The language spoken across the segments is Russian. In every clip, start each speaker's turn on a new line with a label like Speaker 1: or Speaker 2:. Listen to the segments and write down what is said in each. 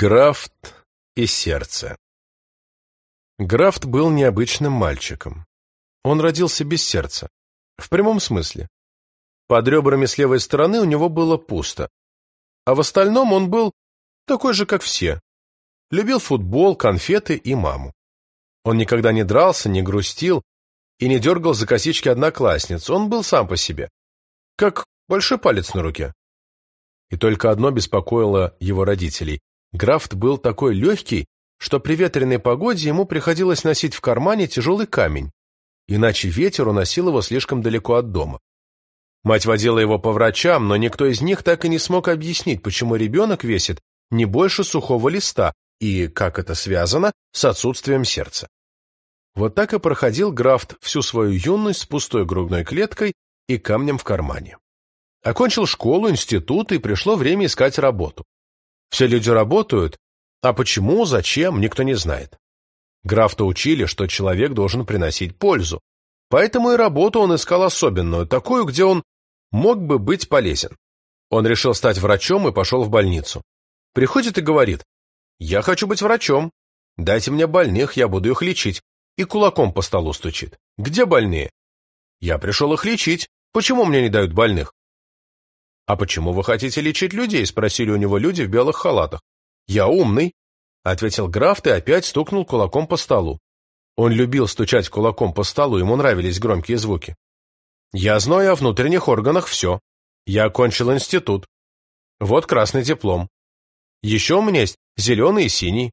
Speaker 1: Графт и сердце Графт был необычным мальчиком. Он родился без сердца. В прямом смысле. Под ребрами с левой стороны у него было пусто. А в остальном он был такой же, как все. Любил футбол, конфеты и маму. Он никогда не дрался, не грустил и не дергал за косички одноклассниц. Он был сам по себе. Как большой палец на руке. И только одно беспокоило его родителей. Графт был такой легкий, что при ветреной погоде ему приходилось носить в кармане тяжелый камень, иначе ветер уносил его слишком далеко от дома. Мать водила его по врачам, но никто из них так и не смог объяснить, почему ребенок весит не больше сухого листа и как это связано с отсутствием сердца. Вот так и проходил Графт всю свою юность с пустой грудной клеткой и камнем в кармане. Окончил школу, институт, и пришло время искать работу. Все люди работают, а почему, зачем, никто не знает. Графта учили, что человек должен приносить пользу. Поэтому и работу он искал особенную, такую, где он мог бы быть полезен. Он решил стать врачом и пошел в больницу. Приходит и говорит, «Я хочу быть врачом. Дайте мне больных, я буду их лечить». И кулаком по столу стучит. «Где больные?» «Я пришел их лечить. Почему мне не дают больных?» «А почему вы хотите лечить людей?» — спросили у него люди в белых халатах. «Я умный», — ответил граф и опять стукнул кулаком по столу. Он любил стучать кулаком по столу, ему нравились громкие звуки. «Я знаю о внутренних органах все. Я окончил институт. Вот красный диплом. Еще у меня есть зеленый и синий.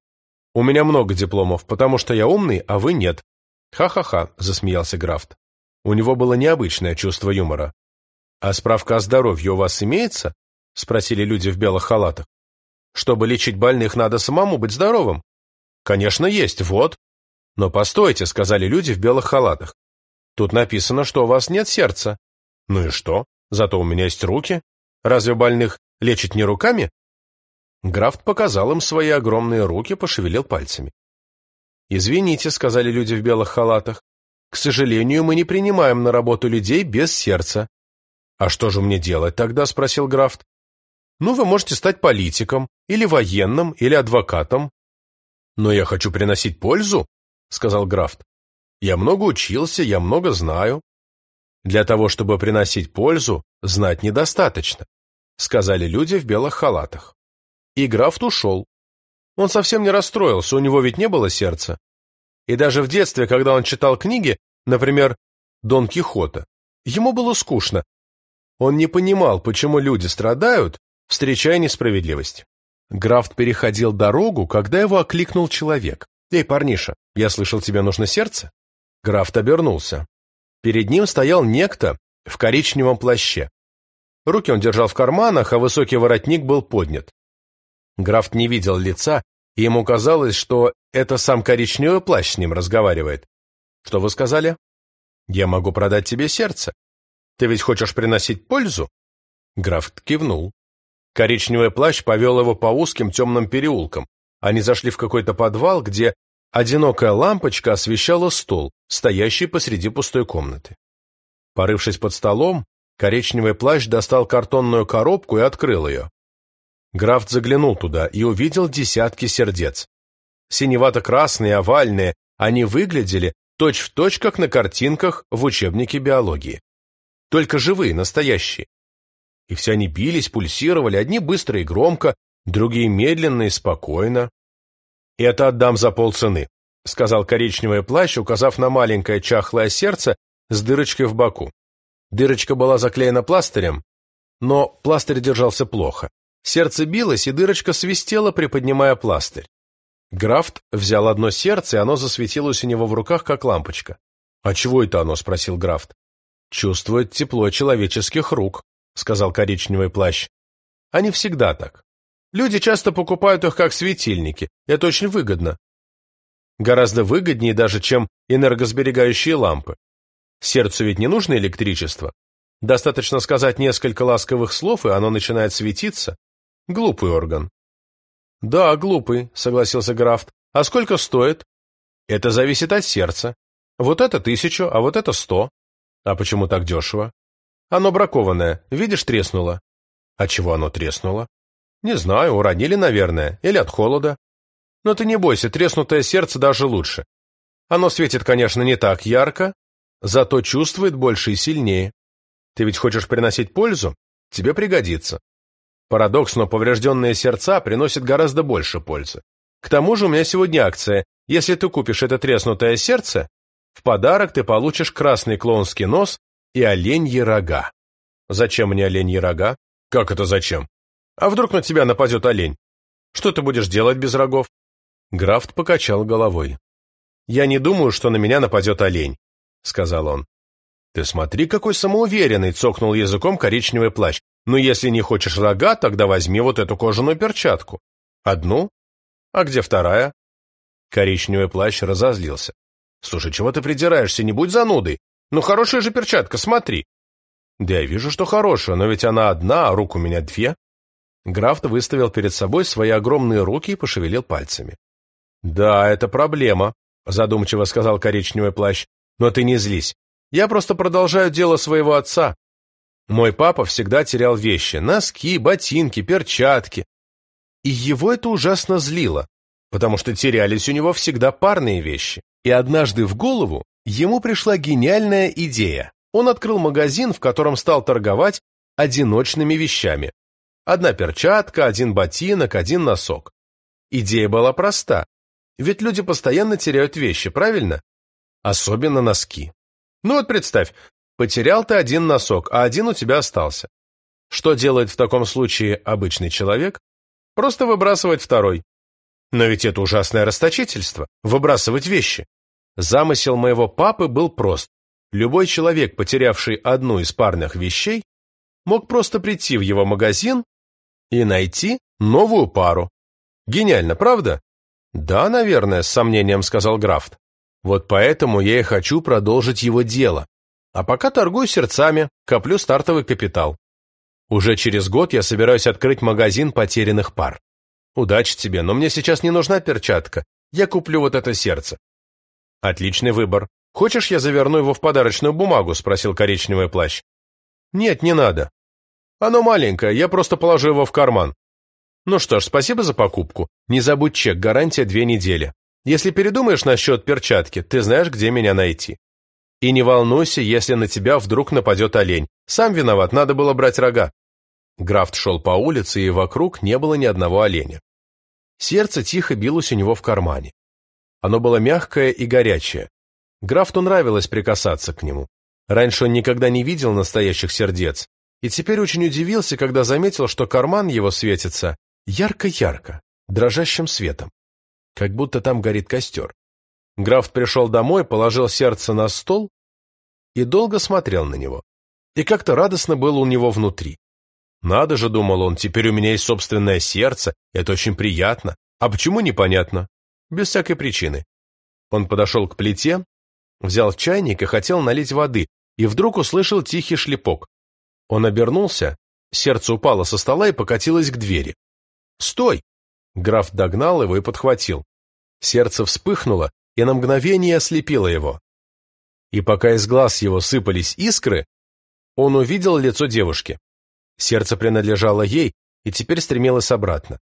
Speaker 1: У меня много дипломов, потому что я умный, а вы нет». «Ха-ха-ха», — засмеялся Графт. У него было необычное чувство юмора. «А справка о здоровье у вас имеется?» — спросили люди в белых халатах. «Чтобы лечить больных, надо самому быть здоровым». «Конечно, есть, вот». «Но постойте», — сказали люди в белых халатах. «Тут написано, что у вас нет сердца». «Ну и что? Зато у меня есть руки. Разве больных лечить не руками?» Графт показал им свои огромные руки, пошевелил пальцами. «Извините», — сказали люди в белых халатах, — «к сожалению, мы не принимаем на работу людей без сердца. «А что же мне делать тогда?» – спросил Графт. «Ну, вы можете стать политиком, или военным, или адвокатом». «Но я хочу приносить пользу», – сказал Графт. «Я много учился, я много знаю». «Для того, чтобы приносить пользу, знать недостаточно», – сказали люди в белых халатах. И Графт ушел. Он совсем не расстроился, у него ведь не было сердца. И даже в детстве, когда он читал книги, например, «Дон Кихота», ему было скучно, он не понимал, почему люди страдают, встречая несправедливость. Графт переходил дорогу, когда его окликнул человек. «Эй, парниша, я слышал, тебе нужно сердце?» Графт обернулся. Перед ним стоял некто в коричневом плаще. Руки он держал в карманах, а высокий воротник был поднят. Графт не видел лица, и ему казалось, что это сам коричневый плащ с ним разговаривает. «Что вы сказали?» «Я могу продать тебе сердце», ты ведь хочешь приносить пользу?» Граф кивнул. Коричневый плащ повел его по узким темным переулкам. Они зашли в какой-то подвал, где одинокая лампочка освещала стол, стоящий посреди пустой комнаты. Порывшись под столом, коричневый плащ достал картонную коробку и открыл ее. Граф заглянул туда и увидел десятки сердец. Синевато-красные, овальные, они выглядели точь-в-точь, точь, как на картинках в учебнике биологии. Только живые, настоящие. И все они бились, пульсировали, одни быстро и громко, другие медленно и спокойно. «Это отдам за полцены», — сказал коричневый плащ, указав на маленькое чахлое сердце с дырочкой в боку. Дырочка была заклеена пластырем, но пластырь держался плохо. Сердце билось, и дырочка свистела, приподнимая пластырь. Графт взял одно сердце, и оно засветилось у него в руках, как лампочка. «А чего это оно?» — спросил Графт. «Чувствует тепло человеческих рук», — сказал коричневый плащ. «Они всегда так. Люди часто покупают их как светильники. Это очень выгодно. Гораздо выгоднее даже, чем энергосберегающие лампы. Сердцу ведь не нужно электричество. Достаточно сказать несколько ласковых слов, и оно начинает светиться. Глупый орган. Да, глупый, согласился Графт. А сколько стоит? Это зависит от сердца. Вот это тысячу, а вот это сто. А почему так дешево? Оно бракованное, видишь, треснуло. А чего оно треснуло? Не знаю, уронили, наверное, или от холода. Но ты не бойся, треснутое сердце даже лучше. Оно светит, конечно, не так ярко, зато чувствует больше и сильнее. Ты ведь хочешь приносить пользу? Тебе пригодится. Парадокс, но поврежденные сердца приносят гораздо больше пользы. К тому же у меня сегодня акция. Если ты купишь это треснутое сердце, в подарок ты получишь красный клоунский нос и оленьи рога. Зачем мне оленьи рога? Как это зачем? А вдруг на тебя нападет олень? Что ты будешь делать без рогов? Графт покачал головой. Я не думаю, что на меня нападет олень, сказал он. «Ты смотри, какой самоуверенный!» — цокнул языком коричневый плащ. «Ну, если не хочешь рога, тогда возьми вот эту кожаную перчатку. Одну? А где вторая?» Коричневый плащ разозлился. «Слушай, чего ты придираешься? Не будь занудой. Ну, хорошая же перчатка, смотри». «Да я вижу, что хорошая, но ведь она одна, а рук у меня две». Графт выставил перед собой свои огромные руки и пошевелил пальцами. «Да, это проблема», — задумчиво сказал коричневый плащ. «Но ты не злись. Я просто продолжаю дело своего отца. Мой папа всегда терял вещи – носки, ботинки, перчатки. И его это ужасно злило, потому что терялись у него всегда парные вещи. И однажды в голову ему пришла гениальная идея. Он открыл магазин, в котором стал торговать одиночными вещами. Одна перчатка, один ботинок, один носок. Идея была проста. Ведь люди постоянно теряют вещи, правильно? Особенно носки. Ну вот представь, потерял ты один носок, а один у тебя остался. Что делает в таком случае обычный человек? Просто выбрасывает второй. Но ведь это ужасное расточительство – выбрасывать вещи. Замысел моего папы был прост. Любой человек, потерявший одну из парных вещей, мог просто прийти в его магазин и найти новую пару. Гениально, правда? Да, наверное, с сомнением сказал Графт. Вот поэтому я и хочу продолжить его дело. А пока торгую сердцами, коплю стартовый капитал. Уже через год я собираюсь открыть магазин потерянных пар. Удачи тебе, но мне сейчас не нужна перчатка. Я куплю вот это сердце. Отличный выбор. Хочешь, я заверну его в подарочную бумагу? Спросил коричневый плащ. Нет, не надо. Оно маленькое, я просто положу его в карман. Ну что ж, спасибо за покупку. Не забудь чек, гарантия две недели. Если передумаешь насчет перчатки, ты знаешь, где меня найти. И не волнуйся, если на тебя вдруг нападет олень. Сам виноват, надо было брать рога. Графт шел по улице, и вокруг не было ни одного оленя. Сердце тихо билось у него в кармане. Оно было мягкое и горячее. Графту нравилось прикасаться к нему. Раньше он никогда не видел настоящих сердец, и теперь очень удивился, когда заметил, что карман его светится ярко-ярко, дрожащим светом как будто там горит костер. Граф пришел домой, положил сердце на стол и долго смотрел на него. И как-то радостно было у него внутри. «Надо же», — думал он, — «теперь у меня есть собственное сердце, это очень приятно. А почему, непонятно? Без всякой причины». Он подошел к плите, взял чайник и хотел налить воды, и вдруг услышал тихий шлепок. Он обернулся, сердце упало со стола и покатилось к двери. «Стой!» Граф догнал его и подхватил. Сердце вспыхнуло и на мгновение ослепило его. И пока из глаз его сыпались искры, он увидел лицо девушки. Сердце принадлежало ей и теперь стремилось обратно.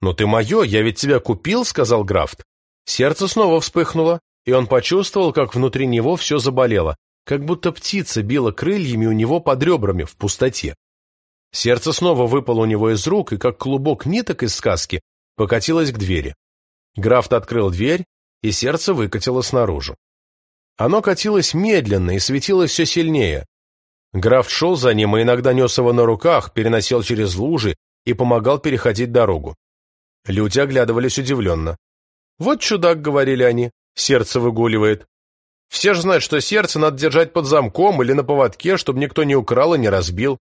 Speaker 1: «Но ты мое, я ведь тебя купил», — сказал Графт. Сердце снова вспыхнуло, и он почувствовал, как внутри него все заболело, как будто птица била крыльями у него под ребрами в пустоте. Сердце снова выпало у него из рук и, как клубок ниток из сказки, покатилось к двери. Графт открыл дверь, и сердце выкатилось наружу. Оно катилось медленно и светилось все сильнее. Графт шел за ним и иногда нес его на руках, переносил через лужи и помогал переходить дорогу. Люди оглядывались удивленно. «Вот чудак», — говорили они, — «сердце выгуливает». Все же знают, что сердце надо держать под замком или на поводке, чтобы никто не украл и не разбил.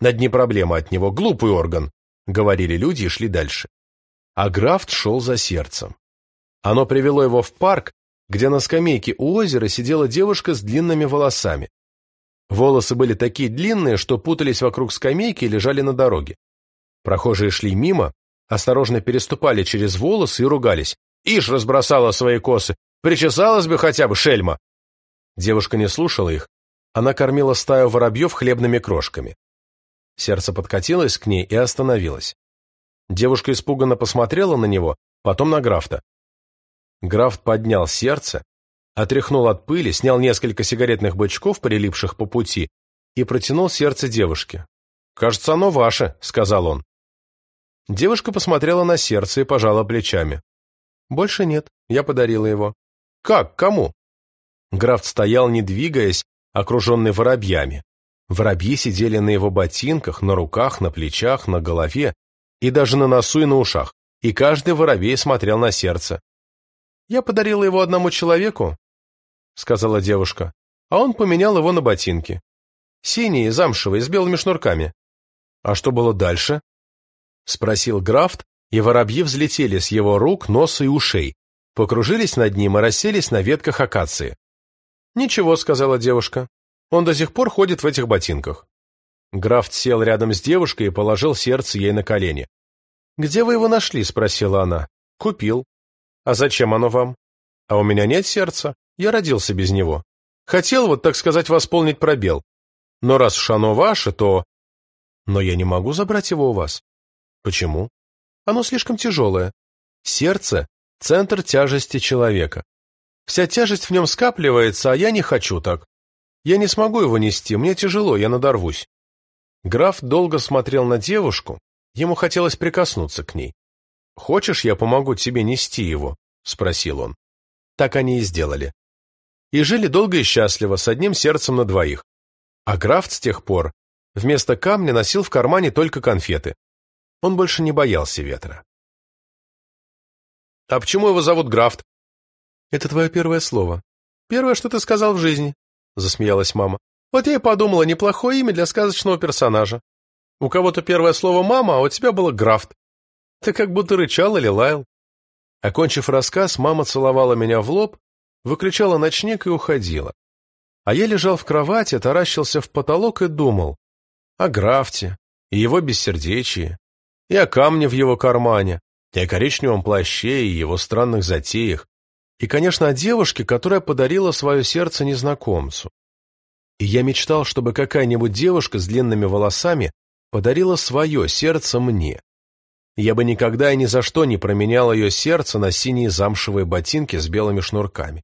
Speaker 1: Над не проблема от него, глупый орган. — говорили люди и шли дальше. А Графт шел за сердцем. Оно привело его в парк, где на скамейке у озера сидела девушка с длинными волосами. Волосы были такие длинные, что путались вокруг скамейки и лежали на дороге. Прохожие шли мимо, осторожно переступали через волосы и ругались. «Ишь, разбросала свои косы! Причесалась бы хотя бы, шельма!» Девушка не слушала их. Она кормила стаю воробьев хлебными крошками. Сердце подкатилось к ней и остановилось. Девушка испуганно посмотрела на него, потом на Графта. Графт поднял сердце, отряхнул от пыли, снял несколько сигаретных бычков, прилипших по пути, и протянул сердце девушке. «Кажется, оно ваше», — сказал он. Девушка посмотрела на сердце и пожала плечами. «Больше нет, я подарила его». «Как? Кому?» Графт стоял, не двигаясь, окруженный воробьями. Воробьи сидели на его ботинках, на руках, на плечах, на голове и даже на носу и на ушах, и каждый воробей смотрел на сердце. «Я подарила его одному человеку», — сказала девушка, а он поменял его на ботинки. Синие, замшевые, с белыми шнурками. «А что было дальше?» — спросил Графт, и воробьи взлетели с его рук, носа и ушей, покружились над ним и расселись на ветках акации. «Ничего», — сказала девушка, — «он до сих пор ходит в этих ботинках». Графт сел рядом с девушкой и положил сердце ей на колени. «Где вы его нашли?» — спросила она. «Купил». «А зачем оно вам?» «А у меня нет сердца. Я родился без него. Хотел вот, так сказать, восполнить пробел. Но раз уж оно ваше, то...» «Но я не могу забрать его у вас». «Почему?» «Оно слишком тяжелое. Сердце — центр тяжести человека. Вся тяжесть в нем скапливается, а я не хочу так. Я не смогу его нести, мне тяжело, я надорвусь». Граф долго смотрел на девушку, ему хотелось прикоснуться к ней. «Хочешь, я помогу тебе нести его?» — спросил он. Так они и сделали. И жили долго и счастливо, с одним сердцем на двоих. А граф с тех пор вместо камня носил в кармане только конфеты. Он больше не боялся ветра. «А почему его зовут Графт?» «Это твое первое слово. Первое, что ты сказал в жизни», — засмеялась мама. «Вот я и подумала, неплохое имя для сказочного персонажа. У кого-то первое слово «мама», а у тебя было «Графт». Ты как будто рычал или лаял». Окончив рассказ, мама целовала меня в лоб, выключала ночник и уходила. А я лежал в кровати, таращился в потолок и думал о Графте и его бессердечии, и о камне в его кармане, и о коричневом плаще и его странных затеях, и, конечно, о девушке, которая подарила свое сердце незнакомцу. И я мечтал, чтобы какая-нибудь девушка с длинными волосами подарила свое сердце мне. Я бы никогда и ни за что не променял ее сердце на синие замшевые ботинки с белыми шнурками.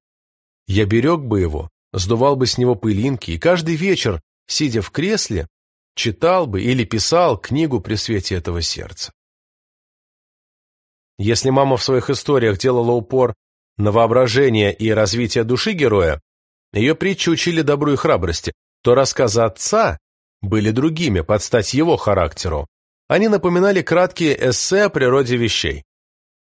Speaker 1: Я берег бы его, сдувал бы с него пылинки, и каждый вечер, сидя в кресле, читал бы или писал книгу при свете этого сердца. Если мама в своих историях делала упор на воображение и развитие души героя, ее притчи учили добру и храбрости, то рассказы отца были другими, под стать его характеру. Они напоминали краткие эссе о природе вещей.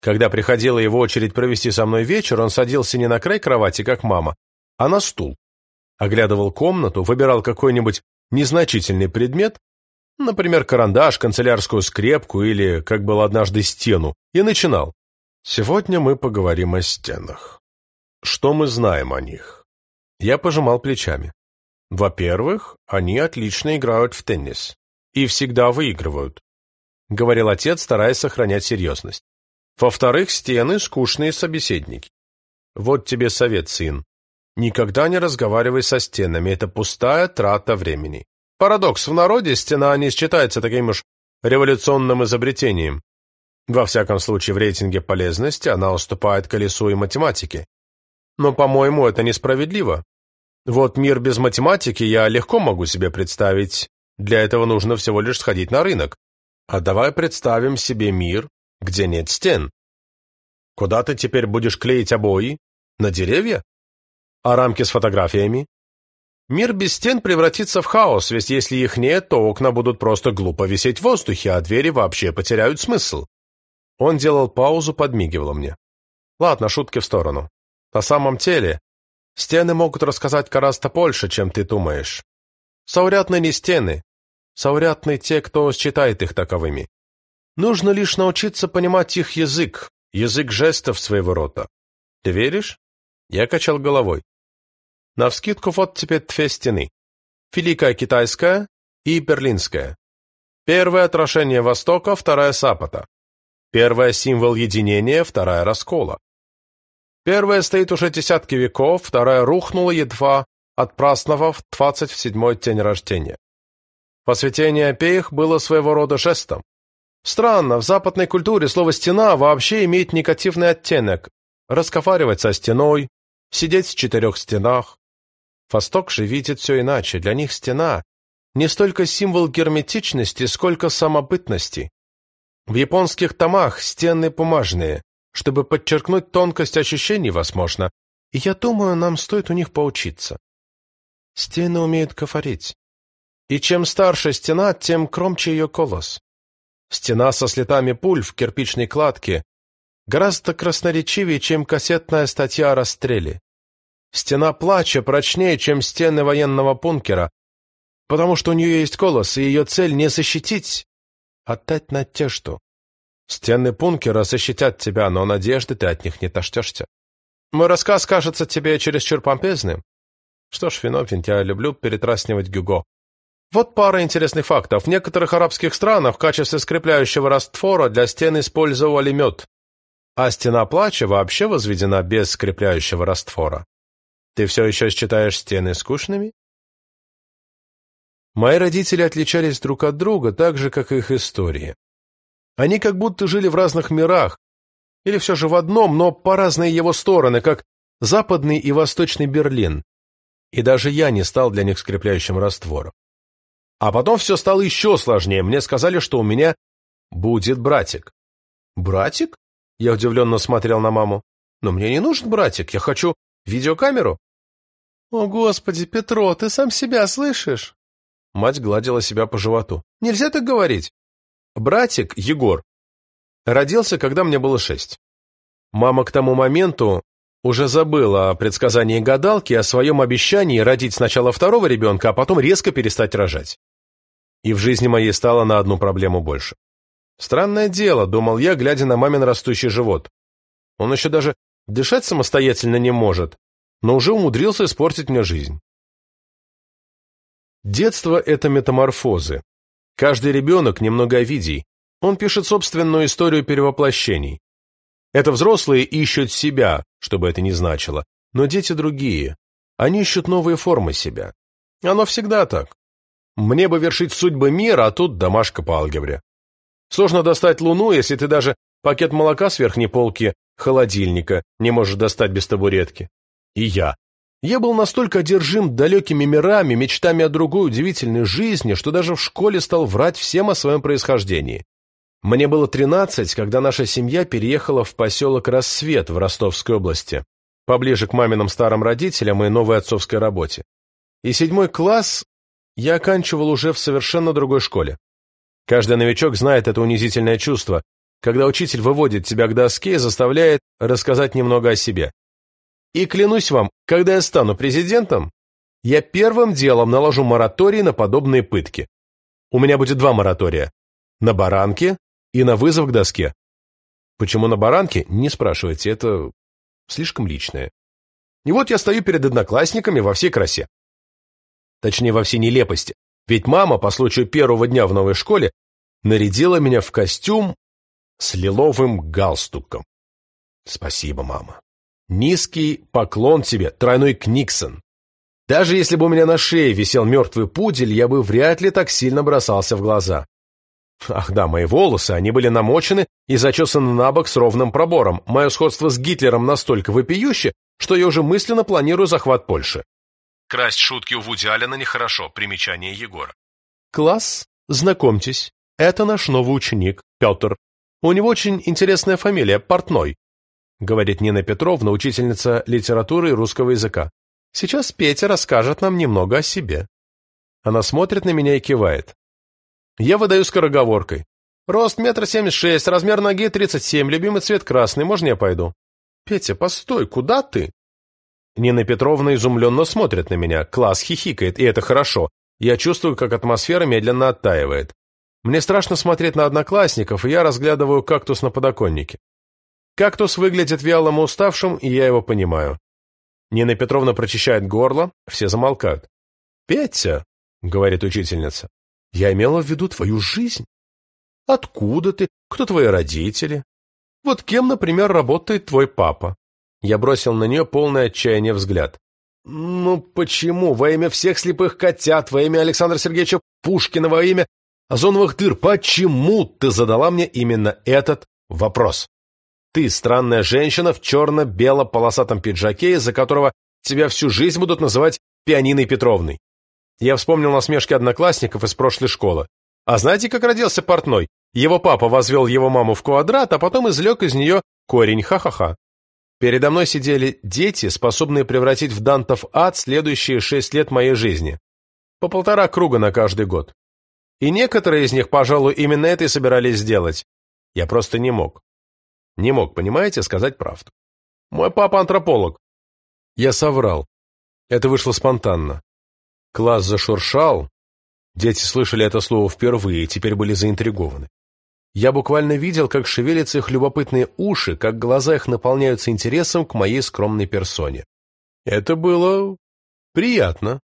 Speaker 1: Когда приходила его очередь провести со мной вечер, он садился не на край кровати, как мама, а на стул. Оглядывал комнату, выбирал какой-нибудь незначительный предмет, например, карандаш, канцелярскую скрепку или, как было однажды, стену, и начинал. Сегодня мы поговорим о стенах. Что мы знаем о них? Я пожимал плечами. Во-первых, они отлично играют в теннис. И всегда выигрывают. Говорил отец, стараясь сохранять серьезность. Во-вторых, стены – скучные собеседники. Вот тебе совет, сын. Никогда не разговаривай со стенами, это пустая трата времени. Парадокс, в народе стена не считается таким уж революционным изобретением. Во всяком случае, в рейтинге полезности она уступает колесу и математике. Но, по-моему, это несправедливо. Вот мир без математики я легко могу себе представить. Для этого нужно всего лишь сходить на рынок. А давай представим себе мир, где нет стен. Куда ты теперь будешь клеить обои? На деревья? А рамки с фотографиями? Мир без стен превратится в хаос, ведь если их нет, то окна будут просто глупо висеть в воздухе, а двери вообще потеряют смысл. Он делал паузу, подмигивал мне. Ладно, шутки в сторону. На самом деле, стены могут рассказать гораздо больше, чем ты думаешь. Саурятны не стены. Саурятны те, кто считает их таковыми. Нужно лишь научиться понимать их язык, язык жестов своего рода. Ты веришь? Я качал головой. Навскидку вот теперь две стены. Великая китайская и берлинская. Первое отражение Востока, вторая Запада. Первая символ единения, вторая раскола. Первая стоит уже десятки веков, вторая рухнула, едва отпраздновав 27-й день рождения. Посвятение обеих было своего рода жестом. Странно, в западной культуре слово «стена» вообще имеет негативный оттенок. Разговаривать со стеной, сидеть в четырех стенах. Восток же видит все иначе. Для них стена — не столько символ герметичности, сколько самобытности. В японских томах стены бумажные, чтобы подчеркнуть тонкость ощущений, возможно, и я думаю, нам стоит у них поучиться. Стены умеют говорить. И чем старше стена, тем кромче ее колос. Стена со следами пуль в кирпичной кладке гораздо красноречивее, чем кассетная статья о расстреле. Стена плача прочнее, чем стены военного бункера, потому что у нее есть колос, и ее цель не защитить, а дать надежду. Стены бункера защитят тебя, но надежды ты от них не тошнешься. Мой рассказ кажется тебе чересчур помпезным. Что ж, Фенофин, я люблю перетраснивать Гюго. Вот пара интересных фактов. В некоторых арабских странах в качестве скрепляющего раствора для стен использовали мед, а стена плача вообще возведена без скрепляющего раствора. Ты все еще считаешь стены скучными? Мои родители отличались друг от друга так же, как и их истории. Они как будто жили в разных мирах, или все же в одном, но по разные его стороны, как западный и восточный Берлин. И даже я не стал для них скрепляющим раствором. А потом все стало еще сложнее. Мне сказали, что у меня будет братик. Братик? Я удивленно смотрел на маму. Но мне не нужен братик, я хочу видеокамеру. О, Господи, Петро, ты сам себя слышишь? Мать гладила себя по животу. Нельзя так говорить. Братик, Егор, родился, когда мне было шесть. Мама к тому моменту уже забыла о предсказании гадалки, о своем обещании родить сначала второго ребенка, а потом резко перестать рожать. И в жизни моей стало на одну проблему больше. Странное дело, думал я, глядя на мамин растущий живот. Он еще даже дышать самостоятельно не может, но уже умудрился испортить мне жизнь. Детство — это метаморфозы. Каждый ребенок немного овидий. Он пишет собственную историю перевоплощений. Это взрослые ищут себя, чтобы это не значило, но дети другие. Они ищут новые формы себя. Оно всегда так. Мне бы вершить судьбы мира, а тут домашка по алгебре. Сложно достать луну, если ты даже пакет молока с верхней полки холодильника не можешь достать без табуретки. И я. Я был настолько одержим далекими мирами, мечтами о другой удивительной жизни, что даже в школе стал врать всем о своем происхождении. Мне было 13, когда наша семья переехала в поселок Рассвет в Ростовской области, поближе к маминым старым родителям и новой отцовской работе. И седьмой класс я оканчивал уже в совершенно другой школе. Каждый новичок знает это унизительное чувство, когда учитель выводит тебя к доске и заставляет рассказать немного о себе. И клянусь вам, когда я стану президентом, я первым делом наложу мораторий на подобные пытки. У меня будет два моратория. На баранки и на вызов к доске. Почему на баранке, не спрашивайте, это слишком личное. И вот я стою перед одноклассниками во всей красе. Точнее, во всей нелепости. Ведь мама по случаю первого дня в новой школе нарядила меня в костюм с лиловым галстуком. Спасибо, мама. Низкий поклон тебе, тройной Книксон. Даже если бы у меня на шее висел мертвый пудель, я бы вряд ли так сильно бросался в глаза. Ах да, мои волосы, они были намочены и зачесаны на бок с ровным пробором. Мое сходство с Гитлером настолько вопиюще, что я уже мысленно планирую захват Польши. Красть шутки у Вуди Аллена нехорошо, примечание Егора. Класс, знакомьтесь, это наш новый ученик, Петр. У него очень интересная фамилия, Портной, говорит Нина Петровна, учительница литературы и русского языка. Сейчас Петя расскажет нам немного о себе. Она смотрит на меня и кивает. Я выдаю скороговоркой. Рост метр семьдесят шесть, размер ноги тридцать семь, любимый цвет красный, можно я пойду? Петя, постой, куда ты? Нина Петровна изумленно смотрит на меня, класс хихикает, и это хорошо. Я чувствую, как атмосфера медленно оттаивает. Мне страшно смотреть на одноклассников, и я разглядываю кактус на подоконнике. Кактус выглядит вялым и уставшим, и я его понимаю. Нина Петровна прочищает горло, все замолкают. «Петя», — говорит учительница, — «я имела в виду твою жизнь. Откуда ты? Кто твои родители? Вот кем, например, работает твой папа?» Я бросил на нее полное отчаяние взгляд. «Ну почему? Во имя всех слепых котят, во имя Александра Сергеевича Пушкина, во имя озоновых дыр, почему ты задала мне именно этот вопрос?» Ты странная женщина в черно-бело-полосатом пиджаке, из-за которого тебя всю жизнь будут называть Пианиной Петровной. Я вспомнил насмешки одноклассников из прошлой школы. А знаете, как родился портной? Его папа возвел его маму в квадрат, а потом извлек из нее корень, ха-ха-ха. Передо мной сидели дети, способные превратить в Дантов ад следующие шесть лет моей жизни. По полтора круга на каждый год. И некоторые из них, пожалуй, именно это и собирались сделать. Я просто не мог. Не мог, понимаете, сказать правду. Мой папа антрополог. Я соврал. Это вышло спонтанно. Класс зашуршал. Дети слышали это слово впервые и теперь были заинтригованы. Я буквально видел, как шевелятся их любопытные уши, как глаза их наполняются интересом к моей скромной персоне. Это было приятно.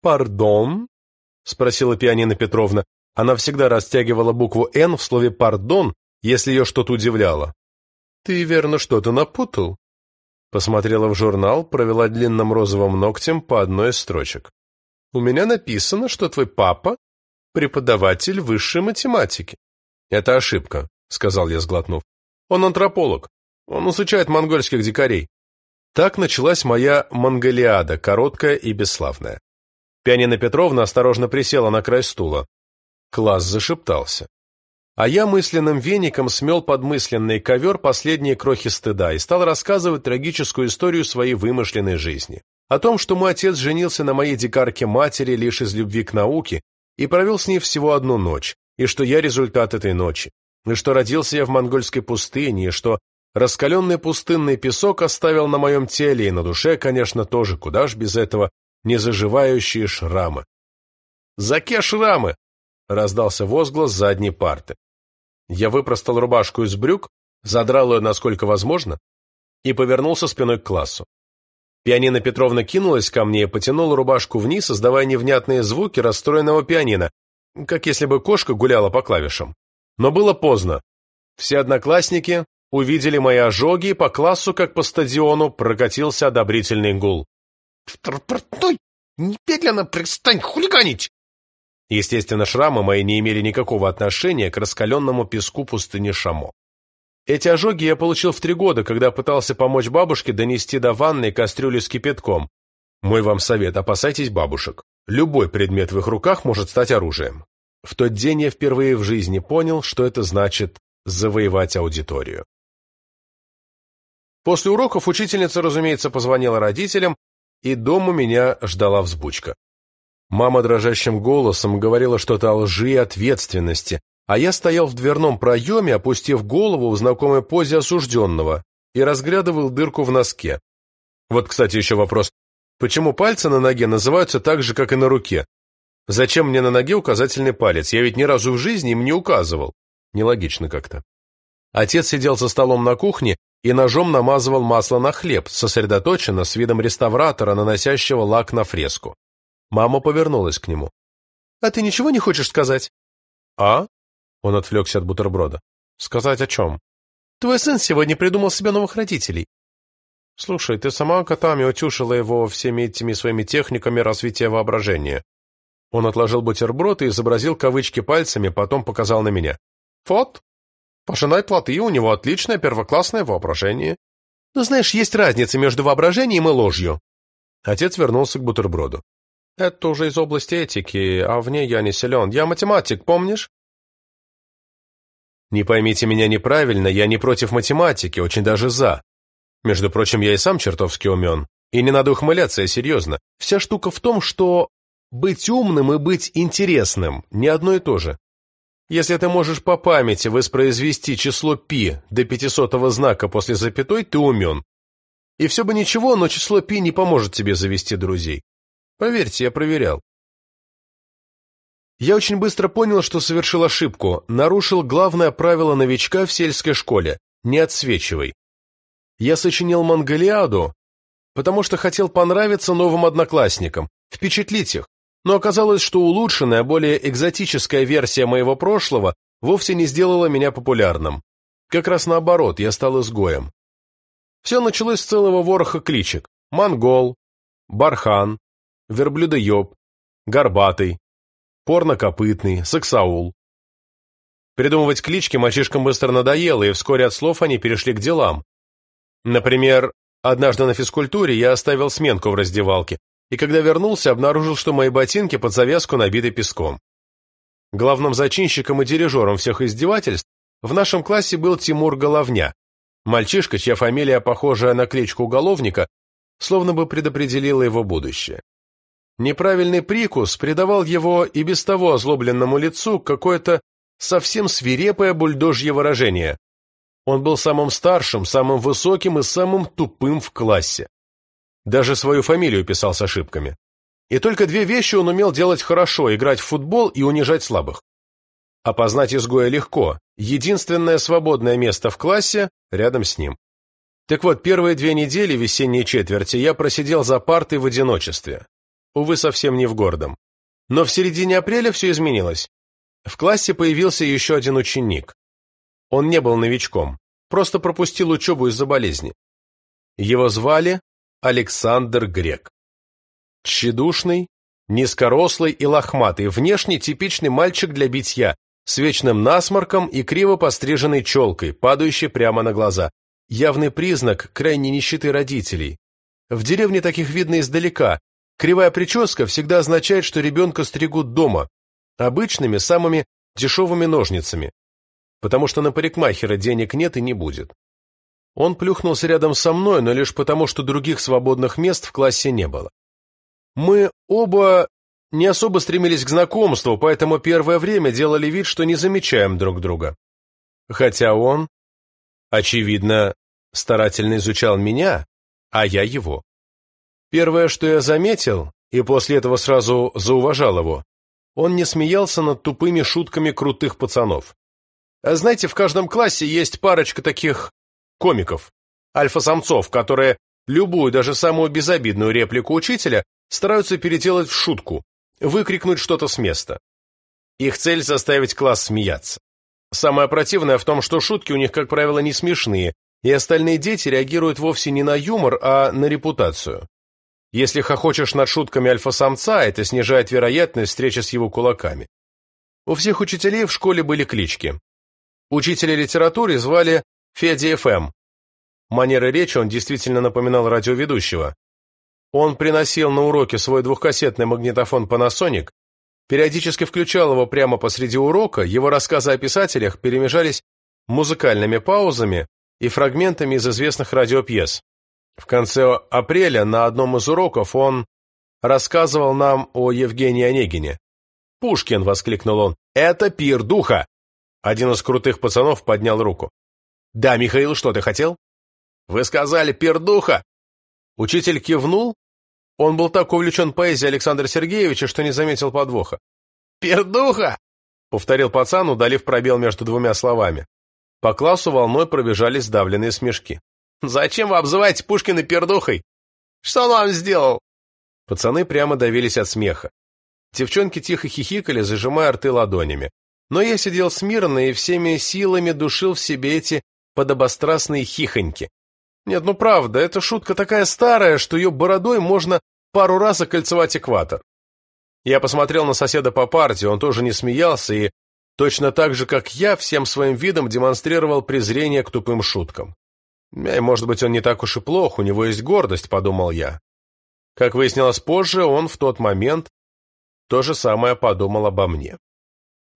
Speaker 1: «Пардон?» — спросила пианино Петровна. Она всегда растягивала букву «Н» в слове «пардон», если ее что-то удивляло. «Ты, верно, что-то напутал?» Посмотрела в журнал, провела длинным розовым ногтем по одной из строчек. «У меня написано, что твой папа — преподаватель высшей математики». «Это ошибка», — сказал я, сглотнув. «Он антрополог. Он изучает монгольских дикарей». Так началась моя монголиада, короткая и бесславная. Пианино Петровна осторожно присела на край стула. Класс зашептался. А я мысленным веником смел под мысленный ковер последние крохи стыда и стал рассказывать трагическую историю своей вымышленной жизни. О том, что мой отец женился на моей дикарке матери лишь из любви к науке и провел с ней всего одну ночь, и что я результат этой ночи, и что родился я в монгольской пустыне, и что раскаленный пустынный песок оставил на моем теле и на душе, конечно, тоже, куда ж без этого, незаживающие шрамы. «Заке шрамы!» — раздался возглас задней парты. Я выпростал рубашку из брюк, задрал ее насколько возможно и повернулся спиной к классу. Пианино Петровна кинулась ко мне и потянула рубашку вниз, издавая невнятные звуки расстроенного пианино, как если бы кошка гуляла по клавишам. Но было поздно. Все одноклассники увидели мои ожоги, и по классу, как по стадиону, прокатился одобрительный гул. «Портной, немедленно перестань хулиганить!» Естественно, шрамы мои не имели никакого отношения к раскаленному песку пустыни Шамо. Эти ожоги я получил в три года, когда пытался помочь бабушке донести до ванной кастрюлю с кипятком. Мой вам совет – опасайтесь бабушек. Любой предмет в их руках может стать оружием. В тот день я впервые в жизни понял, что это значит завоевать аудиторию. После уроков учительница, разумеется, позвонила родителям, и дома меня ждала взбучка. Мама дрожащим голосом говорила что-то о лжи и ответственности, а я стоял в дверном проеме, опустив голову в знакомой позе осужденного и разглядывал дырку в носке. Вот, кстати, еще вопрос. Почему пальцы на ноге называются так же, как и на руке? Зачем мне на ноге указательный палец? Я ведь ни разу в жизни им не указывал. Нелогично как-то. Отец сидел за столом на кухне и ножом намазывал масло на хлеб, сосредоточенно, с видом реставратора, наносящего лак на фреску. Мама повернулась к нему. «А ты ничего не хочешь сказать?» «А?» Он отвлекся от бутерброда. «Сказать о чем?» «Твой сын сегодня придумал себе новых родителей». «Слушай, ты сама котами утюшила его всеми этими своими техниками развития воображения». Он отложил бутерброд и изобразил кавычки пальцами, потом показал на меня. «Вот, пожинай плоты, у него отличное первоклассное воображение». «Ну, знаешь, есть разница между воображением и ложью». Отец вернулся к бутерброду. Это уже из области этики, а в ней я не силен. Я математик, помнишь? Не поймите меня неправильно, я не против математики, очень даже за. Между прочим, я и сам чертовски умен. И не надо ухмыляться, я серьезно. Вся штука в том, что быть умным и быть интересным не одно и то же. Если ты можешь по памяти воспроизвести число π до пятисотого знака после запятой, ты умен. И все бы ничего, но число π не поможет тебе завести друзей. Поверьте, я проверял. Я очень быстро понял, что совершил ошибку, нарушил главное правило новичка в сельской школе – не отсвечивай. Я сочинил Монголиаду, потому что хотел понравиться новым одноклассникам, впечатлить их, но оказалось, что улучшенная, более экзотическая версия моего прошлого вовсе не сделала меня популярным. Как раз наоборот, я стал изгоем. Все началось с целого вороха кличек. Монгол, Бархан, Верблюдоеб, Горбатый, Порнокопытный, Саксаул. Придумывать клички мальчишкам быстро надоело, и вскоре от слов они перешли к делам. Например, однажды на физкультуре я оставил сменку в раздевалке, и когда вернулся, обнаружил, что мои ботинки под завязку набиты песком. Главным зачинщиком и дирижером всех издевательств в нашем классе был Тимур Головня, мальчишка, чья фамилия, похожая на кличку уголовника, словно бы предопределила его будущее. Неправильный прикус придавал его и без того озлобленному лицу какое-то совсем свирепое бульдожье выражение. Он был самым старшим, самым высоким и самым тупым в классе. Даже свою фамилию писал с ошибками. И только две вещи он умел делать хорошо – играть в футбол и унижать слабых. Опознать изгоя легко. Единственное свободное место в классе рядом с ним. Так вот, первые две недели весенней четверти я просидел за партой в одиночестве. Увы, совсем не в гордом. Но в середине апреля все изменилось. В классе появился еще один ученик. Он не был новичком, просто пропустил учебу из-за болезни. Его звали Александр Грек. Тщедушный, низкорослый и лохматый, внешне типичный мальчик для битья, с вечным насморком и криво постриженной челкой, падающей прямо на глаза. Явный признак крайней нищеты родителей. В деревне таких видно издалека. Кривая прическа всегда означает, что ребенка стригут дома, обычными, самыми дешевыми ножницами потому что на парикмахера денег нет и не будет. Он плюхнулся рядом со мной, но лишь потому, что других свободных мест в классе не было. Мы оба не особо стремились к знакомству, поэтому первое время делали вид, что не замечаем друг друга. Хотя он, очевидно, старательно изучал меня, а я его. Первое, что я заметил, и после этого сразу зауважал его, он не смеялся над тупыми шутками крутых пацанов. Знаете, в каждом классе есть парочка таких комиков, альфа-самцов, которые любую, даже самую безобидную реплику учителя стараются переделать в шутку, выкрикнуть что-то с места. Их цель – заставить класс смеяться. Самое противное в том, что шутки у них, как правило, не смешные, и остальные дети реагируют вовсе не на юмор, а на репутацию. Если хохочешь над шутками альфа-самца, это снижает вероятность встречи с его кулаками. У всех учителей в школе были клички. Учителя литературы звали Федя ФМ. Манерой речи он действительно напоминал радиоведущего. Он приносил на уроки свой двухкассетный магнитофон Panasonic, периодически включал его прямо посреди урока, его рассказы о писателях перемежались музыкальными паузами и фрагментами из известных радиопьес. В конце апреля на одном из уроков он рассказывал нам о Евгении Онегине. «Пушкин!» — воскликнул он. «Это пир духа!» Один из крутых пацанов поднял руку. «Да, Михаил, что ты хотел?» «Вы сказали пердуха!» Учитель кивнул. Он был так увлечен поэзией Александра Сергеевича, что не заметил подвоха. «Пердуха!» — повторил пацан, удалив пробел между двумя словами. По классу волной пробежали сдавленные смешки. «Зачем вы обзываете Пушкина пердухой? Что он вам сделал?» Пацаны прямо давились от смеха. Девчонки тихо хихикали, зажимая рты ладонями. Но я сидел смирно и всеми силами душил в себе эти подобострастные хихоньки. Нет, ну правда, эта шутка такая старая, что ее бородой можно пару раз окольцевать экватор. Я посмотрел на соседа по партии, он тоже не смеялся и, точно так же, как я, всем своим видом демонстрировал презрение к тупым шуткам. И, может быть, он не так уж и плох, у него есть гордость, подумал я. Как выяснилось позже, он в тот момент то же самое подумал обо мне.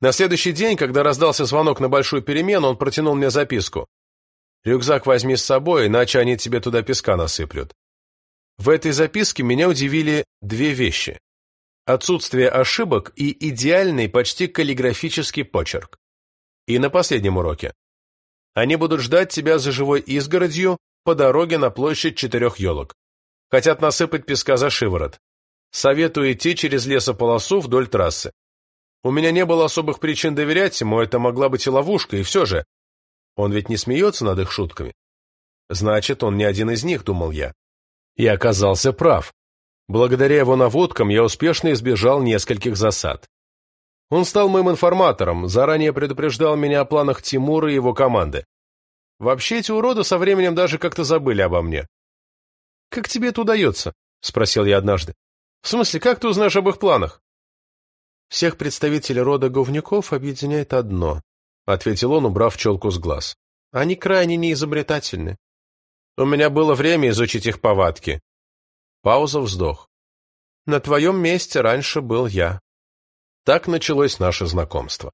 Speaker 1: На следующий день, когда раздался звонок на большую перемену, он протянул мне записку. «Рюкзак возьми с собой, иначе они тебе туда песка насыплют». В этой записке меня удивили две вещи. Отсутствие ошибок и идеальный, почти каллиграфический почерк. И на последнем уроке. Они будут ждать тебя за живой изгородью по дороге на площадь четырех елок. Хотят насыпать песка за шиворот. Советую идти через лесополосу вдоль трассы. У меня не было особых причин доверять ему, это могла быть и ловушка, и все же. Он ведь не смеется над их шутками. Значит, он не один из них, думал я. И оказался прав. Благодаря его наводкам я успешно избежал нескольких засад. Он стал моим информатором, заранее предупреждал меня о планах Тимура и его команды. Вообще эти уроды со временем даже как-то забыли обо мне. «Как тебе это удается?» — спросил я однажды. «В смысле, как ты узнаешь об их планах?» «Всех представителей рода говнюков объединяет одно», — ответил он, убрав челку с глаз. «Они крайне неизобретательны. У меня было время изучить их повадки». Пауза, вздох. «На твоем месте раньше был я». Так началось наше знакомство.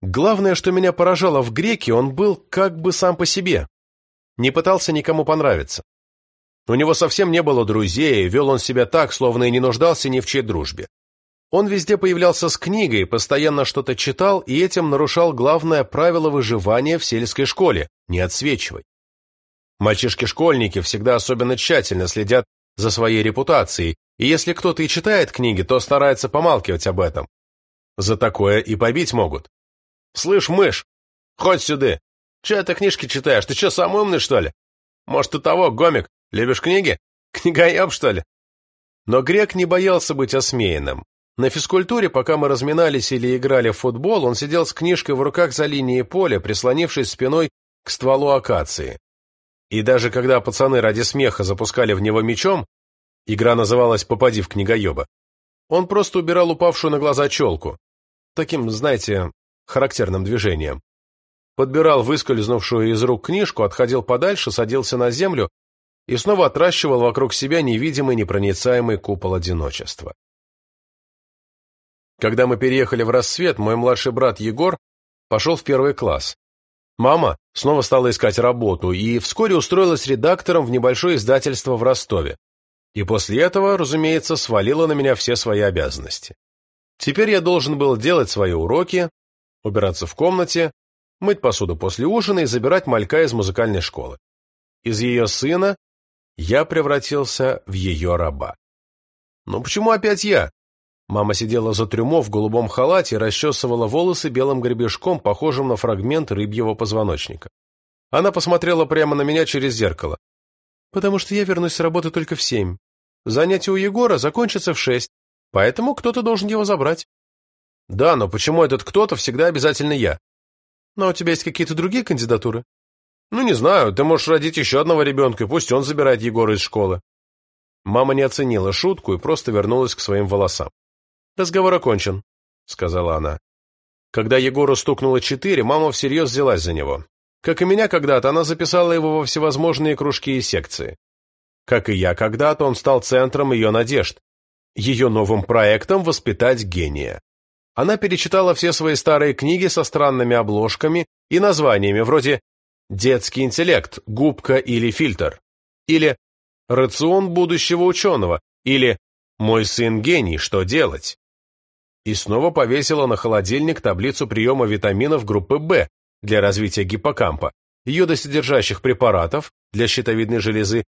Speaker 1: Главное, что меня поражало в греке, он был как бы сам по себе. Не пытался никому понравиться. У него совсем не было друзей, вел он себя так, словно и не нуждался ни в чьей дружбе. Он везде появлялся с книгой, постоянно что-то читал и этим нарушал главное правило выживания в сельской школе – не отсвечивай. Мальчишки-школьники всегда особенно тщательно следят за своей репутацией, и если кто-то и читает книги, то старается помалкивать об этом. За такое и побить могут. «Слышь, мышь, хоть сюда. Че ты книжки читаешь? Ты че, самый умный, что ли? Может, ты того, гомик, любишь книги? Книгоеб, что ли?» Но грек не боялся быть осмеянным. На физкультуре, пока мы разминались или играли в футбол, он сидел с книжкой в руках за линией поля, прислонившись спиной к стволу акации. И даже когда пацаны ради смеха запускали в него мечом, игра называлась «Попади в книгоеба», он просто убирал упавшую на глаза челку. Таким, знаете, характерным движением. Подбирал выскользнувшую из рук книжку, отходил подальше, садился на землю и снова отращивал вокруг себя невидимый непроницаемый купол одиночества. Когда мы переехали в рассвет, мой младший брат Егор пошел в первый класс. Мама снова стала искать работу и вскоре устроилась редактором в небольшое издательство в Ростове. И после этого, разумеется, свалила на меня все свои обязанности. Теперь я должен был делать свои уроки, убираться в комнате, мыть посуду после ужина и забирать малька из музыкальной школы. Из ее сына я превратился в ее раба. «Ну почему опять я?» Мама сидела за трюмо в голубом халате и расчесывала волосы белым гребешком, похожим на фрагмент рыбьего позвоночника. Она посмотрела прямо на меня через зеркало. «Потому что я вернусь с работы только в семь. Занятие у Егора закончится в шесть, поэтому кто-то должен его забрать». Да, но почему этот кто-то всегда обязательно я? Но у тебя есть какие-то другие кандидатуры? Ну, не знаю, ты можешь родить еще одного ребенка, и пусть он забирает Егора из школы. Мама не оценила шутку и просто вернулась к своим волосам. «Разговор окончен», — сказала она. Когда Егору стукнуло четыре, мама всерьез взялась за него. Как и меня когда-то, она записала его во всевозможные кружки и секции. Как и я когда-то, он стал центром ее надежд, ее новым проектом воспитать гения. Она перечитала все свои старые книги со странными обложками и названиями вроде «Детский интеллект. Губка или фильтр» или «Рацион будущего ученого» или «Мой сын гений. Что делать?» И снова повесила на холодильник таблицу приема витаминов группы В для развития гиппокампа, йодосодержащих препаратов для щитовидной железы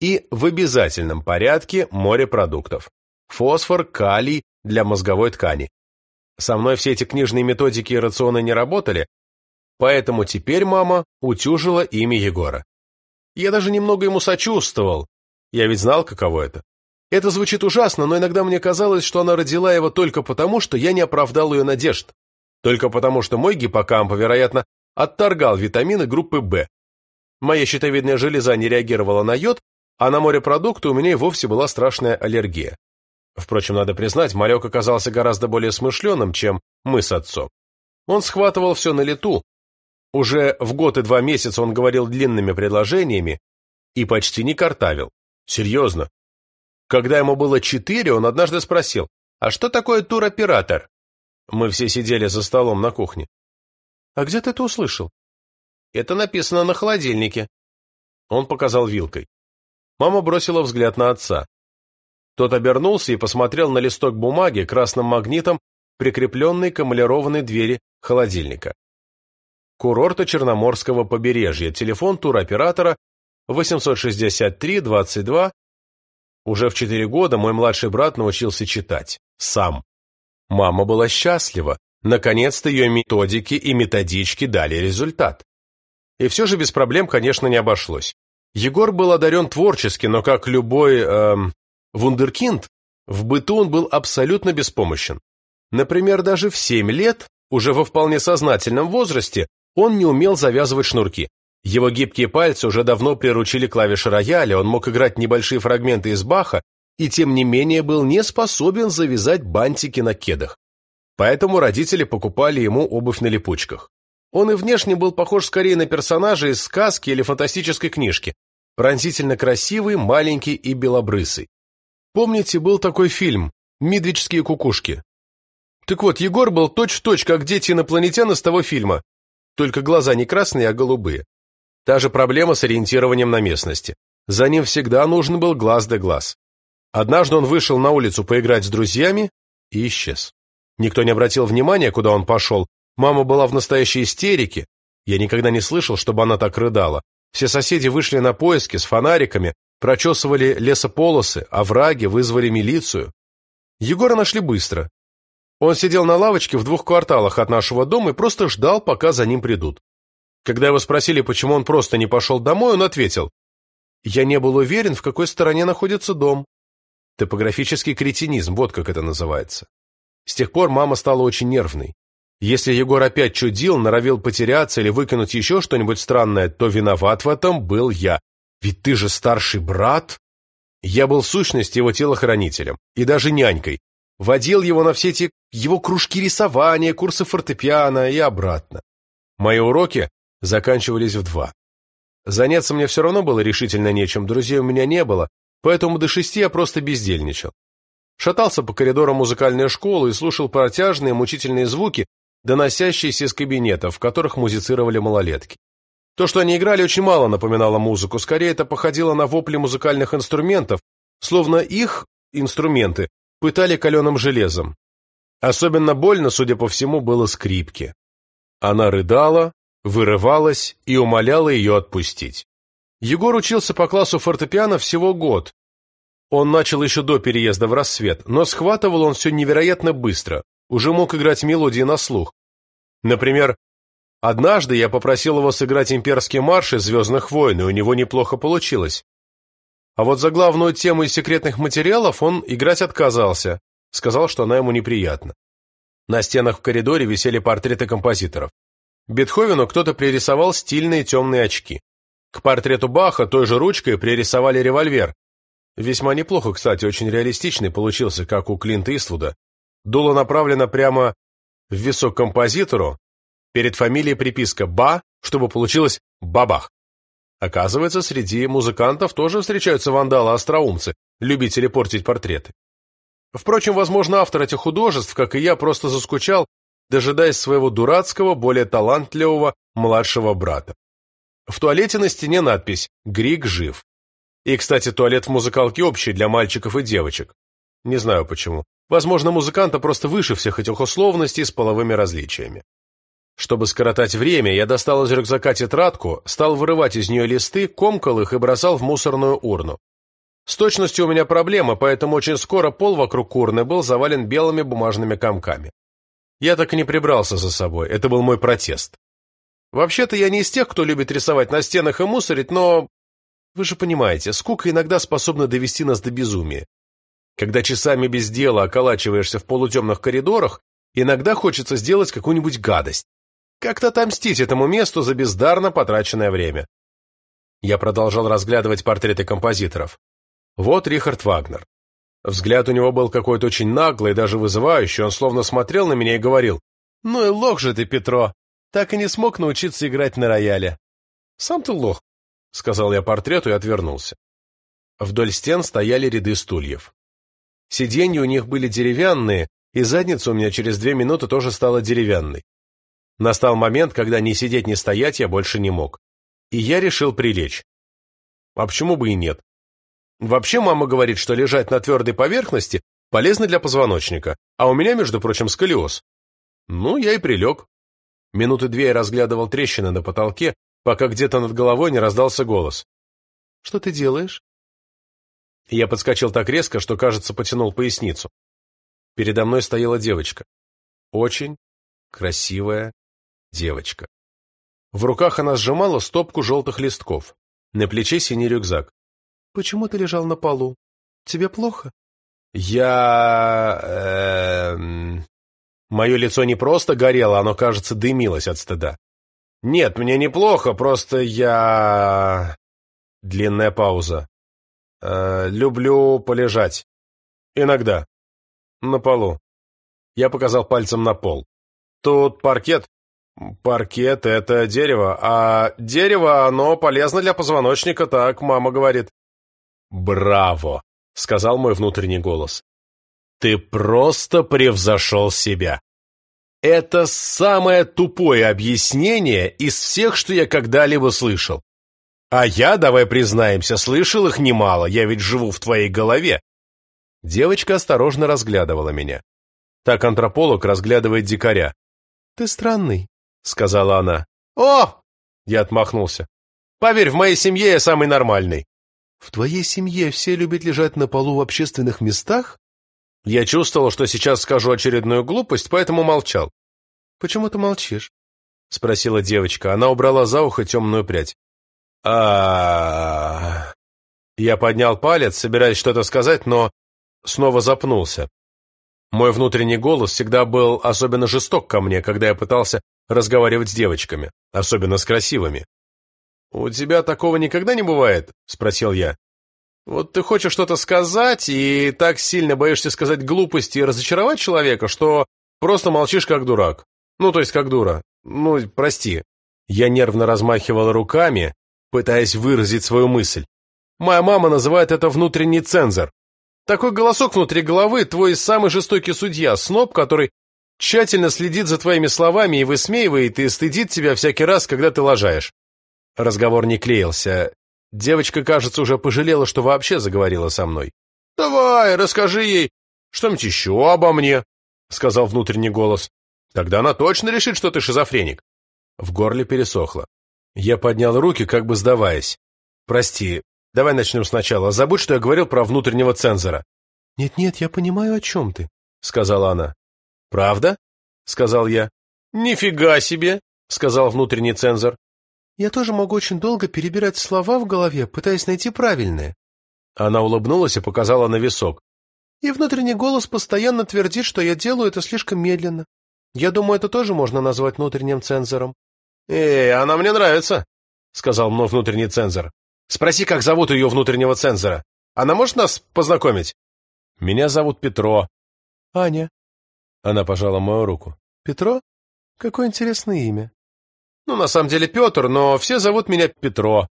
Speaker 1: и в обязательном порядке морепродуктов – фосфор, калий для мозговой ткани, со мной все эти книжные методики и рационы не работали, поэтому теперь мама утюжила имя Егора. Я даже немного ему сочувствовал, я ведь знал, каково это. Это звучит ужасно, но иногда мне казалось, что она родила его только потому, что я не оправдал ее надежд. Только потому, что мой гиппокамп, вероятно, отторгал витамины группы В. Моя щитовидная железа не реагировала на йод, а на морепродукты у меня и вовсе была страшная аллергия. Впрочем, надо признать, малек оказался гораздо более смышленым, чем мы с отцом. Он схватывал все на лету. Уже в год и два месяца он говорил длинными предложениями и почти не картавил. Серьезно. Когда ему было четыре, он однажды спросил, «А что такое туроператор?» Мы все сидели за столом на кухне. «А где ты это услышал?» «Это написано на холодильнике». Он показал вилкой. Мама бросила взгляд на отца. Тот обернулся и посмотрел на листок бумаги красным магнитом, прикрепленный к эмалированной двери холодильника. Курорта Черноморского побережья. Телефон туроператора 863-22. Уже в четыре года мой младший брат научился читать. Сам. Мама была счастлива. Наконец-то ее методики и методички дали результат. И все же без проблем, конечно, не обошлось. Егор был одарен творчески, но как любой эм, вундеркинд, в быту он был абсолютно беспомощен. Например, даже в 7 лет, уже во вполне сознательном возрасте, он не умел завязывать шнурки. Его гибкие пальцы уже давно приручили клавиши рояля, он мог играть небольшие фрагменты из Баха, и тем не менее был не способен завязать бантики на кедах. Поэтому родители покупали ему обувь на липучках. Он и внешне был похож скорее на персонажа из сказки или фантастической книжки, пронзительно красивый, маленький и белобрысый. Помните, был такой фильм «Мидрические кукушки»? Так вот, Егор был точь-в-точь, -точь, как дети инопланетян из того фильма, только глаза не красные, а голубые. Та же проблема с ориентированием на местности. За ним всегда нужен был глаз да глаз. Однажды он вышел на улицу поиграть с друзьями и исчез. Никто не обратил внимания, куда он пошел. Мама была в настоящей истерике. Я никогда не слышал, чтобы она так рыдала. Все соседи вышли на поиски с фонариками, прочесывали лесополосы, овраги, вызвали милицию. Егора нашли быстро. Он сидел на лавочке в двух кварталах от нашего дома и просто ждал, пока за ним придут. Когда его спросили, почему он просто не пошел домой, он ответил, «Я не был уверен, в какой стороне находится дом». Топографический кретинизм, вот как это называется. С тех пор мама стала очень нервной. Если Егор опять чудил, норовил потеряться или выкинуть еще что-нибудь странное, то виноват в этом был я. Ведь ты же старший брат. Я был в сущности его телохранителем и даже нянькой. Водил его на все эти его кружки рисования, курсы фортепиано и обратно. Мои уроки заканчивались в два. Заняться мне все равно было решительно нечем, друзей у меня не было, поэтому до шести я просто бездельничал. Шатался по коридорам музыкальной школы и слушал протяжные мучительные звуки, доносящиеся из кабинетов, в которых музицировали малолетки. То, что они играли, очень мало напоминало музыку, скорее это походило на вопли музыкальных инструментов, словно их, инструменты, пытали каленым железом. Особенно больно, судя по всему, было скрипке. Она рыдала, вырывалась и умоляла ее отпустить. Егор учился по классу фортепиано всего год. Он начал еще до переезда в рассвет, но схватывал он все невероятно быстро, уже мог играть мелодии на слух. Например, однажды я попросил его сыграть имперский марш из «Звездных войн», и у него неплохо получилось. А вот за главную тему из секретных материалов он играть отказался, сказал, что она ему неприятна. На стенах в коридоре висели портреты композиторов. Бетховену кто-то пририсовал стильные темные очки. К портрету Баха той же ручкой пририсовали револьвер. Весьма неплохо, кстати, очень реалистичный получился, как у Клинта Иствуда. Дуло направлено прямо в висок композитору, перед фамилией приписка «Ба», чтобы получилось «Бабах». Оказывается, среди музыкантов тоже встречаются вандалы-остроумцы, любители портить портреты. Впрочем, возможно, автор этих художеств, как и я, просто заскучал дожидаясь своего дурацкого, более талантливого младшего брата. В туалете на стене надпись «Григ жив». И, кстати, туалет в музыкалке общий для мальчиков и девочек. Не знаю почему. Возможно, музыканта просто выше всех этих условностей с половыми различиями. Чтобы скоротать время, я достал из рюкзака тетрадку, стал вырывать из нее листы, комкал их и бросал в мусорную урну. С точностью у меня проблема, поэтому очень скоро пол вокруг урны был завален белыми бумажными комками. Я так и не прибрался за собой, это был мой протест. Вообще-то я не из тех, кто любит рисовать на стенах и мусорить, но... Вы же понимаете, скука иногда способна довести нас до безумия. Когда часами без дела околачиваешься в полутемных коридорах, иногда хочется сделать какую-нибудь гадость. Как-то отомстить этому месту за бездарно потраченное время. Я продолжал разглядывать портреты композиторов. Вот Рихард Вагнер. Взгляд у него был какой-то очень наглый, даже вызывающий, он словно смотрел на меня и говорил, «Ну и лох же ты, Петро, так и не смог научиться играть на рояле». «Сам ты лох», — сказал я портрету и отвернулся. Вдоль стен стояли ряды стульев. Сиденья у них были деревянные, и задница у меня через две минуты тоже стала деревянной. Настал момент, когда ни сидеть, ни стоять я больше не мог. И я решил прилечь. А почему бы и нет? Вообще мама говорит, что лежать на твердой поверхности полезно для позвоночника, а у меня, между прочим, сколиоз. Ну, я и прилег. Минуты две я разглядывал трещины на потолке, пока где-то над головой не раздался голос. «Что ты делаешь?» Я подскочил так резко, что, кажется, потянул поясницу. Передо мной стояла девочка. Очень красивая девочка. В руках она сжимала стопку желтых листков. На плече синий рюкзак. «Почему ты лежал на полу? Тебе плохо?» «Я... Эм... Мое лицо не просто горело, оно, кажется, дымилось от стыда. «Нет, мне неплохо, просто я...» Длинная пауза. Э, «Люблю полежать. Иногда. На полу». Я показал пальцем на пол. «Тут паркет. Паркет — это дерево, а дерево, оно полезно для позвоночника, так мама говорит». «Браво!» — сказал мой внутренний голос. «Ты просто превзошел себя!» Это самое тупое объяснение из всех, что я когда-либо слышал. А я, давай признаемся, слышал их немало, я ведь живу в твоей голове. Девочка осторожно разглядывала меня. Так антрополог разглядывает дикаря. «Ты странный», — сказала она. «О!» — я отмахнулся. «Поверь, в моей семье я самый нормальный». «В твоей семье все любят лежать на полу в общественных местах?» Я чувствовал, что сейчас скажу очередную глупость, поэтому молчал. «Почему ты молчишь?» — спросила девочка. Она убрала за ухо темную прядь. а Я поднял палец, собираясь что-то сказать, но снова запнулся. Мой внутренний голос всегда был особенно жесток ко мне, когда я пытался разговаривать с девочками, особенно с красивыми. «У тебя такого никогда не бывает?» — спросил я. «Вот ты хочешь что-то сказать, и так сильно боишься сказать глупости и разочаровать человека, что просто молчишь как дурак. Ну, то есть как дура. Ну, прости». Я нервно размахивал руками, пытаясь выразить свою мысль. Моя мама называет это внутренний цензор. Такой голосок внутри головы – твой самый жестокий судья, сноб, который тщательно следит за твоими словами и высмеивает, и стыдит тебя всякий раз, когда ты лажаешь. Разговор не клеился. Девочка, кажется, уже пожалела, что вообще заговорила со мной. «Давай, расскажи ей что-нибудь еще обо мне», — сказал внутренний голос. «Тогда она точно решит, что ты шизофреник». В горле пересохло. Я поднял руки, как бы сдаваясь. «Прости, давай начнем сначала. Забудь, что я говорил про внутреннего цензора». «Нет-нет, я понимаю, о чем ты», — сказала она. «Правда?» — сказал я. «Нифига себе!» — сказал внутренний цензор. Я тоже могу очень долго перебирать слова в голове, пытаясь найти правильные. Она улыбнулась и показала на висок. И внутренний голос постоянно твердит, что я делаю это слишком медленно. Я думаю, это тоже можно назвать внутренним цензором. «Эй, она мне нравится», — сказал мой внутренний цензор. «Спроси, как зовут ее внутреннего цензора. Она может нас познакомить?» «Меня зовут Петро». «Аня». Она пожала мою руку. «Петро? Какое интересное имя». Ну, на самом деле Петр, но все зовут меня Петро.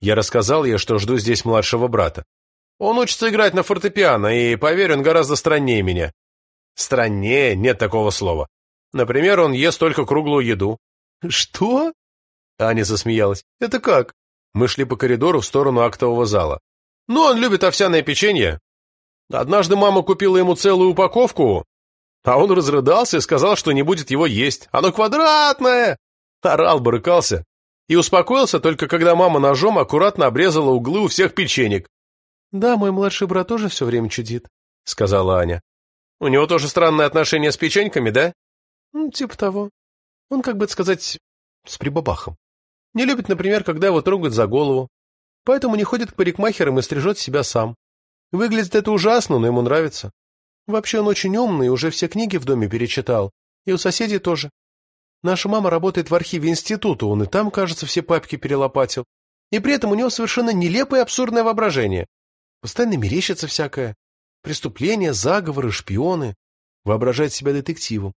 Speaker 1: Я рассказал ей, что жду здесь младшего брата. Он учится играть на фортепиано, и, поверь, он гораздо страннее меня. Страннее? Нет такого слова. Например, он ест только круглую еду. Что? Аня засмеялась. Это как? Мы шли по коридору в сторону актового зала. Ну, он любит овсяное печенье. Однажды мама купила ему целую упаковку, а он разрыдался и сказал, что не будет его есть. Оно квадратное! орал, брыкался и успокоился только когда мама ножом аккуратно обрезала углы у всех печенек. «Да, мой младший брат тоже все время чудит», — сказала Аня. «У него тоже странное отношение с печеньками, да?» «Ну, типа того. Он, как бы сказать, с прибабахом. Не любит, например, когда его трогают за голову. Поэтому не ходит к парикмахерам и стрижет себя сам. Выглядит это ужасно, но ему нравится. Вообще он очень умный, уже все книги в доме перечитал. И у соседей тоже. Наша мама работает в архиве института, он и там, кажется, все папки перелопатил. И при этом у него совершенно нелепое абсурдное воображение. Постоянно мерещится всякое. Преступления, заговоры, шпионы. Воображает себя детективом.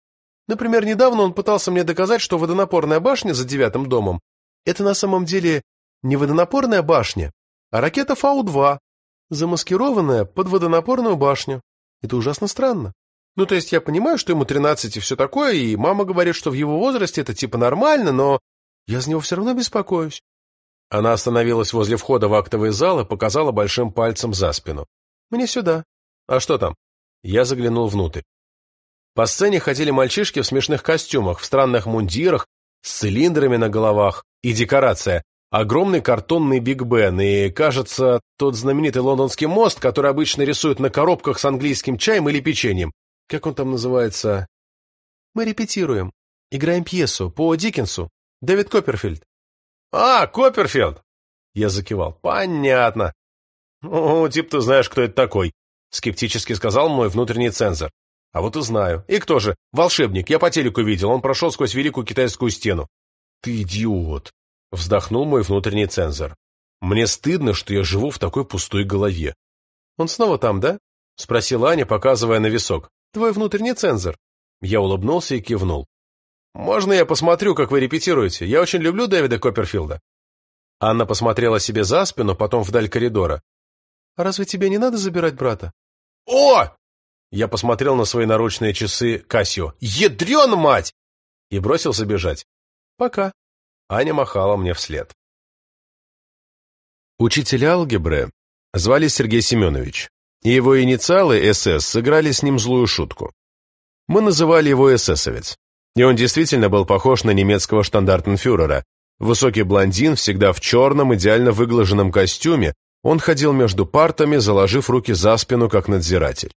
Speaker 1: Например, недавно он пытался мне доказать, что водонапорная башня за девятым домом — это на самом деле не водонапорная башня, а ракета Фау-2, замаскированная под водонапорную башню. Это ужасно странно. Ну, то есть я понимаю, что ему 13 и все такое, и мама говорит, что в его возрасте это типа нормально, но я за него все равно беспокоюсь. Она остановилась возле входа в актовый зал и показала большим пальцем за спину. «Мне сюда». «А что там?» Я заглянул внутрь. По сцене ходили мальчишки в смешных костюмах, в странных мундирах, с цилиндрами на головах, и декорация — огромный картонный Биг Бен, и, кажется, тот знаменитый лондонский мост, который обычно рисуют на коробках с английским чаем или печеньем. Как он там называется? Мы репетируем. Играем пьесу по Диккенсу. Дэвид Копперфильд. А, Копперфильд! Я закивал. Понятно. Ну, тип ты знаешь, кто это такой. Скептически сказал мой внутренний цензор. А вот и знаю. И кто же? Волшебник. Я по телеку видел. Он прошел сквозь великую китайскую стену. Ты идиот. Вздохнул мой внутренний цензор. Мне стыдно, что я живу в такой пустой голове. Он снова там, да? Спросила Аня, показывая на висок. Твой внутренний цензор. Я улыбнулся и кивнул. «Можно я посмотрю, как вы репетируете? Я очень люблю Дэвида Копперфилда». Анна посмотрела себе за спину, потом вдаль коридора. «Разве тебе не надо забирать брата?» «О!» Я посмотрел на свои наручные часы Кассио. «Ядрен, мать!» И бросился бежать. «Пока». Аня махала мне вслед. Учителя алгебры звали Сергей Семенович, и его инициалы СС сыграли с ним злую шутку. Мы называли его эсэсовец. И он действительно был похож на немецкого штандартенфюрера. Высокий блондин, всегда в черном, идеально выглаженном костюме, он ходил между партами, заложив руки за спину, как надзиратель.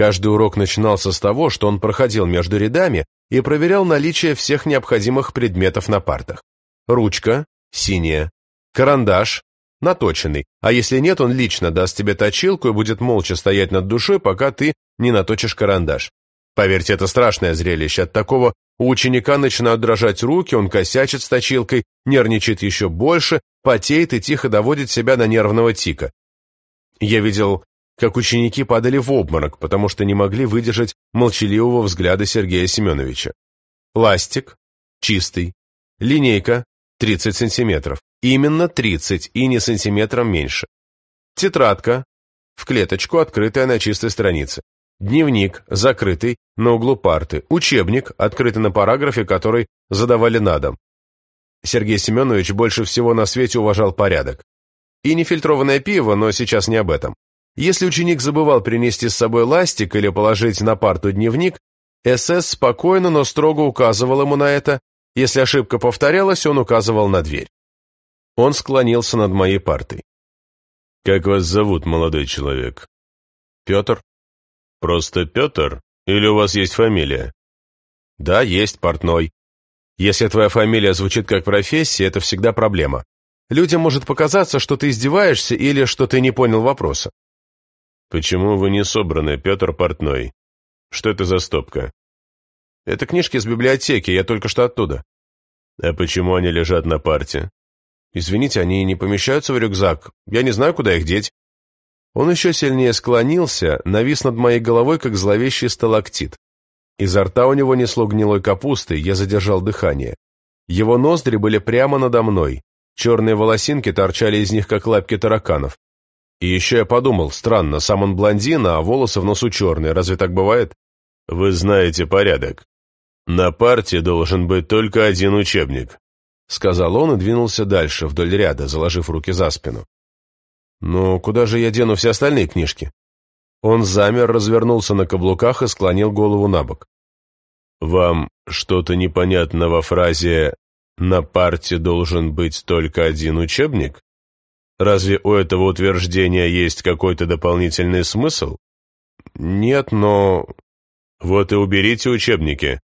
Speaker 1: Каждый урок начинался с того, что он проходил между рядами и проверял наличие всех необходимых предметов на партах. Ручка, синяя, карандаш, наточенный, а если нет, он лично даст тебе точилку и будет молча стоять над душой, пока ты не наточишь карандаш. Поверьте, это страшное зрелище. От такого у ученика начинают дрожать руки, он косячит с точилкой, нервничает еще больше, потеет и тихо доводит себя до нервного тика. Я видел, как ученики падали в обморок, потому что не могли выдержать молчаливого взгляда Сергея Семеновича. Пластик, чистый, линейка, 30 сантиметров. Именно 30 и не сантиметром меньше. Тетрадка, в клеточку, открытая на чистой странице. Дневник, закрытый, на углу парты. Учебник, открытый на параграфе, который задавали на дом. Сергей Семенович больше всего на свете уважал порядок. И нефильтрованное пиво, но сейчас не об этом. Если ученик забывал принести с собой ластик или положить на парту дневник, СС спокойно, но строго указывал ему на это. Если ошибка повторялась, он указывал на дверь. Он склонился над моей партой. «Как вас зовут, молодой человек?» «Петр». «Просто Петр? Или у вас есть фамилия?» «Да, есть, портной. Если твоя фамилия звучит как профессия, это всегда проблема. Людям может показаться, что ты издеваешься или что ты не понял вопроса». «Почему вы не собраны, Петр Портной? Что это за стопка?» «Это книжки из библиотеки, я только что оттуда». «А почему они лежат на парте?» «Извините, они не помещаются в рюкзак. Я не знаю, куда их деть». Он еще сильнее склонился, навис над моей головой, как зловещий сталактит. Изо рта у него несло гнилой капустой, я задержал дыхание. Его ноздри были прямо надо мной, черные волосинки торчали из них, как лапки тараканов. И еще я подумал, странно, сам он блондин, а волосы в носу черные, разве так бывает? Вы знаете порядок. На парте должен быть только один учебник, сказал он и двинулся дальше, вдоль ряда, заложив руки за спину. «Ну, куда же я дену все остальные книжки?» Он замер, развернулся на каблуках и склонил голову на бок. «Вам что-то непонятно во фразе «на парте должен быть только один учебник»? Разве у этого утверждения есть какой-то дополнительный смысл?» «Нет, но...» «Вот и уберите учебники».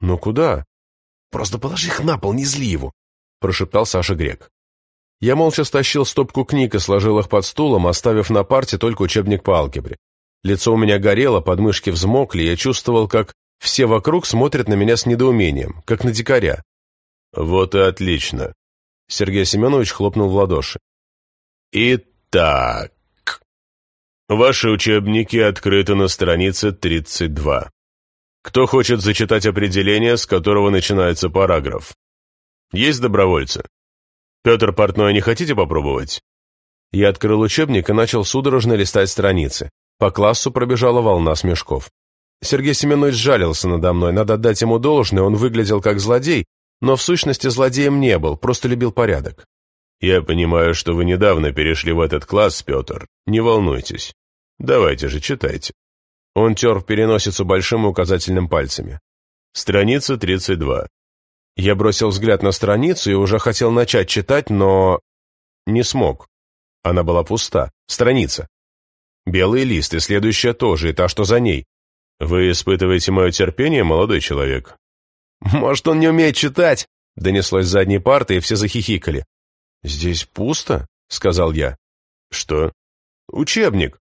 Speaker 1: «Но куда?» «Просто положи их на пол, не зли его», — прошептал Саша Грек. Я молча стащил стопку книг и сложил их под стулом, оставив на парте только учебник по алгебре. Лицо у меня горело, подмышки взмокли, я чувствовал, как все вокруг смотрят на меня с недоумением, как на дикаря. «Вот и отлично!» Сергей Семенович хлопнул в ладоши. «Итак, ваши учебники открыты на странице 32. Кто хочет зачитать определение, с которого начинается параграф? Есть добровольцы?» «Петр Портной, не хотите попробовать?» Я открыл учебник и начал судорожно листать страницы. По классу пробежала волна смешков. Сергей Семенович жалился надо мной, надо отдать ему должное, он выглядел как злодей, но в сущности злодеем не был, просто любил порядок. «Я понимаю, что вы недавно перешли в этот класс, Петр. Не волнуйтесь. Давайте же, читайте». Он тер переносицу большим указательным пальцами. Страница 32. Я бросил взгляд на страницу и уже хотел начать читать, но не смог. Она была пуста. Страница. Белый лист, и следующая тоже, и та, что за ней. «Вы испытываете мое терпение, молодой человек?»
Speaker 2: «Может, он не умеет читать?» — донеслось с задней парты, и все захихикали.
Speaker 1: «Здесь пусто?» — сказал я.
Speaker 2: «Что?»
Speaker 1: «Учебник».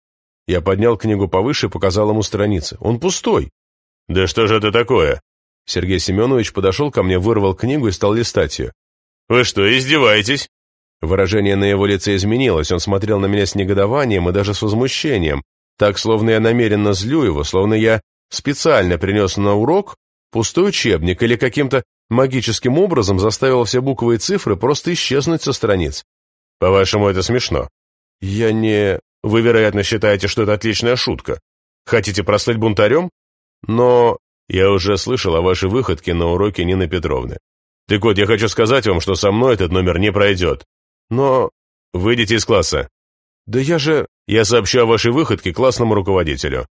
Speaker 1: Я поднял книгу повыше и показал ему страницы. «Он пустой».
Speaker 2: «Да что же это такое?»
Speaker 1: Сергей Семенович подошел ко мне, вырвал книгу и стал листать ее.
Speaker 2: «Вы что, издеваетесь?»
Speaker 1: Выражение на его лице изменилось, он смотрел на меня с негодованием и даже с возмущением, так, словно я намеренно злю его, словно я специально принес на урок пустой учебник или каким-то магическим образом заставил все буквы и цифры просто исчезнуть со страниц.
Speaker 2: По-вашему, это смешно?
Speaker 1: Я не...
Speaker 2: Вы, вероятно, считаете, что это отличная шутка. Хотите прослыть бунтарем?
Speaker 1: Но
Speaker 2: я уже слышал о вашей выходке на уроке Нины Петровны. Так вот, я хочу сказать вам, что со мной этот номер не пройдет.
Speaker 1: Но...
Speaker 2: Выйдите из класса.
Speaker 1: Да я же...
Speaker 2: Я сообщу о вашей выходке классному руководителю.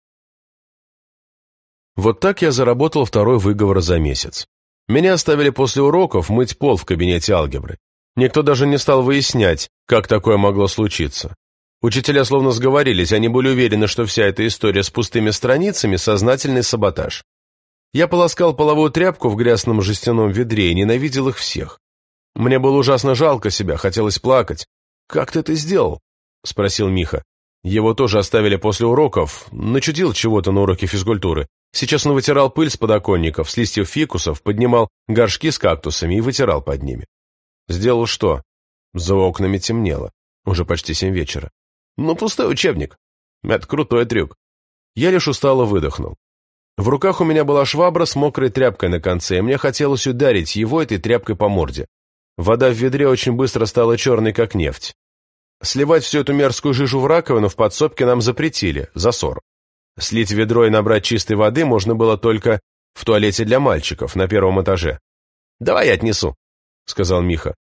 Speaker 1: Вот так я заработал второй выговор за месяц. Меня оставили после уроков мыть пол в кабинете алгебры. Никто даже не стал выяснять, как такое могло случиться. Учителя словно сговорились, они были уверены, что вся эта история с пустыми страницами – сознательный саботаж. Я полоскал половую тряпку в грязном жестяном ведре и ненавидел их всех. Мне было ужасно жалко себя, хотелось плакать. «Как ты это сделал?» – спросил Миха. Его тоже оставили после уроков, начудил чего-то на уроке физкультуры. Сейчас он вытирал пыль с подоконников, с листьев фикусов, поднимал горшки с кактусами и вытирал под ними. Сделал что? За окнами темнело. Уже почти семь вечера. Ну, пустой учебник. Это крутой трюк. Я лишь устало выдохнул. В руках у меня была швабра с мокрой тряпкой на конце, и мне хотелось ударить его этой тряпкой по морде. Вода в ведре очень быстро стала черной, как нефть. Сливать всю эту мерзкую жижу в раковину в подсобке нам запретили, засор. Слить ведро и набрать чистой воды можно было только в туалете для мальчиков на первом этаже. «Давай я отнесу», — сказал Миха.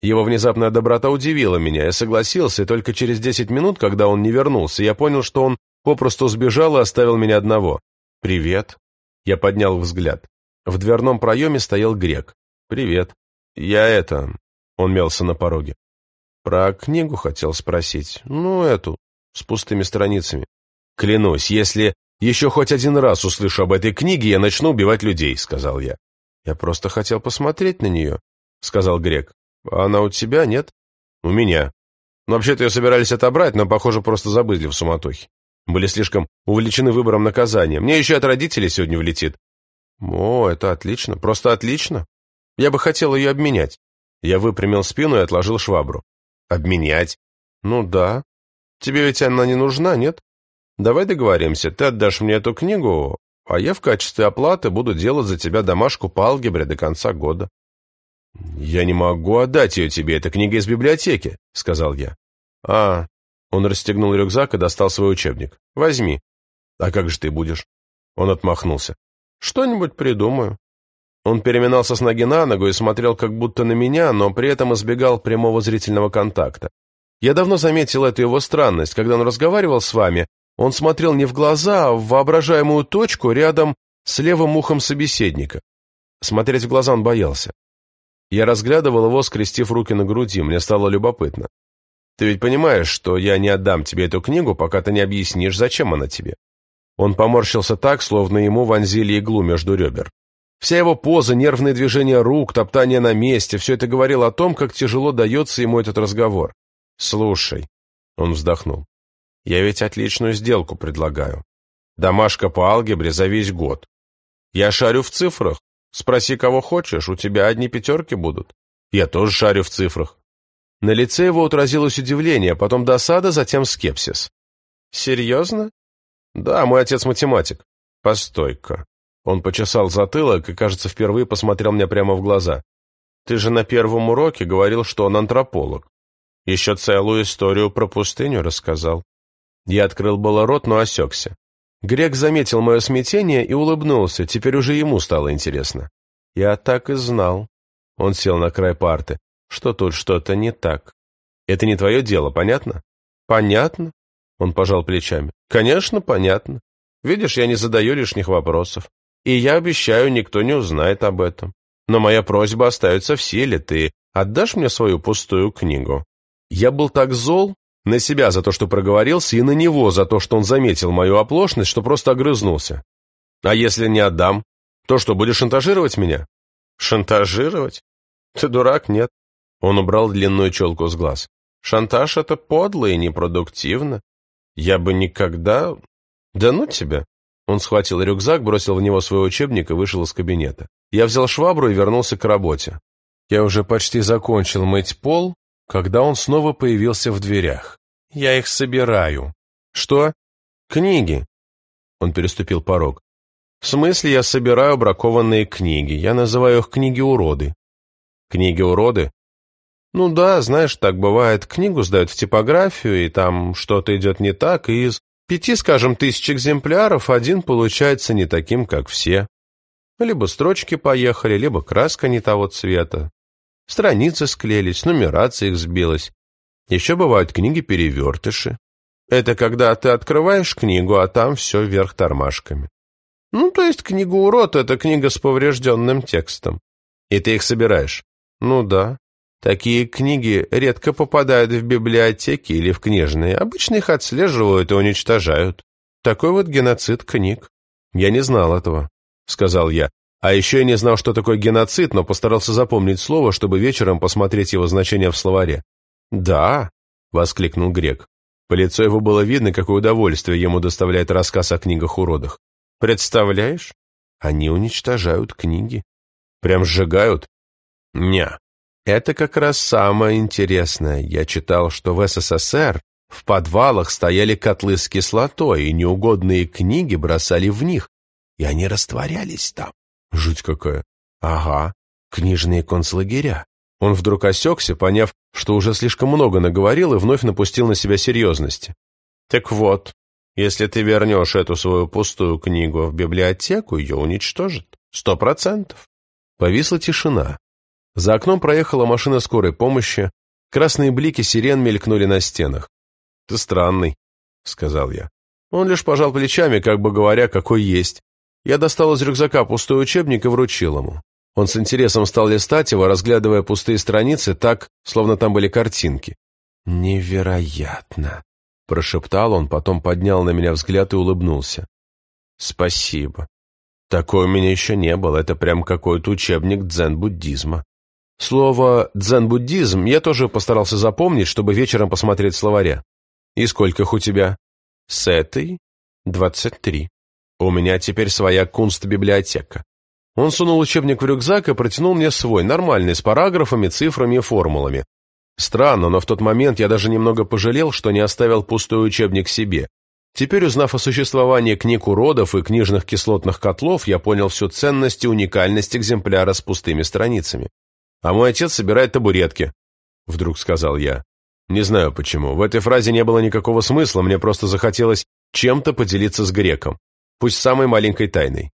Speaker 1: Его внезапная доброта удивила меня, я согласился, и только через десять минут, когда он не вернулся, я понял, что он попросту сбежал и оставил меня одного. «Привет». Я поднял взгляд. В дверном проеме стоял грек. «Привет». «Я это...» Он мелся на пороге. «Про книгу хотел спросить. Ну, эту, с пустыми страницами. Клянусь, если еще хоть один раз услышу об этой книге, я начну убивать людей», — сказал я. «Я просто хотел посмотреть на нее», — сказал Грек. «А она у тебя, нет?» «У меня. Ну, вообще-то ее собирались отобрать, но, похоже, просто забыли в суматохе. Были слишком увлечены выбором наказания. Мне еще от родителей сегодня влетит». «О, это отлично, просто отлично. Я бы хотел ее обменять». Я выпрямил спину и отложил швабру. «Обменять?» «Ну да. Тебе ведь она не нужна, нет?» Давай договоримся, ты отдашь мне эту книгу, а я в качестве оплаты буду делать за тебя домашку по алгебре до конца года. Я не могу отдать ее тебе, это книга из библиотеки, сказал я. А, он расстегнул рюкзак и достал свой учебник. Возьми. А как же ты будешь? Он отмахнулся. Что-нибудь придумаю. Он переминался с ноги на ногу и смотрел как будто на меня, но при этом избегал прямого зрительного контакта. Я давно заметил эту его странность. Когда он разговаривал с вами, он смотрел не в глаза, а в воображаемую точку рядом с левым ухом собеседника. Смотреть в глаза он боялся. Я разглядывал его, скрестив руки на груди, мне стало любопытно. Ты ведь понимаешь, что я не отдам тебе эту книгу, пока ты не объяснишь, зачем она тебе. Он поморщился так, словно ему вонзили иглу между ребер. Вся его поза, нервные движения рук, топтание на месте, все это говорило о том, как тяжело дается ему этот разговор. «Слушай», — он вздохнул, я ведь отличную сделку предлагаю. Домашка по алгебре за весь год. Я шарю в цифрах. Спроси, кого хочешь, у тебя одни пятерки будут. Я тоже шарю в цифрах. На лице его отразилось удивление, потом досада, затем скепсис. Серьезно? Да, мой отец математик. Постой-ка. Он почесал затылок и, кажется, впервые посмотрел мне прямо в глаза. Ты же на первом уроке говорил, что он антрополог. Еще целую историю про пустыню рассказал. Я открыл было рот, но осекся. Грек заметил мое смятение и улыбнулся, теперь уже ему стало интересно. Я так и знал. Он сел на край парты. Что тут что-то не так. Это не твое дело, понятно? Понятно. Он пожал плечами. Конечно, понятно. Видишь, я не задаю лишних вопросов. И я обещаю, никто не узнает об этом. Но моя просьба остается в силе. Ты отдашь мне свою пустую книгу? Я был так зол, на себя за то, что проговорился, и на него за то, что он заметил мою оплошность, что просто огрызнулся. А если не отдам, то что, будешь шантажировать меня?
Speaker 2: Шантажировать? Ты дурак, нет?
Speaker 1: Он убрал длинную челку с глаз.
Speaker 2: Шантаж — это подло и непродуктивно. Я бы никогда... Да ну тебя.
Speaker 1: Он схватил рюкзак, бросил в него свой учебник и вышел из кабинета. Я взял швабру и вернулся к работе. Я уже почти закончил мыть пол, когда он снова появился в дверях.
Speaker 2: «Я их собираю».
Speaker 1: «Что?»
Speaker 2: «Книги».
Speaker 1: Он переступил порог.
Speaker 2: «В смысле я собираю бракованные книги? Я называю их книги-уроды».
Speaker 1: «Книги-уроды?»
Speaker 2: «Ну да, знаешь, так бывает. Книгу сдают в типографию, и там что-то идет не так, и из пяти, скажем, тысяч экземпляров один получается не таким, как все. Либо строчки поехали, либо краска не того цвета. Страницы склеились, нумерация их сбилась. Еще бывают книги-перевертыши. Это когда ты открываешь книгу, а там все вверх тормашками. Ну, то есть книга урод — это книга с поврежденным текстом.
Speaker 1: И ты их собираешь?
Speaker 2: Ну да. Такие книги редко попадают в библиотеки или в книжные. Обычно их отслеживают и уничтожают. Такой вот геноцид книг.
Speaker 1: Я не знал этого, сказал я. А еще я не знал, что такое геноцид, но постарался запомнить слово, чтобы вечером посмотреть его значение в словаре.
Speaker 2: «Да», — воскликнул Грек.
Speaker 1: По лицу его было видно, какое удовольствие ему доставляет рассказ о книгах-уродах.
Speaker 2: «Представляешь? Они уничтожают книги».
Speaker 1: «Прям сжигают?»
Speaker 2: «Ня. Это как раз самое интересное. Я читал, что в СССР в подвалах стояли котлы с кислотой, и неугодные книги бросали в них, и они растворялись там.
Speaker 1: Жуть какая.
Speaker 2: Ага, книжные концлагеря.
Speaker 1: Он вдруг осекся, поняв, что уже слишком много наговорил и вновь напустил на себя серьезности.
Speaker 2: Так вот, если ты вернешь эту свою пустую книгу в библиотеку, ее уничтожат. Сто процентов.
Speaker 1: Повисла тишина. За окном проехала машина скорой помощи, красные блики сирен мелькнули на стенах.
Speaker 2: «Ты странный», — сказал я.
Speaker 1: Он лишь пожал плечами, как бы говоря, какой есть. Я достал из рюкзака пустой учебник и вручил ему. Он с интересом стал листать его, разглядывая пустые страницы так, словно там были картинки.
Speaker 2: «Невероятно!» — прошептал он, потом поднял на меня взгляд и улыбнулся. «Спасибо. Такой у меня еще не было, это прям какой-то учебник дзен-буддизма».
Speaker 1: Слово «дзен-буддизм» я тоже постарался запомнить, чтобы вечером посмотреть словаря. «И сколько их у тебя?»
Speaker 2: «С этой двадцать три».
Speaker 1: У меня теперь своя кунст-библиотека. Он сунул учебник в рюкзак и протянул мне свой, нормальный, с параграфами, цифрами и формулами. Странно, но в тот момент я даже немного пожалел, что не оставил пустой учебник себе. Теперь, узнав о существовании книг уродов и книжных кислотных котлов, я понял всю ценность и уникальность экземпляра с пустыми страницами. «А мой отец собирает табуретки», — вдруг сказал я. Не знаю почему. В этой фразе не было никакого смысла, мне просто захотелось чем-то поделиться с греком пусть самой маленькой тайной.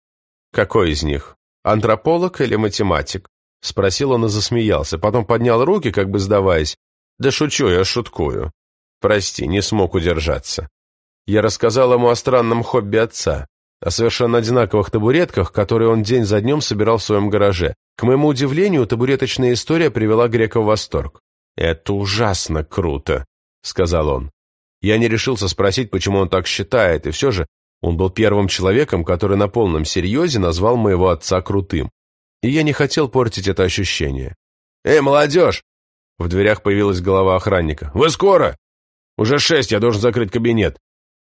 Speaker 2: «Какой из них? Антрополог или математик?» Спросил он и засмеялся, потом поднял руки, как бы сдаваясь. «Да шучу я, шуткую. Прости, не смог удержаться». Я рассказал ему о странном хобби отца, о совершенно одинаковых табуретках, которые он день за днем собирал в своем гараже. К моему удивлению, табуреточная история привела Грека в восторг.
Speaker 1: «Это ужасно круто», — сказал он. Я не решился спросить, почему он так считает, и все же он был первым человеком, который на полном серьезе назвал моего отца крутым. И я не хотел портить это ощущение.
Speaker 2: «Эй, молодежь!» В дверях появилась голова охранника. «Вы скоро?» «Уже шесть, я должен закрыть кабинет».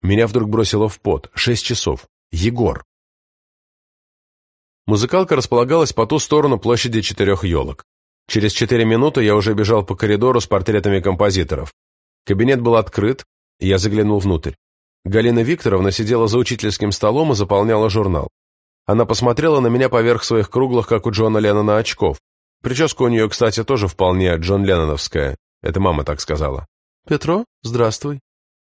Speaker 1: Меня вдруг бросило в пот. Шесть часов. Егор. Музыкалка располагалась по ту сторону площади четырех елок. Через четыре минуты я уже бежал по коридору с портретами композиторов. Кабинет был открыт, и я заглянул внутрь. Галина Викторовна сидела за учительским столом и заполняла журнал. Она посмотрела на меня поверх своих круглых, как у Джона Леннона, очков. Прическа у нее, кстати, тоже вполне Джон Ленноновская. Это мама так сказала.
Speaker 2: «Петро, здравствуй».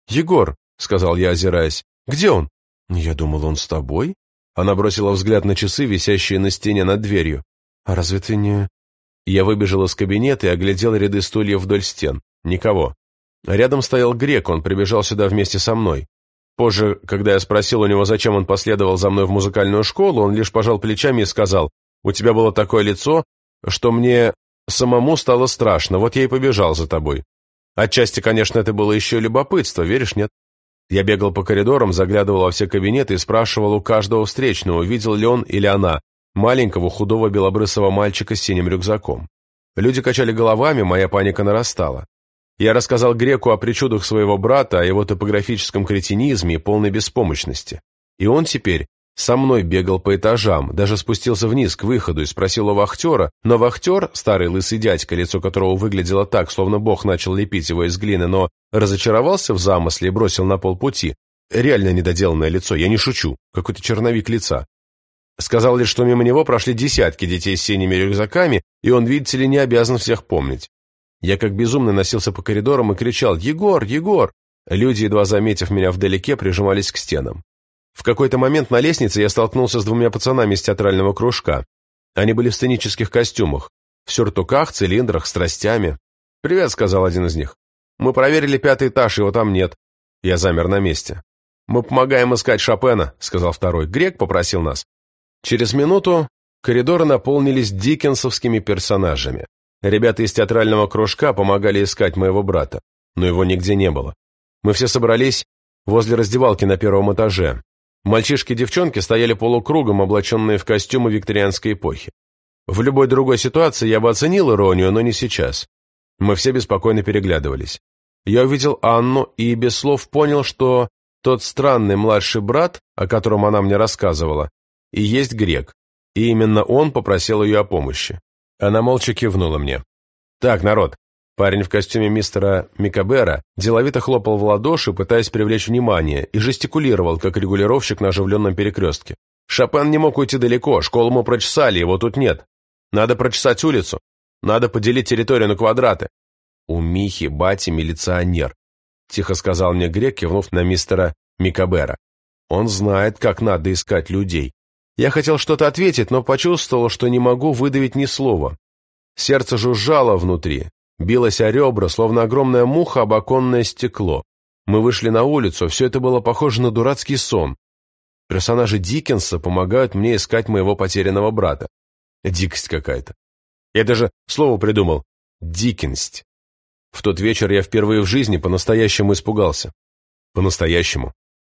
Speaker 1: «Егор», — сказал я, озираясь. «Где он?»
Speaker 2: «Я думал, он с тобой».
Speaker 1: Она бросила взгляд на часы, висящие на стене над дверью.
Speaker 2: «А разве ты не...»
Speaker 1: Я выбежал из кабинета и оглядел ряды стульев вдоль стен. Никого. Рядом стоял грек, он прибежал сюда вместе со мной. Позже, когда я спросил у него, зачем он последовал за мной в музыкальную школу, он лишь пожал плечами и сказал, «У тебя было такое лицо, что мне самому стало страшно, вот я и побежал за тобой. Отчасти, конечно, это было еще любопытство, веришь, нет?»
Speaker 2: Я бегал по коридорам, заглядывал во все кабинеты и спрашивал у каждого встречного, видел ли он или она маленького худого белобрысого мальчика с синим рюкзаком. Люди качали головами, моя паника нарастала. Я рассказал Греку о причудах своего брата, о его топографическом кретинизме и полной беспомощности. И он теперь со мной бегал по этажам, даже спустился вниз к выходу и спросил у вахтера, но вахтер, старый лысый дядька, лицо которого выглядело так, словно бог начал лепить его из глины, но разочаровался в замысле и бросил на полпути. Реально недоделанное лицо, я не шучу, какой-то черновик лица. Сказал лишь, что мимо него прошли десятки детей с синими рюкзаками, и он, видите ли, не обязан всех помнить. Я как безумный носился по коридорам и кричал «Егор! Егор!». Люди, едва заметив меня вдалеке, прижимались к стенам. В какой-то момент на лестнице я столкнулся с двумя пацанами из театрального кружка. Они были в сценических костюмах, в сюртуках, цилиндрах, с тростями. «Привет», — сказал один из них. «Мы проверили пятый этаж, его там нет». Я замер на месте. «Мы помогаем искать Шопена», — сказал второй. «Грек попросил нас». Через минуту коридоры наполнились диккенсовскими персонажами. Ребята из театрального кружка помогали искать моего брата, но его нигде не было. Мы все собрались возле раздевалки на первом этаже. Мальчишки и девчонки стояли полукругом, облаченные в костюмы викторианской эпохи. В любой другой ситуации я бы оценил иронию, но не сейчас. Мы все беспокойно переглядывались. Я увидел Анну и без слов понял, что тот странный младший брат, о котором она мне рассказывала, и есть грек, и именно он попросил ее о помощи. Она молча кивнула мне. «Так, народ». Парень в костюме мистера Микабера деловито хлопал в ладоши, пытаясь привлечь внимание, и жестикулировал, как регулировщик на оживленном перекрестке. «Шопен не мог уйти далеко, школу мы прочесали, его тут нет. Надо прочесать улицу. Надо поделить территорию на квадраты». «У Михи бати милиционер», — тихо сказал мне грек, кивнув на мистера Микабера. «Он знает, как надо искать людей. Я хотел что-то ответить, но почувствовал, что не могу выдавить ни слова. Сердце жужжало внутри, билось о ребра, словно огромная муха об оконное стекло. Мы вышли на улицу, все это было похоже на дурацкий сон. Персонажи Диккенса помогают мне искать моего потерянного брата. Дикость какая-то. Я даже слово придумал. Диккенсть. В тот вечер я впервые в жизни по-настоящему испугался. По-настоящему.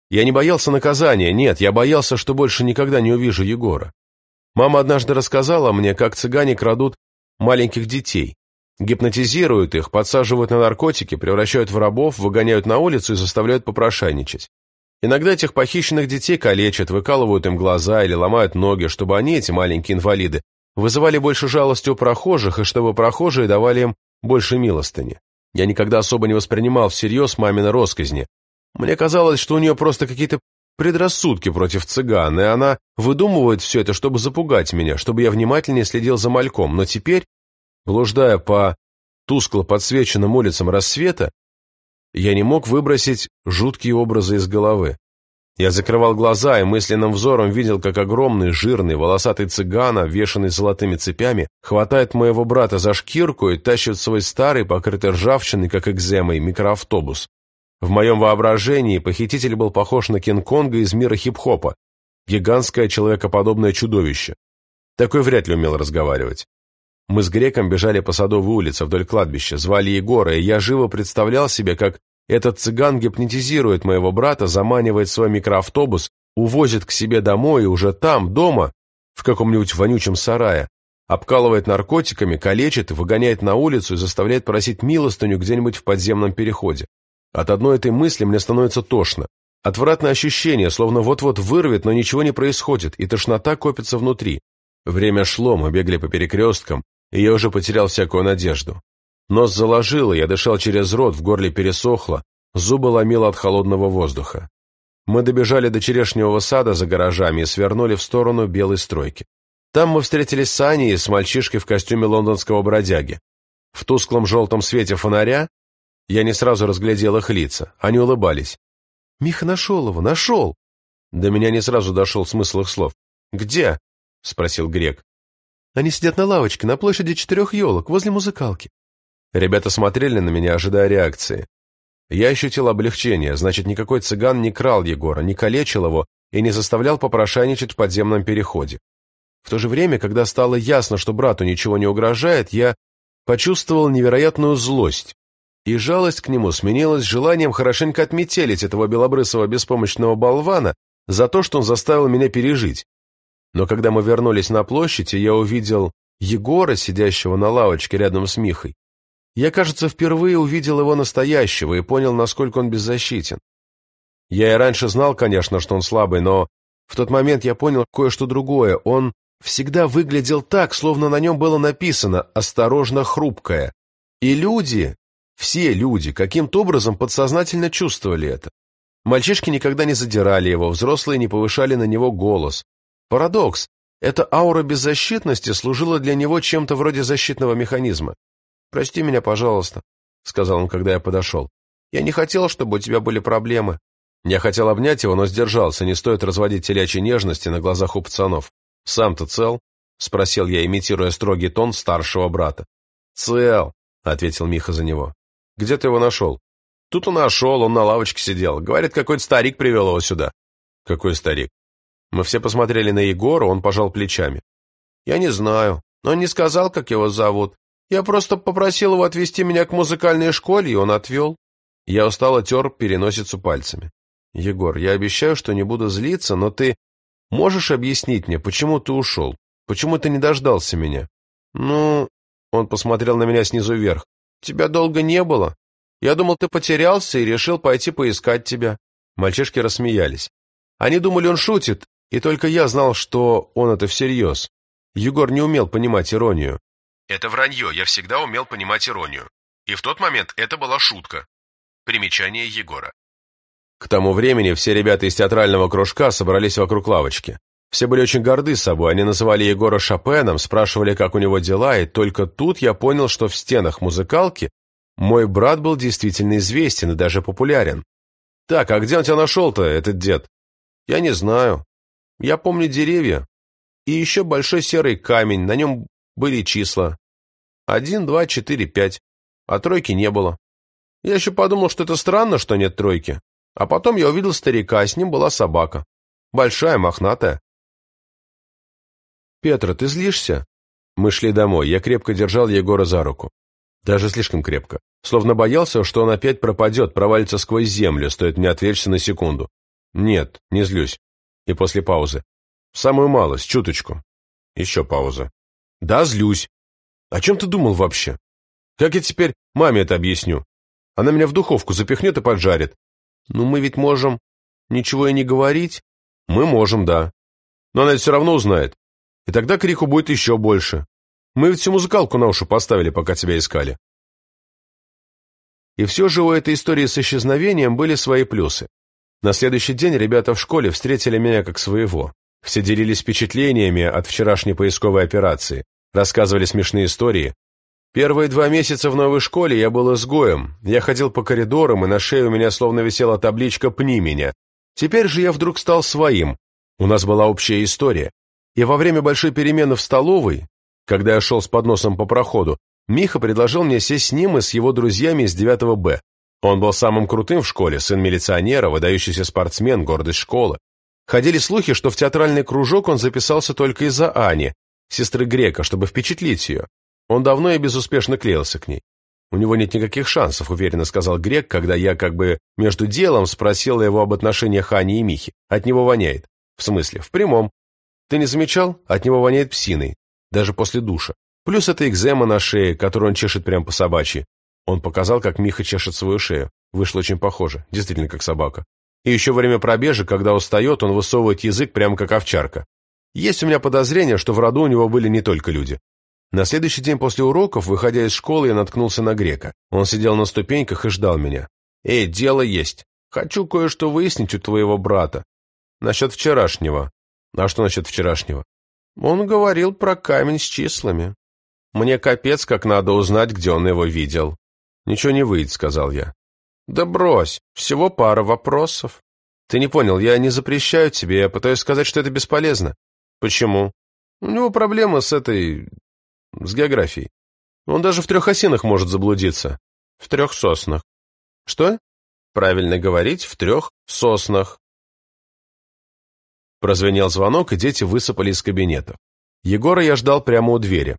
Speaker 2: Я не боялся наказания, нет, я боялся, что больше никогда не увижу Егора. Мама однажды рассказала мне, как цыгане крадут маленьких детей. Гипнотизируют их, подсаживают на наркотики, превращают в рабов, выгоняют на улицу и заставляют попрошайничать. Иногда этих похищенных детей калечат, выкалывают им глаза или ломают ноги, чтобы они, эти маленькие инвалиды, вызывали больше жалости у прохожих, и чтобы прохожие давали им больше милостыни. Я никогда особо не воспринимал всерьез мамины росказни, мне казалось, что у нее просто какие-то предрассудки против цыган, и она выдумывает все это, чтобы запугать меня, чтобы я внимательнее следил за мальком. Но теперь, блуждая по тускло подсвеченным улицам рассвета, я не мог выбросить жуткие образы из головы. Я закрывал глаза и мысленным взором видел, как огромный, жирный, волосатый цыган, обвешанный золотыми цепями, хватает моего брата за шкирку и тащит свой старый, покрытый ржавчиной, как экземой, микроавтобус. В моем воображении похититель был похож на Кинг-Конга из мира хип-хопа, гигантское человекоподобное чудовище. Такой вряд ли умел разговаривать. Мы с Греком бежали по Садовой улице вдоль кладбища, звали Егора, и я живо представлял себе, как этот цыган гипнотизирует моего брата, заманивает свой микроавтобус, увозит к себе домой и уже там, дома, в каком-нибудь вонючем сарае, обкалывает наркотиками, калечит, выгоняет на улицу и заставляет просить милостыню где-нибудь в подземном переходе. От одной этой мысли мне становится тошно. Отвратное ощущение, словно вот-вот вырвет, но ничего не происходит, и тошнота копится внутри. Время шло, мы бегали по перекресткам, и я уже потерял всякую надежду. Нос заложило, я дышал через рот, в горле пересохло, зубы ломило от холодного воздуха. Мы добежали до черешневого сада за гаражами и свернули в сторону белой стройки. Там мы встретились с Аней с мальчишкой в костюме лондонского бродяги. В тусклом желтом свете фонаря я не сразу разглядел их лица. Они улыбались. «Миха нашел его, нашел!» До меня не сразу дошел смысл их слов. «Где?» — спросил Грек. «Они сидят на лавочке на площади четырех елок, возле музыкалки». Ребята смотрели на меня, ожидая реакции. Я ощутил облегчение, значит, никакой цыган не крал Егора, не калечил его и не заставлял попрошайничать в подземном переходе. В то же время, когда стало ясно, что брату ничего не угрожает, я почувствовал невероятную злость.
Speaker 1: И жалость к нему сменилась желанием хорошенько отметелить этого белобрысого беспомощного болвана за то, что он заставил меня пережить. Но когда мы вернулись на площадь, и я увидел Егора, сидящего на лавочке рядом с Михой, я, кажется, впервые увидел его настоящего и понял, насколько он беззащитен. Я и раньше знал, конечно, что он слабый, но в тот момент я понял кое-что другое. Он всегда выглядел так, словно на нем было написано «осторожно хрупкое». И люди, все люди, каким-то образом подсознательно чувствовали это. Мальчишки никогда не задирали его, взрослые не повышали на него голос. Парадокс. Эта аура беззащитности служила для него чем-то вроде защитного механизма. «Прости меня, пожалуйста», — сказал он, когда я подошел. «Я не хотел, чтобы у тебя были проблемы». Я хотел обнять его, но сдержался, не стоит разводить телячьей нежности на глазах у пацанов. «Сам-то цел?» — спросил я, имитируя строгий тон старшего брата. «Цел», — ответил Миха за него. «Где ты его нашел?» «Тут он нашел, он на лавочке сидел. Говорит, какой-то старик привел его сюда». «Какой старик?» Мы все посмотрели на Егора, он пожал плечами. «Я не знаю. Он не сказал, как его зовут. Я просто попросил его отвезти меня к музыкальной школе, и он отвел». Я устало тер переносицу пальцами. «Егор, я обещаю, что не буду злиться, но ты можешь объяснить мне, почему ты ушел? Почему ты не дождался меня?» «Ну...» Он посмотрел на меня снизу вверх. «Тебя долго не было. Я думал, ты потерялся и решил пойти поискать тебя». Мальчишки рассмеялись. Они думали, он шутит, и только я знал, что он это всерьез. Егор не умел понимать иронию. Это вранье, я всегда умел понимать иронию. И в тот момент это была шутка. Примечание Егора. К тому времени все ребята из театрального кружка собрались вокруг лавочки. Все были очень горды собой, они называли Егора Шопеном, спрашивали, как у него дела, и только тут я понял, что в стенах музыкалки мой брат был действительно известен и даже популярен. «Так, а где он тебя нашел-то, этот дед?» «Я не знаю. Я помню деревья. И еще большой серый камень, на нем были числа. Один, два, четыре, пять. А тройки не было. Я еще подумал, что это странно, что нет тройки. А потом я увидел старика, а с ним была собака. Большая, мохнатая. «Петра, ты злишься?» Мы шли домой, я крепко держал Егора за руку. Даже слишком крепко. Словно боялся, что он опять пропадет, провалится сквозь землю, стоит мне отвлечься на секунду. Нет, не злюсь. И после паузы. Самую малость, чуточку. Еще пауза. Да, злюсь. О чем ты думал вообще? Как я теперь маме это объясню? Она меня в духовку запихнет и поджарит. Ну, мы ведь можем ничего и не говорить. Мы можем, да. Но она все равно узнает. И тогда крику будет еще больше. Мы ведь всю музыкалку на уши поставили, пока тебя искали. И все же у этой истории с исчезновением были свои плюсы. На следующий день ребята в школе встретили меня как своего. Все делились впечатлениями от вчерашней поисковой операции, рассказывали смешные истории, Первые два месяца в новой школе я был изгоем. Я ходил по коридорам, и на шее у меня словно висела табличка «Пни меня». Теперь же я вдруг стал своим. У нас была общая история. И во время большой перемены в столовой, когда я шел с подносом по проходу, Миха предложил мне сесть с ним и с его друзьями из 9 Б. Он был самым крутым в школе, сын милиционера, выдающийся спортсмен, гордость школы. Ходили слухи, что в театральный кружок он записался только из-за Ани, сестры Грека, чтобы впечатлить ее. Он давно и безуспешно клеился к ней. «У него нет никаких шансов», — уверенно сказал Грек, когда я как бы между делом спросил его об отношениях Ани и Михи. «От него воняет». «В смысле?» «В прямом». «Ты не замечал? От него воняет псиной. Даже после душа. Плюс это экзема на шее, которую он чешет прямо по собачьи». Он показал, как Миха чешет свою шею. Вышло очень похоже. Действительно, как собака. И еще во время пробежек, когда устает, он высовывает язык прямо как овчарка. Есть у меня подозрение, что в роду у него были не только люди. На следующий день после уроков, выходя из школы, я наткнулся на Грека. Он сидел на ступеньках и ждал меня. «Эй, дело есть. Хочу кое-что выяснить у твоего брата. Насчет вчерашнего». «А что насчет вчерашнего?» Он говорил про камень с числами. Мне капец, как надо узнать, где он его видел. «Ничего не выйдет», — сказал я. «Да брось, всего пара вопросов». «Ты не понял, я не запрещаю тебе, я пытаюсь сказать, что это бесполезно». «Почему?» «У него проблема с этой с географией. Он даже в трех осинах может заблудиться. В трех соснах. Что? Правильно говорить, в трех соснах. Прозвенел звонок, и дети высыпали из кабинета. Егора я ждал прямо у двери.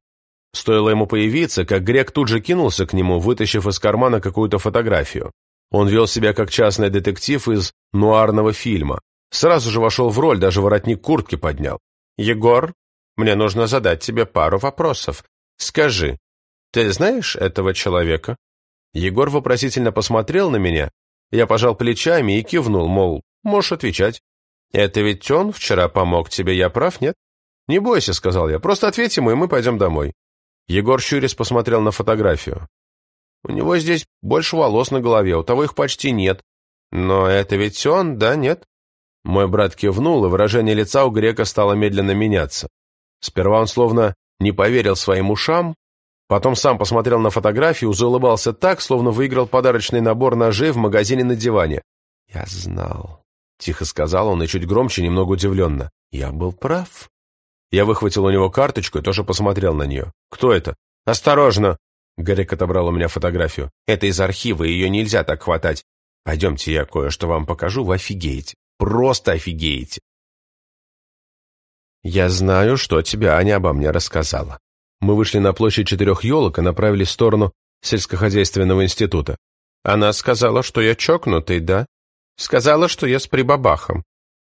Speaker 2: Стоило ему появиться, как Грек тут же кинулся к нему, вытащив из кармана какую-то фотографию. Он вел себя как частный детектив из нуарного фильма. Сразу же вошел в роль, даже воротник куртки поднял. «Егор, мне нужно задать тебе пару вопросов. Скажи, ты знаешь этого человека?» Егор вопросительно посмотрел на меня. Я пожал плечами и кивнул, мол, можешь отвечать. «Это ведь он вчера помог тебе, я прав, нет?» «Не бойся», — сказал я, — «просто ответь ему, и мы пойдем домой». Егор Щурис посмотрел на фотографию. «У него здесь больше волос на голове, у того их почти нет. Но это ведь он, да, нет?» Мой брат кивнул, и выражение лица у грека стало медленно меняться. Сперва он словно не поверил своим ушам, потом сам посмотрел на фотографию, заулыбался так, словно выиграл подарочный набор ножей в магазине на диване. «Я знал», — тихо сказал он и чуть громче, немного удивленно. «Я был прав». Я выхватил у него карточку и тоже посмотрел на нее. «Кто это?» «Осторожно!» Гарик отобрал у меня фотографию. «Это из архива, ее нельзя так хватать. Пойдемте, я кое-что вам покажу, вы офигеете. Просто офигеете!» «Я знаю, что тебе Аня обо мне рассказала». Мы вышли на площадь четырех елок и направились в сторону сельскохозяйственного института. Она сказала, что я чокнутый, да? Сказала, что я с прибабахом.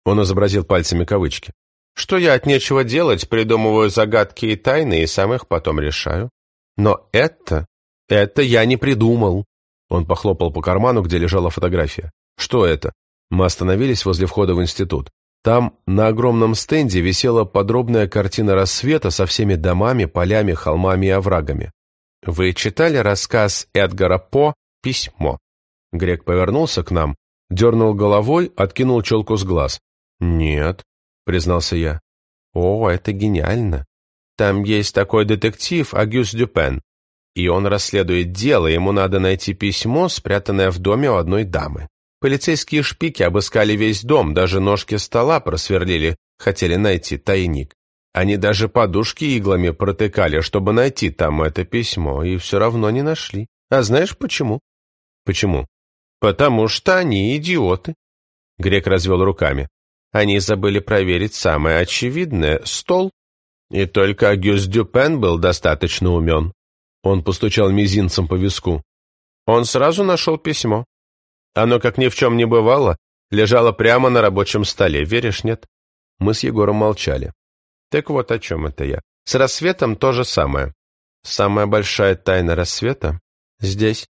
Speaker 2: Он изобразил пальцами кавычки. Что я от нечего делать, придумываю загадки и тайны, и сам их потом решаю. Но это... это я не придумал. Он похлопал по карману, где лежала фотография. Что это? Мы остановились возле входа в институт. Там на огромном стенде висела подробная картина рассвета со всеми домами, полями, холмами и оврагами. Вы читали рассказ Эдгара По «Письмо»? Грек повернулся к нам, дернул головой, откинул челку с глаз. Нет, признался я. О, это гениально. Там есть такой детектив Агюс Дюпен, и он расследует дело, ему надо найти письмо, спрятанное в доме у одной дамы. Полицейские шпики обыскали весь дом, даже ножки стола просверлили, хотели найти тайник. Они даже подушки иглами протыкали, чтобы найти там это письмо, и все равно не нашли. А знаешь почему? Почему? Потому что они идиоты. Грек развел руками. Они забыли проверить самое очевидное — стол. И только Агюст Дюпен был достаточно умен. Он постучал мизинцем по виску. Он сразу нашел письмо. Оно, как ни в чем не бывало, лежало прямо на рабочем столе, веришь, нет? Мы с Егором молчали. Так вот о чем это я. С рассветом то же самое. Самая большая тайна рассвета здесь.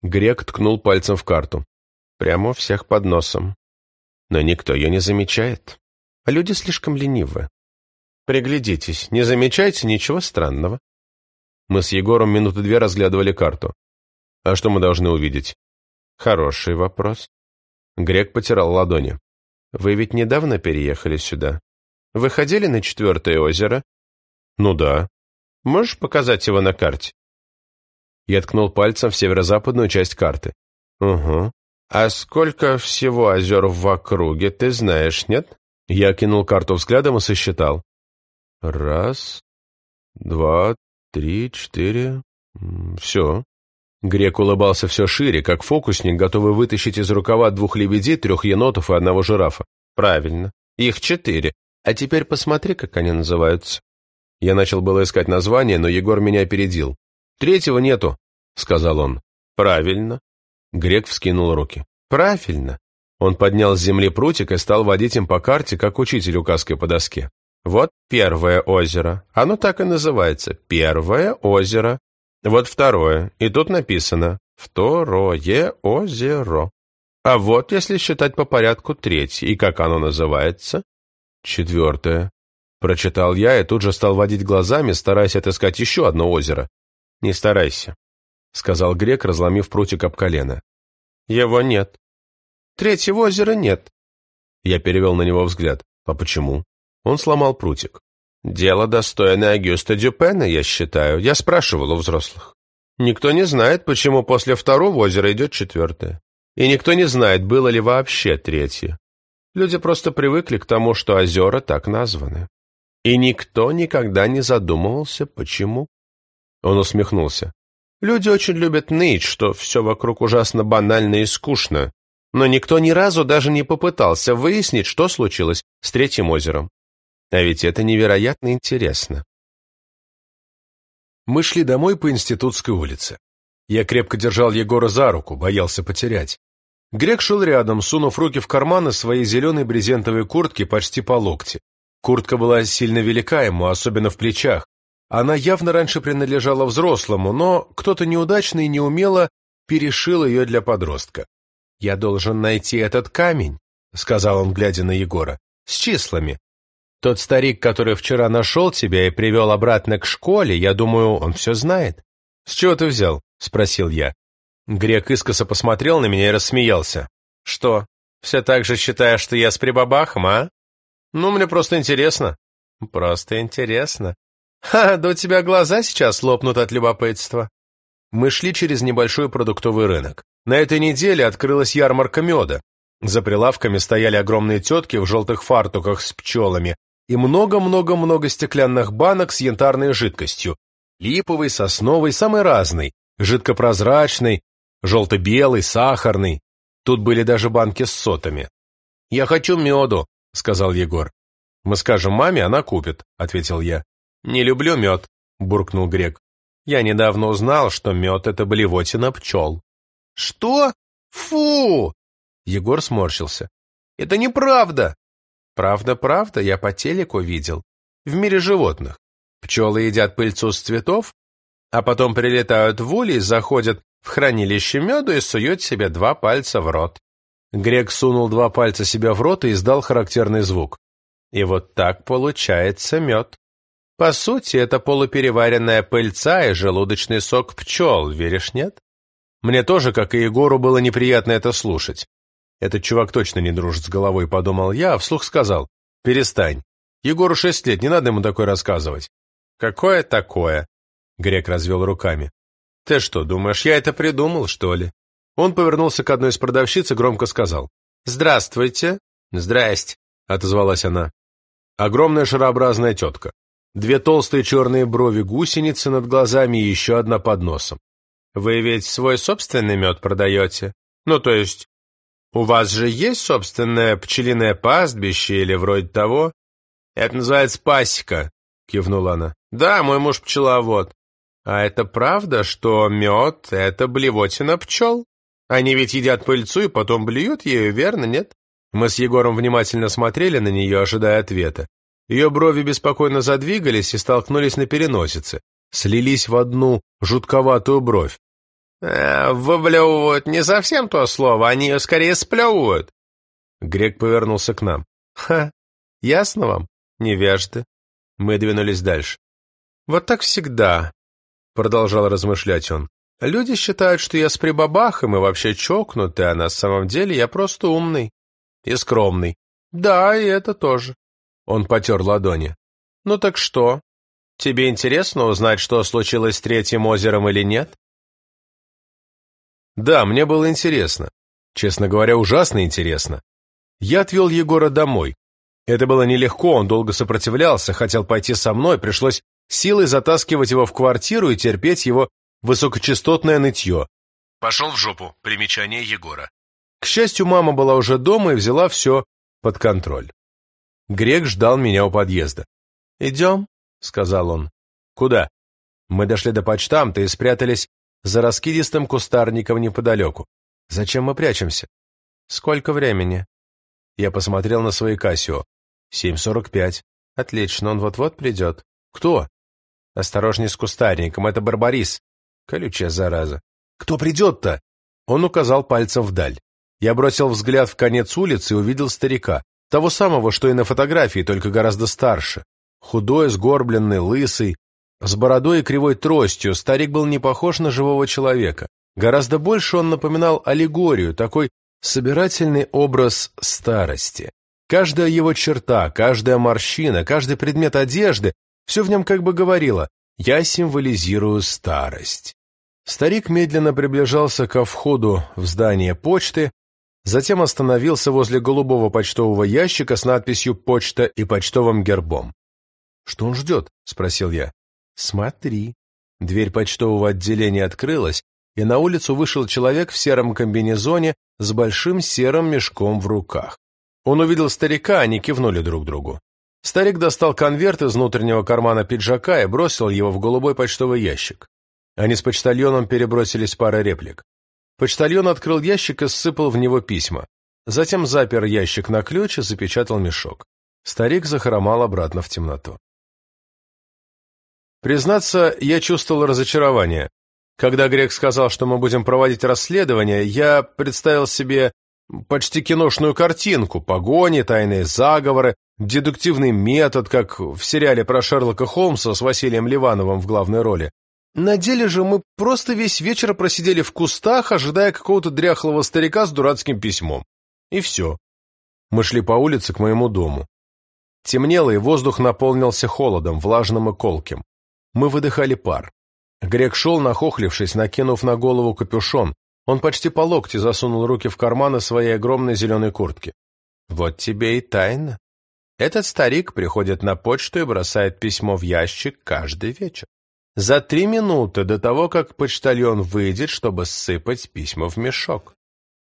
Speaker 2: Грек ткнул пальцем в карту. Прямо у всех под носом но никто ее не замечает. Люди слишком ленивы. Приглядитесь, не замечаете ничего странного. Мы с Егором минуты две разглядывали карту. А что мы должны увидеть? Хороший вопрос. Грек потирал ладони. Вы ведь недавно переехали сюда. Вы ходили на четвертое озеро? Ну да. Можешь показать его на карте? Я ткнул пальцем в северо-западную часть карты. Угу. «А сколько всего озер в округе, ты знаешь, нет?» Я кинул карту взглядом и сосчитал. «Раз, два, три, четыре... Все». Грек улыбался все шире, как фокусник, готовый вытащить из рукава двух лебедей, трех енотов и одного жирафа. «Правильно. Их четыре. А теперь посмотри, как они называются». Я начал было искать название, но Егор меня опередил. «Третьего нету», — сказал он. «Правильно. Грек вскинул руки. «Правильно». Он поднял с земли прутик и стал водить им по карте, как учитель указкой по доске. «Вот первое озеро. Оно так и называется. Первое озеро. Вот второе. И тут написано «Второе озеро». А вот, если считать по порядку, третье. И как оно называется? Четвертое. Прочитал я и тут же стал водить глазами, стараясь отыскать еще одно озеро. Не старайся. — сказал грек, разломив прутик об колено. «Его нет. Третьего озера нет». Я перевел на него взгляд. «А почему?» Он сломал прутик. «Дело достойное Агюста Дюпена, я считаю. Я спрашивал у взрослых. Никто не знает, почему после второго озера идет четвертое. И никто не знает, было ли вообще третье. Люди просто привыкли к тому, что озера так названы. И никто никогда не задумывался, почему». Он усмехнулся. Люди очень любят ныть, что все вокруг ужасно банально и скучно, но никто ни разу даже не попытался выяснить, что случилось с Третьим озером. А ведь это невероятно интересно.
Speaker 1: Мы шли домой по Институтской улице. Я крепко держал Егора за руку, боялся потерять. Грек шел рядом, сунув руки в карманы своей зеленой брезентовой куртки почти по локти. Куртка была сильно велика ему, особенно в плечах. Она явно раньше принадлежала взрослому, но кто-то неудачно и неумело перешил ее для подростка. «Я должен найти этот камень», — сказал он, глядя на Егора, — «с числами. Тот старик, который вчера нашел тебя и привел обратно к школе, я думаю, он все знает». «С чего ты взял?» — спросил я. Грек искоса посмотрел на меня и рассмеялся. «Что, все так же считаешь, что я с прибабахом, а? Ну, мне просто интересно». «Просто интересно. Ха, да у тебя глаза сейчас лопнут от любопытства». Мы шли через небольшой продуктовый рынок. На этой неделе открылась ярмарка меда. За прилавками стояли огромные тетки в желтых фартуках с пчелами и много-много-много стеклянных банок с янтарной жидкостью. Липовый, сосновый, самый разный, жидкопрозрачный, желто-белый, сахарный. Тут были даже банки с сотами. «Я хочу меду», — сказал Егор. «Мы скажем маме, она купит», — ответил я. «Не люблю мед», — буркнул Грек. «Я недавно узнал, что мед — это блевотина пчел». «Что? Фу!» Егор сморщился. «Это неправда!» «Правда, правда, я по телеку видел. В мире животных. Пчелы едят пыльцу с цветов, а потом прилетают в улей, заходят в хранилище меду и суют себе два пальца в рот. Грек сунул два пальца себе в рот и издал характерный звук. И вот так получается мед. По сути, это полупереваренная пыльца и желудочный сок пчел, веришь, нет? Мне тоже, как и Егору, было неприятно это слушать. Этот чувак точно не дружит с головой, подумал я, а вслух сказал. Перестань. Егору шесть лет, не надо ему такое рассказывать. Какое такое? Грек развел руками. «Ты что, думаешь, я это придумал, что ли?» Он повернулся к одной из продавщиц и громко сказал. «Здравствуйте!» «Здрасте!» — отозвалась она. Огромная шарообразная тетка. Две толстые черные брови гусеницы над глазами и еще одна под носом. «Вы ведь свой собственный мед продаете? Ну, то есть, у вас же есть собственное пчелиное пастбище или вроде того?» «Это называется пасека», — кивнула она. «Да, мой муж пчеловод. А это правда, что мед — это блевотина пчел? Они ведь едят пыльцу и потом блюют ею, верно, нет? Мы с Егором внимательно смотрели на нее, ожидая ответа. Ее брови беспокойно задвигались и столкнулись на переносице, слились в одну жутковатую бровь. «Э, «Выблевывают не совсем то слово, они ее скорее сплевывают». Грек повернулся к нам. «Ха, ясно вам, невежды?» Мы двинулись дальше. «Вот так всегда. — продолжал размышлять он. «Люди считают, что я с прибабахом и вообще чокнутый, а на самом деле я просто умный и скромный. Да, и это тоже». Он потер ладони. «Ну так что? Тебе интересно узнать, что случилось с Третьим озером или нет?» Да, мне было интересно. Честно говоря, ужасно интересно. Я отвел Егора домой. Это было нелегко, он долго сопротивлялся, хотел пойти со мной, пришлось силой затаскивать его в квартиру и терпеть его высокочастотное нытье. Пошел в жопу, примечание Егора. К счастью, мама была уже дома и взяла все под контроль. Грек ждал меня у подъезда. «Идем», — сказал он. «Куда?» Мы дошли до почтамта и спрятались за раскидистым кустарником неподалеку. «Зачем мы прячемся?» «Сколько времени?» Я посмотрел на свои Кассио. «Семь сорок пять. Отлично, он вот-вот придет». «Кто?» «Осторожней с кустарником, это Барбарис». Колючая зараза. «Кто придет-то?» Он указал пальцем вдаль. Я бросил взгляд в конец улицы и увидел старика. Того самого, что и на фотографии, только гораздо старше. Худой, сгорбленный, лысый, с бородой и кривой тростью, старик был не похож на живого человека. Гораздо больше он напоминал аллегорию, такой собирательный образ старости. Каждая его черта, каждая морщина, каждый предмет одежды все в нем как бы говорило «я символизирую старость». Старик медленно приближался ко входу в здание почты, затем остановился возле голубого почтового ящика с надписью «Почта» и почтовым гербом. «Что он ждет?» — спросил я. «Смотри». Дверь почтового отделения открылась, и на улицу вышел человек в сером комбинезоне с большим серым мешком в руках. Он увидел старика, они кивнули друг другу. Старик достал конверт из внутреннего кармана пиджака и бросил его в голубой почтовый ящик. Они с почтальоном перебросились парой реплик. Почтальон открыл ящик и ссыпал в него письма. Затем запер ящик на ключ и запечатал мешок. Старик захромал обратно в темноту. Признаться, я чувствовал разочарование. Когда Грек сказал, что мы будем проводить расследование, я представил себе почти киношную картинку, погони, тайные заговоры, дедуктивный метод, как в сериале про Шерлока Холмса с Василием Ливановым в главной роли. На деле же мы просто весь вечер просидели в кустах, ожидая какого-то дряхлого старика с дурацким письмом. И все. Мы шли по улице к моему дому. Темнело, и воздух наполнился холодом, влажным и колким. Мы выдыхали пар. Грек шел, нахохлившись, накинув на голову капюшон. Он почти по локти засунул руки в карманы своей огромной зеленой куртки. «Вот тебе и тайна. Этот старик приходит на почту и бросает письмо в ящик каждый вечер. За три минуты до того, как почтальон выйдет, чтобы сыпать письма в мешок.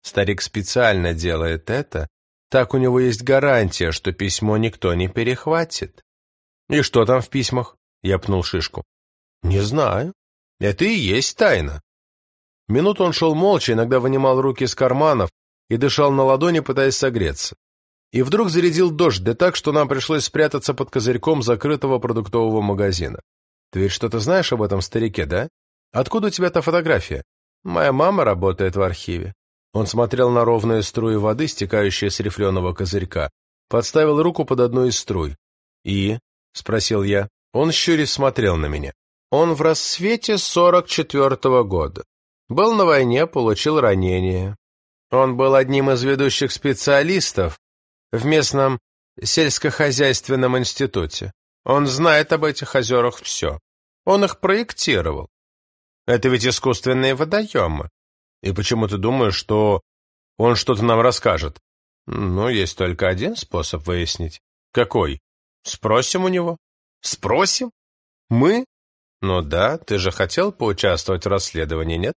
Speaker 1: Старик специально делает это, так у него есть гарантия, что письмо никто не перехватит. И что там в письмах? Я пнул шишку. Не знаю. Это и есть тайна. Минуту он шел молча, иногда вынимал руки из карманов и дышал на ладони, пытаясь согреться. И вдруг зарядил дождь, да так, что нам пришлось спрятаться под козырьком закрытого продуктового магазина. Ты ведь что-то знаешь об этом старике, да? Откуда у тебя та фотография? Моя мама работает в архиве. Он смотрел на ровные струи воды, стекающие с рифленого козырька. Подставил руку под одну из струй. «И?» — спросил я. Он щурясь смотрел на меня. Он в рассвете сорок четвертого года. Был на войне, получил ранение. Он был одним из ведущих специалистов в местном сельскохозяйственном институте. Он знает об этих озерах все. Он их проектировал. Это ведь искусственные водоемы. И почему ты думаешь, что он что-то нам расскажет? Ну, есть только один способ выяснить. Какой? Спросим у него. Спросим? Мы? Ну да, ты же хотел поучаствовать в расследовании, нет?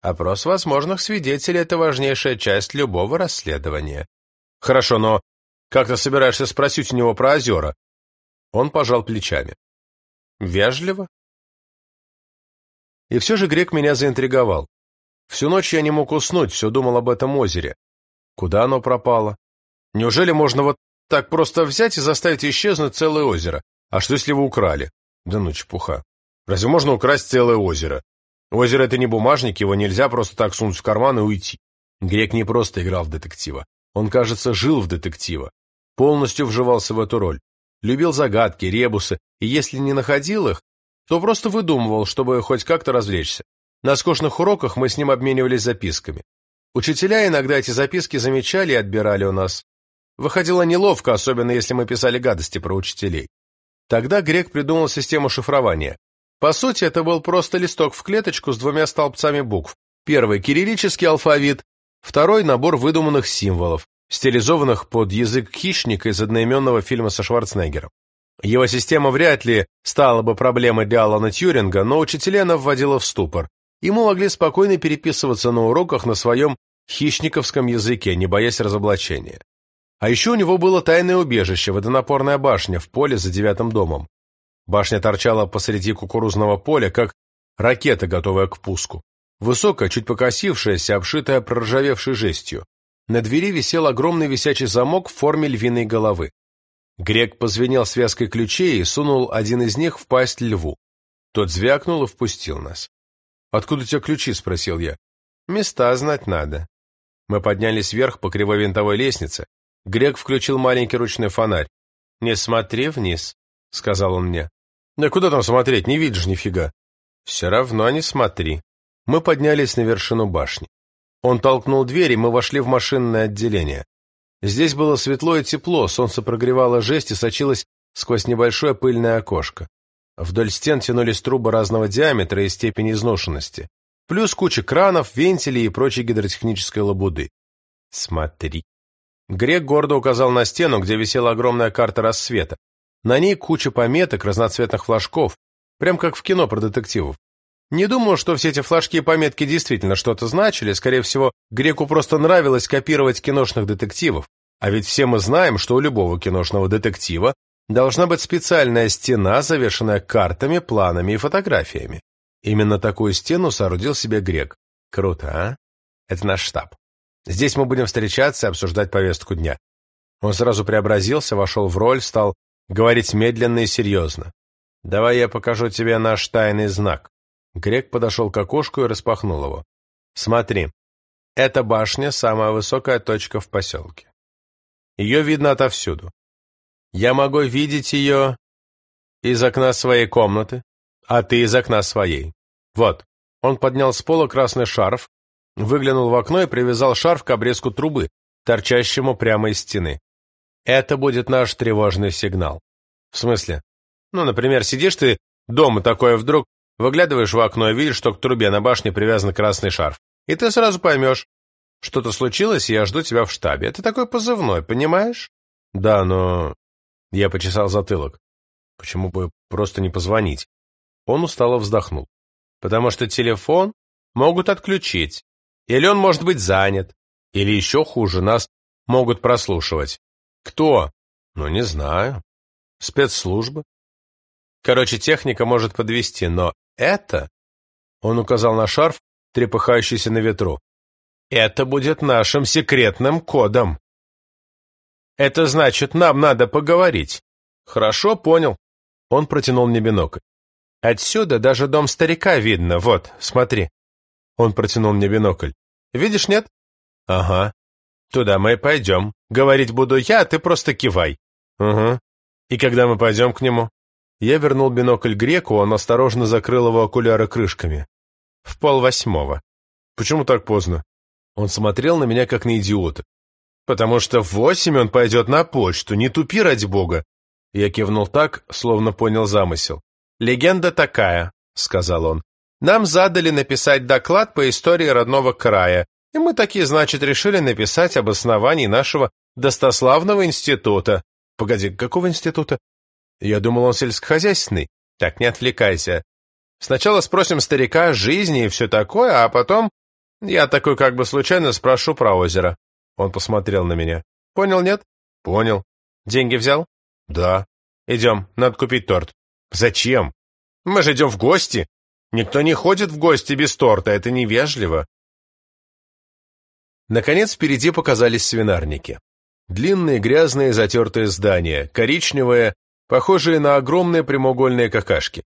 Speaker 1: Опрос возможных свидетелей – это важнейшая часть любого расследования. Хорошо, но как ты собираешься спросить у него про озера? Он пожал плечами. Вежливо? И все же грек меня заинтриговал. Всю ночь я не мог уснуть, все думал об этом озере. Куда оно пропало? Неужели можно вот так просто взять и заставить исчезнуть целое озеро? А что, если вы украли? Да ну, чепуха. Разве можно украсть целое озеро? Озеро — это не бумажник, его нельзя просто так сунуть в карман и уйти. Грек не просто играл в детектива. Он, кажется, жил в детектива. Полностью вживался в эту роль. Любил загадки, ребусы, и если не находил их, то просто выдумывал, чтобы хоть как-то развлечься. На скучных уроках мы с ним обменивались записками. Учителя иногда эти записки замечали и отбирали у нас. Выходило неловко, особенно если мы писали гадости про учителей. Тогда Грек придумал систему шифрования. По сути, это был просто листок в клеточку с двумя столбцами букв. Первый – кириллический алфавит, второй – набор выдуманных символов, стилизованных под язык хищника из одноименного фильма со Шварценеггером. Его система вряд ли стала бы проблемой для Алана Тьюринга, но учителя она вводила в ступор. Ему могли спокойно переписываться на уроках на своем хищниковском языке, не боясь разоблачения. А еще у него было тайное убежище, водонапорная башня в поле за девятым домом. Башня торчала посреди кукурузного поля, как ракета, готовая к пуску. Высокая, чуть покосившаяся, обшитая проржавевшей жестью. На двери висел огромный висячий замок в форме львиной головы. Грек позвенел связкой ключей и сунул один из них в пасть льву. Тот звякнул и впустил нас. «Откуда у тебя ключи?» — спросил я. «Места знать надо». Мы поднялись вверх по кривой винтовой лестнице. Грек включил маленький ручной фонарь. «Не смотри вниз», — сказал он мне. «Да куда там смотреть? Не видишь нифига». «Все равно не смотри». Мы поднялись на вершину башни. Он толкнул дверь, и мы вошли в машинное отделение. Здесь было светло и тепло, солнце прогревало жесть и сочилось сквозь небольшое пыльное окошко. Вдоль стен тянулись трубы разного диаметра и степени изношенности, плюс куча кранов, вентилей и прочей гидротехнической лабуды. «Смотри». Грек гордо указал на стену, где висела огромная карта рассвета. На ней куча пометок, разноцветных флажков, прям как в кино про детективов. Не думаю, что все эти флажки и пометки действительно что-то значили, скорее всего, Греку просто нравилось копировать киношных детективов, а ведь все мы знаем, что у любого киношного детектива должна быть специальная стена, завешенная картами, планами и фотографиями. Именно такую стену соорудил себе грек. Круто, а? Это наш штаб. Здесь мы будем встречаться и обсуждать повестку дня. Он сразу преобразился, вошел в роль, стал говорить медленно и серьезно. «Давай я покажу тебе наш тайный знак». Грек подошел к окошку и распахнул его. «Смотри, эта башня — самая высокая точка в поселке. Ее видно отовсюду. Я могу видеть ее из окна своей комнаты, а ты из окна своей. Вот». Он поднял с пола красный шарф, выглянул в окно и привязал шарф к обрезку трубы, торчащему прямо из стены. Это будет наш тревожный сигнал. В смысле? Ну, например, сидишь ты дома такое вдруг, выглядываешь в окно и видишь, что к трубе на башне привязан красный шарф. И ты сразу поймешь, что-то случилось, и я жду тебя в штабе. Это такой позывной, понимаешь? Да, но... Я почесал затылок. Почему бы просто не позвонить? Он устало вздохнул. Потому что телефон могут отключить. Или он может быть занят. Или еще хуже, нас могут прослушивать. Кто? Ну, не знаю. Спецслужбы. Короче, техника может подвести, но это... Он указал на шарф, трепыхающийся на ветру. Это будет нашим секретным кодом. Это значит, нам надо поговорить. Хорошо, понял. Он протянул мне бинокль. Отсюда даже дом старика видно, вот, смотри. Он протянул мне бинокль. Видишь, нет? Ага. Туда мы и пойдем. Говорить буду я, а ты просто кивай. Угу. И когда мы пойдем к нему? Я вернул бинокль греку, он осторожно закрыл его окуляры крышками. В пол восьмого. Почему так поздно? Он смотрел на меня, как на идиота. Потому что в восемь он пойдет на почту, не тупи ради бога. Я кивнул так, словно понял замысел. «Легенда такая», — сказал он. «Нам задали написать доклад по истории родного края, и мы такие, значит, решили написать об основании нашего достославного института. Погоди, какого института? Я думал, он сельскохозяйственный. Так, не отвлекайся. Сначала спросим старика о жизни и все такое, а потом я такой как бы случайно спрошу про озеро. Он посмотрел на меня. Понял, нет? Понял. Деньги взял? Да. Идем, надо купить торт. Зачем? Мы же идем в гости. Никто не ходит в гости без торта, это невежливо. Наконец впереди показались свинарники. Длинные, грязные, затертые здания, коричневые, похожие на огромные прямоугольные какашки.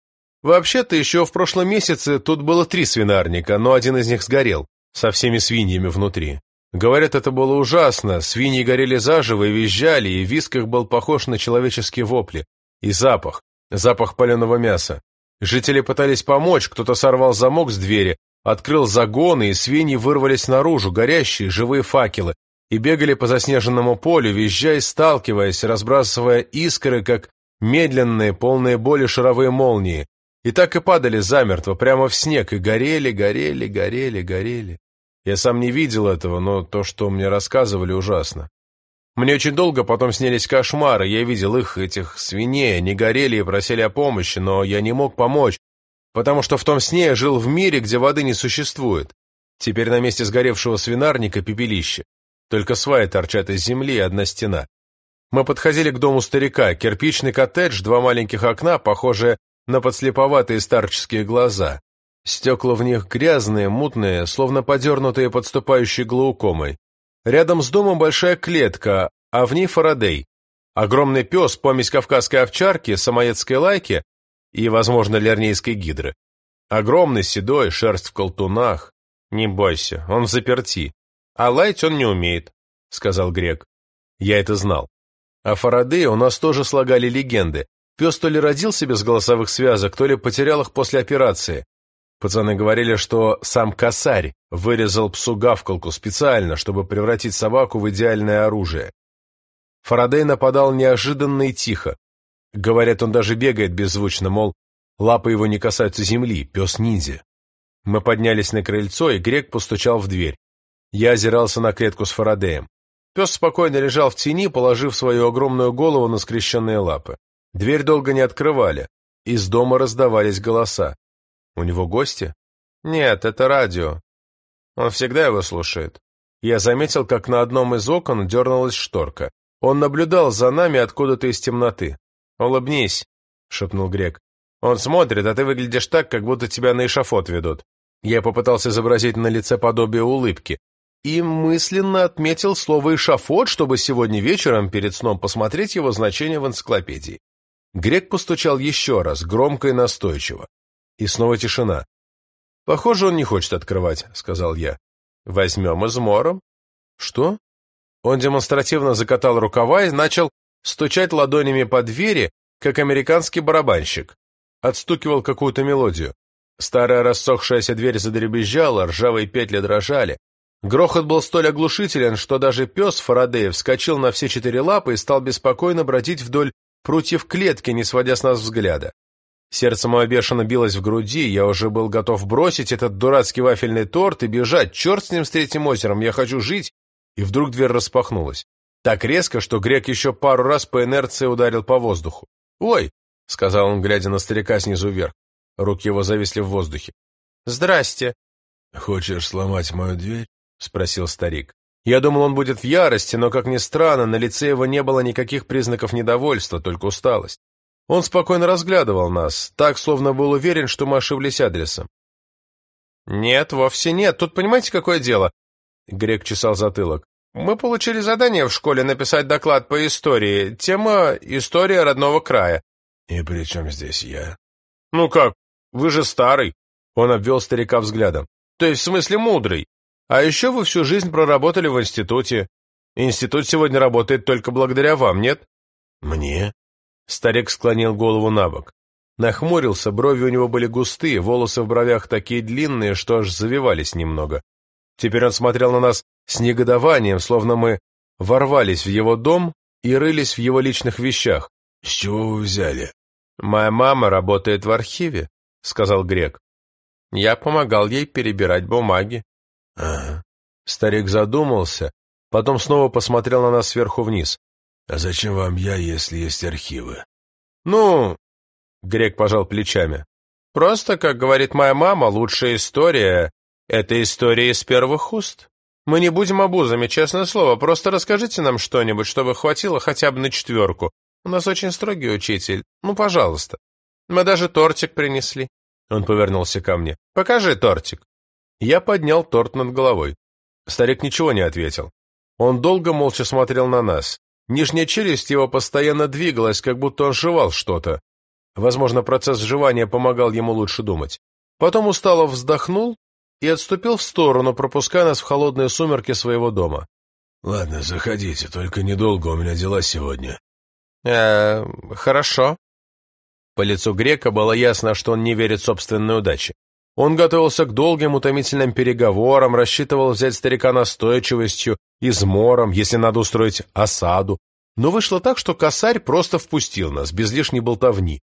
Speaker 1: Вообще-то еще в прошлом месяце тут было три свинарника, но один из них сгорел, со всеми свиньями внутри. Говорят, это было ужасно, свиньи горели заживо и визжали, и виск их был похож на человеческие вопли. И запах, запах паленого мяса. Жители пытались помочь, кто-то сорвал замок с двери, открыл загоны, и свиньи вырвались наружу, горящие, живые факелы, и бегали по заснеженному полю, визжая сталкиваясь, разбрасывая искры, как медленные, полные боли шаровые молнии, и так и падали замертво, прямо в снег, и горели, горели, горели, горели. Я сам не видел этого, но то, что мне рассказывали, ужасно. Мне очень долго потом снились кошмары, я видел их, этих свиней, они горели и просили о помощи, но я не мог помочь, потому что в том сне я жил в мире, где воды не существует. Теперь на месте сгоревшего свинарника пепелище. Только сваи торчат из земли одна стена. Мы подходили к дому старика, кирпичный коттедж, два маленьких окна, похожие на подслеповатые старческие глаза. Стекла в них грязные, мутные, словно подернутые подступающей глаукомой. Рядом с домом большая клетка, а в ней Фарадей. Огромный пес, помесь кавказской овчарки, самоедской лайки и, возможно, лернейской гидры. Огромный, седой, шерсть в колтунах. Не бойся, он заперти. А лаять он не умеет, — сказал Грек. Я это знал. О Фарадее у нас тоже слагали легенды. Пес то ли родился без голосовых связок, то ли потерял их после операции. Пацаны говорили, что сам косарь вырезал псу гавкалку специально, чтобы превратить собаку в идеальное оружие. Фарадей нападал неожиданно и тихо. Говорят, он даже бегает беззвучно, мол, лапы его не касаются земли, пес-ниндзя. Мы поднялись на крыльцо, и грек постучал в дверь. Я озирался на клетку с Фарадеем. Пес спокойно лежал в тени, положив свою огромную голову на скрещенные лапы. Дверь долго не открывали. Из дома раздавались голоса. У него гости? Нет, это радио. Он всегда его слушает. Я заметил, как на одном из окон дернулась шторка. Он наблюдал за нами откуда-то из темноты. «Улыбнись», — шепнул Грек. «Он смотрит, а ты выглядишь так, как будто тебя на эшафот ведут». Я попытался изобразить на лице подобие улыбки и мысленно отметил слово «эшафот», чтобы сегодня вечером перед сном посмотреть его значение в энциклопедии. Грек постучал еще раз, громко и настойчиво. И снова тишина. «Похоже, он не хочет открывать», — сказал я. «Возьмем измором». «Что?» Он демонстративно закатал рукава и начал стучать ладонями по двери, как американский барабанщик. Отстукивал какую-то мелодию. Старая рассохшаяся дверь задребезжала, ржавые петли дрожали. Грохот был столь оглушителен, что даже пес Фарадеев вскочил на все четыре лапы и стал беспокойно бродить вдоль прутьев клетки, не сводя с нас взгляда. Сердце мое бешено билось в груди, я уже был готов бросить этот дурацкий вафельный торт и бежать. Черт с ним, с третьим озером, я хочу жить. И вдруг дверь распахнулась. Так резко, что грек еще пару раз по инерции ударил по воздуху. «Ой!» — сказал он, глядя на старика снизу вверх. Руки его зависли в воздухе. «Здрасте!»
Speaker 2: «Хочешь сломать мою дверь?»
Speaker 1: — спросил старик. Я думал, он будет в ярости, но, как ни странно, на лице его не было никаких признаков недовольства, только усталость. Он спокойно разглядывал нас, так, словно был уверен, что мы ошиблись адресом. «Нет, вовсе нет. Тут понимаете, какое дело?» Грек чесал затылок. «Мы получили задание в школе написать доклад по истории. Тема «История родного края».
Speaker 2: «И при чем здесь я?»
Speaker 1: «Ну как? Вы же старый!» Он обвел старика взглядом. «То есть, в смысле, мудрый. А еще вы всю жизнь проработали в институте. Институт сегодня работает только благодаря вам, нет?»
Speaker 2: «Мне?»
Speaker 1: Старик склонил голову на бок. Нахмурился, брови у него были густые, волосы в бровях такие длинные, что аж завивались немного. Теперь он смотрел на нас с негодованием, словно мы ворвались в его дом и рылись в его личных вещах.
Speaker 2: «С чего вы взяли?»
Speaker 1: «Моя мама работает в архиве», — сказал Грек. Я помогал ей перебирать бумаги.
Speaker 2: «Ага».
Speaker 1: Старик задумался, потом снова посмотрел на нас сверху вниз.
Speaker 2: «А зачем вам я, если есть архивы?»
Speaker 1: «Ну...» — Грек пожал плечами. «Просто, как говорит моя мама, лучшая история — это история из первых уст. Мы не будем обузами, честное слово, просто расскажите нам что-нибудь, чтобы хватило хотя бы на четверку. У нас очень строгий учитель. Ну, пожалуйста. Мы даже тортик принесли». Он повернулся ко мне. «Покажи тортик». Я поднял торт над головой. Старик ничего не ответил. Он долго молча смотрел на нас. Нижняя челюсть его постоянно двигалась, как будто он жевал что-то. Возможно, процесс жевания помогал ему лучше думать. Потом устало вздохнул и отступил в сторону, пропуская нас в холодные сумерки своего дома.
Speaker 2: «Ладно, заходите, только недолго, у меня дела сегодня».
Speaker 1: «Э, хорошо». По лицу грека было ясно, что он не верит собственной удаче. Он готовился к долгим утомительным переговорам, рассчитывал взять старика настойчивостью, измором, если надо устроить осаду. Но вышло так, что косарь просто впустил нас, без лишней болтовни.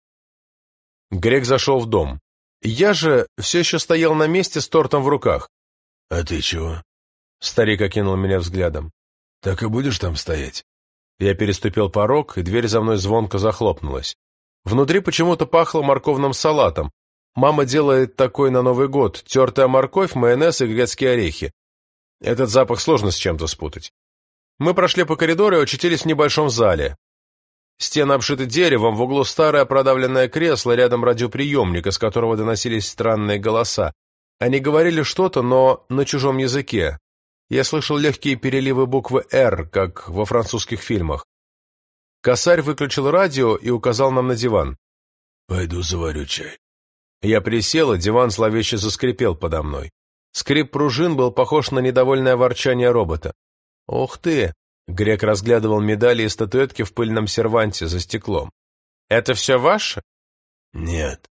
Speaker 1: Грек зашел в дом. Я же все еще стоял на месте с тортом в руках.
Speaker 2: — А ты чего?
Speaker 1: Старик окинул меня взглядом.
Speaker 2: — Так и будешь там стоять?
Speaker 1: Я переступил порог, и дверь за мной звонко захлопнулась. Внутри почему-то пахло морковным салатом. Мама делает такой на Новый год, тертая морковь, майонез и грецкие орехи. Этот запах сложно с чем-то спутать. Мы прошли по коридору и очутились в небольшом зале. Стены обшиты деревом, в углу старое продавленное кресло, рядом радиоприемник, из которого доносились странные голоса. Они говорили что-то, но на чужом языке. Я слышал легкие переливы буквы «Р», как во французских фильмах. Косарь выключил радио и указал нам на диван.
Speaker 2: «Пойду заварю чай».
Speaker 1: Я присел, и диван зловеще заскрипел подо мной. Скрип пружин был похож на недовольное ворчание робота. «Ух ты!» — Грек разглядывал медали и статуэтки в пыльном серванте за стеклом. «Это все ваше?»
Speaker 2: «Нет».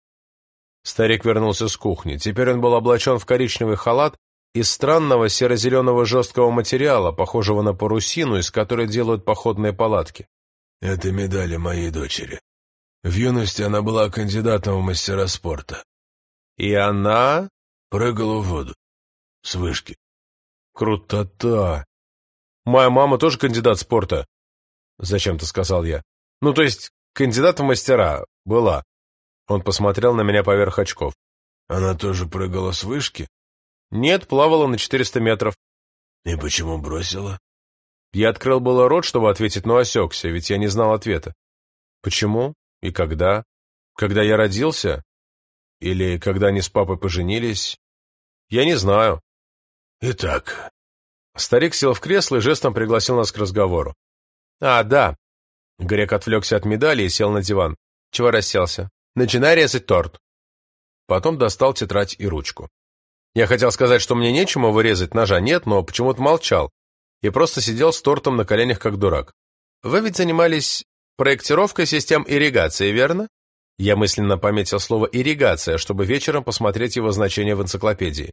Speaker 1: Старик вернулся с кухни. Теперь он был облачен в коричневый халат из странного серо-зеленого жесткого материала, похожего на парусину, из которой делают походные палатки.
Speaker 2: «Это медали моей дочери. В юности она была кандидатом в мастера спорта».
Speaker 1: «И она?»
Speaker 2: «Прыгала в воду. С вышки».
Speaker 1: «Крутота!» Моя мама тоже кандидат спорта. Зачем-то сказал я. Ну, то есть, кандидат в мастера. Была. Он посмотрел на меня поверх очков.
Speaker 2: Она тоже прыгала с вышки?
Speaker 1: Нет, плавала на 400 метров.
Speaker 2: И почему бросила?
Speaker 1: Я открыл было рот, чтобы ответить, но осекся, ведь я не знал ответа. Почему? И когда? Когда я родился? Или когда они с папой поженились? Я не знаю.
Speaker 2: Итак.
Speaker 1: Старик сел в кресло и жестом пригласил нас к разговору. А, да. Грек отвлекся от медали и сел на диван. Чего расселся? Начинай резать торт. Потом достал тетрадь и ручку. Я хотел сказать, что мне нечему вырезать, ножа нет, но почему-то молчал и просто сидел с тортом на коленях, как дурак. Вы ведь занимались проектировкой систем ирригации, верно? Я мысленно пометил слово «ирригация», чтобы вечером посмотреть его значение в энциклопедии.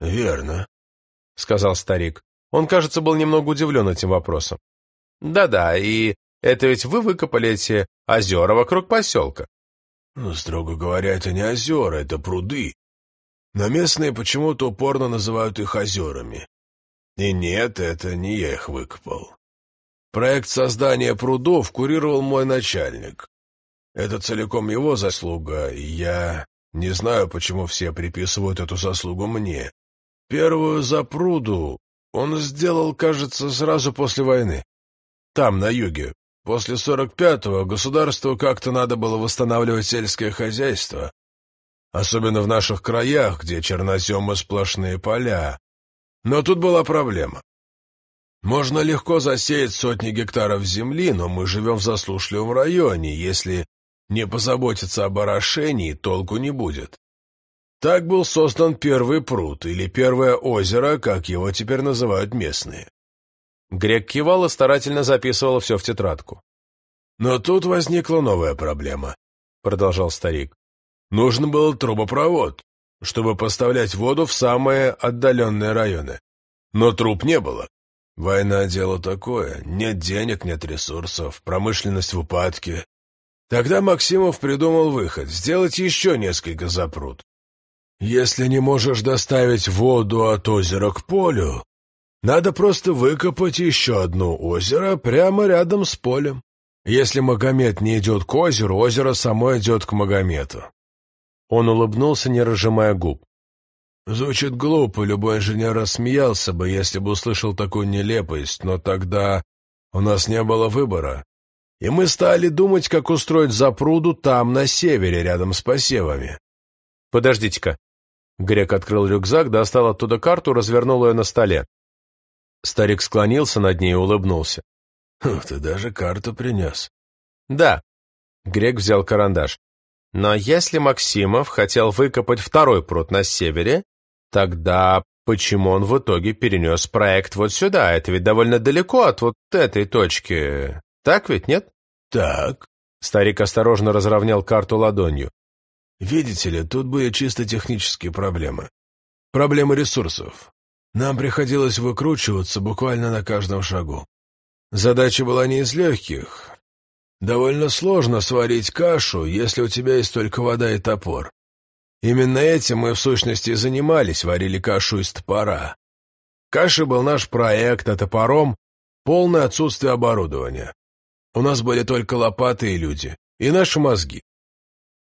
Speaker 2: «Верно», —
Speaker 1: сказал старик. Он, кажется, был немного удивлен этим вопросом. «Да-да, и это ведь вы выкопали эти озера вокруг поселка».
Speaker 2: «Ну, строго говоря, это не озера, это пруды. Но местные почему-то упорно называют их озерами. И нет, это не я их выкопал. Проект создания прудов курировал мой начальник. Это целиком его заслуга, и я не знаю, почему все приписывают эту заслугу мне. Первую запруду он сделал, кажется, сразу после войны. Там, на юге. После 45-го государству как-то надо было восстанавливать сельское хозяйство. Особенно в наших краях, где черноземы сплошные поля. Но тут была проблема. Можно легко засеять сотни гектаров земли, но мы живем в засушливом районе. Если не позаботиться об орошении, толку не будет. Так был создан первый пруд, или первое озеро, как его теперь называют местные.
Speaker 1: Грек кивал и старательно записывал все в тетрадку.
Speaker 2: «Но тут возникла новая проблема», — продолжал старик. «Нужен был трубопровод, чтобы поставлять воду в самые отдаленные районы. Но труб не было. Война — дело такое. Нет денег, нет ресурсов, промышленность в упадке. Тогда Максимов придумал выход — сделать еще несколько запрут. Если не можешь доставить воду от озера к полю, надо просто выкопать еще одно озеро прямо рядом с полем. Если Магомед не идет к озеру, озеро само идет к Магомету.
Speaker 1: Он улыбнулся, не разжимая губ.
Speaker 2: Звучит глупо, любой инженер рассмеялся бы, если бы услышал такую нелепость, но тогда у нас не было выбора. И мы стали думать, как устроить запруду там, на севере, рядом с посевами.
Speaker 1: Подождите-ка. Грек открыл рюкзак, достал оттуда карту, развернул ее на столе. Старик склонился над ней и улыбнулся.
Speaker 2: «Ты даже карту принес».
Speaker 1: «Да». Грек взял карандаш. «Но если Максимов хотел выкопать второй пруд на севере, тогда почему он в итоге перенес проект вот сюда? Это ведь довольно далеко от вот этой точки. Так ведь, нет?»
Speaker 2: «Так».
Speaker 1: Старик осторожно разровнял карту ладонью.
Speaker 2: «Видите ли, тут были чисто технические проблемы. Проблемы ресурсов. Нам приходилось выкручиваться буквально на каждом шагу. Задача была не из легких. Довольно сложно сварить кашу, если у тебя есть только вода и топор. Именно этим мы в сущности и занимались, варили кашу из топора. Каша был наш проект, а топором — полное отсутствие оборудования. У нас были только лопаты и люди, и наши мозги.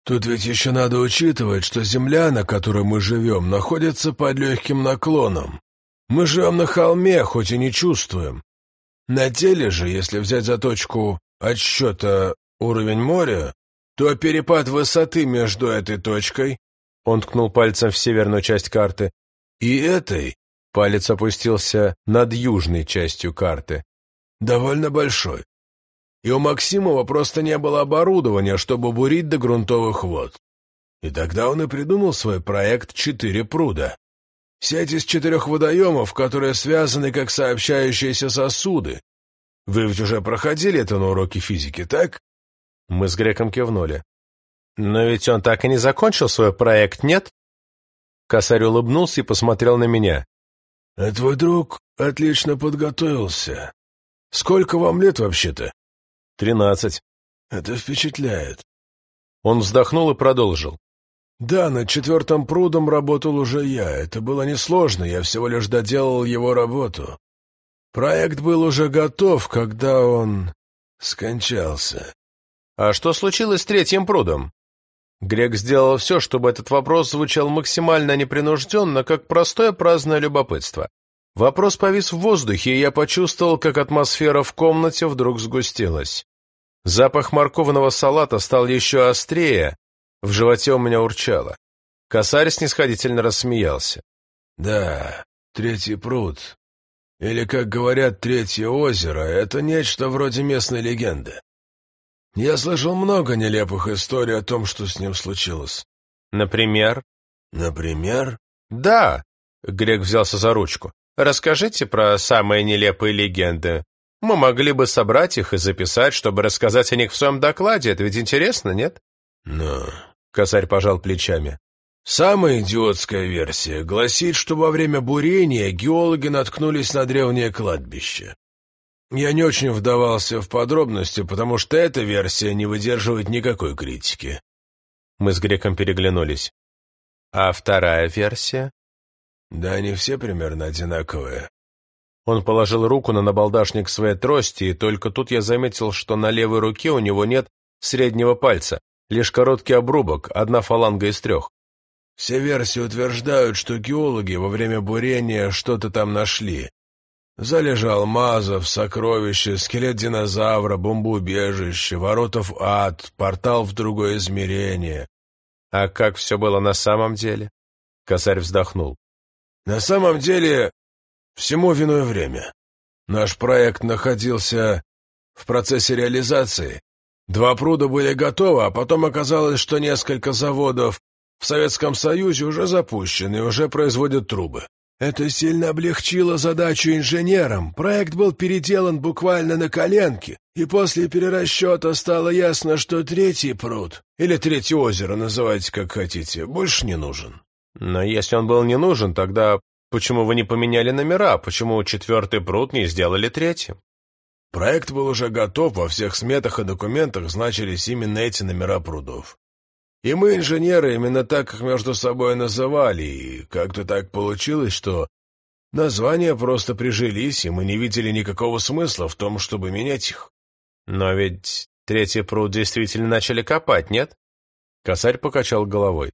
Speaker 2: Тут ведь еще надо учитывать, что земля, на которой мы живем, находится под легким наклоном. Мы живем на холме, хоть и не чувствуем. На теле же, если взять за точку отсчета уровень моря, то перепад высоты между этой точкой, он ткнул пальцем в северную часть карты, и этой, палец опустился над южной частью карты, довольно большой. И у Максимова просто не было оборудования, чтобы бурить до грунтовых вод. И тогда он и придумал свой проект «Четыре пруда». Сеть из четырех водоемов, которые связаны как сообщающиеся сосуды. Вы ведь уже проходили это на уроке физики, так?
Speaker 1: Мы с Греком кивнули. Но ведь он так и не закончил свой проект, нет? Косарь улыбнулся и посмотрел на меня.
Speaker 2: А твой друг отлично подготовился. Сколько вам лет вообще-то?
Speaker 1: Тринадцать.
Speaker 2: Это впечатляет.
Speaker 1: Он вздохнул и продолжил.
Speaker 2: Да, над четвертым прудом работал уже я. Это было несложно, я всего лишь доделал его работу. Проект был уже готов, когда он скончался.
Speaker 1: А что случилось с третьим прудом? Грек сделал все, чтобы этот вопрос звучал максимально непринужденно, как простое праздное любопытство. Вопрос повис в воздухе, и я почувствовал, как атмосфера в комнате вдруг сгустилась. Запах морковного салата стал еще острее, в животе у меня урчало. Косарь снисходительно рассмеялся.
Speaker 2: «Да, третий пруд. Или, как говорят, третье озеро — это нечто вроде местной легенды. Я слышал много нелепых историй о том, что с ним случилось».
Speaker 1: «Например?»
Speaker 2: «Например?»
Speaker 1: «Да», — Грек взялся за ручку. «Расскажите про самые нелепые легенды. Мы могли бы собрать их и записать, чтобы рассказать о них в своем докладе. Это ведь интересно, нет?»
Speaker 2: «Но...»
Speaker 1: — косарь пожал плечами.
Speaker 2: «Самая идиотская версия гласит, что во время бурения геологи наткнулись на древнее кладбище. Я не очень вдавался в подробности, потому что эта версия не выдерживает никакой критики».
Speaker 1: Мы с Греком переглянулись. «А вторая версия?»
Speaker 2: «Да они все примерно одинаковые.
Speaker 1: Он положил руку на набалдашник своей трости, и только тут я заметил, что на левой руке у него нет среднего пальца, лишь короткий обрубок, одна фаланга из трех.
Speaker 2: Все версии утверждают, что геологи во время бурения что-то там нашли. Залежи алмазов, сокровища, скелет динозавра, бомбоубежище, ворота в ад, портал в другое измерение.
Speaker 1: А как все было на самом деле? Косарь вздохнул.
Speaker 2: На самом деле Всему виной время. Наш проект находился в процессе реализации. Два пруда были готовы, а потом оказалось, что несколько заводов в Советском Союзе уже запущены и уже производят трубы. Это сильно облегчило задачу инженерам. Проект был переделан буквально на коленке, и после перерасчета стало ясно, что третий пруд, или третье озеро, называйте как хотите, больше не нужен.
Speaker 1: Но если он был не нужен, тогда Почему вы не поменяли номера? Почему четвертый пруд не сделали третьим?
Speaker 2: Проект был уже готов, во всех сметах и документах значились именно эти номера прудов. И мы, инженеры, именно так их между собой называли, и как-то так получилось, что названия просто прижились, и мы не видели никакого смысла в том, чтобы менять их.
Speaker 1: Но ведь третий пруд действительно начали копать, нет? Косарь покачал головой.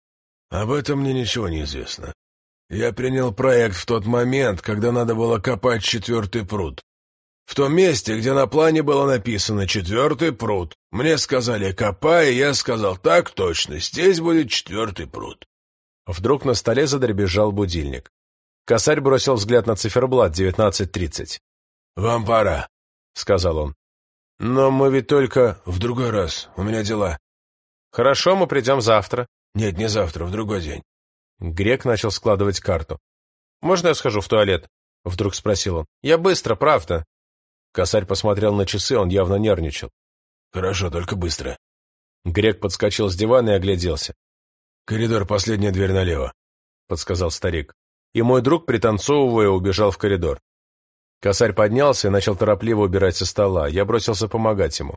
Speaker 2: Об этом мне ничего не известно. Я принял проект в тот момент, когда надо было копать четвертый пруд. В том месте, где на плане было написано «четвертый пруд». Мне сказали «копай», и я сказал «так точно, здесь будет четвертый пруд».
Speaker 1: Вдруг на столе задребезжал будильник. Косарь бросил взгляд на циферблат 19.30.
Speaker 2: «Вам пора», — сказал он.
Speaker 1: «Но мы ведь только...»
Speaker 2: «В другой раз. У меня дела».
Speaker 1: «Хорошо, мы придем завтра».
Speaker 2: «Нет, не завтра, в другой день».
Speaker 1: Грек начал складывать карту. «Можно я схожу в туалет?» — вдруг спросил он. «Я быстро, правда». Косарь посмотрел на часы, он явно нервничал.
Speaker 2: «Хорошо, только быстро».
Speaker 1: Грек подскочил с дивана и огляделся.
Speaker 2: «Коридор, последняя дверь налево», —
Speaker 1: подсказал старик. И мой друг, пританцовывая, убежал в коридор. Косарь поднялся и начал торопливо убирать со стола. Я бросился помогать ему.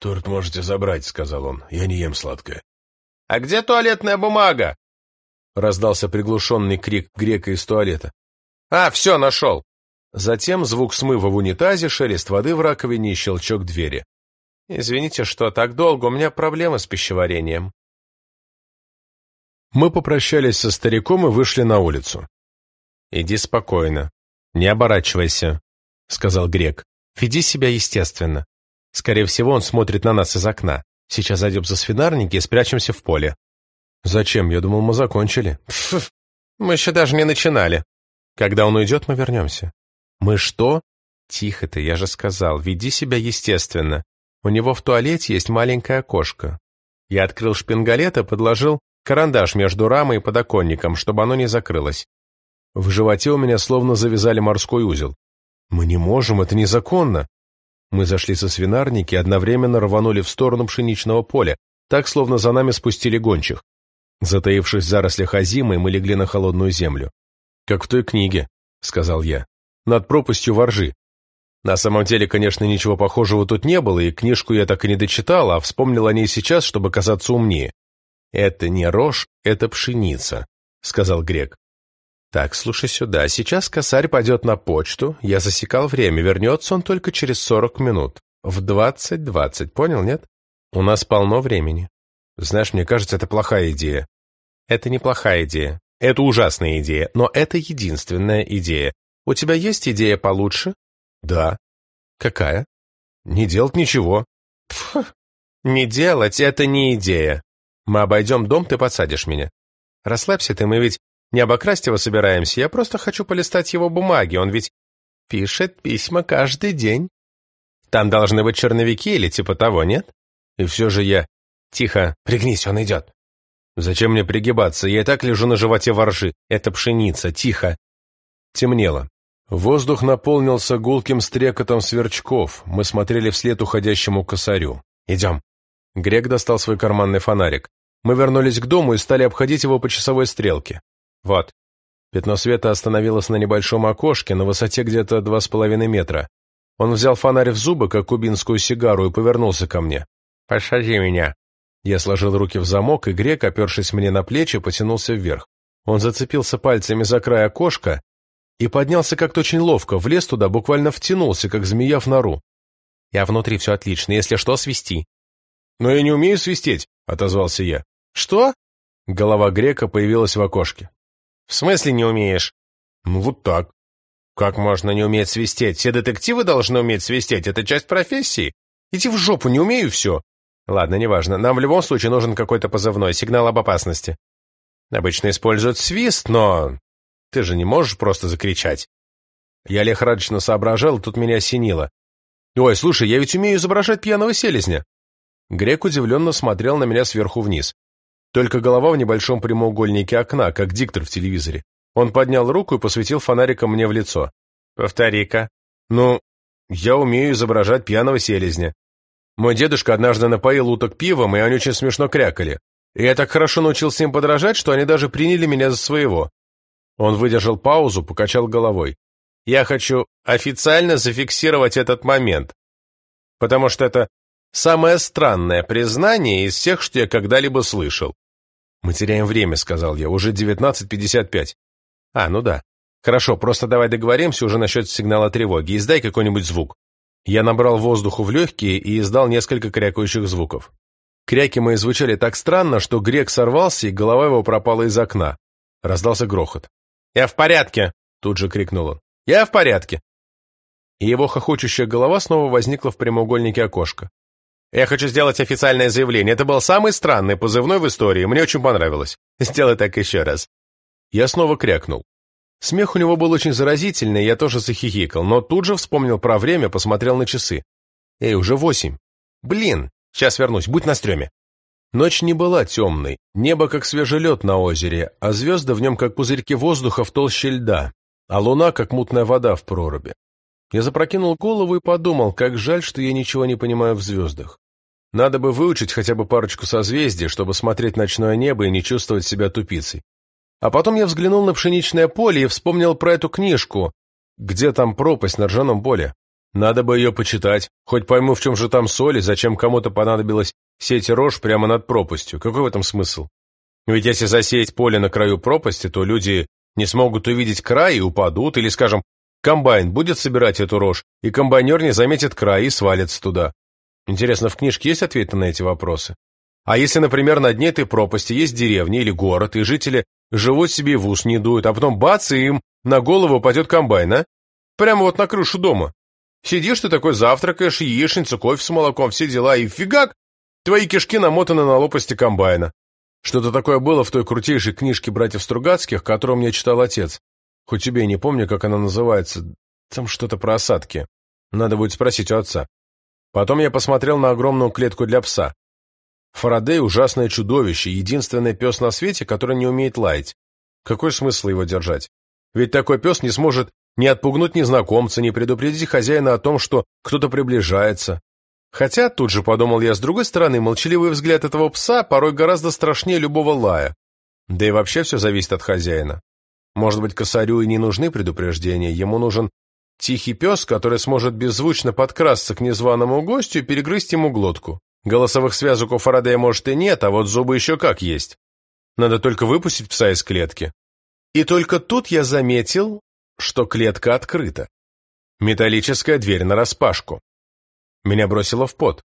Speaker 2: «Торт можете забрать», — сказал он. «Я не ем сладкое».
Speaker 1: «А где туалетная бумага?» Раздался приглушенный крик грека из туалета. «А, все, нашел!» Затем звук смыва в унитазе, шелест воды в раковине и щелчок двери. «Извините, что так долго, у меня проблемы с пищеварением». Мы попрощались со стариком и вышли на улицу. «Иди спокойно. Не оборачивайся», — сказал Грек. «Веди себя естественно. Скорее всего, он смотрит на нас из окна. Сейчас зайдем за свинарники и спрячемся в поле. «Зачем? Я думал, мы закончили». Мы еще даже не начинали. Когда он уйдет, мы вернемся». «Мы что?» «Тихо ты, я же сказал, веди себя естественно. У него в туалете есть маленькое окошко». Я открыл шпингалет и подложил карандаш между рамой и подоконником, чтобы оно не закрылось. В животе у меня словно завязали морской узел. «Мы не можем, это незаконно». Мы зашли со свинарники и одновременно рванули в сторону пшеничного поля, так, словно за нами спустили гончих. Затаившись в зарослях озимой, мы легли на холодную землю. «Как в той книге», — сказал я, — «над пропастью воржи». На самом деле, конечно, ничего похожего тут не было, и книжку я так и не дочитал, а вспомнил о ней сейчас, чтобы казаться умнее. «Это не рожь, это пшеница», — сказал Грек. «Так, слушай сюда, сейчас косарь пойдет на почту, я засекал время, вернется он только через сорок минут. В двадцать-двадцать, понял, нет? У нас полно времени». Знаешь, мне кажется, это плохая идея. Это неплохая идея. Это ужасная идея, но это единственная идея. У тебя есть идея получше? Да. Какая? Не делать ничего. Пф,
Speaker 2: «Не делать — это не идея. Мы обойдем дом, ты подсадишь меня. Расслабься ты, мы ведь не обокрасть его собираемся, я просто хочу полистать его бумаги, он ведь пишет письма каждый день. Там должны быть черновики или типа того, нет? И все же я... Тихо, пригнись, он идет. Зачем мне пригибаться? Я и так лежу на животе воржи. Это пшеница, тихо. Темнело. Воздух наполнился гулким стрекотом сверчков. Мы смотрели вслед уходящему косарю. «Идем». Грек достал свой карманный фонарик. Мы вернулись к дому и стали обходить его по часовой стрелке. Вот. Пятно света остановилось на небольшом окошке на высоте где-то два с половиной метра. Он взял фонарь в зубы, как кубинскую сигару, и повернулся ко мне. «Посади меня». Я сложил руки в замок, и грек, опершись мне на плечи, потянулся вверх. Он зацепился пальцами за край окошка и поднялся как-то очень ловко, влез туда, буквально втянулся, как змея в нору. «Я внутри все отлично, если что, свисти». «Но я не умею свистеть», — отозвался я. «Что?» Голова грека появилась в окошке. «В смысле не умеешь?» «Ну, вот так». «Как можно не уметь свистеть? Все детективы должны уметь свистеть, это часть профессии. Иди в жопу, не умею все». «Ладно, неважно, нам в любом случае нужен какой-то позывной, сигнал об опасности». «Обычно используют свист, но ты же не можешь просто закричать». Я лихорадочно соображал, тут меня осенило. «Ой, слушай, я ведь умею изображать пьяного селезня». Грек удивленно смотрел на меня сверху вниз. Только голова в небольшом прямоугольнике окна, как диктор в телевизоре. Он поднял руку и посветил фонариком мне в лицо. «Повтори-ка». «Ну, я умею изображать пьяного селезня. Мой дедушка однажды напоил уток пивом, и они очень смешно крякали. И я так хорошо научился им подражать, что они даже приняли меня за своего». Он выдержал паузу, покачал головой. «Я хочу официально зафиксировать этот момент, потому что это Самое странное признание из всех, что я когда-либо слышал. «Мы теряем время», — сказал я, — «уже 19.55». «А, ну да. Хорошо, просто давай договоримся уже насчет сигнала тревоги. Издай какой-нибудь звук». Я набрал воздуху в легкие и издал несколько крякающих звуков. Кряки мои звучали так странно, что грек сорвался, и голова его пропала из окна. Раздался грохот. «Я в порядке!» — тут же крикнул он. «Я в порядке!» И его хохочущая голова снова возникла в прямоугольнике окошка. Я хочу сделать официальное заявление. Это был самый странный позывной в истории. Мне очень понравилось. Сделай так еще раз». Я снова крякнул. Смех у него был очень заразительный, я тоже захихикал, но тут же вспомнил про время, посмотрел на часы. «Эй, уже восемь. Блин, сейчас вернусь, будь на стреме». Ночь не была темной, небо как свежий лед на озере, а звезды в нем как пузырьки воздуха в толще льда, а луна как мутная вода в проруби. Я запрокинул голову и подумал, как жаль, что я ничего не понимаю в звездах. Надо бы выучить хотя бы парочку созвездий, чтобы смотреть ночное небо и не чувствовать себя тупицей. А потом я взглянул на пшеничное поле и вспомнил про эту книжку, где там пропасть на ржаном поле. Надо бы ее почитать, хоть пойму, в чем же там соль и зачем кому-то понадобилось сеять рожь прямо над пропастью. Какой в этом смысл? Ведь если засеять поле на краю пропасти, то люди не смогут увидеть край и упадут, или, скажем, Комбайн будет собирать эту рожь, и комбайнер не заметит край и свалится туда. Интересно, в книжке есть ответы на эти вопросы? А если, например, на дне этой пропасти есть деревня или город, и жители живут себе в ус не дуют, а потом бац, и им на голову упадет комбайн, а? Прямо вот на крышу дома. Сидишь ты такой, завтракаешь, яичницу, кофе с молоком, все дела, и фигак, твои кишки намотаны на лопасти комбайна. Что-то такое было в той крутейшей книжке братьев Стругацких, которую мне читал отец. Хоть тебе и не помню, как она называется. Там что-то про осадки. Надо будет спросить у отца. Потом я посмотрел на огромную клетку для пса. Фарадей – ужасное чудовище, единственный пес на свете, который не умеет лаять. Какой смысл его держать? Ведь такой пес не сможет ни отпугнуть незнакомца, ни предупредить хозяина о том, что кто-то приближается. Хотя, тут же подумал я, с другой стороны, молчаливый взгляд этого пса порой гораздо страшнее любого лая. Да и вообще все зависит от хозяина. Может быть, косарю и не нужны предупреждения, ему нужен тихий пес, который сможет беззвучно подкрасться к незваному гостю и перегрызть ему глотку. Голосовых связок у Фарадея, может, и нет, а вот зубы еще как есть. Надо только выпустить пса из клетки. И только тут я заметил, что клетка открыта. Металлическая дверь нараспашку. Меня бросило в пот.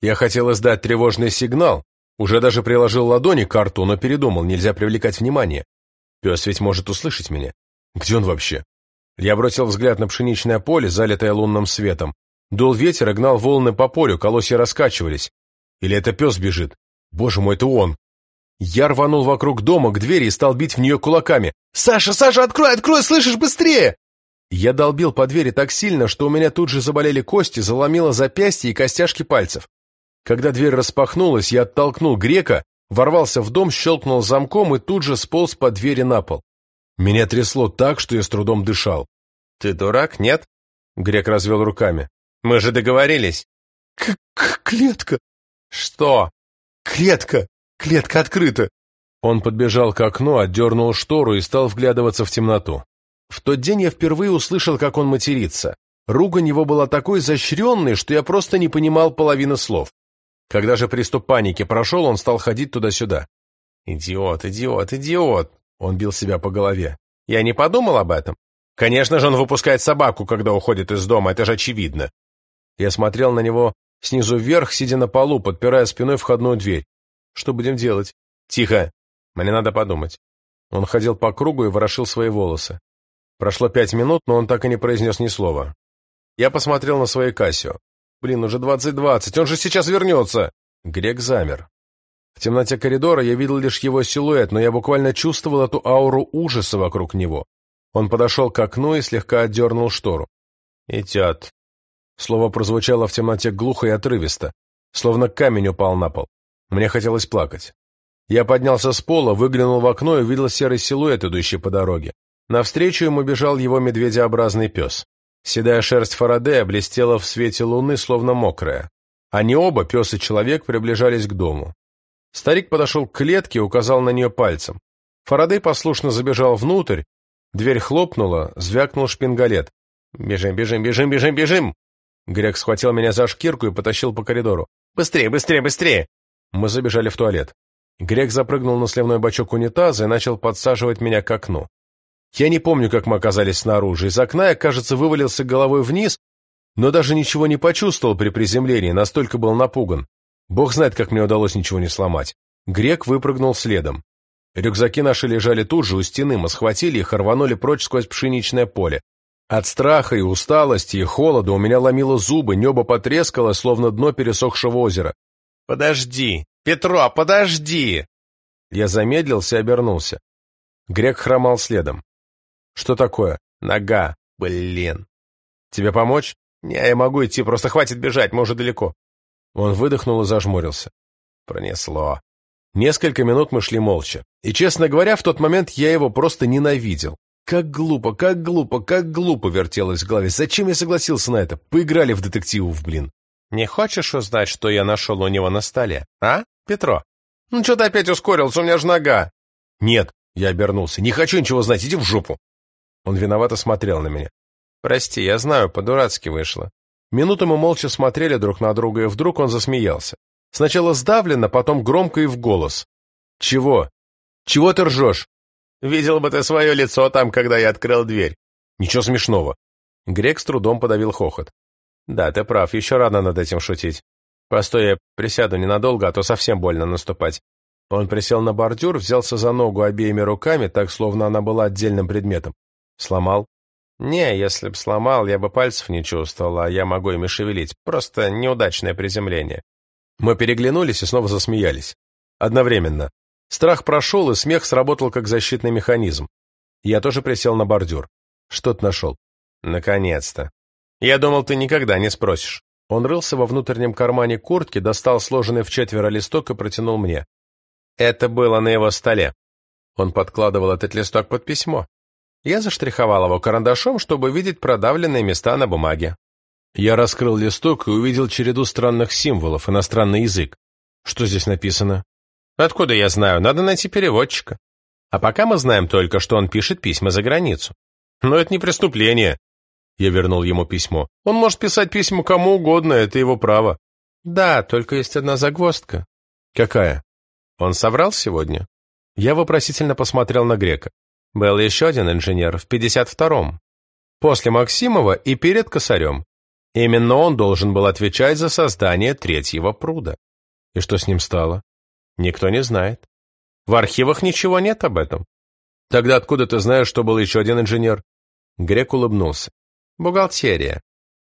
Speaker 2: Я хотел издать тревожный сигнал, уже даже приложил ладони к рту, но передумал, нельзя привлекать внимание. Пес ведь может услышать меня. Где он вообще? Я бросил взгляд на пшеничное поле, залитое лунным светом. Дул ветер и гнал волны по полю, колосья раскачивались.
Speaker 1: Или это пес бежит? Боже мой, это он! Я рванул вокруг дома к двери и стал бить в нее кулаками. «Саша, Саша, открой, открой, слышишь, быстрее!» Я долбил по двери так сильно, что у меня тут же заболели кости, заломило запястья и костяшки пальцев. Когда дверь распахнулась, я оттолкнул грека, ворвался в дом, щелкнул замком и тут же сполз по двери на пол. Меня трясло так, что я с трудом дышал.
Speaker 2: «Ты дурак, нет?» Грек развел руками. «Мы же договорились».
Speaker 1: К -к «Клетка!»
Speaker 2: «Что?»
Speaker 1: «Клетка! Клетка открыта!» Он подбежал к окну, отдернул штору и стал вглядываться в темноту. В тот день я впервые услышал, как он матерится. Ругань его была такой изощренной, что я просто не понимал половины слов. Когда же приступ паники прошел, он стал ходить туда-сюда.
Speaker 2: «Идиот, идиот, идиот!» Он бил себя по голове. «Я не подумал об этом. Конечно же, он выпускает собаку, когда уходит из дома, это же очевидно».
Speaker 1: Я смотрел на него снизу вверх, сидя на полу, подпирая спиной входную дверь. «Что будем делать?»
Speaker 2: «Тихо! Мне надо подумать».
Speaker 1: Он ходил по кругу и ворошил свои волосы. Прошло пять минут, но он так и не произнес ни слова. Я посмотрел на свои Кассио. Блин, уже двадцать-двадцать, он же сейчас вернется!» Грек замер. В темноте коридора я видел лишь его силуэт, но я буквально чувствовал эту ауру ужаса вокруг него. Он подошел к окну и слегка отдернул штору.
Speaker 2: «Идет».
Speaker 1: Слово прозвучало в темноте глухо и отрывисто, словно камень упал на пол. Мне хотелось плакать. Я поднялся с пола, выглянул в окно и увидел серый силуэт, идущий по дороге. Навстречу ему бежал его медведеобразный пес. Седая шерсть Фарадея блестела в свете луны, словно мокрая. Они оба, пес и человек, приближались к дому. Старик подошел к клетке и указал на нее пальцем. Фарадей послушно забежал внутрь, дверь хлопнула, звякнул шпингалет. «Бежим, бежим, бежим, бежим, бежим!» Грек схватил меня за шкирку и потащил по коридору.
Speaker 2: «Быстрее, быстрее, быстрее!»
Speaker 1: Мы забежали в туалет. Грек запрыгнул на сливной бачок унитаза и начал подсаживать меня к окну. Я не помню, как мы оказались снаружи. Из окна я, кажется, вывалился головой вниз, но даже ничего не почувствовал при приземлении, настолько был напуган. Бог знает, как мне удалось ничего не сломать. Грек выпрыгнул следом. Рюкзаки наши лежали тут же у стены, мы схватили их и рванули прочь сквозь пшеничное поле. От страха и усталости и холода у меня ломило зубы, небо потрескало, словно дно пересохшего озера.
Speaker 2: «Подожди! Петро, подожди!»
Speaker 1: Я замедлился и обернулся. Грек хромал следом. «Что такое?»
Speaker 2: «Нога. Блин».
Speaker 1: «Тебе помочь?»
Speaker 2: «Не, я могу идти, просто хватит бежать, мы уже далеко».
Speaker 1: Он выдохнул и зажмурился.
Speaker 2: Пронесло.
Speaker 1: Несколько минут мы шли молча. И, честно говоря, в тот момент я его просто ненавидел. Как глупо, как глупо, как глупо вертелось в голове. Зачем я согласился на это? Поиграли в детективов, блин.
Speaker 2: Не хочешь узнать, что я нашел у него на столе, а, Петро? Ну что ты опять ускорился, у меня же нога.
Speaker 1: Нет, я обернулся. Не хочу ничего знать, иди в жопу. Он виновато смотрел на меня.
Speaker 2: «Прости, я знаю, по-дурацки вышло».
Speaker 1: Минуту мы молча смотрели друг на друга, и вдруг он засмеялся. Сначала сдавленно, потом громко и в голос. «Чего? Чего ты ржешь?»
Speaker 2: «Видел бы ты свое лицо там, когда я открыл дверь».
Speaker 1: «Ничего смешного». Грек с трудом подавил хохот.
Speaker 2: «Да, ты прав, еще рано над этим шутить. Постой, я присяду ненадолго, а то совсем больно наступать».
Speaker 1: Он присел на бордюр, взялся за ногу обеими руками, так, словно она была отдельным предметом. Сломал?
Speaker 2: Не, если б сломал, я бы пальцев не чувствовал, а я могу ими шевелить. Просто неудачное приземление.
Speaker 1: Мы переглянулись и снова засмеялись. Одновременно. Страх прошел, и смех сработал как защитный механизм. Я тоже присел на бордюр. Что ты нашел?
Speaker 2: Наконец-то. Я думал, ты никогда не спросишь.
Speaker 1: Он рылся во внутреннем кармане куртки, достал сложенный в четверо листок и протянул мне.
Speaker 2: Это было на его столе.
Speaker 1: Он подкладывал этот листок под письмо. Я заштриховал его карандашом, чтобы видеть продавленные места на бумаге. Я раскрыл листок и увидел череду странных символов, иностранный язык. Что здесь написано?
Speaker 2: Откуда я знаю? Надо найти переводчика. А пока мы знаем только, что он пишет письма за границу.
Speaker 1: Но это не преступление. Я вернул ему письмо. Он может писать письма кому угодно, это его право.
Speaker 2: Да, только есть одна загвоздка.
Speaker 1: Какая?
Speaker 2: Он соврал сегодня?
Speaker 1: Я вопросительно посмотрел на Грека.
Speaker 2: Был еще один инженер в 52-м, после Максимова и перед Косарем. Именно он должен был отвечать за создание третьего пруда.
Speaker 1: И что с ним стало?
Speaker 2: Никто не знает. В архивах ничего нет об этом.
Speaker 1: Тогда откуда ты знаешь, что был еще один инженер?
Speaker 2: Грек улыбнулся. Бухгалтерия.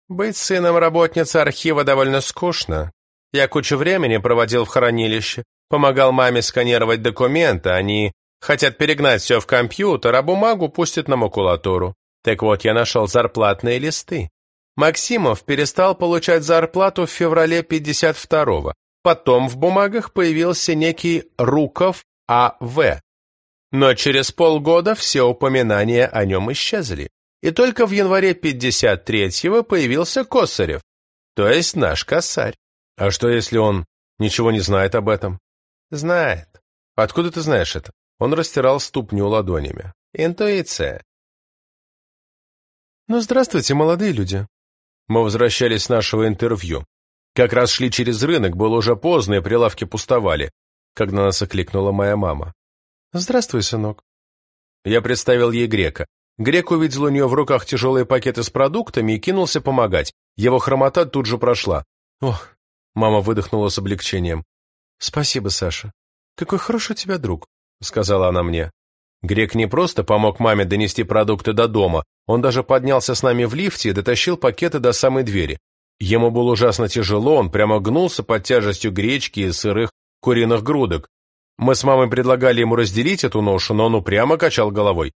Speaker 2: Быть сыном работницы архива довольно скучно. Я кучу времени проводил в хранилище, помогал маме сканировать документы, они хотят перегнать все в компьютер, а бумагу пустят на макулатуру. Так вот, я нашел зарплатные листы. Максимов перестал получать зарплату в феврале 52-го. Потом в бумагах появился некий Руков А.В. Но через полгода все упоминания о нем исчезли. И только в январе 53-го появился Косарев, то есть наш косарь. А что, если он ничего не знает об этом? Знает. Откуда ты знаешь это? Он растирал ступню ладонями. Интуиция.
Speaker 1: Ну, здравствуйте, молодые люди.
Speaker 2: Мы возвращались с нашего интервью. Как раз шли через рынок, было уже поздно, и прилавки пустовали, когда нас окликнула моя мама.
Speaker 1: «Здравствуй, сынок».
Speaker 2: Я представил ей Грека. Грек увидел у нее в руках тяжелые пакеты с продуктами и кинулся помогать. Его хромота тут же прошла.
Speaker 1: «Ох!» — мама выдохнула с облегчением. «Спасибо, Саша. Какой хороший у тебя друг», — сказала она мне.
Speaker 2: Грек не просто помог маме донести продукты до дома, он даже поднялся с нами в лифте и дотащил пакеты до самой двери. Ему было ужасно тяжело, он прямо гнулся под тяжестью гречки и сырых куриных грудок. Мы с мамой предлагали ему разделить эту ношу, но он упрямо качал головой.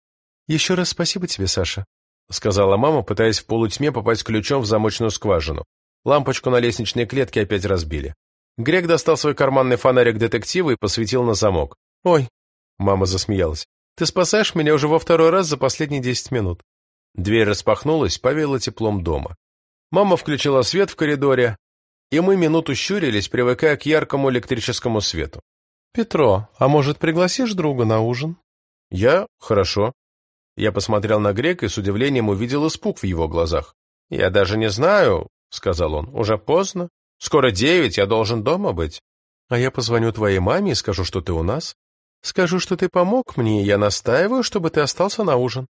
Speaker 1: «Еще раз спасибо тебе, Саша», — сказала мама, пытаясь в полутьме попасть ключом в замочную скважину. Лампочку на лестничной клетке опять разбили. Грек достал свой карманный фонарик детектива и посветил на замок.
Speaker 2: «Ой», — мама засмеялась, — «ты спасаешь меня уже во второй раз за последние десять минут». Дверь распахнулась, повеяло теплом дома. Мама включила свет в коридоре, и мы минуту щурились, привыкая к яркому электрическому свету.
Speaker 1: «Петро, а может, пригласишь друга на ужин?»
Speaker 2: «Я? Хорошо». Я посмотрел на Грека и с удивлением увидел испуг в его глазах. «Я даже не знаю», — сказал он, — «уже поздно. Скоро девять, я должен дома быть».
Speaker 1: «А я позвоню твоей маме и скажу, что ты у нас. Скажу, что ты помог мне, и я настаиваю, чтобы ты остался на ужин».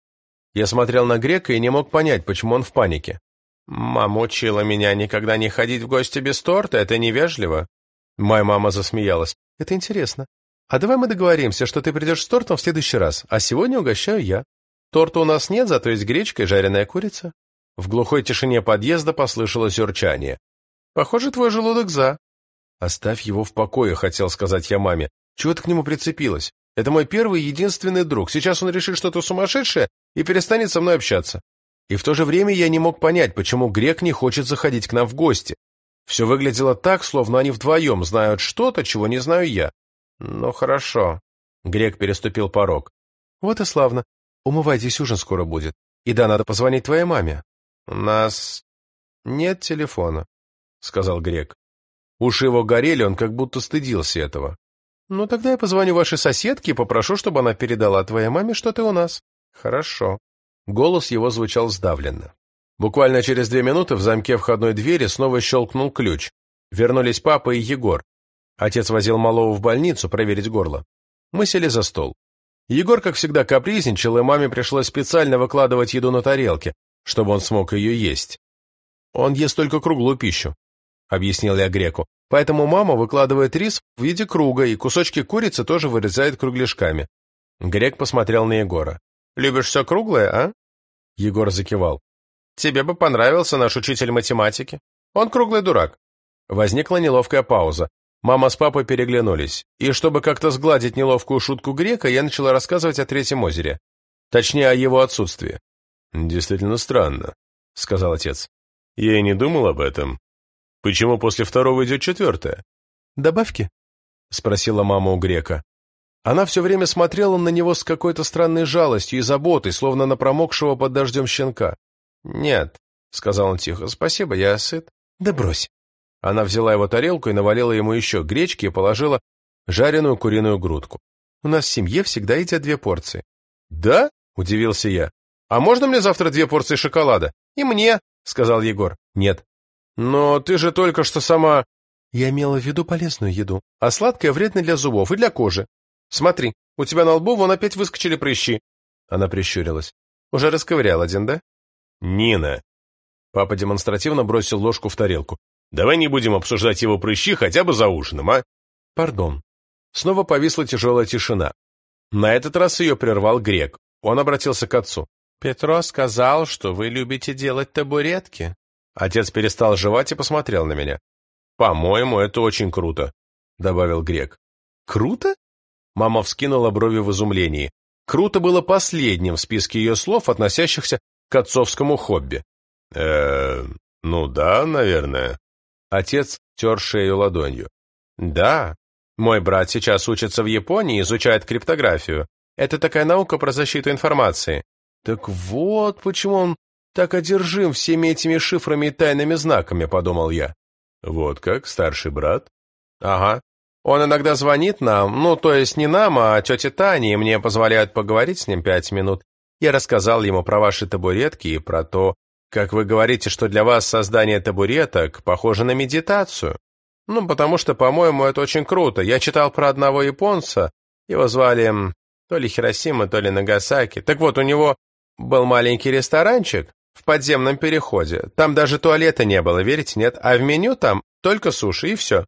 Speaker 2: Я смотрел на Грека и не мог понять, почему он в панике. «Мама учила меня никогда не ходить в гости без торта, это невежливо». Моя мама засмеялась.
Speaker 1: «Это интересно. А давай мы договоримся, что ты придешь с тортом в следующий раз, а сегодня угощаю я. Торта у нас нет, зато есть гречка и жареная курица».
Speaker 2: В глухой тишине подъезда послышалось урчание.
Speaker 1: «Похоже, твой желудок за».
Speaker 2: «Оставь его в покое», — хотел сказать я маме. «Чего ты к нему прицепилась? Это мой первый и единственный друг. Сейчас он решит что-то сумасшедшее и перестанет со мной общаться». И в то же время я не мог понять, почему Грек не хочет заходить к нам в гости. Все выглядело так, словно они вдвоем знают что-то, чего не знаю я. Ну, хорошо. Грек переступил порог.
Speaker 1: Вот и славно. Умывайтесь, ужин скоро будет. И да, надо позвонить твоей маме.
Speaker 2: У нас нет телефона, сказал Грек. Уши его горели, он как будто стыдился этого.
Speaker 1: Ну, тогда я позвоню вашей соседке и попрошу, чтобы она передала твоей маме, что ты у нас.
Speaker 2: Хорошо. Голос его звучал сдавленно. Буквально через две минуты в замке входной двери снова щелкнул ключ. Вернулись папа и Егор. Отец возил малого в больницу проверить горло. Мы сели за стол. Егор, как всегда, капризничал, и маме пришлось специально выкладывать еду на тарелке, чтобы он смог ее есть. «Он ест только круглую пищу», — объяснил я Греку. «Поэтому мама выкладывает рис в виде круга, и кусочки курицы тоже вырезает кругляшками». Грек посмотрел на Егора. «Любишь все круглое, а?» Егор закивал. «Тебе бы понравился наш учитель математики. Он круглый дурак». Возникла неловкая пауза. Мама с папой переглянулись, и чтобы как-то сгладить неловкую шутку грека, я начала рассказывать о Третьем озере. Точнее, о его отсутствии. «Действительно странно», — сказал отец. «Я и не думал об этом. Почему после второго идет четвертое?»
Speaker 1: «Добавки?» — спросила мама у грека.
Speaker 2: Она все время смотрела на него с какой-то странной жалостью и заботой, словно на промокшего под дождем щенка. «Нет», — сказал он тихо, — «спасибо, я сыт».
Speaker 1: «Да брось».
Speaker 2: Она взяла его тарелку и навалила ему еще гречки и положила жареную куриную грудку.
Speaker 1: «У нас в семье всегда едят две порции».
Speaker 2: «Да?» — удивился я. «А можно мне завтра две порции шоколада?»
Speaker 1: «И мне», — сказал Егор.
Speaker 2: «Нет». «Но ты же только что сама...»
Speaker 1: «Я имела в виду полезную еду,
Speaker 2: а сладкое вредно для зубов и для кожи. Смотри, у тебя на лбу вон опять выскочили прыщи. Она прищурилась. Уже расковырял один, да? Нина. Папа демонстративно бросил ложку в тарелку. Давай не будем обсуждать его прыщи хотя бы за ужином, а? Пардон. Снова повисла тяжелая тишина. На этот раз ее прервал грек. Он обратился к отцу.
Speaker 1: «Петро сказал, что вы любите делать табуретки».
Speaker 2: Отец перестал жевать и посмотрел на меня.
Speaker 1: «По-моему, это очень круто», — добавил Грек.
Speaker 2: «Круто?»
Speaker 1: Мама вскинула брови в изумлении. «Круто» было последним в списке ее слов, относящихся к отцовскому хобби.
Speaker 2: э ну да, наверное».
Speaker 1: Отец тер шею ладонью. «Да, мой брат сейчас учится в Японии изучает криптографию. Это такая наука про защиту информации. Так вот, почему он так одержим всеми этими шифрами и тайными знаками, подумал я.
Speaker 2: Вот как, старший брат?
Speaker 1: Ага. Он иногда звонит нам, ну, то есть не нам, а тете Тане, и мне позволяют поговорить с ним пять минут. Я рассказал ему про ваши табуретки и про то, как вы говорите, что для вас создание табуреток похоже на медитацию. Ну, потому что, по-моему, это очень круто. Я читал про одного японца, его звали то ли Хиросима, то ли Нагасаки. Так вот, у него был маленький ресторанчик, в подземном переходе. Там даже туалета не было, верите, нет? А в меню там только суши и все.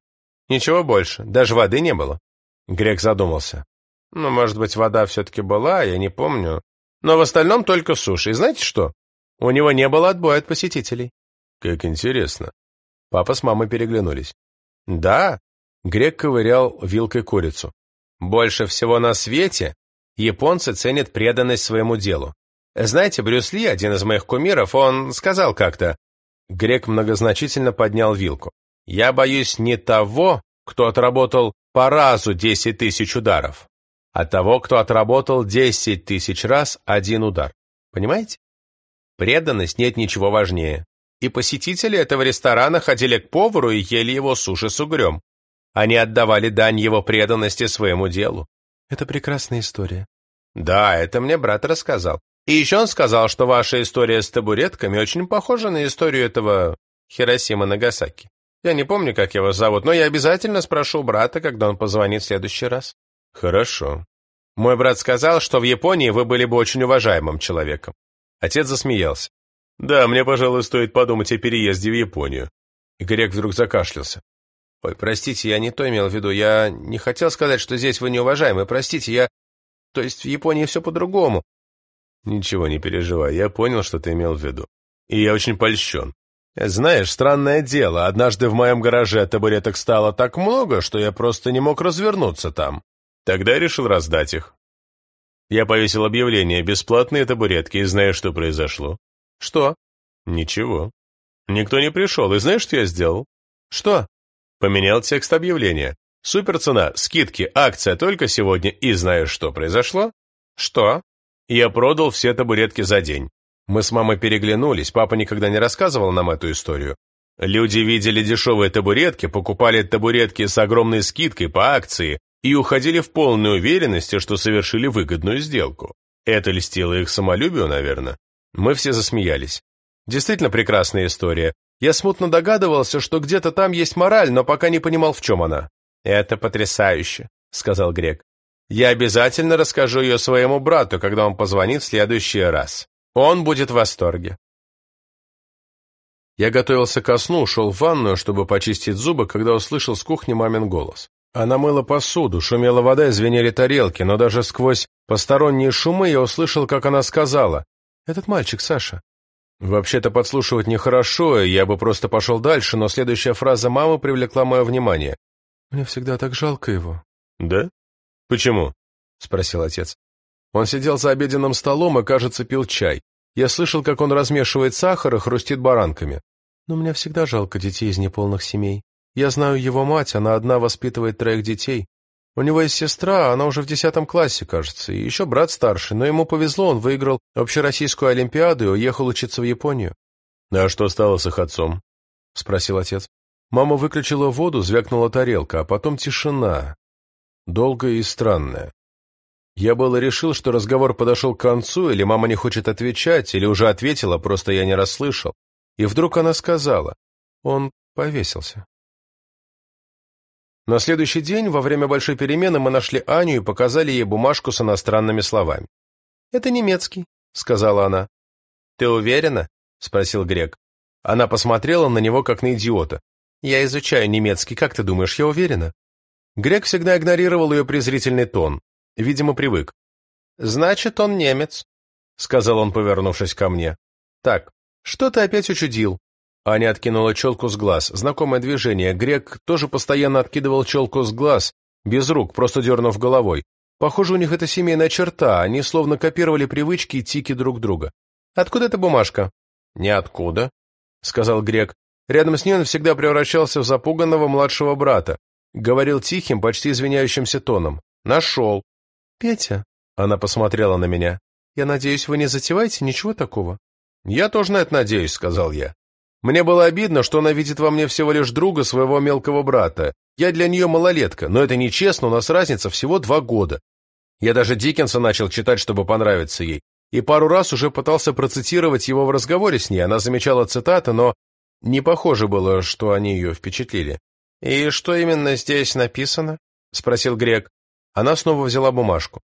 Speaker 1: Ничего больше, даже воды не было. Грек задумался. Ну, может быть, вода все-таки была, я не помню. Но в остальном только суши. И знаете что? У него не было отбоя от посетителей.
Speaker 2: Как интересно.
Speaker 1: Папа с мамой переглянулись. Да, Грек ковырял вилкой курицу. Больше всего на свете японцы ценят преданность своему делу. Знаете, Брюс Ли, один из моих кумиров, он сказал как-то... Грек многозначительно поднял вилку. Я боюсь не того, кто отработал по разу десять тысяч ударов, а того, кто отработал десять тысяч раз один удар. Понимаете? Преданность нет ничего важнее. И посетители этого ресторана ходили к повару и ели его суши с угрем. Они отдавали дань его преданности своему делу.
Speaker 2: Это прекрасная история.
Speaker 1: Да, это мне брат рассказал. И еще он сказал, что ваша история с табуретками очень похожа на историю этого Хиросима Нагасаки. Я не помню, как его зовут, но я обязательно спрошу брата, когда он позвонит в следующий раз.
Speaker 2: Хорошо.
Speaker 1: Мой брат сказал, что в Японии вы были бы очень уважаемым человеком. Отец засмеялся.
Speaker 2: Да, мне, пожалуй, стоит подумать о переезде в Японию.
Speaker 1: И Грек вдруг закашлялся. Ой, простите, я не то имел в виду. Я не хотел сказать, что здесь вы неуважаемый. Простите, я... То есть в Японии все по-другому.
Speaker 2: Ничего не переживай, я понял, что ты имел в виду. И я очень польщен.
Speaker 1: Знаешь, странное дело, однажды в моем гараже табуреток стало так много, что я просто не мог развернуться там.
Speaker 2: Тогда я решил раздать их. Я повесил объявление «Бесплатные табуретки» и знаешь, что произошло?
Speaker 1: Что?
Speaker 2: Ничего. Никто не пришел, и знаешь, что я сделал?
Speaker 1: Что?
Speaker 2: Поменял текст объявления. Суперцена, скидки, акция только сегодня, и знаешь, что произошло?
Speaker 1: Что?
Speaker 2: Я продал все табуретки за день.
Speaker 1: Мы с мамой переглянулись, папа никогда не рассказывал нам эту историю.
Speaker 2: Люди видели дешевые табуретки, покупали табуретки с огромной скидкой по акции и уходили в полной уверенности, что совершили выгодную сделку. Это льстило их самолюбию, наверное.
Speaker 1: Мы все засмеялись. Действительно прекрасная история. Я смутно догадывался, что где-то там есть мораль, но пока не понимал, в чем она. «Это потрясающе», — сказал Грек. Я обязательно расскажу ее своему брату, когда он позвонит в следующий раз. Он будет в восторге. Я готовился ко сну, ушел в ванную, чтобы почистить зубы, когда услышал с кухни мамин голос. Она мыла посуду, шумела вода и звенели тарелки, но даже сквозь посторонние шумы я услышал, как она сказала. «Этот мальчик, Саша». Вообще-то подслушивать нехорошо, я бы просто пошел дальше, но следующая фраза мамы привлекла мое внимание. «Мне всегда так жалко его».
Speaker 2: «Да?» «Почему?» — спросил отец.
Speaker 1: Он сидел за обеденным столом и, кажется, пил чай. Я слышал, как он размешивает сахар и хрустит баранками. Но мне всегда жалко детей из неполных семей. Я знаю его мать, она одна воспитывает троих детей. У него есть сестра, она уже в десятом классе, кажется, и еще брат старший, но ему повезло, он выиграл общероссийскую олимпиаду и уехал учиться в Японию.
Speaker 2: «А что стало с их отцом?»
Speaker 1: — спросил отец. Мама выключила воду, звякнула тарелка, а потом тишина, долгое и странное. Я было решил, что разговор подошел к концу, или мама не хочет отвечать, или уже ответила, просто я не расслышал. И вдруг она сказала, он повесился. На следующий день, во время большой перемены, мы нашли Аню и показали ей бумажку с иностранными словами. «Это немецкий», — сказала она. «Ты уверена?» — спросил Грек. Она посмотрела на него, как на идиота. «Я изучаю немецкий, как ты думаешь, я уверена?» Грек всегда игнорировал ее презрительный тон. Видимо, привык. «Значит, он немец», — сказал он, повернувшись ко мне. «Так, что ты опять учудил?» Аня откинула челку с глаз. Знакомое движение. Грек тоже постоянно откидывал челку с глаз, без рук, просто дернув головой. Похоже, у них это семейная черта, они словно копировали привычки и тики друг друга. «Откуда эта бумажка?» «Ниоткуда», — сказал Грек. Рядом с ней он всегда превращался в запуганного младшего брата. Говорил тихим, почти извиняющимся тоном. «Нашел». «Петя», — она посмотрела на меня, — «я надеюсь, вы не затеваете ничего такого?» «Я тоже на это надеюсь», — сказал я. Мне было обидно, что она видит во мне всего лишь друга своего мелкого брата. Я для нее малолетка, но это нечестно, у нас разница всего два года. Я даже Диккенса начал читать, чтобы понравиться ей, и пару раз уже пытался процитировать его в разговоре с ней. Она замечала цитаты, но не похоже было, что они ее впечатлили. «И что именно здесь написано?» — спросил Грек. Она снова взяла бумажку.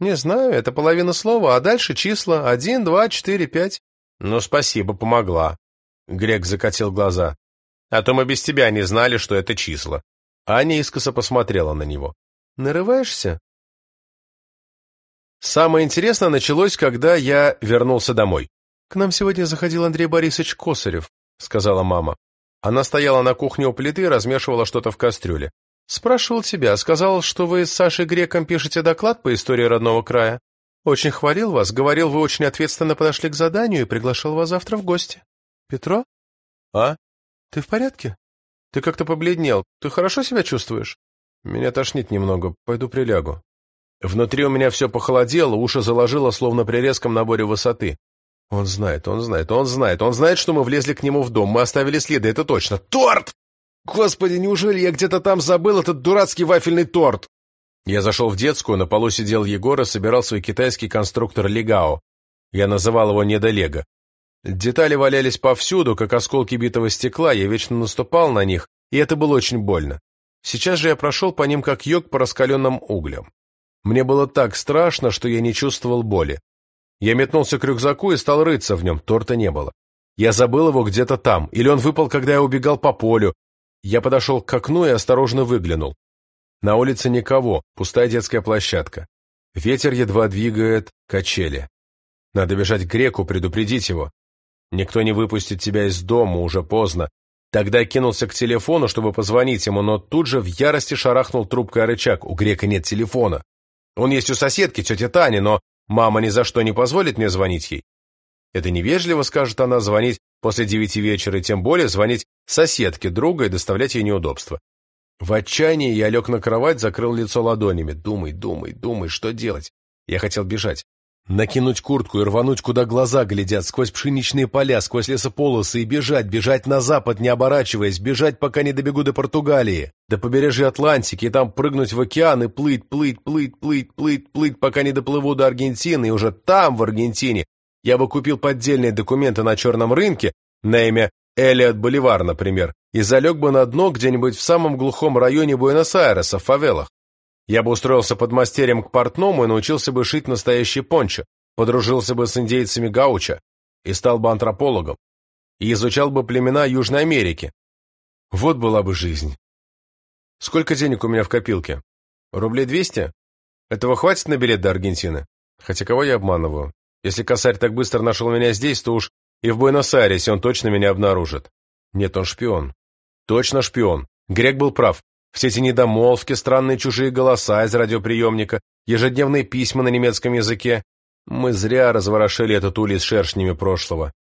Speaker 1: «Не знаю, это половина слова, а дальше числа. Один, два, четыре, пять». «Ну, спасибо, помогла». Грек закатил глаза. «А то мы без тебя не знали, что это числа». Аня искоса посмотрела на него. «Нарываешься?» Самое интересное началось, когда я вернулся домой. «К нам сегодня заходил Андрей Борисович Косарев», — сказала мама. Она стояла на кухне у плиты и размешивала что-то в кастрюле. «Спрашивал тебя, сказал, что вы с Сашей Греком пишете доклад по истории родного края. Очень хвалил вас, говорил, вы очень ответственно подошли к заданию и приглашал вас завтра в гости». «Петро?» «А? Ты в порядке? Ты как-то побледнел. Ты хорошо себя чувствуешь?» «Меня тошнит немного. Пойду прилягу». Внутри у меня все похолодело, уши заложило, словно при резком наборе высоты. Он знает, он знает, он знает, он знает, что мы влезли к нему в дом, мы оставили следы, это точно. Торт! Господи, неужели я где-то там забыл этот дурацкий вафельный торт? Я зашел в детскую, на полу сидел Егор и собирал свой китайский конструктор Легао. Я называл его недолего. Детали валялись повсюду, как осколки битого стекла, я вечно наступал на них, и это было очень больно. Сейчас же я прошел по ним, как йог по раскаленным углям. Мне было так страшно, что я не чувствовал боли. Я метнулся к рюкзаку и стал рыться в нем, торта не было. Я забыл его где-то там, или он выпал, когда я убегал по полю. Я подошел к окну и осторожно выглянул. На улице никого, пустая детская площадка. Ветер едва двигает качели. Надо бежать к греку, предупредить его. Никто не выпустит тебя из дома, уже поздно. Тогда кинулся к телефону, чтобы позвонить ему, но тут же в ярости шарахнул трубкой рычаг. У грека нет телефона. Он есть у соседки, тети Тани, но мама ни за что не позволит мне звонить ей. Это невежливо, скажет она, звонить после девяти вечера, и тем более звонить соседке друга и доставлять ей неудобства. В отчаянии я лег на кровать, закрыл лицо ладонями. Думай, думай, думай, что делать? Я хотел бежать. Накинуть куртку и рвануть, куда глаза глядят, сквозь пшеничные поля, сквозь лесополосы и бежать, бежать на запад, не оборачиваясь, бежать, пока не добегу до Португалии, до побережья Атлантики, и там прыгнуть в океан и плыть, плыть, плыть, плыть, плыть, плыть, пока не доплыву до Аргентины, и уже там, в Аргентине, я бы купил поддельные документы на черном рынке на имя Элиот Боливар, например, и залег бы на дно где-нибудь в самом глухом районе Буэнос-Айреса, в фавелах. Я бы устроился под мастерем к портному и научился бы шить настоящий пончо, подружился бы с индейцами Гауча и стал бы антропологом, и изучал бы племена Южной Америки. Вот была бы жизнь. Сколько денег у меня в копилке? Рублей двести? Этого хватит на билет до Аргентины? Хотя кого я обманываю? Если косарь так быстро нашел меня здесь, то уж и в Буэнос-Айресе он точно меня обнаружит. Нет, он шпион. Точно шпион. Грек был прав. Все эти недомолвки, странные чужие голоса из радиоприемника, ежедневные письма на немецком языке. Мы зря разворошили этот улей с шершнями прошлого.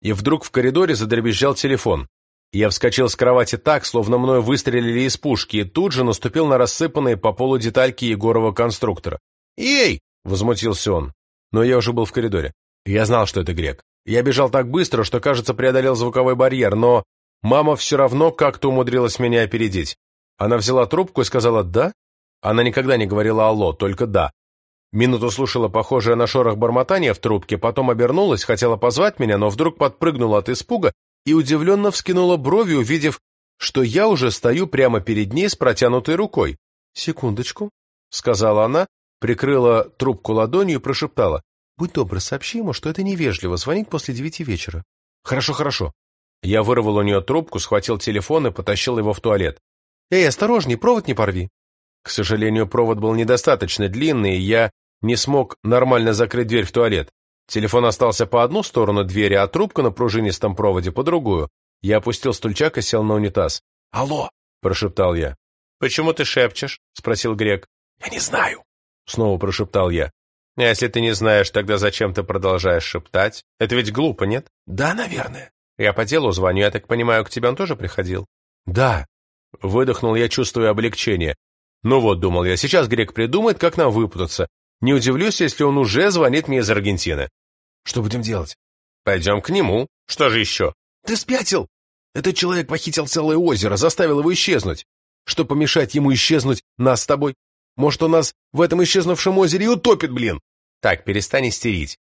Speaker 1: И вдруг в коридоре задребезжал телефон. Я вскочил с кровати так, словно мною выстрелили из пушки, и тут же наступил на рассыпанные по полу детальки Егорова конструктора. «Эй!» — возмутился он. Но я уже был в коридоре. Я знал, что это грек. Я бежал так быстро, что, кажется, преодолел звуковой барьер, но мама все равно как-то умудрилась меня опередить. Она взяла трубку и сказала «да». Она никогда не говорила «алло», только «да». Минуту слушала похожее на шорох бормотания в трубке, потом обернулась, хотела позвать меня, но вдруг подпрыгнула от испуга и удивленно вскинула брови, увидев, что я уже стою прямо перед ней с протянутой рукой. «Секундочку», — сказала она, прикрыла трубку ладонью и прошептала. «Будь добр, сообщи ему, что это невежливо, звонить после девяти вечера». «Хорошо, хорошо». Я вырвал у нее трубку, схватил телефон и потащил его в туалет. «Эй, осторожней, провод не порви!» К сожалению, провод был недостаточно длинный, и я не смог нормально закрыть дверь в туалет. Телефон остался по одну сторону двери, а трубка на пружинистом проводе по другую. Я опустил стульчак и сел на унитаз.
Speaker 2: «Алло!»
Speaker 1: — прошептал я. «Почему ты шепчешь?» — спросил Грек.
Speaker 2: «Я не знаю!»
Speaker 1: — снова прошептал я. «А если ты не знаешь, тогда зачем ты продолжаешь шептать? Это ведь глупо, нет?»
Speaker 2: «Да, наверное».
Speaker 1: «Я по делу звоню, я так понимаю, к тебе он тоже приходил?»
Speaker 2: «Да».
Speaker 1: Выдохнул я, чувствуя облегчение. Ну вот, думал я, сейчас Грек придумает, как нам выпутаться. Не удивлюсь, если он уже звонит мне из Аргентины.
Speaker 2: Что будем делать?
Speaker 1: Пойдем к нему. Что же еще?
Speaker 2: Ты спятил? Этот человек похитил целое озеро, заставил его исчезнуть. Что помешать ему исчезнуть нас с тобой? Может, он нас в этом исчезнувшем озере и утопит, блин?
Speaker 1: Так, перестань истерить.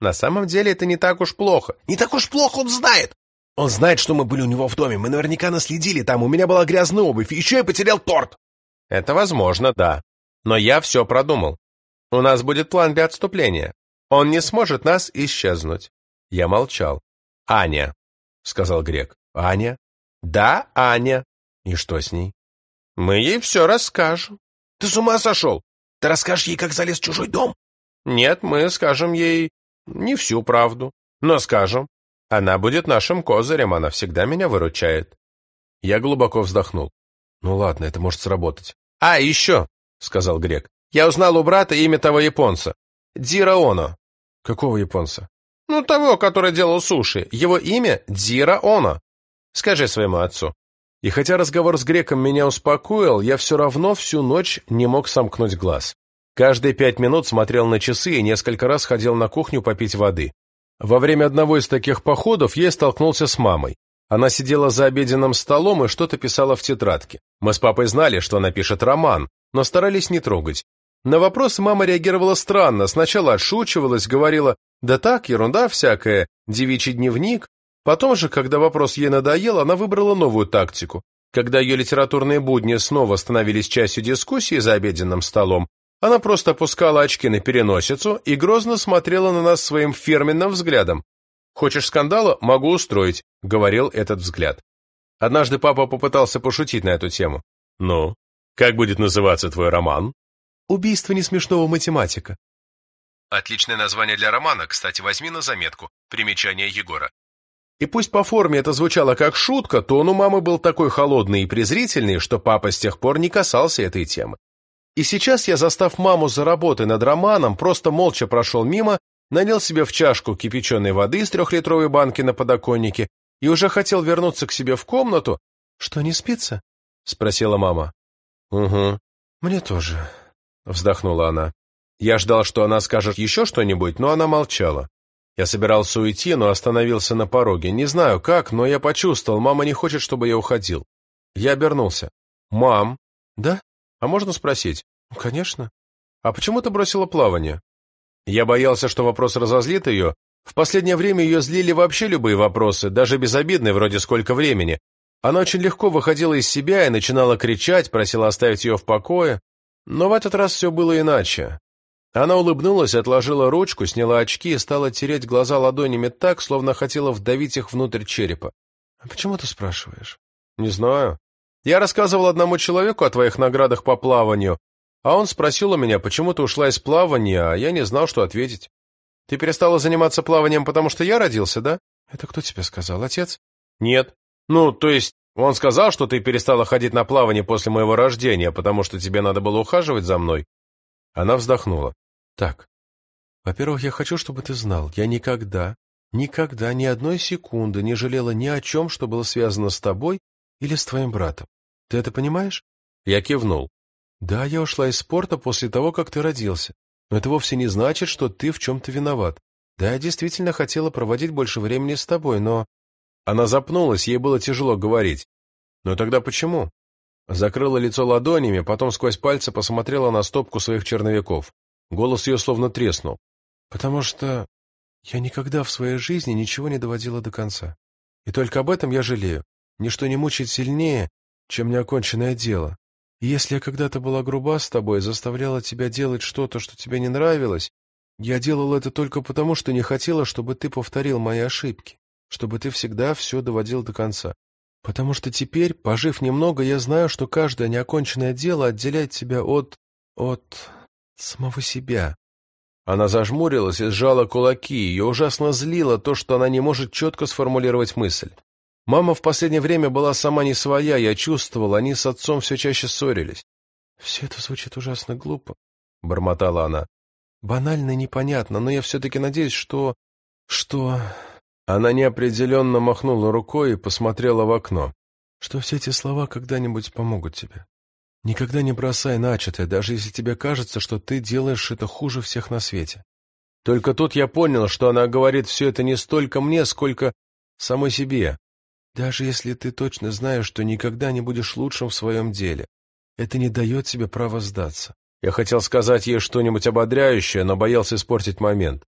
Speaker 1: На самом деле это не так уж плохо.
Speaker 2: Не так уж плохо, он знает. Он знает, что мы были у него в доме. Мы наверняка наследили там. У меня была грязная обувь. И еще я потерял торт.
Speaker 1: Это возможно, да. Но я все продумал. У нас будет план для отступления. Он не сможет нас исчезнуть. Я молчал. Аня, сказал Грек.
Speaker 2: Аня?
Speaker 1: Да, Аня.
Speaker 2: И что с ней?
Speaker 1: Мы ей все расскажем.
Speaker 2: Ты с ума сошел? Ты расскажешь ей, как залез в чужой дом?
Speaker 1: Нет, мы скажем ей не всю правду, но скажем. Она будет нашим козырем, она всегда меня выручает. Я глубоко вздохнул.
Speaker 2: Ну ладно, это может сработать.
Speaker 1: А, еще, сказал Грек. Я узнал у брата имя того японца. Дира Оно.
Speaker 2: Какого японца?
Speaker 1: Ну, того, который делал суши. Его имя Дира Оно. Скажи своему отцу. И хотя разговор с греком меня успокоил, я все равно всю ночь не мог сомкнуть глаз. Каждые пять минут смотрел на часы и несколько раз ходил на кухню попить воды. Во время одного из таких походов я столкнулся с мамой. Она сидела за обеденным столом и что-то писала в тетрадке. Мы с папой знали, что она пишет роман, но старались не трогать. На вопросы мама реагировала странно, сначала отшучивалась, говорила «да так, ерунда всякая, девичий дневник». Потом же, когда вопрос ей надоел, она выбрала новую тактику. Когда ее литературные будни снова становились частью дискуссии за обеденным столом, она просто опускала очки на переносицу и грозно смотрела на нас своим фирменным взглядом. «Хочешь скандала? Могу устроить», — говорил этот взгляд. Однажды папа попытался пошутить на эту тему. «Ну, как будет называться твой роман?»
Speaker 2: «Убийство несмешного математика».
Speaker 1: Отличное название для романа, кстати, возьми на заметку. Примечание Егора.
Speaker 2: И пусть по форме это звучало как шутка, тон у мамы был такой холодный и презрительный, что папа с тех пор не касался этой темы. И сейчас я, застав маму за работой над романом, просто молча прошел мимо налил себе в чашку кипяченой воды из трехлитровой банки на подоконнике и уже хотел вернуться к себе в комнату. — Что, не спится? — спросила мама.
Speaker 1: — Угу.
Speaker 2: — Мне тоже, —
Speaker 1: вздохнула она. Я ждал, что она скажет еще что-нибудь, но она молчала. Я собирался уйти, но остановился на пороге. Не знаю как, но я почувствовал, мама не хочет, чтобы я уходил. Я обернулся. «Мам?»
Speaker 2: «Да?
Speaker 1: А можно спросить?»
Speaker 2: «Конечно».
Speaker 1: «А почему ты бросила плавание?» Я боялся, что вопрос разозлит ее. В последнее время ее злили вообще любые вопросы, даже безобидные, вроде «сколько времени?». Она очень легко выходила из себя и начинала кричать, просила оставить ее в покое. Но в этот раз все было иначе. Она улыбнулась, отложила ручку, сняла очки и стала тереть глаза ладонями так, словно хотела вдавить их внутрь черепа.
Speaker 2: «А почему ты спрашиваешь?»
Speaker 1: «Не знаю. Я рассказывал одному человеку о твоих наградах по плаванию. А он спросил у меня, почему ты ушла из плавания, а я не знал, что ответить. Ты перестала заниматься плаванием, потому что я родился, да?
Speaker 2: Это кто тебе сказал, отец?
Speaker 1: Нет. Ну, то есть, он сказал, что ты перестала ходить на плавание после моего рождения, потому что тебе надо было ухаживать за мной. Она вздохнула.
Speaker 2: Так, во-первых, я хочу, чтобы ты знал, я никогда, никогда, ни одной секунды не жалела ни о чем, что было связано с тобой или с твоим братом. Ты это понимаешь?
Speaker 1: Я кивнул.
Speaker 2: Да, я ушла из спорта после того, как ты родился. Но это вовсе не значит, что ты в чем-то виноват. Да, я действительно хотела проводить больше времени с тобой, но...
Speaker 1: Она запнулась, ей было тяжело говорить. Но тогда почему? Закрыла лицо ладонями, потом сквозь пальцы посмотрела на стопку своих черновиков. Голос ее словно треснул.
Speaker 2: Потому что я никогда в своей жизни ничего не доводила до конца. И только об этом я жалею. Ничто не мучает сильнее, чем неоконченное дело. И если я когда-то была груба с тобой, заставляла тебя делать что-то, что тебе не нравилось, я делала это только потому, что не хотела, чтобы ты повторил мои ошибки, чтобы ты всегда все доводил до конца. Потому что теперь, пожив немного, я знаю, что каждое неоконченное дело отделяет тебя от... от... самого себя.
Speaker 1: Она зажмурилась и сжала кулаки, ее ужасно злило то, что она не может четко сформулировать мысль. Мама в последнее время была сама не своя, я чувствовал, они с отцом все чаще ссорились. «Все это звучит ужасно глупо», — бормотала она. «Банально и непонятно, но я все-таки надеюсь, что... что...» Она неопределенно махнула рукой и посмотрела в окно. «Что все эти слова когда-нибудь помогут тебе. Никогда не бросай начатое, даже если тебе кажется, что ты делаешь это хуже всех на свете». Только тут я понял, что она говорит все это не столько мне, сколько самой себе. Даже если ты точно знаешь, что никогда не будешь лучшим в своем деле, это не дает тебе права сдаться. Я хотел сказать ей что-нибудь ободряющее, но боялся испортить момент.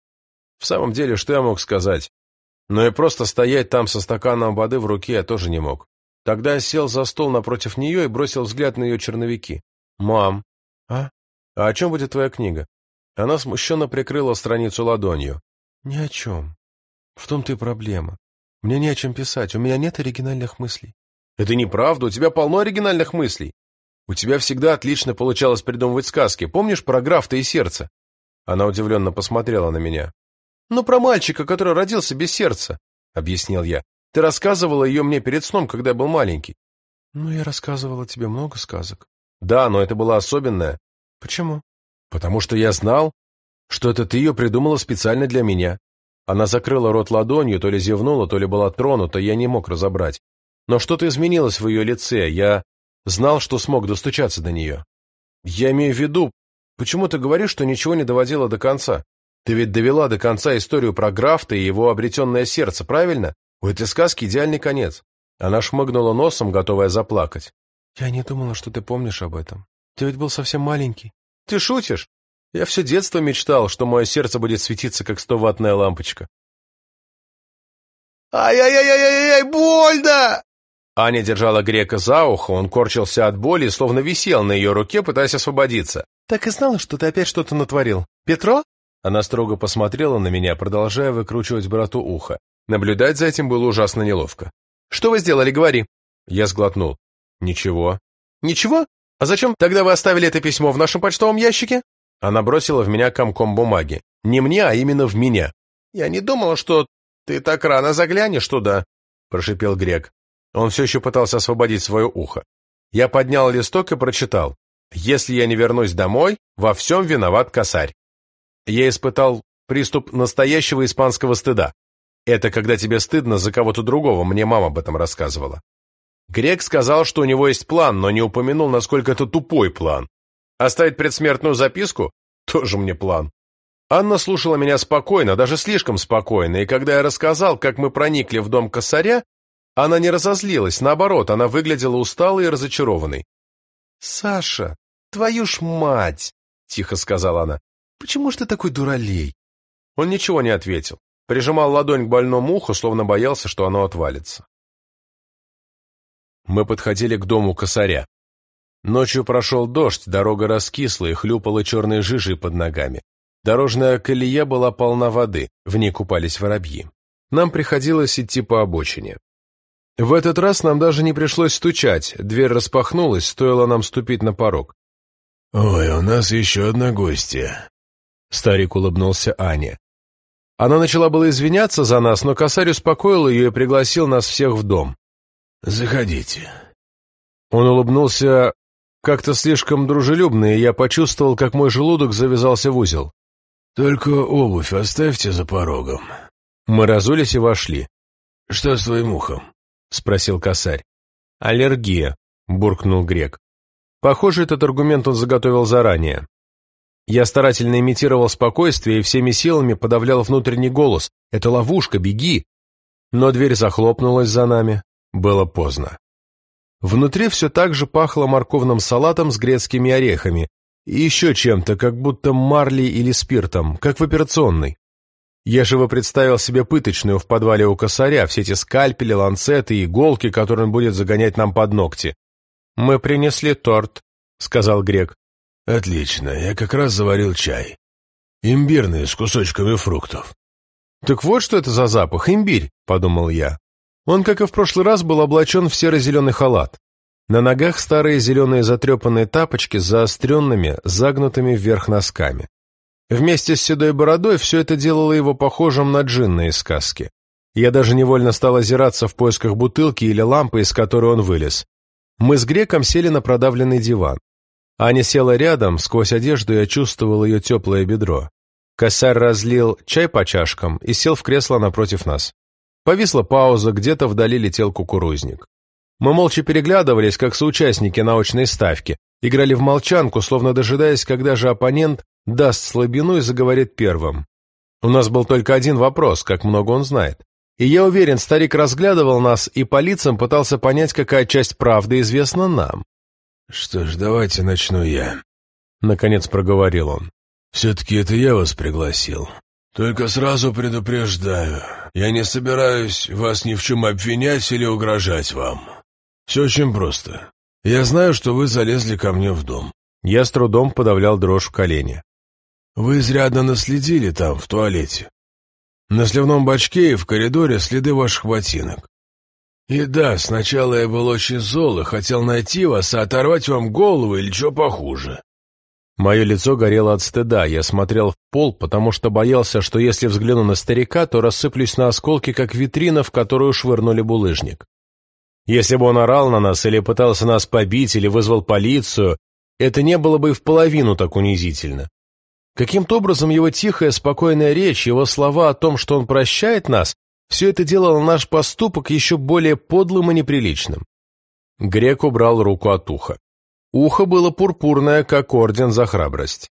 Speaker 1: В самом деле, что я мог сказать? Но и просто стоять там со стаканом воды в руке я тоже не мог. Тогда я сел за стол напротив нее и бросил взгляд на ее черновики. «Мам, а? А о чем будет твоя книга?» Она смущенно прикрыла страницу ладонью. «Ни о чем. В том-то и проблема. Мне не о чем писать, у меня нет оригинальных мыслей». «Это неправда, у тебя полно оригинальных мыслей. У тебя всегда отлично получалось придумывать сказки. Помнишь про графта и сердце?» Она удивленно посмотрела на меня. «Ну, про мальчика, который родился без сердца», — объяснил я. «Ты рассказывала ее мне перед сном, когда я был маленький». «Ну, я рассказывала тебе много сказок». «Да, но это было особенное». «Почему?» Потому что я знал, что это ты ее придумала специально для меня. Она закрыла рот ладонью, то ли зевнула, то ли была тронута, я не мог разобрать. Но что-то изменилось в ее лице, я знал, что смог достучаться до нее. Я имею в виду, почему ты говоришь, что ничего не доводила до конца? Ты ведь довела до конца историю про Графта и его обретенное сердце, правильно? У этой сказки идеальный конец. Она шмыгнула носом, готовая заплакать. Я не думала, что ты помнишь об этом. Ты ведь был совсем маленький. Ты шутишь? Я все детство мечтал, что мое сердце будет светиться, как стоватная лампочка. «Ай-яй-яй-яй-яй, больно!» Аня держала грека за ухо, он корчился от боли, словно висел на ее руке, пытаясь освободиться. «Так и знала, что ты опять что-то натворил. Петро?» Она строго посмотрела на меня, продолжая выкручивать брату ухо. Наблюдать за этим было ужасно неловко. «Что вы сделали, говори?» Я сглотнул. «Ничего». «Ничего? «А зачем тогда вы оставили это письмо в нашем почтовом ящике?» Она бросила в меня комком бумаги. Не мне, а именно в меня. «Я не думала, что ты так рано заглянешь туда», — прошипел Грек. Он все еще пытался освободить свое ухо. Я поднял листок и прочитал. «Если я не вернусь домой, во всем виноват косарь». Я испытал приступ настоящего испанского стыда. Это когда тебе стыдно за кого-то другого, мне мама об этом рассказывала. Грек сказал, что у него есть план, но не упомянул, насколько это тупой план. Оставить предсмертную записку? Тоже мне план. Анна слушала меня спокойно, даже слишком спокойно, и когда я рассказал, как мы проникли в дом косаря, она не разозлилась, наоборот, она выглядела усталой и разочарованной. «Саша, твою ж мать!» — тихо сказала она. «Почему ж ты такой дуралей?» Он ничего не ответил, прижимал ладонь к больному уху, словно боялся, что оно отвалится. Мы подходили к дому косаря. Ночью прошел дождь, дорога раскисла и хлюпала черной жижей под ногами. Дорожная колея была полна воды, в ней купались воробьи. Нам приходилось идти по обочине. В этот раз нам даже не пришлось стучать, дверь распахнулась, стоило нам ступить на порог.
Speaker 2: «Ой, у нас еще одна гостья», — старик улыбнулся Ане.
Speaker 1: Она начала было извиняться за нас, но косарь успокоил ее и пригласил нас всех в дом.
Speaker 2: «Заходите».
Speaker 1: Он улыбнулся как-то слишком дружелюбно, и я почувствовал, как мой желудок завязался в узел.
Speaker 2: «Только обувь оставьте за порогом».
Speaker 1: Мы разулись и вошли.
Speaker 2: «Что с твоим ухом?»
Speaker 1: — спросил косарь. «Аллергия», — буркнул грек. Похоже, этот аргумент он заготовил заранее. Я старательно имитировал спокойствие и всеми силами подавлял внутренний голос. «Это ловушка, беги!» Но дверь захлопнулась за нами. Было поздно. Внутри все так же пахло морковным салатом с грецкими орехами и еще чем-то, как будто марли или спиртом, как в операционной. Я живо представил себе пыточную в подвале у косаря, все эти скальпели, ланцеты и иголки, которые он будет загонять нам под ногти. «Мы принесли торт», — сказал грек.
Speaker 2: «Отлично, я как раз заварил чай. Имбирный, с кусочками фруктов».
Speaker 1: «Так вот что это за запах, имбирь», — подумал я. Он, как и в прошлый раз, был облачен в серо-зеленый халат. На ногах старые зеленые затрепанные тапочки с заостренными, загнутыми вверх носками. Вместе с седой бородой все это делало его похожим на джинна из сказки. Я даже невольно стал озираться в поисках бутылки или лампы, из которой он вылез. Мы с Греком сели на продавленный диван. Аня села рядом, сквозь одежду я чувствовал ее теплое бедро. Косарь разлил чай по чашкам и сел в кресло напротив нас. Повисла пауза, где-то вдали летел кукурузник. Мы молча переглядывались, как соучастники научной ставки, играли в молчанку, словно дожидаясь, когда же оппонент даст слабину и заговорит первым. У нас был только один вопрос, как много он знает. И я уверен, старик разглядывал нас и по лицам пытался понять, какая часть правды известна нам.
Speaker 2: «Что ж, давайте начну я», —
Speaker 1: наконец проговорил он.
Speaker 2: «Все-таки это я вас пригласил. Только сразу предупреждаю, я не собираюсь вас ни в чем обвинять или угрожать вам. Все очень просто. Я знаю, что вы залезли ко мне в дом.
Speaker 1: Я с трудом подавлял дрожь в колене.
Speaker 2: Вы изрядно наследили там, в туалете. На сливном бачке и в коридоре следы ваших ботинок. И да, сначала я был очень зол и хотел найти вас и оторвать вам голову или что похуже.
Speaker 1: Мое лицо горело от стыда, я смотрел в пол, потому что боялся, что если взгляну на старика, то рассыплюсь на осколки, как витрина, в которую швырнули булыжник. Если бы он орал на нас или пытался нас побить или вызвал полицию, это не было бы и в половину так унизительно. Каким-то образом его тихая, спокойная речь, его слова о том, что он прощает нас, все это делало наш поступок еще более подлым и неприличным. Грек убрал руку от уха. Ухо было пурпурное, как орден за храбрость.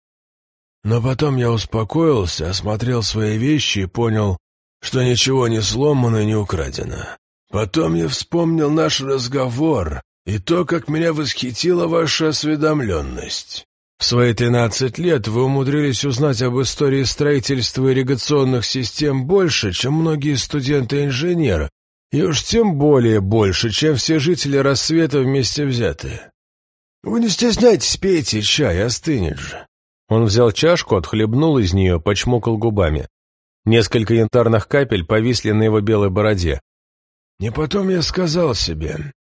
Speaker 2: Но потом я успокоился, осмотрел свои вещи и понял, что ничего не сломано и не украдено. Потом я вспомнил наш разговор и то, как меня восхитила ваша осведомленность. В свои тринадцать лет вы умудрились узнать об истории строительства ирригационных систем больше, чем многие студенты-инженеры, и уж тем более больше, чем все жители рассвета вместе взятые. Вы не стесняйтесь, пейте чай, остынет же.
Speaker 1: Он взял чашку, отхлебнул из нее, почмокал губами. Несколько янтарных капель повисли на его белой бороде.
Speaker 2: Не потом я сказал себе,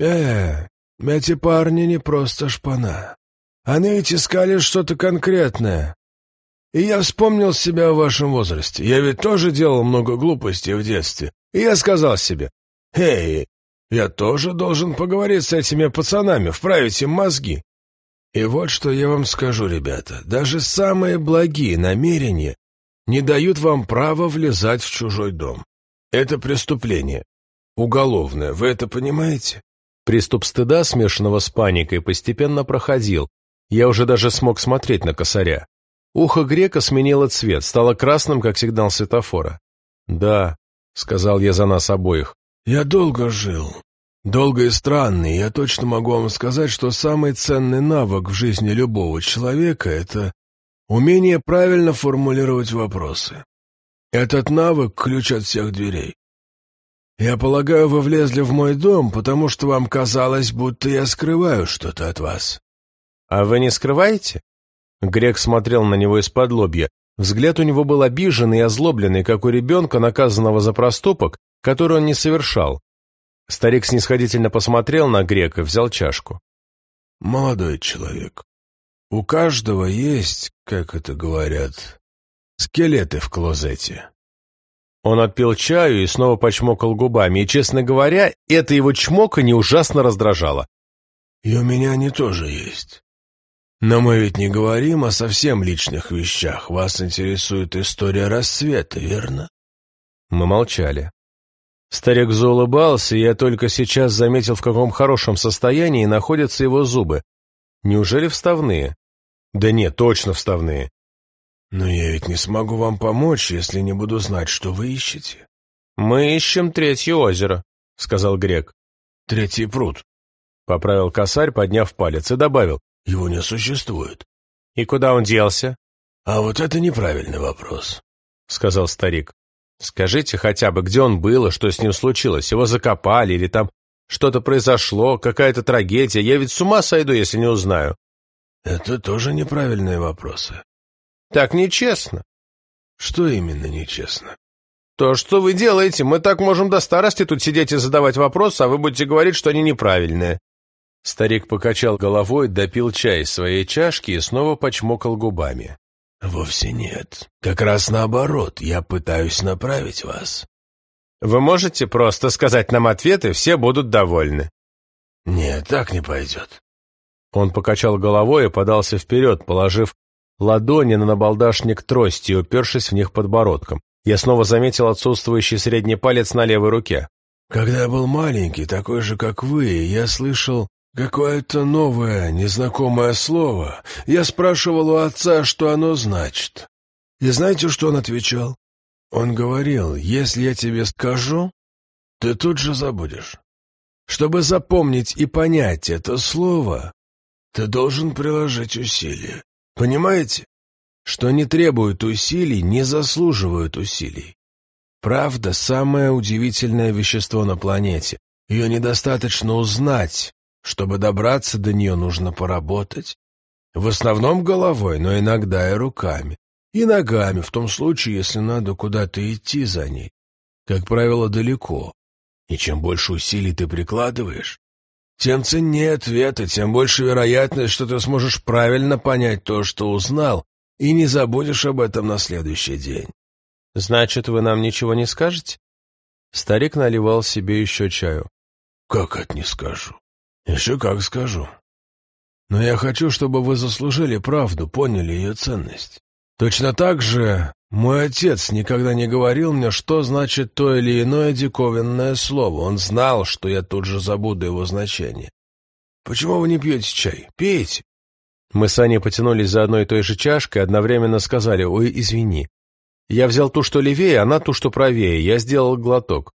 Speaker 2: «Э, эти парни не просто шпана. Они ведь искали что-то конкретное. И я вспомнил себя в вашем возрасте. Я ведь тоже делал много глупостей в детстве. И я сказал себе, «Эй, я тоже должен поговорить с этими пацанами, вправить им мозги». И вот что я вам скажу, ребята. Даже самые благие намерения не дают вам права влезать в чужой дом. Это преступление. Уголовное, вы это понимаете?
Speaker 1: Приступ стыда, смешанного с паникой, постепенно проходил, я уже даже смог смотреть на косаря. Ухо грека сменило цвет, стало красным, как сигнал светофора. «Да», — сказал я за нас обоих.
Speaker 2: «Я долго жил. Долго и странно, и я точно могу вам сказать, что самый ценный навык в жизни любого человека — это умение правильно формулировать вопросы. Этот навык — ключ от всех дверей. Я полагаю, вы влезли в мой дом, потому что вам казалось, будто я скрываю что-то от вас.
Speaker 1: «А вы не скрываете?» Грек смотрел на него из-под лобья. Взгляд у него был обиженный и озлобленный, как у ребенка, наказанного за проступок, который он не совершал. Старик снисходительно посмотрел на Грека, взял чашку.
Speaker 2: «Молодой человек, у каждого есть, как это говорят, скелеты в клозете».
Speaker 1: Он отпил чаю и снова почмокал губами, и, честно говоря, это его чмоканье ужасно раздражало.
Speaker 2: «И у меня они тоже есть. Но мы ведь не говорим о совсем личных вещах. Вас интересует история рассвета, верно?
Speaker 1: Мы молчали. Старик заулыбался, и я только сейчас заметил, в каком хорошем состоянии находятся его зубы. Неужели вставные? Да нет, точно вставные.
Speaker 2: Но я ведь не смогу вам помочь, если не буду знать, что вы ищете.
Speaker 1: Мы ищем третье озеро, сказал грек.
Speaker 2: Третий пруд.
Speaker 1: Поправил косарь, подняв палец, и добавил.
Speaker 2: Его не существует.
Speaker 1: И куда он делся?
Speaker 2: А вот это неправильный вопрос,
Speaker 1: сказал старик. Скажите хотя бы, где он был и что с ним случилось? Его закопали или там что-то произошло, какая-то трагедия? Я ведь с ума сойду, если не узнаю.
Speaker 2: Это тоже неправильные вопросы.
Speaker 1: Так нечестно.
Speaker 2: Что именно нечестно?
Speaker 1: То, что вы делаете, мы так можем до старости тут сидеть и задавать вопросы, а вы будете говорить, что они неправильные. Старик покачал головой, допил чай из своей чашки и снова почмокал губами.
Speaker 2: «Вовсе нет. Как раз наоборот, я пытаюсь направить вас. Вы можете просто сказать нам ответ, и все будут довольны.
Speaker 3: Нет, так не пойдет.
Speaker 2: Он покачал головой и подался вперед, положив ладони на набалдашник трости, упершись в них подбородком. Я снова заметил отсутствующий средний палец на левой руке.
Speaker 3: Когда я был маленький, такой же, как вы, я слышал какое-то новое, незнакомое слово. Я спрашивал у отца, что оно значит. И знаете, что он отвечал? Он говорил, если я тебе скажу, ты тут же забудешь. Чтобы запомнить и понять это слово, ты должен приложить усилия. Понимаете? Что не требует усилий, не заслуживают усилий. Правда – самое удивительное вещество на планете. Ее недостаточно узнать. Чтобы добраться до нее, нужно поработать. В основном головой, но иногда и руками. И ногами, в том случае, если надо куда-то идти за ней. Как правило, далеко. И чем больше усилий ты прикладываешь, тем ценнее ответы, тем больше вероятность, что ты сможешь правильно понять то, что узнал, и не забудешь об этом на следующий день.
Speaker 2: «Значит, вы нам ничего не скажете?» Старик наливал себе еще чаю.
Speaker 3: «Как это не скажу? Еще как скажу. Но я хочу, чтобы вы заслужили правду, поняли ее ценность. Точно так же мой отец никогда не говорил мне, что значит то или иное диковинное слово. Он знал, что я тут же забуду его значение. Почему вы не пьете чай? Пейте.
Speaker 2: Мы с Аней потянулись за одной и той же чашкой, одновременно сказали «Ой, извини». Я взял ту, что левее, она ту, что правее. Я сделал глоток.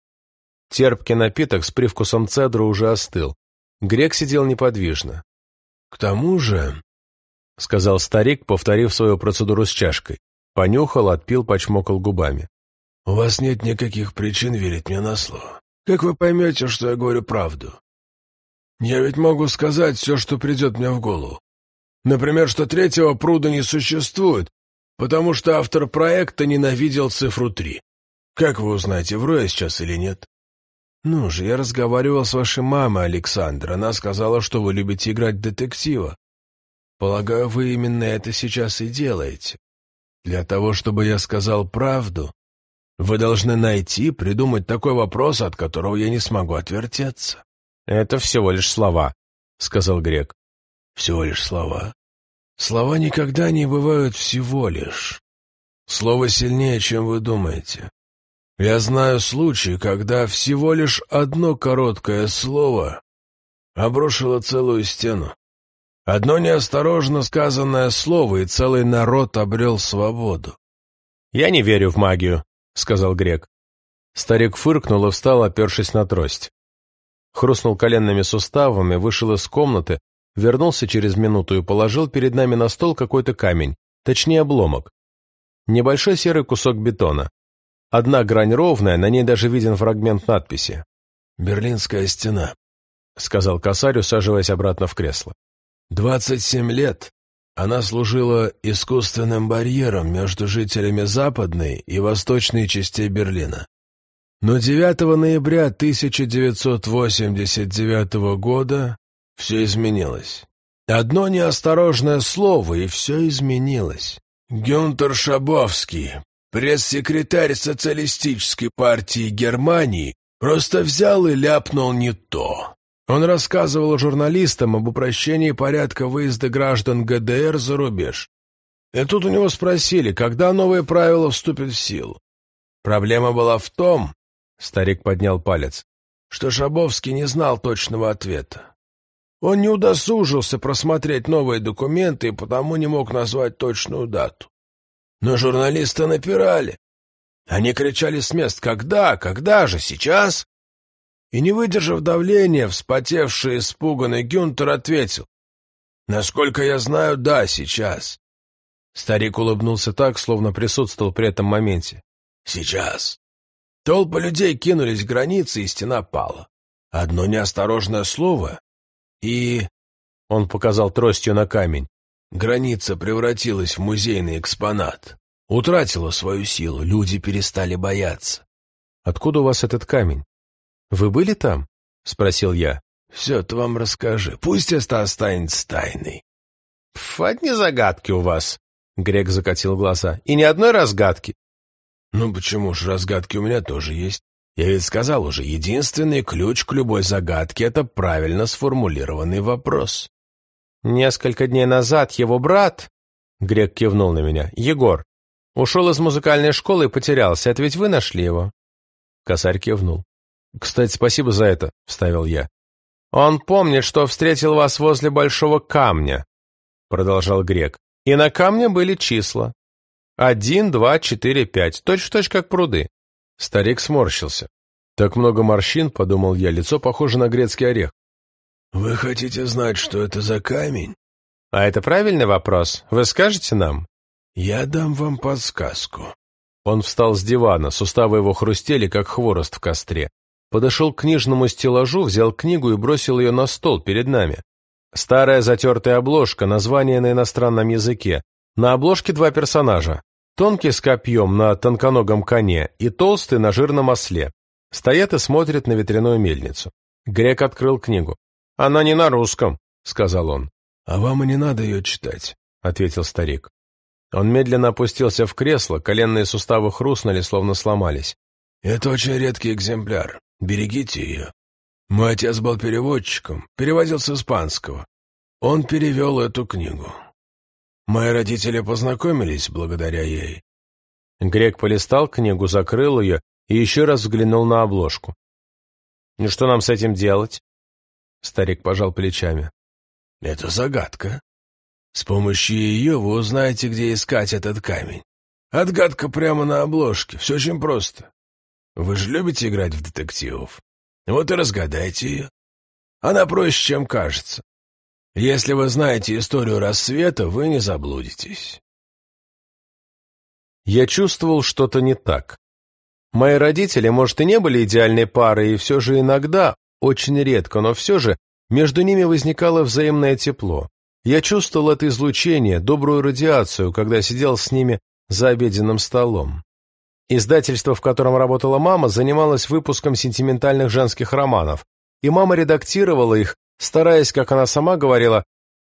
Speaker 2: Терпкий напиток с привкусом цедра уже остыл. Грек сидел неподвижно.
Speaker 3: — К тому же, —
Speaker 2: сказал старик, повторив свою процедуру с чашкой. Понюхал, отпил, почмокал губами.
Speaker 3: «У вас нет никаких причин верить мне на слово. Как вы поймете, что я говорю правду? Я ведь могу сказать все, что придет мне в голову. Например, что третьего пруда не существует, потому что автор проекта ненавидел цифру три. Как вы узнаете, вру я сейчас или нет? Ну же, я разговаривал с вашей мамой, Александр. Она сказала, что вы любите играть детектива. Полагаю, вы именно это сейчас и делаете. Для того, чтобы я сказал правду, вы должны найти, придумать такой вопрос, от которого я не смогу отвертеться.
Speaker 2: — Это всего лишь слова, — сказал Грек.
Speaker 3: — Всего лишь слова? Слова никогда не бывают всего лишь. Слово сильнее, чем вы думаете. Я знаю случаи, когда всего лишь одно короткое слово обрушило целую стену. Одно неосторожно сказанное слово, и целый народ обрел свободу.
Speaker 2: «Я не верю в магию», — сказал Грек. Старик фыркнул и встал, опершись на трость. Хрустнул коленными суставами, вышел из комнаты, вернулся через минуту и положил перед нами на стол какой-то камень, точнее обломок. Небольшой серый кусок бетона. Одна грань ровная, на ней даже виден фрагмент надписи.
Speaker 3: «Берлинская стена», —
Speaker 2: сказал косарь, усаживаясь обратно в кресло.
Speaker 3: Двадцать семь лет она служила искусственным барьером между жителями западной и восточной частей Берлина. Но 9 ноября 1989 года все изменилось. Одно неосторожное слово, и все изменилось. Гюнтер Шабовский, пресс-секретарь Социалистической партии Германии, просто взял и ляпнул не то. Он рассказывал журналистам об упрощении порядка выезда граждан ГДР за рубеж. И тут у него спросили, когда новые правила вступят в силу. Проблема была в том, — старик поднял палец, — что Шабовский не знал точного ответа. Он не удосужился просмотреть новые документы и потому не мог назвать точную дату. Но журналисты напирали. Они кричали с мест «Когда? Когда же? Сейчас?» И, не выдержав давления, вспотевший испуганный Гюнтер ответил. «Насколько я знаю, да, сейчас». Старик улыбнулся так, словно присутствовал при этом моменте. «Сейчас». Толпы людей кинулись к границе, и стена пала. Одно неосторожное слово, и... Он показал тростью на камень. Граница превратилась в музейный экспонат. Утратила свою силу, люди перестали бояться.
Speaker 2: «Откуда у вас этот камень?» «Вы были там?» — спросил я.
Speaker 3: «Все это вам расскажи. Пусть это останется тайной».
Speaker 2: «Пф, одни загадки у вас», — Грек закатил глаза. «И ни одной разгадки».
Speaker 3: «Ну почему ж, разгадки у меня тоже есть. Я ведь сказал уже, единственный ключ к любой загадке — это правильно сформулированный вопрос.
Speaker 2: Несколько дней назад его брат, — Грек кивнул на меня, — Егор, ушел из музыкальной школы и потерялся. Это ведь вы нашли его? Косарь кивнул. «Кстати, спасибо за это», — вставил я. «Он помнит, что встретил вас возле большого камня», — продолжал Грек. «И на камне были числа. Один, два, четыре, пять. Точь-в-точь, как пруды.
Speaker 1: Старик сморщился. Так много морщин, подумал я, лицо похоже на грецкий орех.
Speaker 3: Вы хотите знать, что это за камень?
Speaker 2: А это правильный вопрос. Вы скажете нам?
Speaker 3: Я дам вам подсказку.
Speaker 1: Он встал с дивана, суставы его хрустели, как хворост в костре. Подошел к книжному стеллажу, взял книгу и бросил ее на стол перед нами. Старая затертая обложка, название на иностранном языке. На обложке два персонажа. Тонкий с копьем на тонконогом коне и толстый на жирном осле. Стоят и смотрят на ветряную мельницу. Грек открыл книгу. «Она не на русском», — сказал он.
Speaker 3: «А вам и не надо ее читать», —
Speaker 1: ответил старик. Он медленно опустился в кресло, коленные суставы хрустнули, словно сломались.
Speaker 3: «Это очень редкий экземпляр. Берегите ее. Мой отец был переводчиком, переводил с испанского. Он перевел эту книгу. Мои родители познакомились благодаря ей.
Speaker 1: Грек полистал книгу, закрыл ее и еще раз взглянул на обложку. «Ну что нам с этим делать?» Старик пожал плечами.
Speaker 3: «Это загадка. С помощью ее вы узнаете, где искать этот камень. Отгадка прямо на обложке. Все очень просто. Вы же любите играть в детективов. Вот и разгадайте ее. Она проще, чем кажется. Если вы знаете историю рассвета, вы не заблудитесь.
Speaker 1: Я чувствовал что-то не так. Мои родители, может, и не были идеальной парой, и все же иногда, очень редко, но все же, между ними возникало взаимное тепло. Я чувствовал это излучение, добрую радиацию, когда сидел с ними за обеденным столом. Издательство, в котором работала мама, занималось выпуском сентиментальных женских романов, и мама редактировала их, стараясь, как она сама говорила,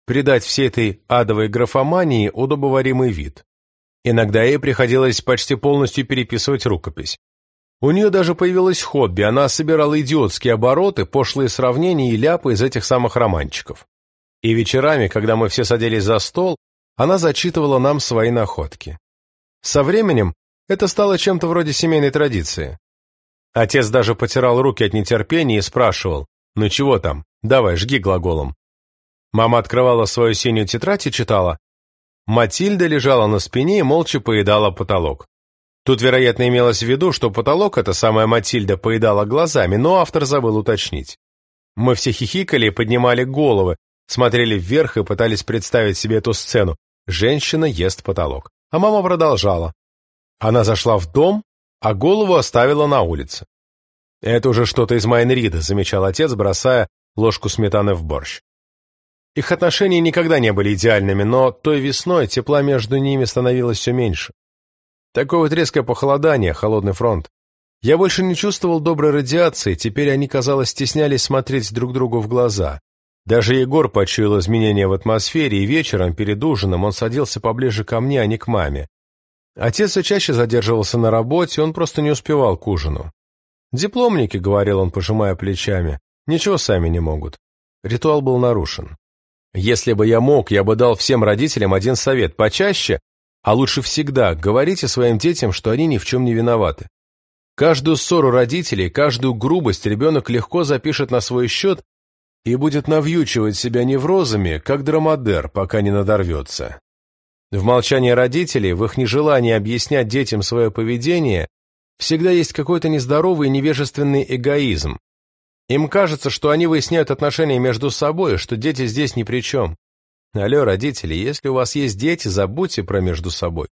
Speaker 1: придать всей этой адовой графомании удобоваримый вид. Иногда ей приходилось почти полностью переписывать рукопись. У нее даже появилось хобби, она собирала идиотские обороты, пошлые сравнения и ляпы из этих самых романчиков. И вечерами, когда мы все садились за стол, она зачитывала нам свои находки. Со временем это стало чем-то вроде семейной традиции. Отец даже потирал руки от нетерпения и спрашивал, «Ну чего там? Давай, жги глаголом». Мама открывала свою синюю тетрадь и читала. Матильда лежала на спине и молча поедала потолок. Тут, вероятно, имелось в виду, что потолок эта самая Матильда поедала глазами, но автор забыл уточнить. Мы все хихикали и поднимали головы, смотрели вверх и пытались представить себе эту сцену. Женщина ест потолок. А мама продолжала. Она зашла в дом, а голову оставила на улице. «Это уже что-то из Майнрида», — замечал отец, бросая ложку сметаны в борщ. Их отношения никогда не были идеальными, но той весной тепла между ними становилось все меньше. Такое вот резкое похолодание, холодный фронт. Я больше не чувствовал доброй радиации, теперь они, казалось, стеснялись смотреть друг другу в глаза. Даже Егор почуял изменения в атмосфере, и вечером, перед ужином, он садился поближе ко мне, а не к маме. Отец все чаще задерживался на работе, он просто не успевал к ужину. «Дипломники», — говорил он, пожимая плечами, — «ничего сами не могут». Ритуал был нарушен. Если бы я мог, я бы дал всем родителям один совет. Почаще, а лучше всегда, говорите своим детям, что они ни в чем не виноваты. Каждую ссору родителей, каждую грубость ребенок легко запишет на свой счет и будет навьючивать себя неврозами, как драмадер, пока не надорвется. В молчании родителей, в их нежелании объяснять детям свое поведение, всегда есть какой-то нездоровый и невежественный эгоизм. Им кажется, что они выясняют отношения между собой, что дети здесь ни при чем. Алло, родители, если у вас есть дети, забудьте про между собой.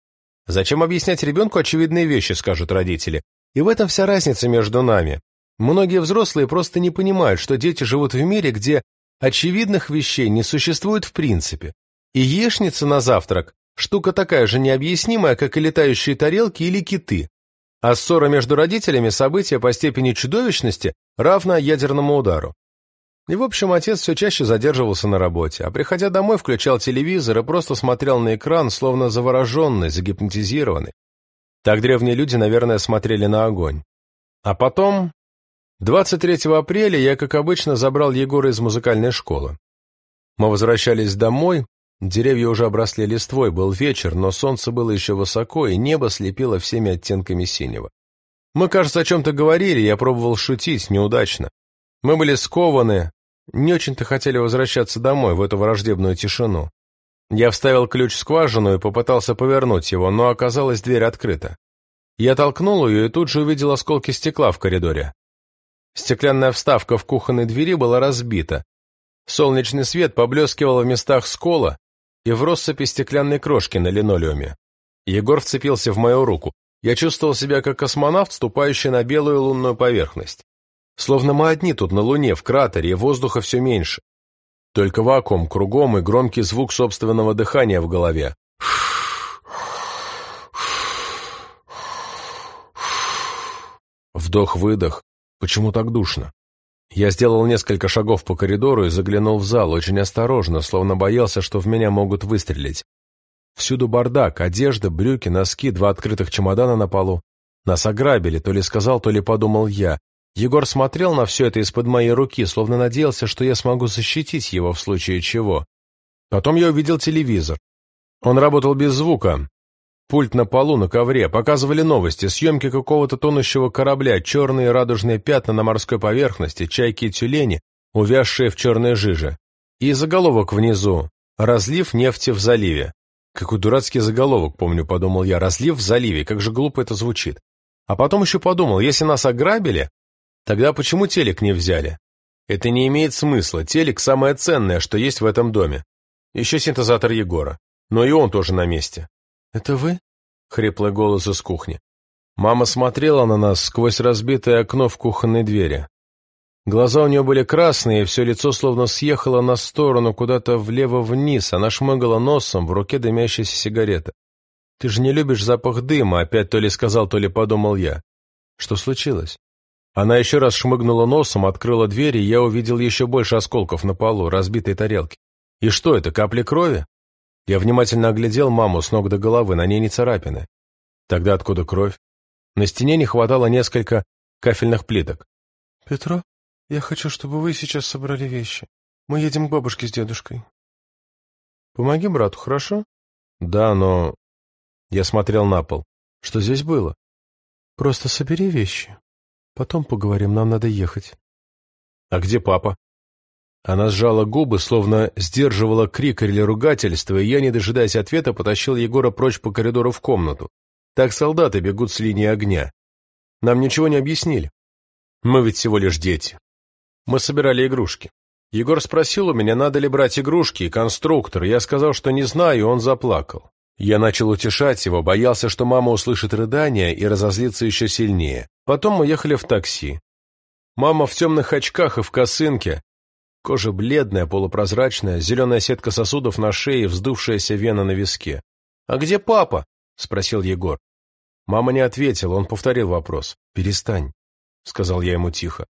Speaker 1: Зачем объяснять ребенку очевидные вещи, скажут родители. И в этом вся разница между нами. Многие взрослые просто не понимают, что дети живут в мире, где очевидных вещей не существует в принципе. И яичница на завтрак – штука такая же необъяснимая, как и летающие тарелки или киты. А ссора между родителями – событие по степени чудовищности, равно ядерному удару. И, в общем, отец все чаще задерживался на работе, а приходя домой, включал телевизор и просто смотрел на экран, словно завороженный, загипнотизированный. Так древние люди, наверное, смотрели на огонь. А потом, 23 апреля, я, как обычно, забрал Егора из музыкальной школы. Мы возвращались домой, деревья уже обросли листвой, был вечер, но солнце было еще высоко, и небо слепило всеми оттенками синего. Мы, кажется, о чем-то говорили, я пробовал шутить, неудачно. Мы были скованы, не очень-то хотели возвращаться домой, в эту враждебную тишину. Я вставил ключ в скважину и попытался повернуть его, но оказалась дверь открыта. Я толкнул ее и тут же увидел осколки стекла в коридоре. Стеклянная вставка в кухонной двери была разбита. Солнечный свет поблескивал в местах скола и в россыпи стеклянной крошки на линолеуме. Егор вцепился в мою руку. Я чувствовал себя как космонавт, ступающий на белую лунную поверхность. Словно мы одни тут на Луне, в кратере, и воздуха все меньше. Только вакуум кругом и громкий звук собственного дыхания в голове. Вдох-выдох. Почему так душно? Я сделал несколько шагов по коридору и заглянул в зал, очень осторожно, словно боялся, что в меня могут выстрелить. Всюду бардак, одежда, брюки, носки, два открытых чемодана на полу. Нас ограбили, то ли сказал, то ли подумал я. Егор смотрел на все это из-под моей руки, словно надеялся, что я смогу защитить его в случае чего. Потом я увидел телевизор. Он работал без звука, Пульт на полу, на ковре, показывали новости, съемки какого-то тонущего корабля, черные радужные пятна на морской поверхности, чайки и тюлени, увязшие в черной жиже. И заголовок внизу «Разлив нефти в заливе». Какой дурацкий заголовок, помню, подумал я, «Разлив в заливе», как же глупо это звучит. А потом еще подумал, если нас ограбили, тогда почему телек не взяли? Это не имеет смысла, телек самое ценное, что есть в этом доме. Еще синтезатор Егора. Но и он тоже на месте. «Это вы?» — хриплый голос из кухни. Мама смотрела на нас сквозь разбитое окно в кухонной двери. Глаза у нее были красные, и все лицо словно съехало на сторону, куда-то влево-вниз. Она шмыгала носом, в руке дымящаяся сигарета. «Ты же не любишь запах дыма», — опять то ли сказал, то ли подумал я. «Что случилось?» Она еще раз шмыгнула носом, открыла дверь, и я увидел еще больше осколков на полу, разбитой тарелки. «И что это, капли крови?» Я внимательно оглядел маму с ног до головы, на ней не царапины. Тогда откуда кровь? На стене не хватало несколько кафельных плиток.
Speaker 4: «Петро, я хочу, чтобы вы сейчас собрали вещи. Мы едем к бабушке с дедушкой».
Speaker 1: «Помоги брату, хорошо?» «Да, но...» Я смотрел на пол. «Что здесь было?»
Speaker 4: «Просто собери вещи. Потом поговорим, нам надо ехать».
Speaker 1: «А где папа?» Она сжала губы, словно сдерживала крик или ругательство, и я, не дожидаясь ответа, потащил Егора прочь по коридору в комнату. Так солдаты бегут с линии огня. Нам ничего не объяснили. Мы ведь всего лишь дети. Мы собирали игрушки. Егор спросил у меня, надо ли брать игрушки и конструктор. Я сказал, что не знаю, и он заплакал. Я начал утешать его, боялся, что мама услышит рыдания и разозлится еще сильнее. Потом мы ехали в такси. Мама в темных очках и в косынке, Кожа бледная, полупрозрачная, зеленая сетка сосудов на шее, вздувшаяся вена на виске. «А где папа?» — спросил Егор. Мама не ответила, он повторил вопрос. «Перестань», — сказал я ему тихо.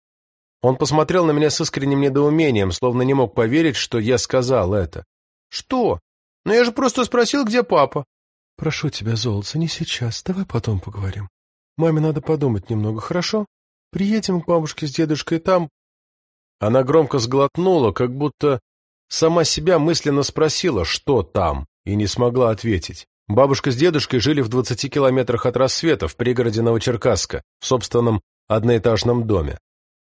Speaker 1: Он посмотрел на меня с искренним недоумением, словно не мог поверить, что я сказал это. «Что? Ну я же просто спросил, где папа».
Speaker 4: «Прошу тебя, золотце, не сейчас, давай потом поговорим. Маме надо подумать немного, хорошо? Приедем к бабушке с дедушкой, там
Speaker 1: она громко сглотнула, как будто сама себя мысленно спросила, что там, и не смогла ответить. Бабушка с дедушкой жили в двадцати километрах от рассвета в пригороде Новочеркасска, в собственном одноэтажном доме.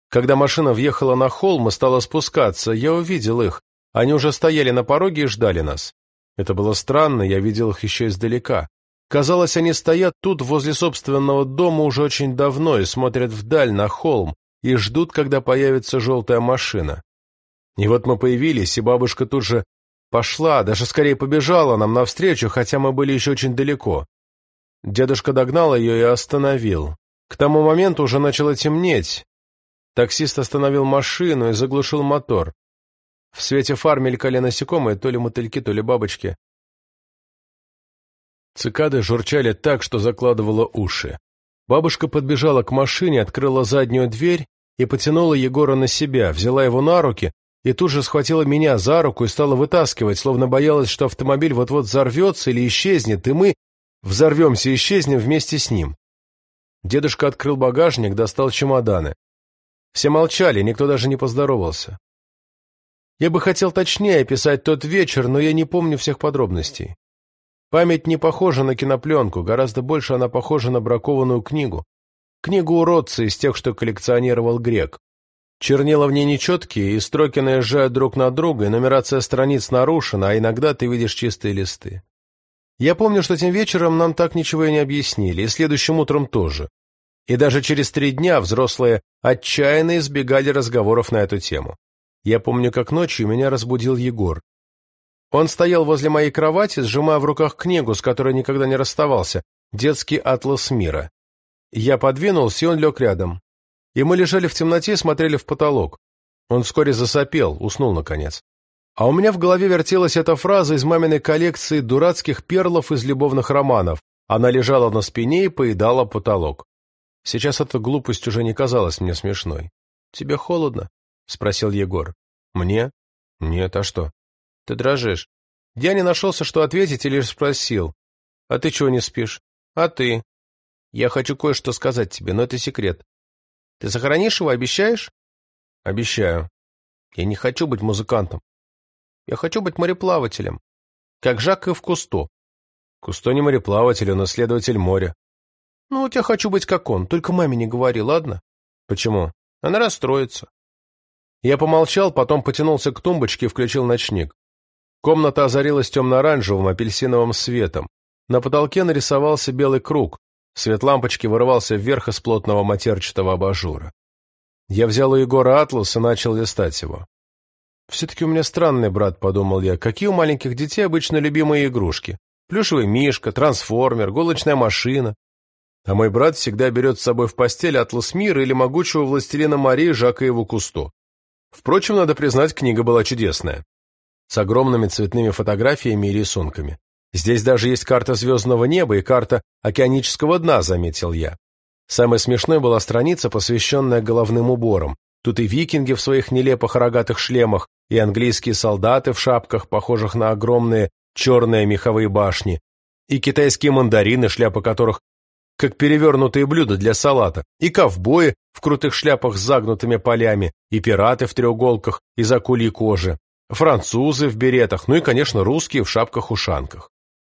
Speaker 1: Когда машина въехала на холм и стала спускаться, я увидел их. Они уже стояли на пороге и ждали нас. Это было странно, я видел их еще издалека. Казалось, они стоят тут, возле собственного дома, уже очень давно и смотрят вдаль, на холм, и ждут, когда появится желтая машина. И вот мы появились, и бабушка тут же пошла, даже скорее побежала нам навстречу, хотя мы были еще очень далеко. Дедушка догнал ее и остановил. К тому моменту уже начало темнеть. Таксист остановил машину и заглушил мотор. В свете фар мелькали насекомые, то ли мотыльки, то ли бабочки. Цикады журчали так, что закладывало уши. Бабушка подбежала к машине, открыла заднюю дверь и потянула Егора на себя, взяла его на руки и тут же схватила меня за руку и стала вытаскивать, словно боялась, что автомобиль вот-вот взорвется или исчезнет, и мы взорвемся и исчезнем вместе с ним. Дедушка открыл багажник, достал чемоданы. Все молчали, никто даже не поздоровался. Я бы хотел точнее описать тот вечер, но я не помню всех подробностей. Память не похожа на кинопленку, гораздо больше она похожа на бракованную книгу. Книгу уродца из тех, что коллекционировал грек. Чернила в ней нечеткие, и строки наезжают друг на друга, и нумерация страниц нарушена, а иногда ты видишь чистые листы. Я помню, что тем вечером нам так ничего и не объяснили, и следующим утром тоже. И даже через три дня взрослые отчаянно избегали разговоров на эту тему. Я помню, как ночью меня разбудил Егор. Он стоял возле моей кровати, сжимая в руках книгу, с которой никогда не расставался, «Детский атлас мира». Я подвинулся, и он лег рядом. И мы лежали в темноте и смотрели в потолок. Он вскоре засопел, уснул наконец. А у меня в голове вертелась эта фраза из маминой коллекции дурацких перлов из любовных романов. Она лежала на спине и поедала потолок. Сейчас эта глупость уже не казалась мне смешной. «Тебе холодно?» — спросил Егор. «Мне?» «Нет, а что?» «Ты дрожишь». Я не нашелся, что ответить, и лишь спросил. «А ты чего не спишь?» «А ты?» «Я хочу кое-что сказать тебе, но это секрет. Ты сохранишь его, обещаешь?» «Обещаю. Я не хочу быть музыкантом. Я хочу быть мореплавателем, как Жак и в Кусто. Кусто не мореплаватель, он исследователь моря. Ну, вот я хочу быть как он, только маме не говори, ладно? Почему? Она расстроится. Я помолчал, потом потянулся к тумбочке и включил ночник. Комната озарилась темно-оранжевым апельсиновым светом. На потолке нарисовался белый круг. Свет лампочки вырывался вверх из плотного матерчатого абажура. Я взял у Егора атлас и начал листать его. «Все-таки у меня странный брат», — подумал я. «Какие у маленьких детей обычно любимые игрушки? Плюшевый мишка, трансформер, гоночная машина. А мой брат всегда берет с собой в постель атлас мира или могучего властелина Марии Жака его Кусто. Впрочем, надо признать, книга была чудесная. С огромными цветными фотографиями и рисунками. Здесь даже есть карта звездного неба и карта океанического дна, заметил я. Самой смешной была страница, посвященная головным уборам. Тут и викинги в своих нелепых рогатых шлемах, и английские солдаты в шапках, похожих на огромные черные меховые башни, и китайские мандарины, шляпы которых как перевернутые блюда для салата, и ковбои в крутых шляпах с загнутыми полями, и пираты в треуголках из акульей кожи, французы в беретах, ну и, конечно, русские в шапках-ушанках.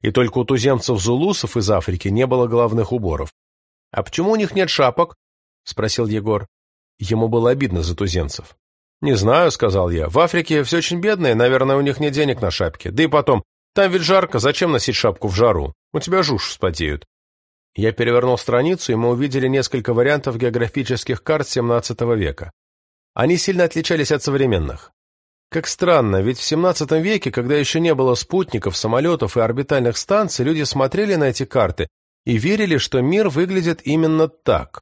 Speaker 1: И только у туземцев-зулусов из Африки не было головных уборов. «А почему у них нет шапок?» — спросил Егор. Ему было обидно за туземцев. «Не знаю», — сказал я. «В Африке все очень бедное, наверное, у них нет денег на шапки. Да и потом, там ведь жарко, зачем носить шапку в жару? У тебя жуж вспотеют». Я перевернул страницу, и мы увидели несколько вариантов географических карт XVII века. Они сильно отличались от современных. Как странно, ведь в XVII веке, когда еще не было спутников, самолетов и орбитальных станций, люди смотрели на эти карты и верили, что мир выглядит именно так.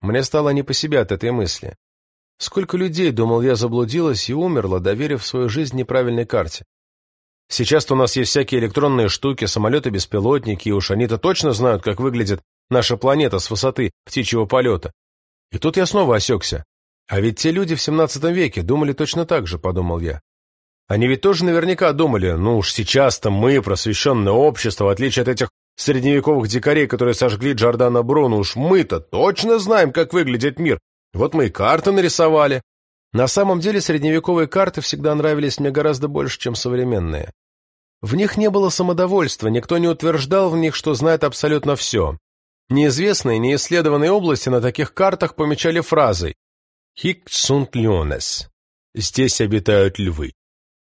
Speaker 1: Мне стало не по себе от этой мысли. Сколько людей, думал я, заблудилось и умерло, доверив свою жизнь неправильной карте. Сейчас-то у нас есть всякие электронные штуки, самолеты-беспилотники, и уж они-то точно знают, как выглядит наша планета с высоты птичьего полета. И тут я снова осекся. А ведь те люди в 17 веке думали точно так же, подумал я. Они ведь тоже наверняка думали, ну уж сейчас-то мы, просвещенное общество, в отличие от этих средневековых дикарей, которые сожгли Джордана Бруно, уж мы-то точно знаем, как выглядит мир, вот мы и карты нарисовали. На самом деле средневековые карты всегда нравились мне гораздо больше, чем современные. В них не было самодовольства, никто не утверждал в них, что знает абсолютно все. Неизвестные, неисследованные области на таких картах помечали фразой «Hic sunt leones» – «Здесь обитают львы».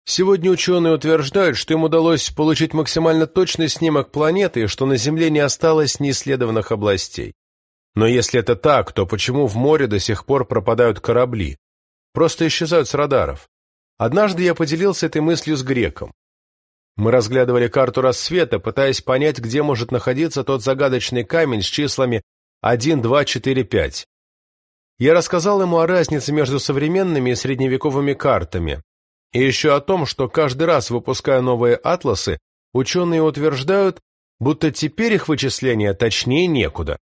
Speaker 1: Сегодня ученые утверждают, что им удалось получить максимально точный снимок планеты и что на Земле не осталось неисследованных областей. Но если это так, то почему в море до сих пор пропадают корабли? Просто исчезают с радаров. Однажды я поделился этой мыслью с греком. Мы разглядывали карту рассвета, пытаясь понять, где может находиться тот загадочный камень с числами 1, 2, 4, 5. Я рассказал ему о разнице между современными и средневековыми картами, и еще о том, что каждый раз, выпуская новые атласы, ученые утверждают, будто теперь их вычисления точнее некуда.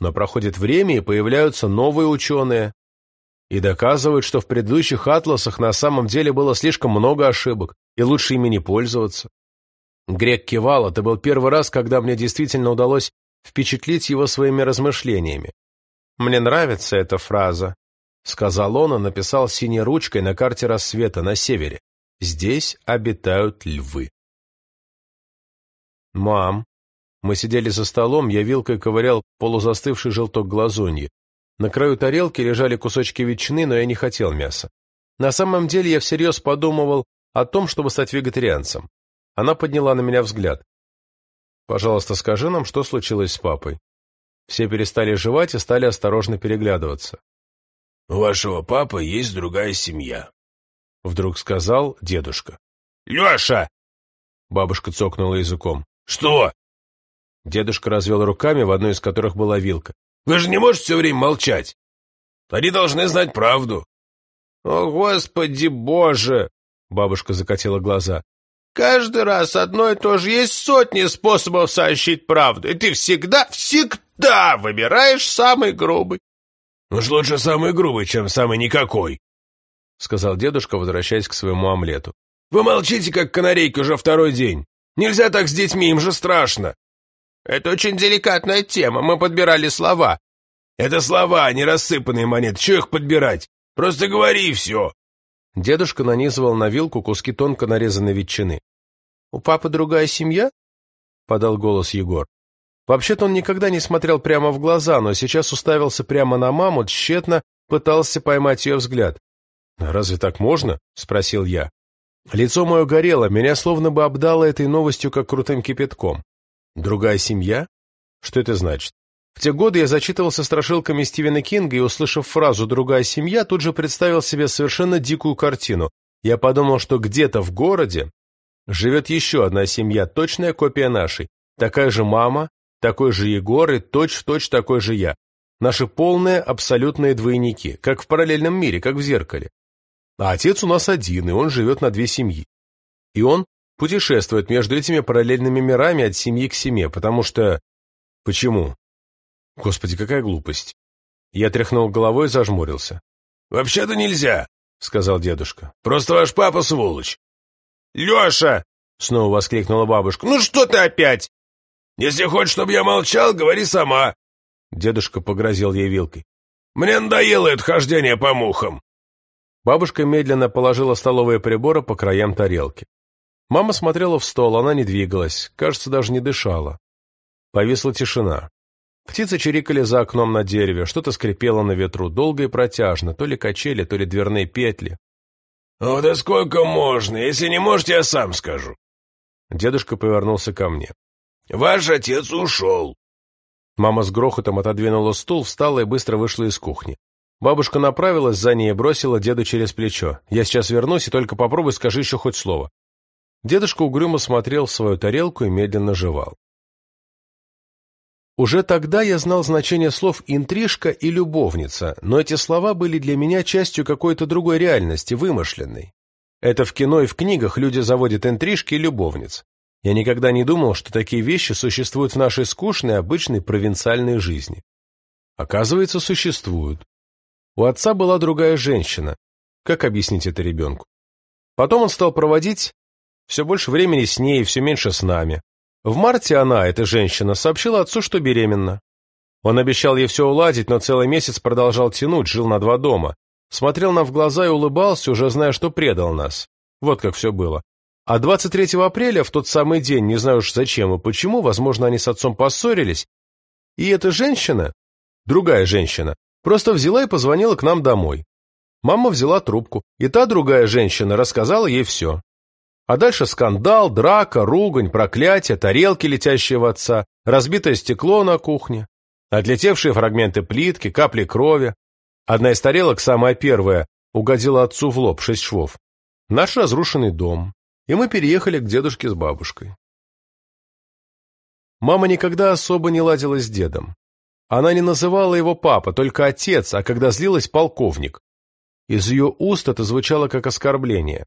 Speaker 1: Но проходит время, и появляются новые ученые, и доказывают, что в предыдущих атласах на самом деле было слишком много ошибок, и лучше ими не пользоваться. Грек кивал, это был первый раз, когда мне действительно удалось
Speaker 2: впечатлить его своими размышлениями. «Мне нравится эта фраза», — сказал он и написал синей ручкой на карте рассвета на севере. «Здесь обитают львы». «Мам». Мы сидели за столом, я вилкой ковырял полузастывший желток глазуньи. На краю тарелки лежали кусочки ветчины, но я не хотел мяса. На самом деле я всерьез подумывал о том, чтобы стать вегетарианцем. Она подняла на меня взгляд. «Пожалуйста, скажи нам, что случилось с папой?» Все перестали жевать и стали осторожно переглядываться.
Speaker 3: «У вашего папы есть другая семья», —
Speaker 2: вдруг сказал дедушка.
Speaker 3: «Леша!»
Speaker 2: — бабушка цокнула языком.
Speaker 3: «Что?»
Speaker 2: Дедушка развел руками, в одной из которых была вилка.
Speaker 3: «Вы же не можете все время молчать. Они должны знать правду».
Speaker 2: «О, Господи Боже!» — бабушка закатила глаза. «Каждый раз одно и то же. Есть сотни способов сообщить правду, и ты всегда, всегда выбираешь самый грубый».
Speaker 3: «Уж лучше самый грубый, чем самый никакой», —
Speaker 2: сказал дедушка, возвращаясь к своему омлету.
Speaker 3: «Вы молчите, как канарейки, уже второй день. Нельзя так с детьми, им же страшно».
Speaker 2: «Это очень деликатная тема, мы подбирали слова».
Speaker 3: «Это слова, а не рассыпанные монеты. Чего их подбирать? Просто говори и все».
Speaker 2: Дедушка нанизывал на вилку куски тонко нарезанной ветчины. «У папы другая семья?» — подал голос Егор. Вообще-то он никогда не смотрел прямо в глаза, но сейчас уставился прямо на маму, тщетно пытался поймать ее взгляд. «Разве так можно?» — спросил я. Лицо мое горело, меня словно бы обдало этой новостью, как крутым кипятком. «Другая семья? Что это значит?» В те годы я зачитывался страшилками Стивена Кинга и, услышав фразу «другая семья», тут же представил себе совершенно дикую картину. Я подумал, что где-то в городе живет еще одна семья, точная копия нашей. Такая же мама, такой же Егор и точь-в-точь -точь такой же я. Наши полные, абсолютные двойники, как в параллельном мире, как в зеркале. А отец у нас один, и он живет на две семьи. И он путешествует между этими параллельными мирами от семьи к семье, потому что... Почему? Господи, какая глупость. Я тряхнул головой и зажмурился.
Speaker 3: «Вообще-то нельзя», — сказал дедушка. «Просто ваш папа сволочь».
Speaker 2: «Леша!» — снова воскликнула бабушка. «Ну что ты опять?»
Speaker 3: Если хочешь, чтобы я молчал, говори сама.
Speaker 2: Дедушка погрозил ей вилкой.
Speaker 3: Мне надоело это хождение по мухам.
Speaker 2: Бабушка медленно положила столовые приборы по краям тарелки. Мама смотрела в стол, она не двигалась, кажется, даже не дышала. Повисла тишина. Птицы чирикали за окном на дереве, что-то скрипело на ветру, долго и протяжно, то ли качели, то ли дверные петли.
Speaker 3: «Ну да сколько можно? Если не можете, я сам скажу».
Speaker 2: Дедушка повернулся ко мне.
Speaker 3: Ваш отец ушел.
Speaker 2: Мама с грохотом отодвинула стул, встала и быстро вышла из кухни. Бабушка направилась за ней и бросила деда через плечо. «Я сейчас вернусь, и только попробуй скажи еще хоть слово». Дедушка угрюмо смотрел в свою тарелку и медленно жевал. Уже тогда я знал значение слов «интрижка» и «любовница», но эти слова были для меня частью какой-то другой реальности, вымышленной. Это в кино и в книгах люди заводят интрижки и любовниц. Я никогда не думал, что такие вещи существуют в нашей скучной, обычной провинциальной жизни. Оказывается, существуют. У отца была другая женщина. Как объяснить это ребенку? Потом он стал проводить все больше времени с ней и все меньше с нами. В марте она, эта женщина, сообщила отцу, что беременна. Он обещал ей все уладить, но целый месяц продолжал тянуть, жил на два дома. Смотрел нам в глаза и улыбался, уже зная, что предал нас. Вот как все было. А 23 апреля, в тот самый день, не знаю уж зачем и почему, возможно, они с отцом поссорились, и эта женщина, другая женщина, просто взяла и позвонила к нам домой. Мама взяла трубку, и та другая женщина рассказала ей все. А дальше скандал, драка, ругань, проклятие, тарелки, летящие в отца, разбитое стекло на кухне, отлетевшие фрагменты плитки, капли крови. Одна из тарелок, самая первая, угодила отцу в лоб, шесть швов. Наш разрушенный дом, и мы переехали к дедушке с бабушкой. Мама никогда особо не ладила с дедом. Она не называла его папа, только отец, а когда злилась – полковник. Из ее уст это звучало как оскорбление.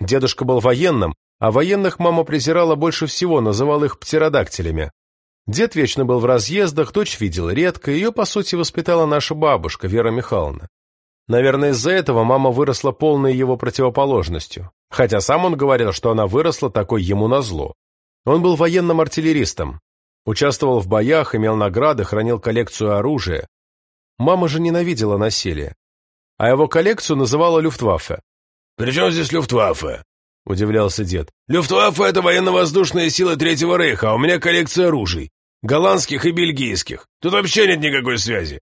Speaker 2: Дедушка был военным, а военных мама презирала больше всего, называла их птеродактилями. Дед вечно был в разъездах, дочь видела редко, ее, по сути, воспитала наша бабушка, Вера Михайловна. Наверное, из-за этого мама выросла полной его противоположностью хотя сам он говорил, что она выросла такой ему назло. Он был военным артиллеристом.
Speaker 1: Участвовал в боях, имел награды, хранил коллекцию оружия. Мама же ненавидела насилие. А его коллекцию называла Люфтваффе.
Speaker 3: «При чем здесь Люфтваффе?»
Speaker 1: — удивлялся дед.
Speaker 3: «Люфтваффе — это военно-воздушные силы Третьего Рейха, а у меня коллекция оружий. Голландских и бельгийских. Тут вообще нет никакой связи.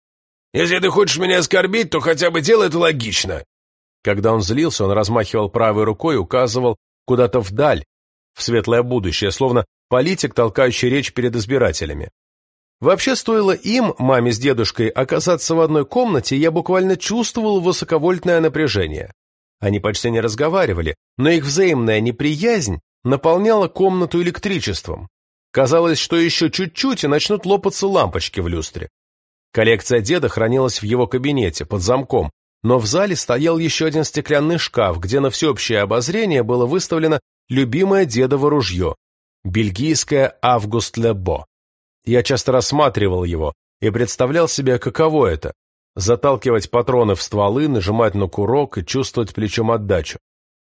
Speaker 3: Если ты хочешь меня оскорбить, то хотя бы делай это логично».
Speaker 1: Когда он злился, он размахивал правой рукой и указывал куда-то вдаль, в светлое будущее, словно политик, толкающий речь перед избирателями. Вообще, стоило им, маме с дедушкой, оказаться в одной комнате, я буквально чувствовал высоковольтное напряжение. Они почти не разговаривали, но их взаимная неприязнь наполняла комнату электричеством. Казалось, что еще чуть-чуть и начнут лопаться лампочки в люстре. Коллекция деда хранилась в его кабинете, под замком, но в зале стоял еще один стеклянный шкаф, где на всеобщее обозрение было выставлено любимое дедово ружье – бельгийское «Август Лебо». Я часто рассматривал его и представлял себе, каково это – заталкивать патроны в стволы, нажимать на курок и чувствовать плечом отдачу.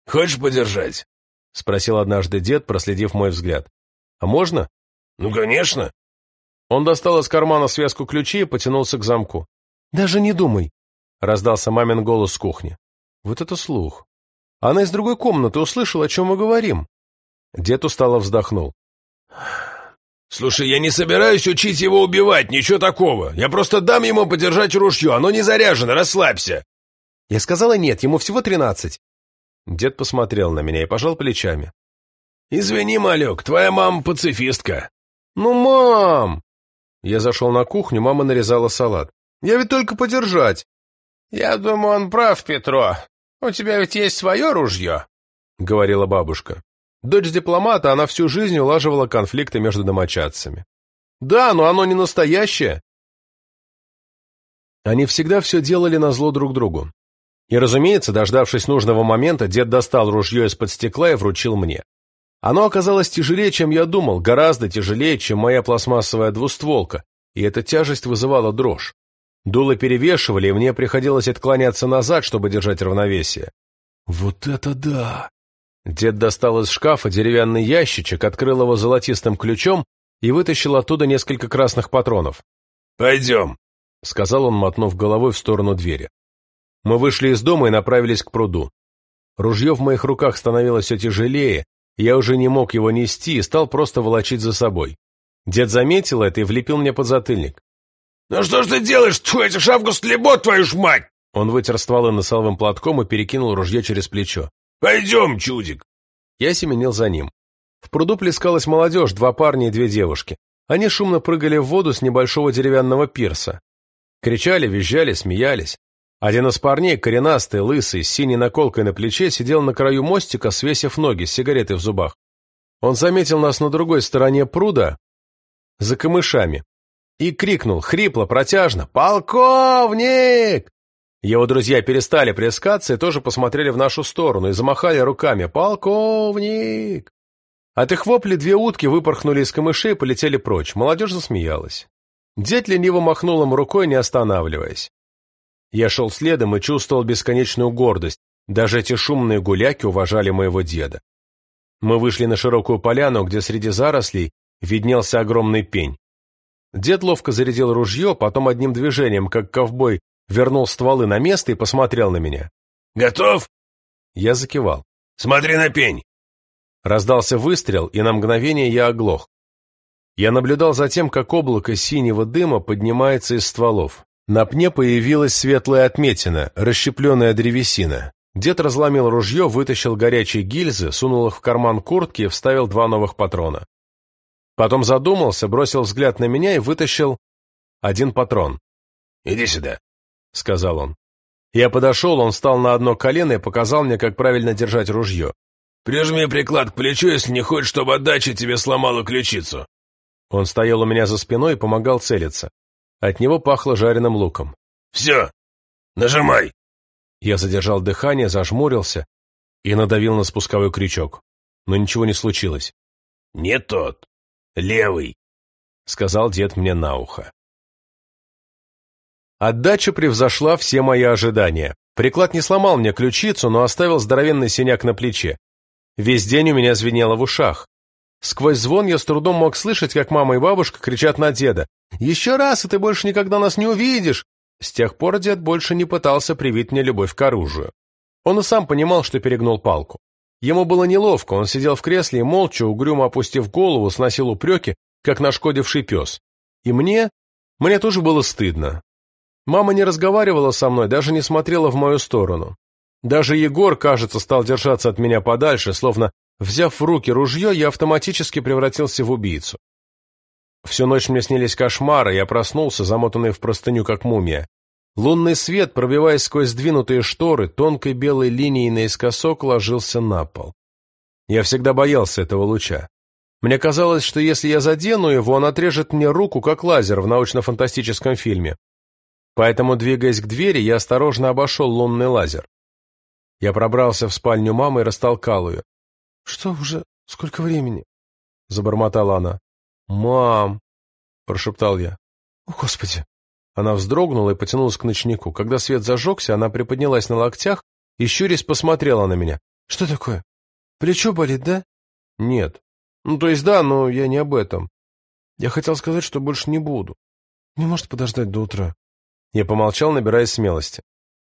Speaker 3: «Хочешь подержать?»
Speaker 1: – спросил однажды дед, проследив мой взгляд. «А можно?»
Speaker 3: «Ну, конечно!»
Speaker 1: Он достал из кармана связку ключей и потянулся к замку. «Даже не думай!» — раздался мамин голос с кухни. «Вот это слух! Она из другой комнаты услышала, о чем мы говорим!» Дед устало вздохнул.
Speaker 3: «Слушай, я не собираюсь учить его убивать, ничего такого. Я просто дам ему подержать ружье, оно не заряжено, расслабься!»
Speaker 1: Я сказала нет, ему всего тринадцать. Дед посмотрел на меня и пожал плечами.
Speaker 3: «Извини, малек, твоя мама пацифистка».
Speaker 1: «Ну, мам!» Я зашел на кухню, мама нарезала салат. «Я ведь только подержать».
Speaker 3: «Я думаю, он прав, Петро. У тебя ведь есть свое ружье», — говорила бабушка.
Speaker 1: Дочь дипломата, она всю жизнь улаживала конфликты между домочадцами. «Да, но оно не настоящее». Они всегда все делали на зло друг другу. И, разумеется, дождавшись нужного момента, дед достал ружье из-под стекла и вручил мне. Оно оказалось тяжелее, чем я думал, гораздо тяжелее, чем моя пластмассовая двустволка, и эта тяжесть вызывала дрожь. Дуло перевешивали, и мне приходилось отклоняться назад, чтобы держать равновесие.
Speaker 3: «Вот это да!»
Speaker 1: Дед достал из шкафа деревянный ящичек, открыл его золотистым ключом и вытащил оттуда несколько красных патронов.
Speaker 3: «Пойдем», —
Speaker 1: сказал он, мотнув головой в сторону двери. Мы вышли из дома и направились к пруду. Ружье в моих руках становилось все тяжелее, я уже не мог его нести и стал просто волочить за собой. Дед заметил это и влепил мне под затыльник.
Speaker 3: «Ну что ж ты делаешь, твой это шавку слебот, твою ж мать!»
Speaker 1: Он вытер стволы носовым платком и перекинул ружье через плечо.
Speaker 3: «Пойдем, чудик!»
Speaker 1: Я семенил за ним. В пруду плескалась молодежь, два парня и две девушки. Они шумно прыгали в воду с небольшого деревянного пирса. Кричали, визжали, смеялись. Один из парней, коренастый, лысый, с синей наколкой на плече, сидел на краю мостика, свесив ноги, с сигаретой в зубах. Он заметил нас на другой стороне пруда, за камышами, и крикнул, хрипло, протяжно, «Полковник!» Его друзья перестали плескаться и тоже посмотрели в нашу сторону и замахали руками «Полковник!». От их вопли две утки выпорхнули из камышей и полетели прочь. Молодежь засмеялась. Дед лениво махнул им рукой, не останавливаясь. Я шел следом и чувствовал бесконечную гордость. Даже эти шумные гуляки уважали моего деда. Мы вышли на широкую поляну, где среди зарослей виднелся огромный пень. Дед ловко зарядил ружье, потом одним движением, как ковбой, вернул стволы на место и посмотрел на меня.
Speaker 3: «Готов?»
Speaker 1: Я закивал.
Speaker 3: «Смотри на пень!»
Speaker 1: Раздался выстрел, и на мгновение я оглох. Я наблюдал за тем, как облако синего дыма поднимается из стволов. На пне появилась светлая отметина, расщепленная древесина. Дед разломил ружье, вытащил горячие гильзы, сунул их в карман куртки и вставил два новых патрона. Потом задумался, бросил взгляд на меня и вытащил один патрон.
Speaker 3: «Иди сюда», —
Speaker 1: сказал он. Я подошел, он встал на одно колено и показал мне, как правильно держать ружье.
Speaker 3: «Прижми приклад к плечу, если не хочешь, чтобы отдача тебе сломала ключицу».
Speaker 1: Он стоял у меня за спиной и помогал целиться. От него пахло жареным луком.
Speaker 3: «Все! Нажимай!»
Speaker 1: Я задержал дыхание, зажмурился и надавил на спусковой крючок. Но ничего не случилось.
Speaker 3: «Не тот. Левый», —
Speaker 1: сказал дед мне на ухо. Отдача превзошла все мои ожидания. Приклад не сломал мне ключицу, но оставил здоровенный синяк на плече. Весь день у меня звенело в ушах.
Speaker 2: Сквозь звон я с трудом мог слышать, как мама и бабушка кричат на деда. «Еще раз, и ты больше никогда нас не увидишь!» С тех пор дед больше не пытался привить мне любовь к оружию. Он и сам понимал, что перегнул палку. Ему было неловко, он сидел в кресле и молча, угрюмо опустив голову, сносил упреки, как нашкодивший пес. И мне... мне тоже было стыдно. Мама не разговаривала со мной, даже не смотрела в мою сторону. Даже Егор, кажется, стал держаться от меня подальше, словно, взяв в руки ружье, я автоматически превратился в убийцу. Всю ночь мне снились кошмары, я проснулся, замотанный в простыню, как мумия. Лунный свет, пробиваясь сквозь сдвинутые шторы, тонкой белой линией наискосок ложился на пол. Я всегда боялся этого луча. Мне казалось, что если я задену его, он отрежет мне руку, как лазер в научно-фантастическом фильме. Поэтому, двигаясь к двери, я осторожно обошел лунный лазер. Я пробрался в спальню мамы и растолкал ее. — Что уже? Сколько времени? — забормотала она. «Мам!» — прошептал я. «О, Господи!» Она вздрогнула и потянулась к ночнику. Когда свет зажегся, она приподнялась на локтях и щурясь посмотрела на меня. «Что такое? Плечо болит, да?» «Нет. Ну, то есть да, но я не об этом. Я хотел сказать, что больше не буду. Не может подождать до утра». Я помолчал, набирая смелости.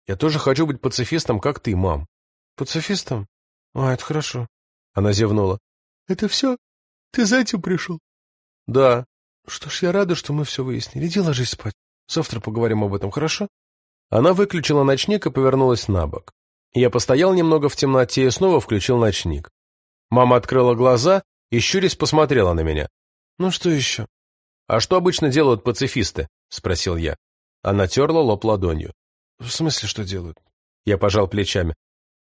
Speaker 2: «Я тоже хочу быть пацифистом, как ты, мам». «Пацифистом? А, это хорошо». Она зевнула. «Это все? Ты за этим пришел?» «Да». «Что ж, я рада, что мы все выяснили. Иди ложись спать. Завтра поговорим об этом, хорошо?» Она выключила ночник и повернулась на бок. Я постоял немного в темноте и снова включил ночник. Мама открыла глаза и, щурясь, посмотрела на меня. «Ну что еще?» «А что обычно делают пацифисты?» — спросил я. Она терла лоб ладонью. «В смысле, что делают?» Я пожал плечами.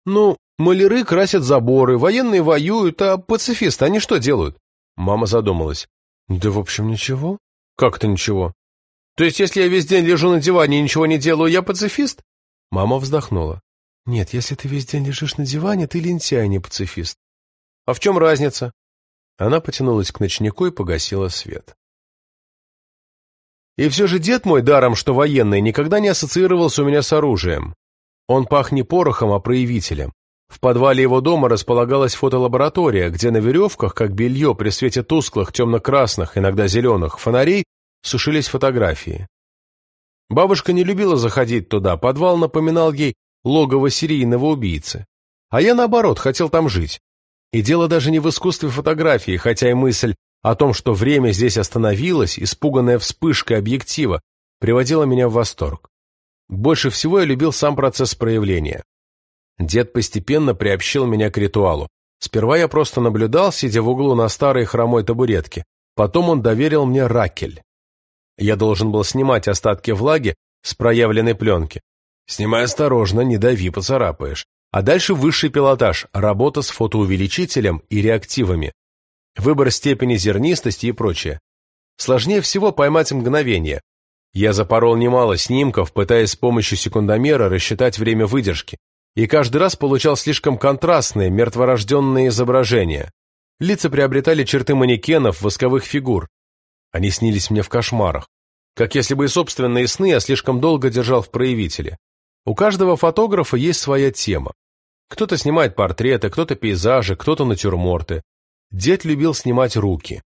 Speaker 2: «Ну, маляры красят заборы, военные воюют, а пацифисты, они что делают?» Мама задумалась. Да, в общем, ничего. Как это ничего? То есть, если я весь день лежу на диване и ничего не делаю, я пацифист? Мама вздохнула. Нет, если ты весь день лежишь на диване, ты лентяй, а не пацифист. А в чем разница? Она потянулась к ночнику и погасила свет. И все же дед мой, даром что военный, никогда не ассоциировался у меня с оружием. Он пах не порохом, а проявителем. В подвале его дома располагалась фотолаборатория, где на веревках, как белье при свете тусклых, темно-красных, иногда зеленых, фонарей, сушились фотографии. Бабушка не любила заходить туда, подвал напоминал ей логово серийного убийцы. А я, наоборот, хотел там жить. И дело даже не в искусстве фотографии, хотя и мысль о том, что время здесь остановилось, испуганная вспышкой объектива, приводила меня в восторг. Больше всего я любил сам процесс проявления. Дед постепенно приобщил меня к ритуалу. Сперва я просто наблюдал, сидя в углу на старой хромой табуретке. Потом он доверил мне ракель. Я должен был снимать остатки влаги с проявленной пленки. Снимай осторожно, не дави, поцарапаешь. А дальше высший пилотаж, работа с фотоувеличителем и реактивами. Выбор степени зернистости и прочее. Сложнее всего поймать мгновение. Я запорол немало снимков, пытаясь с помощью секундомера рассчитать время выдержки и каждый раз получал слишком контрастные, мертворожденные изображения. Лица приобретали черты манекенов, восковых фигур. Они снились мне в кошмарах. Как если бы и собственные сны я слишком долго держал в проявителе. У каждого фотографа есть своя тема. Кто-то снимает портреты, кто-то пейзажи, кто-то натюрморты. Дед любил снимать руки.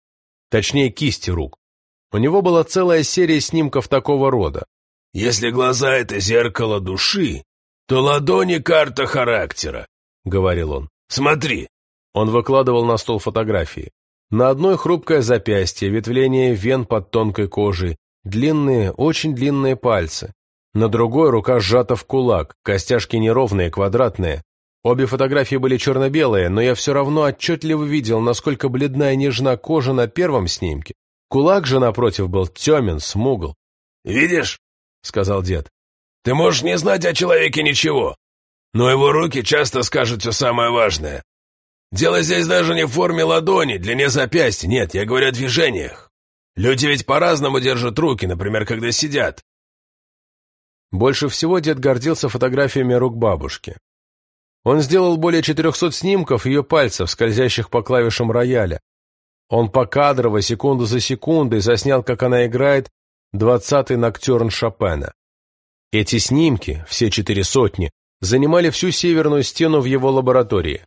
Speaker 2: Точнее, кисти рук. У него была целая серия снимков такого рода.
Speaker 3: «Если глаза — это зеркало души, то ладони карта характера», — говорил он. «Смотри».
Speaker 2: Он выкладывал на стол фотографии. На одной хрупкое запястье, ветвление вен под тонкой кожей, длинные, очень длинные пальцы. На другой рука сжата в кулак, костяшки неровные, квадратные. Обе фотографии были черно-белые, но я все равно отчетливо видел, насколько бледна и нежна кожа на первом снимке. Кулак же, напротив, был темен, смугл.
Speaker 3: «Видишь?» — сказал дед. Ты можешь не знать о человеке ничего, но его руки часто скажут все самое важное. Дело здесь даже не в форме ладони, длине запястья, нет, я говорю о движениях. Люди ведь по-разному держат руки, например, когда сидят.
Speaker 2: Больше всего дед гордился фотографиями рук бабушки. Он сделал более 400 снимков ее пальцев, скользящих по клавишам рояля. Он покадрово, секунду за секундой, заснял, как она играет двадцатый ноктюрн Шопена. Эти снимки, все четыре сотни, занимали всю северную стену в его лаборатории.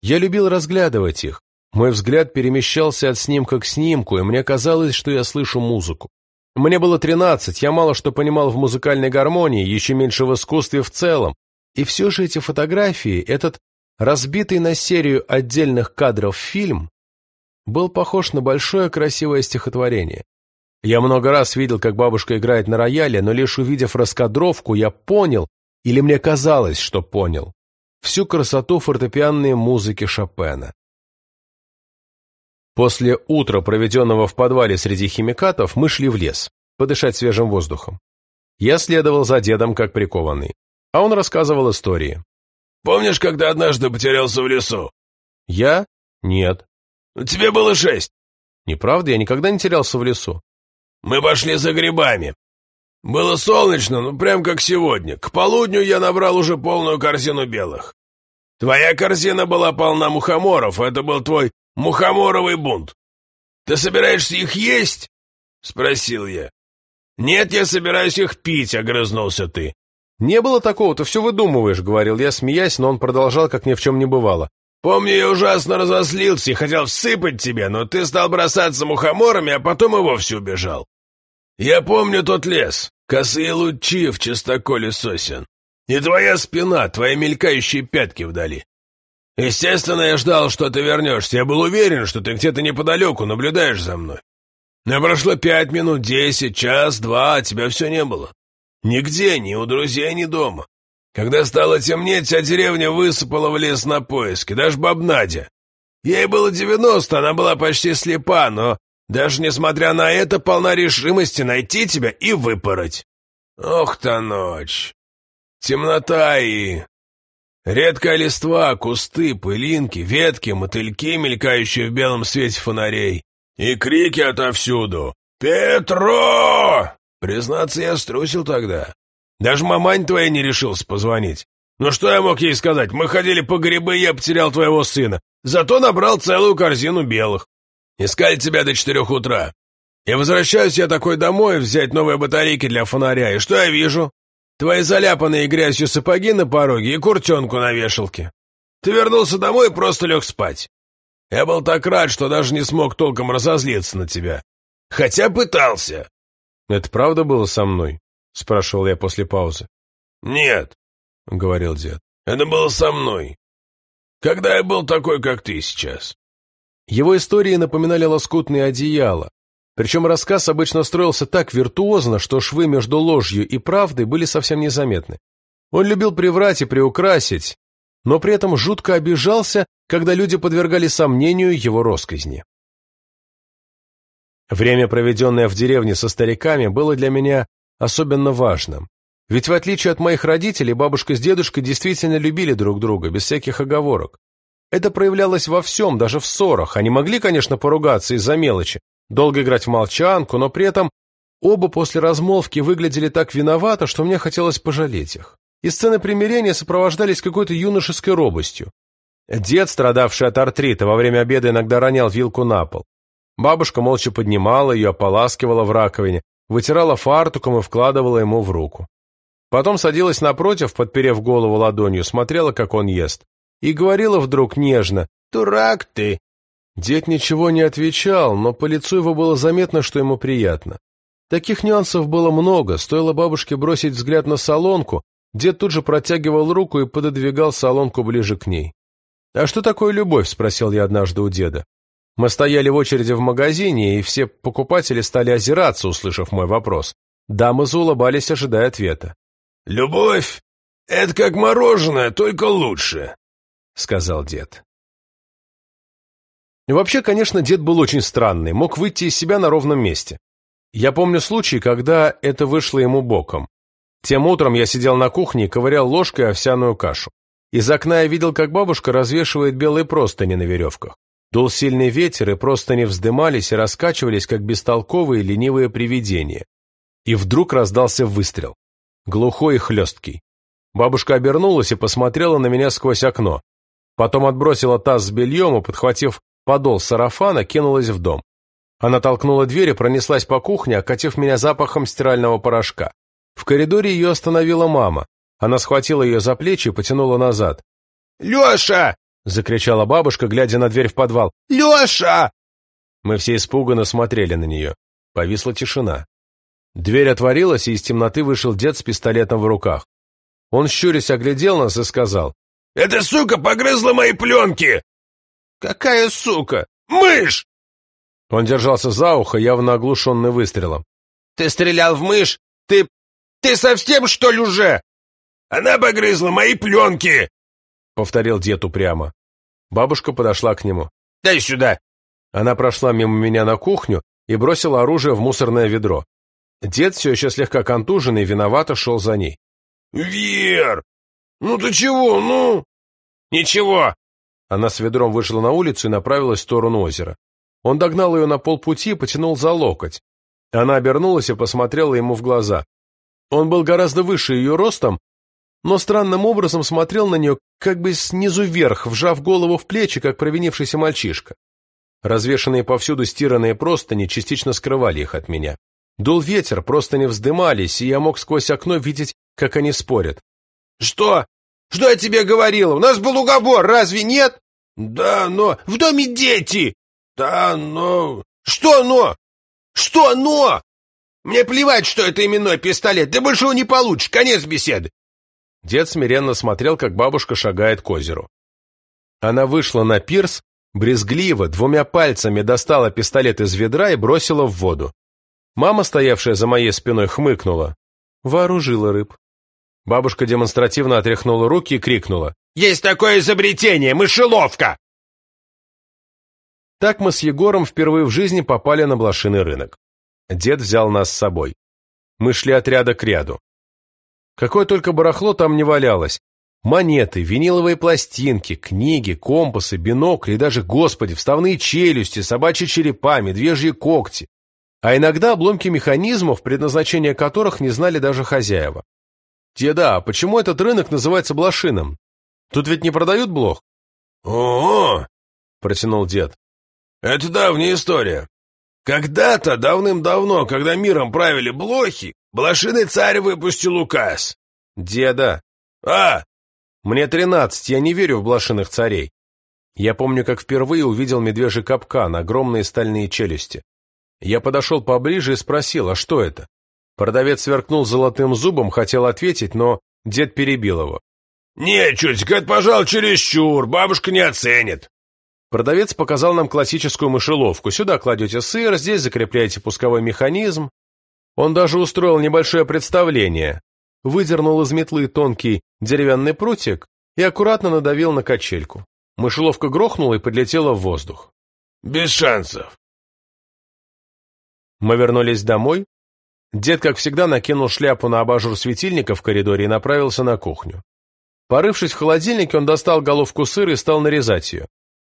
Speaker 2: Я любил разглядывать их,
Speaker 1: Мой взгляд перемещался от снимка к снимку, и мне казалось, что я слышу музыку. Мне было тринадцать, я мало что понимал в музыкальной гармонии, еще меньше в искусстве в целом. И все же эти фотографии, этот разбитый на серию отдельных кадров фильм, был похож на большое красивое стихотворение. Я много раз видел, как бабушка играет на рояле, но лишь увидев раскадровку, я понял, или мне казалось, что понял, всю красоту фортепианной музыки Шопена. После утра, проведенного в подвале среди химикатов, мы шли в лес, подышать свежим воздухом. Я следовал за дедом, как прикованный, а он рассказывал истории.
Speaker 3: «Помнишь, когда однажды потерялся в лесу?»
Speaker 1: «Я? Нет».
Speaker 3: «Тебе было шесть».
Speaker 1: «Неправда, я никогда не терялся в лесу».
Speaker 3: «Мы пошли за грибами. Было солнечно, ну прям как сегодня. К полудню я набрал уже полную корзину белых. Твоя корзина была полна мухоморов, это был твой мухоморовый бунт. Ты собираешься их есть? Спросил я. Нет, я собираюсь их пить, огрызнулся ты.
Speaker 1: Не было такого, ты все выдумываешь, говорил я, смеясь, но он продолжал, как ни в чем не бывало.
Speaker 3: Помню, я ужасно разозлился и хотел всыпать тебе, но ты стал бросаться мухоморами, а потом и вовсе убежал. Я помню тот лес, косые лучи в чистоколе сосен. И твоя спина, твои мелькающие пятки вдали. Естественно, я ждал, что ты вернешься. Я был уверен, что ты где-то неподалеку наблюдаешь за мной. Но прошло пять минут, десять, час, два, а тебя все не было. Нигде, ни у друзей, ни дома. Когда стало темнеть, вся деревня высыпала в лес на поиски, даже бабнадя. Ей было девяносто, она была почти слепа, но даже несмотря на это полна решимости найти тебя и выпороть. Ох-то ночь! Темнота и Редкая листва, кусты, пылинки, ветки, мотыльки, мелькающие в белом свете фонарей. И крики отовсюду. «Петро!» Признаться, я струсил тогда. Даже мамань твоя не решился позвонить. Ну что я мог ей сказать? Мы ходили по грибы, я потерял твоего сына. Зато набрал целую корзину белых. Искали тебя до четырех утра. И возвращаюсь я такой домой взять новые батарейки для фонаря. И что я вижу? Твои заляпанные грязью сапоги на пороге и куртенку на вешалке. Ты вернулся домой и просто лег спать. Я был так рад, что даже не смог толком разозлиться на тебя. Хотя пытался.
Speaker 1: — Это правда было со мной? — спрашивал я после паузы.
Speaker 3: — Нет, — говорил дед, — это было со мной. Когда я был такой, как ты сейчас.
Speaker 1: Его истории напоминали лоскутные одеяла, причем рассказ обычно строился так виртуозно, что швы между ложью и правдой были совсем незаметны. Он любил приврать и приукрасить, но при этом жутко обижался, когда люди подвергали сомнению его росказни. Время, проведенное в деревне со стариками, было для меня особенно важным. Ведь в отличие от моих родителей, бабушка с дедушкой действительно любили друг друга, без всяких оговорок. Это проявлялось во всем, даже в ссорах. Они могли, конечно, поругаться из-за мелочи, долго играть в молчанку, но при этом оба после размолвки выглядели так виновато, что мне хотелось пожалеть их. И сцены примирения сопровождались какой-то юношеской робостью. Дед, страдавший от артрита, во время обеда иногда ронял вилку на пол. Бабушка молча поднимала ее, ополаскивала в раковине, вытирала фартуком и вкладывала ему в руку. Потом садилась напротив, подперев голову ладонью, смотрела, как он ест, и говорила вдруг нежно «Дурак ты! Дед ничего не отвечал, но по лицу его было заметно, что ему приятно. Таких нюансов было много, стоило бабушке бросить взгляд на солонку, дед тут же протягивал руку и пододвигал солонку ближе к ней. «А что такое любовь?» – спросил я однажды у деда. Мы стояли в очереди в магазине, и все покупатели стали озираться, услышав мой вопрос. Дамы заулыбались, ожидая ответа.
Speaker 3: «Любовь — это как мороженое, только лучше», — сказал дед.
Speaker 1: Вообще, конечно, дед был очень странный, мог выйти из себя на ровном месте. Я помню случай, когда это вышло ему боком. Тем утром я сидел на кухне и ковырял ложкой овсяную кашу. Из окна я видел, как бабушка развешивает белые простыни на веревках. Дул сильный ветер, и простыни вздымались и раскачивались, как бестолковые ленивые привидения. И вдруг раздался выстрел. Глухой и хлесткий. Бабушка обернулась и посмотрела на меня сквозь окно. Потом отбросила таз с бельем и, подхватив подол сарафана, кинулась в дом. Она толкнула дверь и пронеслась по кухне, окатив меня запахом стирального порошка. В коридоре ее остановила мама. Она схватила ее за плечи и потянула назад.
Speaker 3: «Леша!
Speaker 2: — закричала бабушка, глядя на дверь в подвал. «Леша!» Мы все испуганно смотрели на нее. Повисла тишина. Дверь отворилась, и из темноты вышел дед с пистолетом в руках. Он, щурясь, оглядел нас и сказал.
Speaker 3: «Эта сука погрызла мои пленки!»
Speaker 2: «Какая сука?
Speaker 3: Мышь!»
Speaker 2: Он держался за ухо, явно оглушенный выстрелом.
Speaker 3: «Ты стрелял в мышь? Ты... ты совсем, что ли, уже?» «Она погрызла мои пленки!»
Speaker 2: — повторил дед упрямо. Бабушка подошла к нему.
Speaker 3: «Дай сюда!»
Speaker 2: Она прошла мимо меня на кухню и бросила оружие в мусорное ведро. Дед, все еще слегка контуженный, виновато шел за ней.
Speaker 3: «Вер! Ну ты чего, ну?» «Ничего!»
Speaker 2: Она с ведром вышла на улицу и направилась в сторону озера. Он догнал ее на полпути и потянул за локоть. Она обернулась и посмотрела ему в глаза. Он был гораздо выше ее ростом, но странным образом смотрел на нее как бы снизу вверх, вжав голову в плечи, как провинившийся мальчишка. Развешанные повсюду стиранные простыни частично скрывали их от меня. Дул ветер, простыни вздымались, и я мог сквозь окно видеть, как они спорят.
Speaker 3: «Что? Что я тебе говорила? У нас был уговор, разве нет?»
Speaker 2: «Да, но...
Speaker 3: В доме дети!»
Speaker 2: «Да, но...»
Speaker 3: «Что но? Что но? Мне плевать, что это именной пистолет, ты больше его не получишь, конец беседы!»
Speaker 2: Дед смиренно смотрел, как бабушка шагает к озеру. Она вышла на пирс, брезгливо, двумя пальцами достала пистолет из ведра и бросила в воду. Мама, стоявшая за моей спиной, хмыкнула. Вооружила рыб. Бабушка демонстративно отряхнула руки и крикнула.
Speaker 3: «Есть такое изобретение! Мышеловка!»
Speaker 2: Так мы с Егором впервые в жизни попали на блошиный рынок. Дед взял нас с собой. Мы шли от ряда к ряду. Какое только барахло там не валялось. Монеты, виниловые пластинки, книги, компасы, бинокли и даже, господи, вставные челюсти, собачьи черепа, медвежьи когти. А иногда обломки механизмов, предназначение которых не знали даже хозяева. Деда, а почему этот рынок называется блошиным? Тут ведь не продают блох?
Speaker 3: «О-о!»
Speaker 2: — протянул дед.
Speaker 3: Это давняя история. Когда-то, давным-давно, когда миром правили блохи, блошиный царь выпустил указ.
Speaker 2: Деда.
Speaker 3: А?
Speaker 2: Мне тринадцать, я не верю в блошиных царей. Я помню, как впервые увидел медвежий капкан, огромные стальные челюсти. Я подошел поближе и спросил, а что это? Продавец сверкнул золотым зубом, хотел ответить, но дед перебил его.
Speaker 3: «Не, чутик, это, пожалуй, чересчур, бабушка не оценит».
Speaker 2: Продавец показал нам классическую мышеловку. Сюда кладете сыр, здесь закрепляете пусковой механизм. Он даже устроил небольшое представление. Выдернул из метлы тонкий деревянный прутик и аккуратно надавил на качельку. Мышеловка грохнула и подлетела в воздух.
Speaker 3: «Без шансов».
Speaker 2: Мы вернулись домой. Дед, как всегда, накинул шляпу на абажур светильника в коридоре и направился на кухню. Порывшись в холодильнике, он достал головку сыра и стал нарезать ее.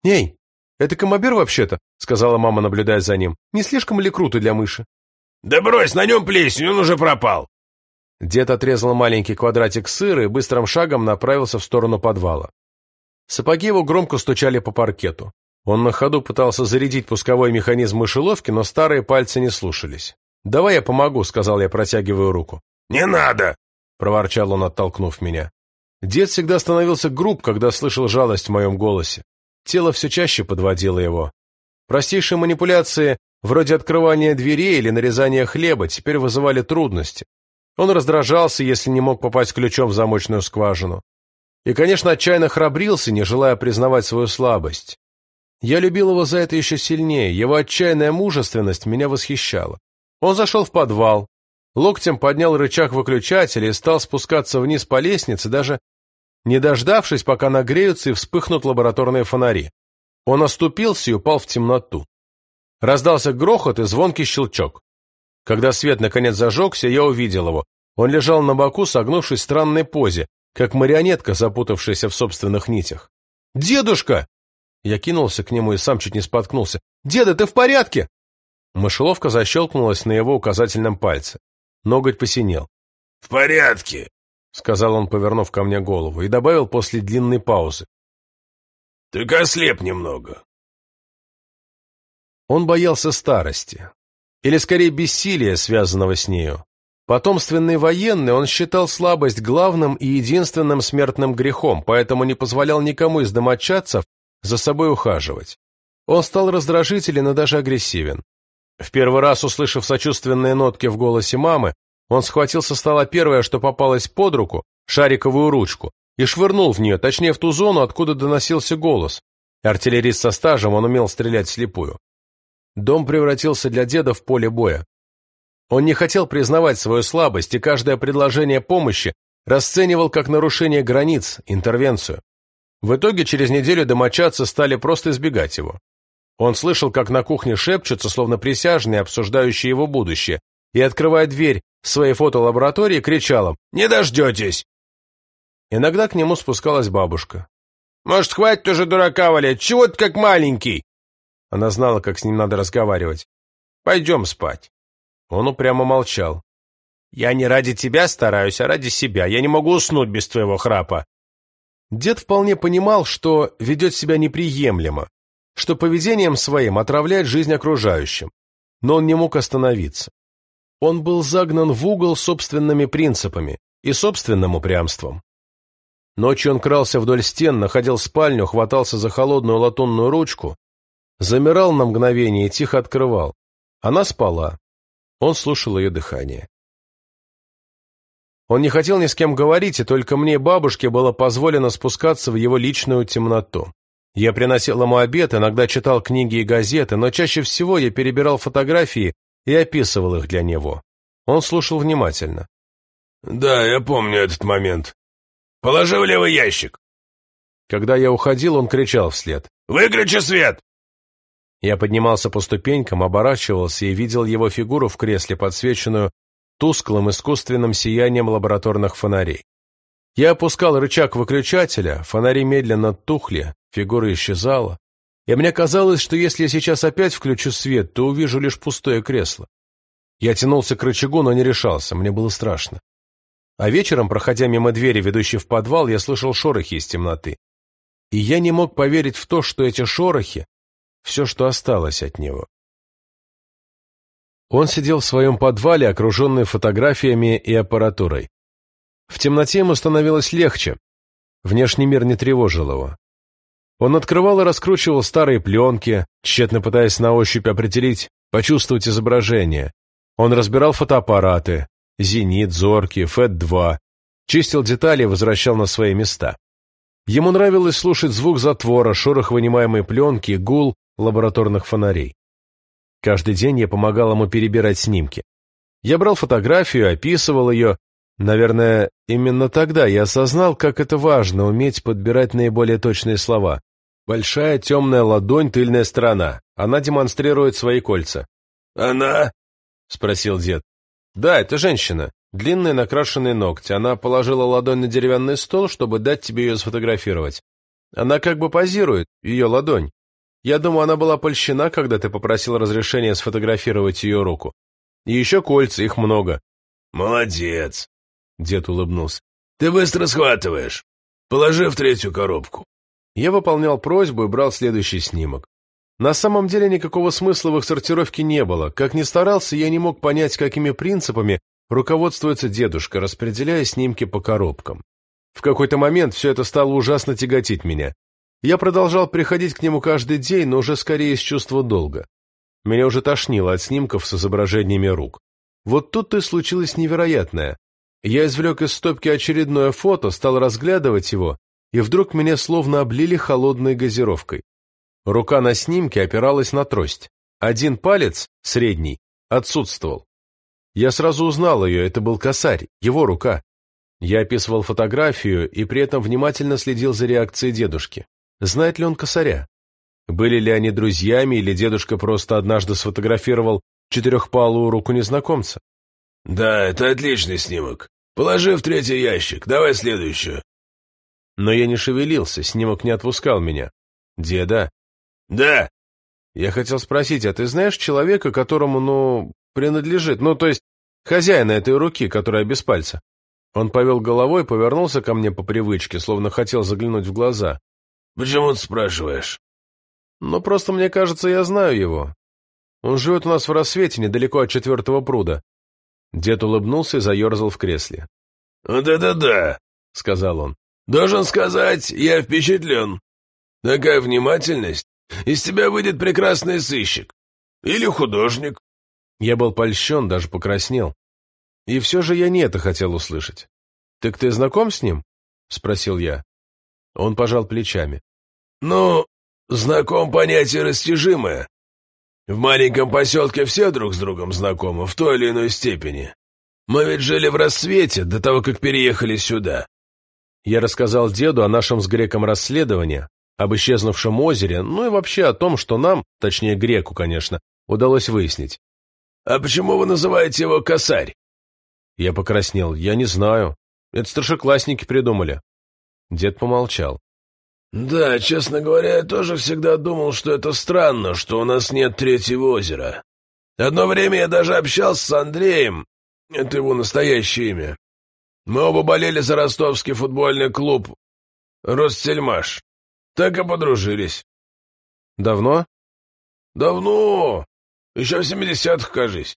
Speaker 2: «Эй, это комобер вообще-то», — сказала мама, наблюдая за ним. «Не слишком ли круто для мыши?»
Speaker 3: «Да брось, на нем плесень, он уже пропал».
Speaker 2: Дед отрезал маленький квадратик сыра и быстрым шагом направился в сторону подвала. Сапоги его громко стучали по паркету. Он на ходу пытался зарядить пусковой механизм мышеловки, но старые пальцы не слушались. «Давай я помогу», — сказал я, протягивая руку.
Speaker 3: «Не надо!»
Speaker 2: — проворчал он, оттолкнув меня. Дед всегда становился груб, когда слышал жалость в моем голосе. Тело все чаще подводило его. Простейшие манипуляции, вроде открывания дверей или нарезания хлеба, теперь вызывали трудности. Он раздражался, если не мог попасть ключом в замочную скважину. И, конечно, отчаянно храбрился, не желая признавать свою слабость. Я любил его за это еще сильнее, его отчаянная мужественность меня восхищала. Он зашел в подвал, локтем поднял рычаг выключателя и стал спускаться вниз по лестнице, даже не дождавшись, пока нагреются и вспыхнут лабораторные фонари. Он оступился и упал в темноту. Раздался грохот и звонкий щелчок. Когда свет наконец зажегся, я увидел его. Он лежал на боку, согнувшись в странной позе, как марионетка, запутавшаяся в собственных нитях. «Дедушка!» Я кинулся к нему и сам чуть не споткнулся. «Деда, ты в порядке?» Мышеловка защелкнулась на его указательном пальце. Ноготь посинел.
Speaker 3: «В порядке!»
Speaker 2: — сказал он, повернув ко мне голову, и добавил после длинной паузы.
Speaker 3: — Только ослеп немного.
Speaker 2: Он боялся старости, или скорее бессилия, связанного с нею. Потомственный военный, он считал слабость главным и единственным смертным грехом, поэтому не позволял никому из домочадцев за собой ухаживать. Он стал раздражителен и даже агрессивен. В первый раз, услышав сочувственные нотки в голосе мамы, он схватил со стола первое, что попалось под руку, шариковую ручку, и швырнул в нее, точнее в ту зону, откуда доносился голос. Артиллерист со стажем, он умел стрелять вслепую. Дом превратился для деда в поле боя. Он не хотел признавать свою слабость, и каждое предложение помощи расценивал как нарушение границ, интервенцию. В итоге через неделю домочадцы стали просто избегать его. Он слышал, как на кухне шепчутся, словно присяжные, обсуждающие его будущее, и, открывая дверь своей фотолаборатории, кричал им «Не дождетесь!». Иногда к нему спускалась бабушка. «Может, хватит уже дурака валять? Чего ты как маленький?» Она знала, как с ним надо разговаривать. «Пойдем спать». Он упрямо молчал. «Я не ради тебя стараюсь, а ради себя. Я не могу уснуть без твоего храпа». Дед вполне понимал, что ведет себя неприемлемо, что поведением своим отравляет жизнь окружающим, но он не мог остановиться. Он был загнан в угол собственными принципами и собственным упрямством. Ночью он крался вдоль стен, находил спальню, хватался за холодную латунную ручку, замирал на мгновение и тихо открывал. Она спала. Он слушал ее дыхание. Он не хотел ни с кем говорить, и только мне, бабушке, было позволено спускаться в его личную темноту. Я приносил ему обед, иногда читал книги и газеты, но чаще всего я перебирал фотографии и описывал их для него. Он слушал внимательно.
Speaker 3: «Да, я помню этот момент. Положи в левый ящик».
Speaker 2: Когда я уходил, он кричал вслед.
Speaker 3: «Выключи свет!»
Speaker 2: Я поднимался по ступенькам, оборачивался и видел его фигуру в кресле, подсвеченную тусклым искусственным сиянием лабораторных фонарей. Я опускал рычаг выключателя, фонари медленно тухли, фигура исчезала, и мне казалось, что если я сейчас опять включу свет, то увижу лишь пустое кресло. Я тянулся к рычагу, но не решался, мне было страшно. А вечером, проходя мимо двери, ведущей в подвал, я слышал шорохи из темноты. И я не мог поверить в то, что эти шорохи — все, что осталось от него. Он сидел в своем подвале, окруженный фотографиями и аппаратурой. В темноте ему становилось легче. Внешний мир не тревожил его. Он открывал и раскручивал старые пленки, тщетно пытаясь на ощупь определить, почувствовать изображение. Он разбирал фотоаппараты, «Зенит», «Зорки», «Фэт-2», чистил детали и возвращал на свои места. Ему нравилось слушать звук затвора, шорох вынимаемой пленки, гул лабораторных фонарей. Каждый день я помогал ему перебирать снимки. Я брал фотографию, описывал ее. Наверное, именно тогда я осознал, как это важно уметь подбирать наиболее точные слова. Большая темная ладонь, тыльная сторона. Она демонстрирует свои кольца.
Speaker 3: «Она?»
Speaker 2: — спросил дед. «Да, это женщина. Длинные накрашенные ногти. Она положила ладонь на деревянный стол, чтобы дать тебе ее сфотографировать. Она как бы позирует, ее ладонь. Я думаю, она была польщена, когда ты попросил разрешения сфотографировать ее руку. И еще кольца, их много.
Speaker 3: Молодец.
Speaker 2: Дед улыбнулся.
Speaker 3: Ты быстро схватываешь. Положи в третью коробку.
Speaker 2: Я выполнял просьбу и брал следующий снимок. На самом деле никакого смысла в их сортировке не было. Как ни старался, я не мог понять, какими принципами руководствуется дедушка, распределяя снимки по коробкам. В какой-то момент все это стало ужасно тяготить меня. Я продолжал приходить к нему каждый день, но уже скорее из чувства долга. Меня уже тошнило от снимков с изображениями рук. Вот тут-то и случилось невероятное. Я извлек из стопки очередное фото, стал разглядывать его, и вдруг меня словно облили холодной газировкой. Рука на снимке опиралась на трость. Один палец, средний, отсутствовал. Я сразу узнал ее, это был косарь, его рука. Я описывал фотографию и при этом внимательно следил за реакцией дедушки. Знает ли он косаря? Были ли они друзьями, или дедушка просто однажды сфотографировал четырехпалую руку незнакомца?
Speaker 3: «Да, это отличный снимок. Положи в третий ящик, давай следующую».
Speaker 2: Но я не шевелился, снимок не отпускал меня. «Деда?»
Speaker 3: «Да».
Speaker 2: Я хотел спросить, а ты знаешь человека, которому, ну, принадлежит, ну, то есть хозяина этой руки, которая без пальца?» Он повел головой, повернулся ко мне по привычке, словно хотел заглянуть в глаза.
Speaker 3: «Почему ты спрашиваешь?»
Speaker 2: «Ну, просто мне кажется, я знаю его. Он живет у нас в рассвете, недалеко от четвертого пруда. Дед улыбнулся и заерзал в кресле.
Speaker 3: «Да-да-да», — сказал он. «Должен сказать, я впечатлен. Такая внимательность. Из тебя выйдет прекрасный сыщик. Или художник».
Speaker 2: Я был польщен, даже покраснел. И все же я не это хотел услышать. «Так ты знаком с ним?» — спросил я. Он пожал плечами.
Speaker 3: «Ну, знаком понятие растяжимое. В маленьком поселке все друг с другом знакомы, в той или иной степени. Мы ведь жили в рассвете до того, как переехали сюда».
Speaker 2: Я рассказал деду о нашем с греком расследовании, об исчезнувшем озере, ну и вообще о том, что нам, точнее греку, конечно, удалось выяснить.
Speaker 3: «А почему вы называете его косарь?»
Speaker 2: Я покраснел. «Я не знаю. Это старшеклассники придумали». Дед помолчал.
Speaker 3: «Да, честно говоря, я тоже всегда думал, что это странно, что у нас нет третьего озера. Одно время я даже общался с Андреем, это его настоящее имя. Мы оба болели за ростовский футбольный клуб «Ростельмаш». Так и подружились.
Speaker 2: Давно?
Speaker 3: Давно. Еще в семидесятых, кажись.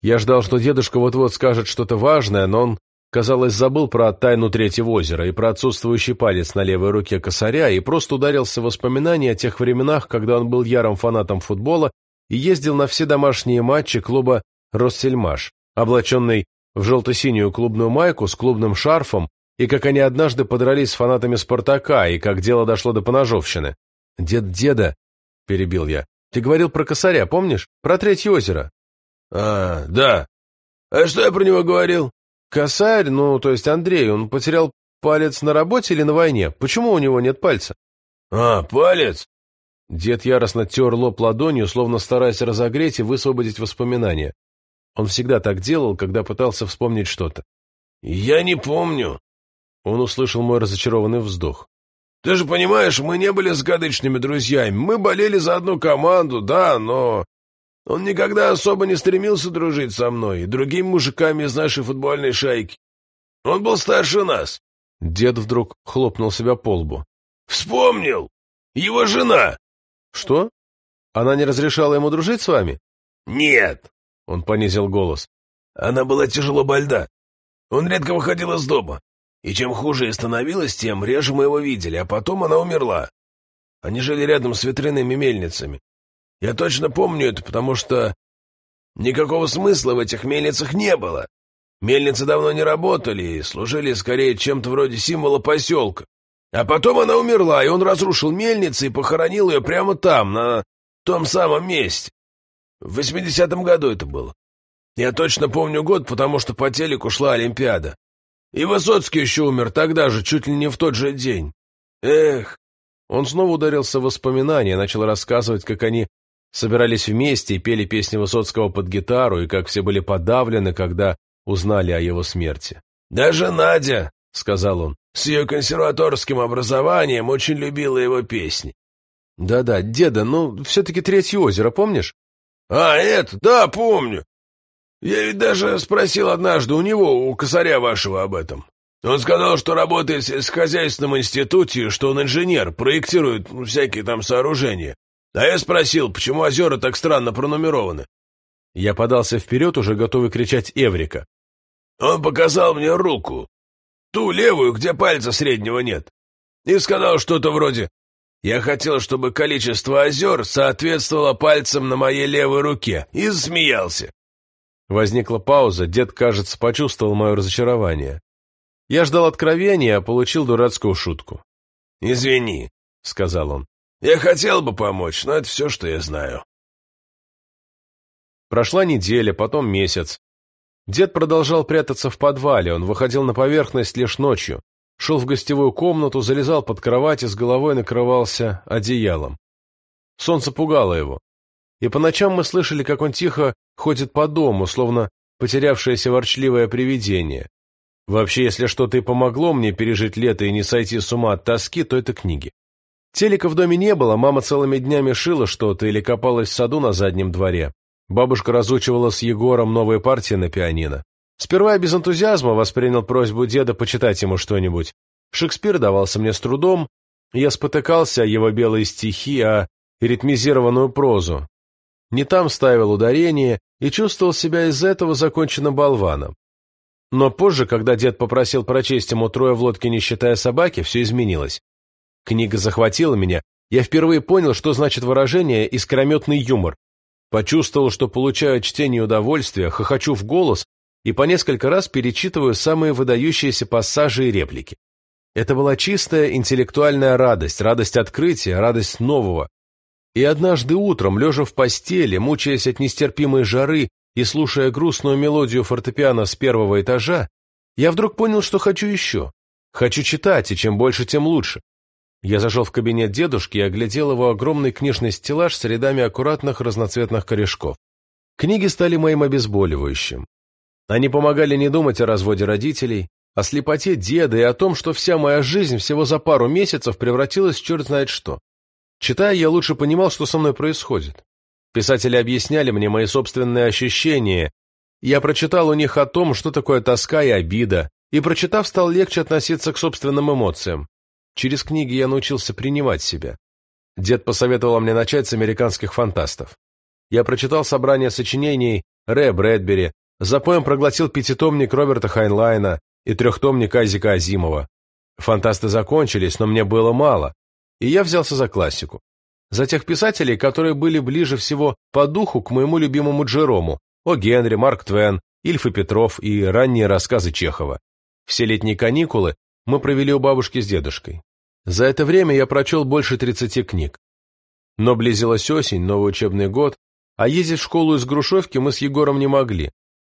Speaker 2: Я ждал, что дедушка вот-вот скажет что-то важное, но он, казалось, забыл про тайну третьего озера и про отсутствующий палец на левой руке косаря и просто ударился в воспоминания о тех временах, когда он был ярым фанатом футбола и ездил на все домашние матчи клуба «Россельмаш», облаченный в желто-синюю клубную майку с клубным шарфом, и как они однажды подрались с фанатами «Спартака», и как дело дошло до поножовщины. «Дед деда», — перебил я, — «ты говорил про косаря, помнишь? Про Третье озеро».
Speaker 3: «А, да. А что я про него говорил?»
Speaker 2: «Косарь, ну, то есть Андрей, он потерял палец на работе или на войне? Почему у него нет пальца?»
Speaker 3: «А, палец?»
Speaker 2: Дед яростно тер лоб ладонью, словно стараясь разогреть и высвободить воспоминания. Он всегда так делал, когда пытался вспомнить что-то.
Speaker 3: «Я не помню».
Speaker 2: Он услышал мой разочарованный вздох.
Speaker 3: «Ты же понимаешь, мы не были загадочными друзьями. Мы болели за одну команду, да, но... Он никогда особо не стремился дружить со мной и другими мужиками из нашей футбольной шайки. Он был старше нас».
Speaker 2: Дед вдруг хлопнул себя по лбу.
Speaker 3: «Вспомнил! Его жена!»
Speaker 2: «Что? Она не разрешала ему дружить с вами?»
Speaker 3: «Нет!» — он понизил голос. «Она была тяжело больна. Он редко выходил из дома. И чем хуже ей становилось, тем реже мы его видели, а потом она умерла. Они жили рядом с ветряными мельницами. Я точно помню это, потому что никакого смысла в этих мельницах не было. Мельницы давно не работали и служили скорее чем-то вроде символа поселка. А потом она умерла, и он разрушил мельницу и похоронил ее прямо там, на том самом месте. В 80-м году это было. Я точно помню год, потому что по телеку шла Олимпиада. И Высоцкий еще умер тогда же, чуть ли не в тот же день. Эх!
Speaker 2: Он снова ударился в воспоминания, начал рассказывать, как они собирались вместе и пели песни Высоцкого под гитару, и как все были подавлены, когда узнали о его смерти.
Speaker 3: «Даже Надя», — сказал он, — «с ее консерваторским образованием очень любила его песни».
Speaker 2: «Да-да, деда, ну, все-таки Третье озеро, помнишь?»
Speaker 3: «А, это, да, помню. Я ведь даже спросил однажды у него, у косаря вашего, об этом. Он сказал, что работает в сельскохозяйственном институте, что он инженер, проектирует всякие там сооружения. А я спросил, почему озера так странно пронумерованы.
Speaker 2: Я подался вперед, уже готовый кричать «Эврика».
Speaker 3: Он показал мне руку, ту левую, где пальца среднего нет, и сказал что-то вроде «Я хотел, чтобы количество озер соответствовало пальцам на моей левой руке», и засмеялся.
Speaker 2: Возникла пауза, дед, кажется, почувствовал мое разочарование. Я ждал откровения, а получил дурацкую шутку.
Speaker 3: «Извини», — сказал он. «Я хотел бы помочь, но это все, что я знаю».
Speaker 2: Прошла неделя, потом месяц. Дед продолжал прятаться в подвале, он выходил на поверхность лишь ночью, шел в гостевую комнату, залезал под кровать и с головой накрывался одеялом. Солнце пугало его и по ночам мы слышали, как он тихо ходит по дому, словно потерявшееся ворчливое привидение. Вообще, если что-то и помогло мне пережить лето и не сойти с ума от тоски, то это книги. Телека в доме не было, мама целыми днями шила что-то или копалась в саду на заднем дворе. Бабушка разучивала с Егором новые партии на пианино. Сперва я без энтузиазма воспринял просьбу деда почитать ему что-нибудь. Шекспир давался мне с трудом, я спотыкался о его белые стихи, о ритмизированную прозу.
Speaker 1: не там ставил ударение и чувствовал себя из-за этого законченным болваном. Но позже, когда дед попросил прочесть ему «Трое в лодке, не считая собаки», все изменилось. Книга захватила меня, я впервые понял, что значит выражение «искрометный юмор». Почувствовал, что получаю от чтения удовольствие, хохочу в голос и по несколько раз перечитываю самые выдающиеся пассажи и реплики. Это была чистая интеллектуальная радость, радость открытия, радость нового. И однажды утром, лежа в постели, мучаясь от нестерпимой жары и слушая грустную мелодию фортепиано с первого этажа, я вдруг понял, что хочу еще. Хочу читать, и чем больше, тем лучше. Я зашел в кабинет дедушки и оглядел его огромный книжный стеллаж с рядами аккуратных разноцветных корешков. Книги стали моим обезболивающим. Они помогали не думать о разводе родителей, о слепоте деда и о том, что вся моя жизнь всего за пару месяцев превратилась в черт знает что. Читая, я лучше понимал, что со мной происходит. Писатели объясняли мне мои собственные ощущения. Я прочитал у них о том, что такое тоска и обида, и, прочитав, стал легче относиться к собственным эмоциям. Через книги я научился принимать себя. Дед посоветовал мне начать с американских фантастов. Я прочитал собрание сочинений Рэя Брэдбери, запоем проглотил пятитомник Роберта Хайнлайна, и трехтомник Азика Азимова. Фантасты закончились, но мне было мало, и я взялся за классику. За тех писателей, которые были ближе всего по духу к моему любимому Джерому, о Генри, Марк Твен, Ильф и Петров и ранние рассказы Чехова. Все летние каникулы мы провели у бабушки с дедушкой. За это время я прочел больше 30 книг. Но близилась осень, новый учебный год, а ездить в школу из Грушевки мы с Егором не могли.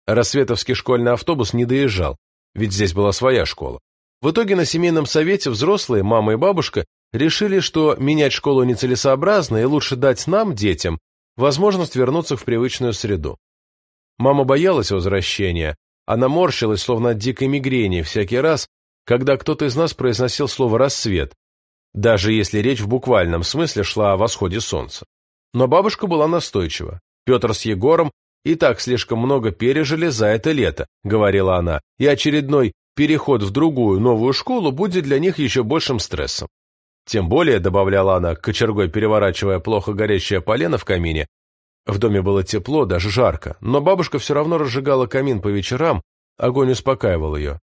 Speaker 1: Рассветовский школьный автобус не доезжал ведь здесь была своя школа. В итоге на семейном совете взрослые, мама и бабушка, решили, что менять школу нецелесообразно и лучше дать нам, детям, возможность вернуться в привычную среду. Мама боялась возвращения, она морщилась, словно от дикой мигрени, всякий раз, когда кто-то из нас произносил слово «рассвет», даже если речь в буквальном смысле шла о восходе солнца. Но бабушка была настойчива. Петр с Егором и так слишком много пережили за это лето», — говорила она, «и очередной переход в другую, новую школу будет для них еще большим стрессом». Тем более, добавляла она, кочергой переворачивая плохо горящее полено в камине, в доме было тепло, даже жарко, но бабушка все равно разжигала камин по вечерам, огонь успокаивал ее.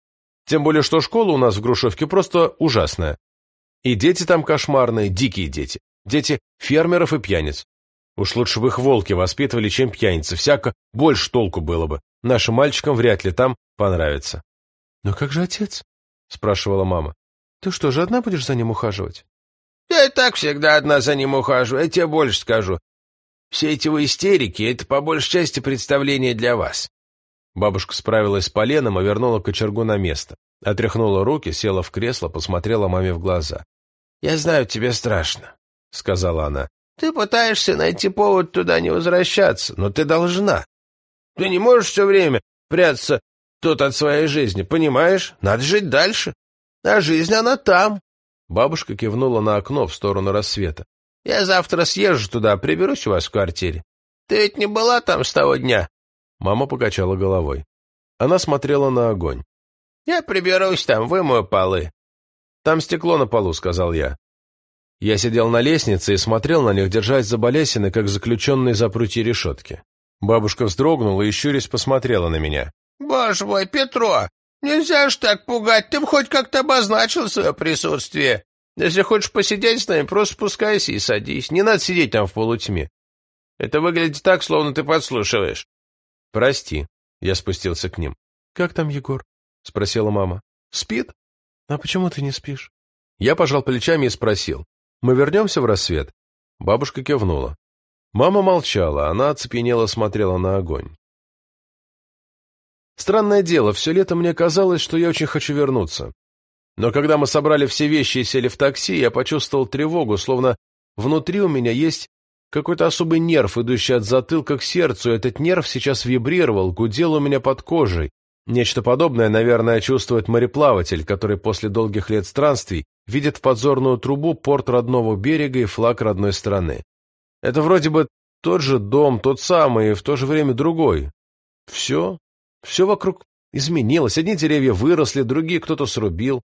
Speaker 1: Тем более, что школа у нас в Грушевке просто ужасная. И дети там кошмарные, дикие дети. Дети фермеров и пьяниц. Уж лучше бы их волки воспитывали, чем пьяницы. Всяко больше толку было бы. Нашим мальчикам вряд ли там понравится.
Speaker 4: — Но как же отец? — спрашивала мама. — Ты что же, одна будешь за ним ухаживать?
Speaker 3: — Я и так всегда одна за ним ухаживаю, я тебе больше скажу. Все эти вы истерики — это по большей части представление для вас.
Speaker 1: Бабушка справилась с поленом и вернула кочергу на место. Отряхнула руки, села в кресло, посмотрела маме в глаза.
Speaker 3: — Я знаю, тебе страшно, — сказала она. Ты пытаешься найти повод туда не возвращаться, но ты должна. Ты не можешь все время прятаться тут от своей жизни, понимаешь? Надо жить дальше. А жизнь, она там.
Speaker 1: Бабушка кивнула на окно в сторону рассвета.
Speaker 3: Я завтра съезжу туда, приберусь у вас в квартире. Ты ведь не была там с того дня?
Speaker 1: Мама покачала головой. Она смотрела на огонь.
Speaker 3: Я приберусь там, вымою полы.
Speaker 1: Там стекло на полу, сказал я. Я сидел на лестнице и смотрел на них, держась за балясины, как заключенный за прутья решетки. Бабушка вздрогнула и щурясь посмотрела на меня.
Speaker 3: «Боже мой, Петро, нельзя ж так пугать, ты бы хоть как-то обозначил свое присутствие. Если хочешь посидеть с нами, просто спускайся и садись. Не надо сидеть там в полутьме. Это выглядит так, словно ты подслушиваешь».
Speaker 1: «Прости», — я спустился к ним.
Speaker 4: «Как там Егор?» — спросила мама.
Speaker 1: «Спит?»
Speaker 4: «А почему ты не спишь?»
Speaker 1: Я пожал плечами и спросил. Мы вернемся в рассвет?» Бабушка кивнула. Мама молчала, она оцепенело смотрела на огонь. Странное дело, все лето мне казалось, что я очень хочу вернуться. Но когда мы собрали все вещи и сели в такси, я почувствовал тревогу, словно внутри у меня есть какой-то особый нерв, идущий от затылка к сердцу, этот нерв сейчас вибрировал, гудел у меня под кожей. Нечто подобное, наверное, чувствует мореплаватель, который после долгих лет странствий видит в подзорную трубу порт родного берега и флаг родной страны. Это вроде бы тот же дом, тот самый, и в то же время другой. Все, все вокруг изменилось. Одни деревья выросли, другие кто-то срубил.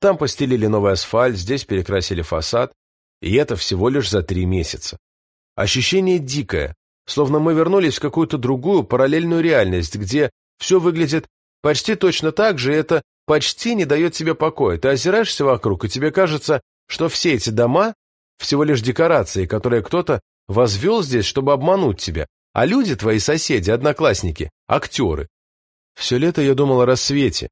Speaker 1: Там постелили новый асфальт, здесь перекрасили фасад. И это всего лишь за три месяца. Ощущение дикое. словно мы вернулись в какую-то другую параллельную реальность, где все выглядит почти точно так же, и это почти не дает тебе покоя. Ты озираешься вокруг, и тебе кажется, что все эти дома всего лишь декорации, которые кто-то возвел здесь, чтобы обмануть тебя, а люди, твои соседи, одноклассники, актеры. Все лето я думал о рассвете,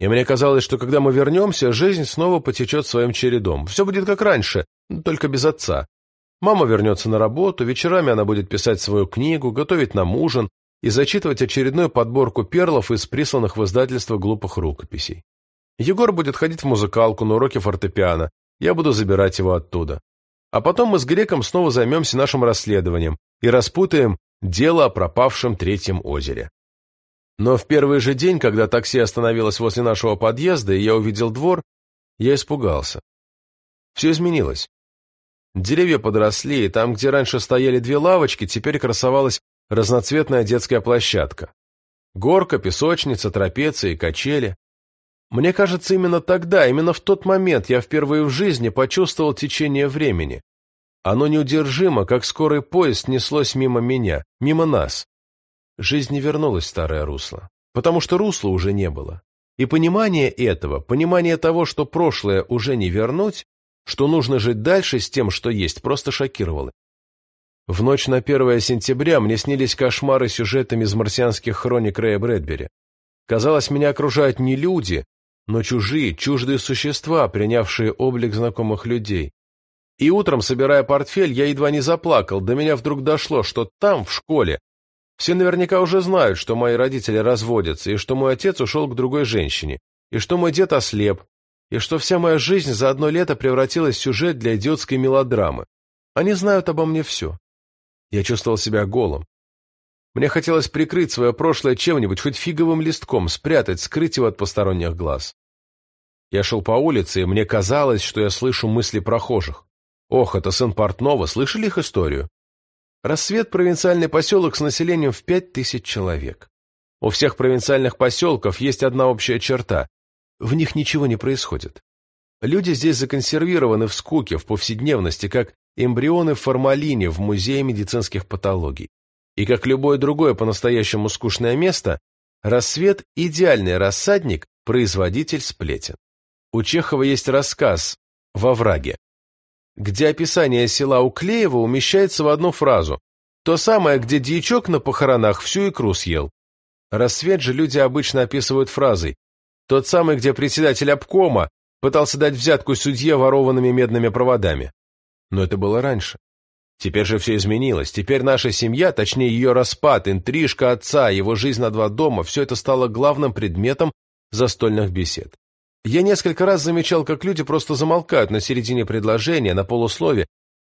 Speaker 1: и мне казалось, что когда мы вернемся, жизнь снова потечет своим чередом. Все будет как раньше, только без отца. Мама вернется на работу, вечерами она будет писать свою книгу, готовить нам ужин и зачитывать очередную подборку перлов из присланных в издательство глупых рукописей. Егор будет ходить в музыкалку на уроки фортепиано, я буду забирать его оттуда. А потом мы с Греком снова займемся нашим расследованием и распутаем дело о пропавшем третьем озере. Но в первый же день, когда такси остановилось возле нашего подъезда, и я увидел двор, я испугался. Все изменилось. Деревья подросли, и там, где раньше стояли две лавочки, теперь красовалась разноцветная детская площадка. Горка, песочница, трапеция и качели. Мне кажется, именно тогда, именно в тот момент я впервые в жизни почувствовал течение времени. Оно неудержимо, как скорый поезд, неслось мимо меня, мимо нас. Жизнь не вернулась в старое русло, потому что русла уже не было. И понимание этого, понимание того, что прошлое уже не вернуть, что нужно жить дальше с тем, что есть, просто шокировало. В ночь на 1 сентября мне снились кошмары сюжетами из марсианских хроник Рэя Брэдбери. Казалось, меня окружают не люди, но чужие, чуждые существа, принявшие облик знакомых людей. И утром, собирая портфель, я едва не заплакал, до меня вдруг дошло, что там, в школе, все наверняка уже знают, что мои родители разводятся, и что мой отец ушел к другой женщине, и что мой дед ослеп, и что вся моя жизнь за одно лето превратилась в сюжет для идиотской мелодрамы. Они знают обо мне все. Я чувствовал себя голым. Мне хотелось прикрыть свое прошлое чем-нибудь, хоть фиговым листком, спрятать, скрыть его от посторонних глаз. Я шел по улице, и мне казалось, что я слышу мысли прохожих. Ох, это сын Портнова, слышали их историю? Рассвет – провинциальный поселок с населением в пять тысяч человек. У всех провинциальных поселков есть одна общая черта – в них ничего не происходит. Люди здесь законсервированы в скуке, в повседневности, как эмбрионы в формалине в Музее медицинских патологий. И как любое другое по-настоящему скучное место, рассвет – идеальный рассадник, производитель сплетен. У Чехова есть рассказ «Во враге», где описание села Уклеева умещается в одну фразу. То самое, где дьячок на похоронах всю икру съел. Рассвет же люди обычно описывают фразой. Тот самый, где председатель обкома пытался дать взятку судье ворованными медными проводами. Но это было раньше. Теперь же все изменилось. Теперь наша семья, точнее ее распад, интрижка отца, его жизнь на два дома, все это стало главным предметом застольных бесед. Я несколько раз замечал, как люди просто замолкают на середине предложения, на полуслове,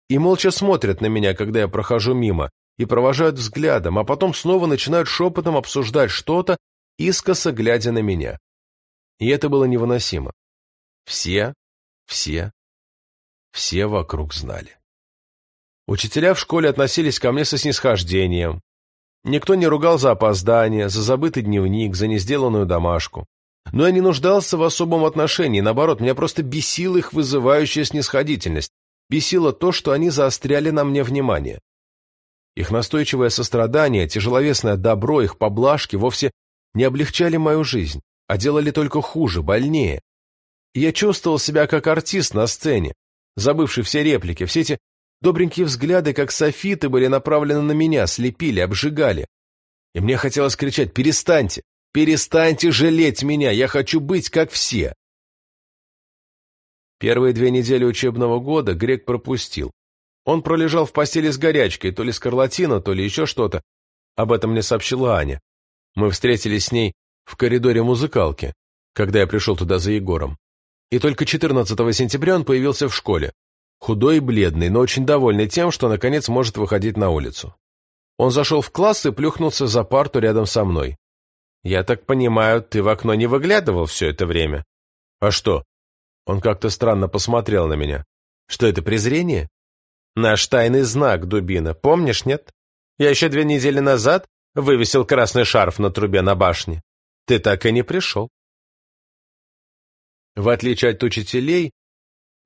Speaker 1: и молча смотрят на меня, когда я прохожу мимо, и провожают взглядом, а потом снова начинают шепотом обсуждать что-то, искоса глядя на меня. И это было невыносимо. Все, все, все вокруг знали. Учителя в школе относились ко мне со снисхождением. Никто не ругал за опоздание, за забытый дневник, за несделанную домашку. Но я не нуждался в особом отношении, наоборот, меня просто бесила их вызывающая снисходительность, бесило то, что они заостряли на мне внимание. Их настойчивое сострадание, тяжеловесное добро, их поблажки вовсе не облегчали мою жизнь, а делали только хуже, больнее. Я чувствовал себя как артист на сцене, забывший все реплики, все эти добренькие взгляды, как софиты, были направлены на меня, слепили, обжигали. И мне хотелось кричать «Перестаньте! Перестаньте жалеть меня, я хочу быть как все. Первые две недели учебного года Грек пропустил. Он пролежал в постели с горячкой, то ли скарлатина, то ли еще что-то. Об этом мне сообщила Аня. Мы встретились с ней в коридоре музыкалки, когда я пришел туда за Егором. И только 14 сентября он появился в школе. Худой и бледный, но очень довольный тем, что наконец может выходить на улицу. Он зашел в класс и плюхнулся за парту рядом со мной. «Я так понимаю, ты в окно не выглядывал все это время?» «А что?» Он как-то странно посмотрел на меня. «Что это, презрение?» «Наш тайный знак, дубина, помнишь, нет? Я еще две недели назад вывесил красный шарф на трубе на башне. Ты так и не пришел». В отличие от учителей,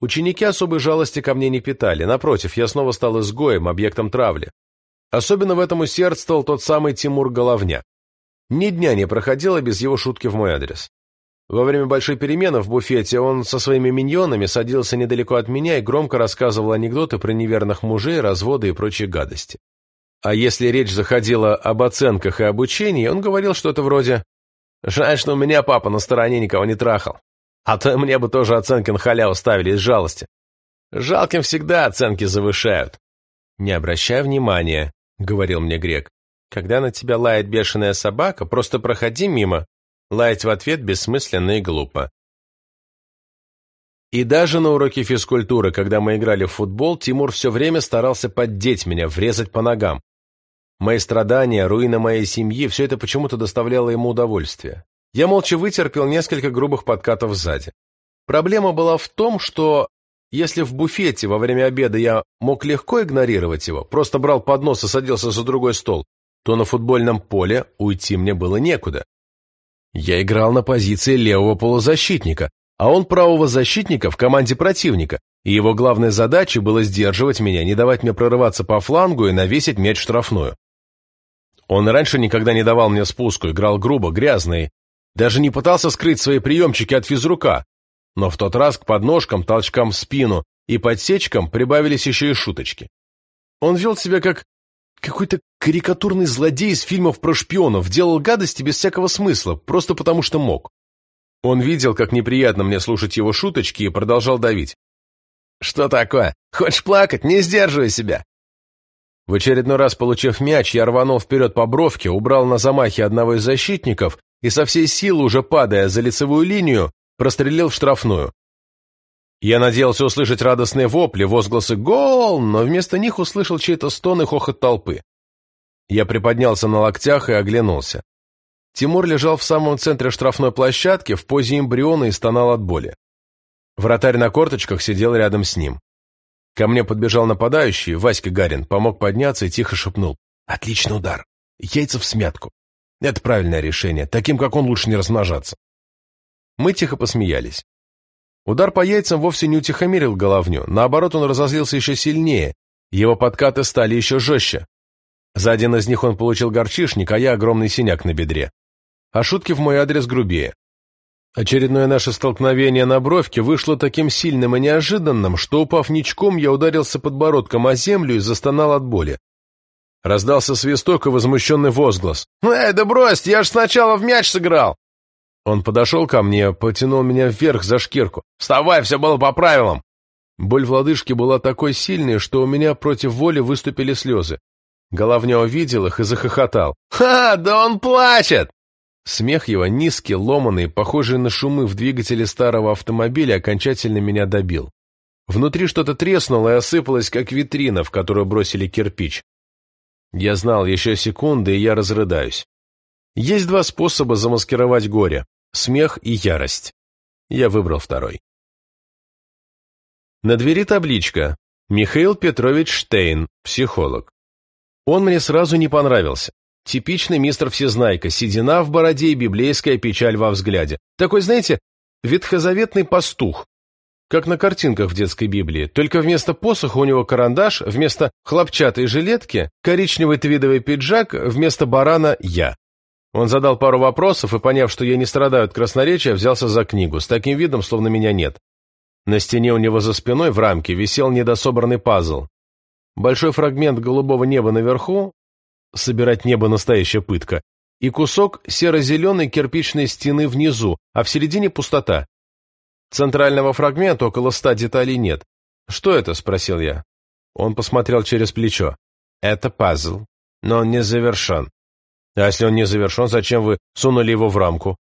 Speaker 1: ученики особой жалости ко мне не питали. Напротив, я снова стал изгоем, объектом травли. Особенно в этом усердствовал тот самый Тимур Головня. Ни дня не проходило без его шутки в мой адрес. Во время большой перемены в буфете он со своими миньонами садился недалеко от меня и громко рассказывал анекдоты про неверных мужей, разводы и прочие гадости. А если речь заходила об оценках и обучении, он говорил что-то вроде «Жаль, что у меня папа на стороне никого не трахал, а то мне бы тоже оценки на халяву ставили из жалости. Жалким всегда оценки завышают». «Не обращай внимания», — говорил мне грек. «Когда на тебя лает бешеная собака, просто проходи мимо, Лаять в ответ бессмысленно и глупо. И даже на уроке физкультуры, когда мы играли в футбол, Тимур все время старался поддеть меня, врезать по ногам. Мои страдания, руина моей семьи – все это почему-то доставляло ему удовольствие. Я молча вытерпел несколько грубых подкатов сзади. Проблема была в том, что если в буфете во время обеда я мог легко игнорировать его, просто брал поднос и садился за другой стол, то на футбольном поле уйти мне было некуда. Я играл на позиции левого полузащитника, а он правого защитника в команде противника, и его главной задачей было сдерживать меня, не давать мне прорываться по флангу и навесить мяч штрафную. Он раньше никогда не давал мне спуску, играл грубо, грязно и даже не пытался скрыть свои приемчики от физрука, но в тот раз к подножкам, толчкам в спину и подсечкам прибавились еще и шуточки. Он вел себя как какой-то карикатурный злодей из фильмов про шпионов делал гадости без всякого смысла, просто потому что мог. Он видел, как неприятно мне слушать его шуточки и продолжал давить. «Что такое? Хочешь плакать? Не сдерживай себя!» В очередной раз, получив мяч, я рванул вперед по бровке, убрал на замахе одного из защитников и со всей силы, уже падая за лицевую линию, прострелил в штрафную. Я надеялся услышать радостные вопли, возгласы «Гол!», но вместо них услышал чей-то стон и хохот толпы. Я приподнялся на локтях и оглянулся. Тимур лежал в самом центре штрафной площадки, в позе эмбриона и стонал от боли. Вратарь на корточках сидел рядом с ним. Ко мне подбежал нападающий, Васька Гарин, помог подняться и тихо шепнул. «Отличный удар. Яйца в смятку. Это правильное решение. Таким, как он, лучше не размножаться». Мы тихо посмеялись. Удар по яйцам вовсе не утихомирил головню, наоборот, он разозлился еще сильнее, его подкаты стали еще жестче. За один из них он получил горчишник, а я огромный синяк на бедре. А шутки в мой адрес грубее. Очередное наше столкновение на бровке вышло таким сильным и неожиданным, что, упав ничком, я ударился подбородком о землю и застонал от боли. Раздался свисток и возмущенный возглас. «Эй, да брось, я ж сначала в мяч сыграл!» Он подошел ко мне, потянул меня вверх за шкирку. «Вставай, все было по правилам!» Боль в лодыжке была такой сильной, что у меня против воли выступили слезы. Головня увидел их и захохотал. «Ха, да он плачет!» Смех его, низкий, ломанный, похожий на шумы в двигателе старого автомобиля, окончательно меня добил. Внутри что-то треснуло и осыпалось, как витрина, в которую бросили кирпич. Я знал, еще секунды, и я разрыдаюсь. Есть два способа замаскировать горе смех и ярость. Я выбрал второй. На двери табличка «Михаил Петрович Штейн, психолог». Он мне сразу не понравился. Типичный мистер Всезнайка, седина в бороде и библейская печаль во взгляде. Такой, знаете, ветхозаветный пастух, как на картинках в детской Библии, только вместо посоха у него карандаш, вместо хлопчатой жилетки коричневый твидовый пиджак, вместо барана я. Он задал пару вопросов и, поняв, что я не страдаю от красноречия, взялся за книгу, с таким видом, словно меня нет. На стене у него за спиной в рамке висел недособранный пазл. Большой фрагмент голубого неба наверху, собирать небо настоящая пытка, и кусок серо-зеленой кирпичной стены внизу, а в середине пустота. Центрального фрагмента около ста деталей нет. «Что это?» — спросил я. Он посмотрел через плечо. «Это пазл, но он не завершен. А если он не завершен, зачем вы сунули его в рамку?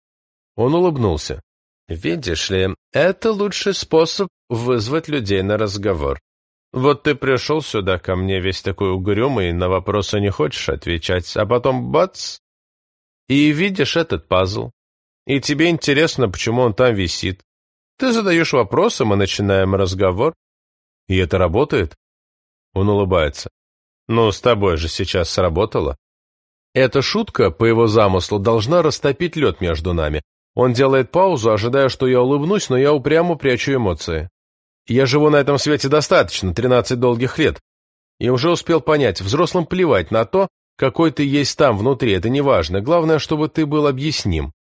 Speaker 1: Он улыбнулся. Видишь ли, это лучший способ вызвать людей на разговор. Вот ты пришел сюда ко мне весь такой угрюмый, на вопросы не хочешь отвечать, а потом бац, и видишь этот пазл. И тебе интересно, почему он там висит. Ты задаешь вопросы, мы начинаем разговор. И это работает? Он улыбается. Ну, с тобой же сейчас сработало. Эта шутка, по его замыслу, должна растопить лед между нами. Он делает паузу, ожидая, что я улыбнусь, но я упрямо прячу эмоции. Я живу на этом свете достаточно, 13 долгих лет. И уже успел понять, взрослым плевать на то, какой ты есть там внутри, это не важно. Главное, чтобы ты был объясним.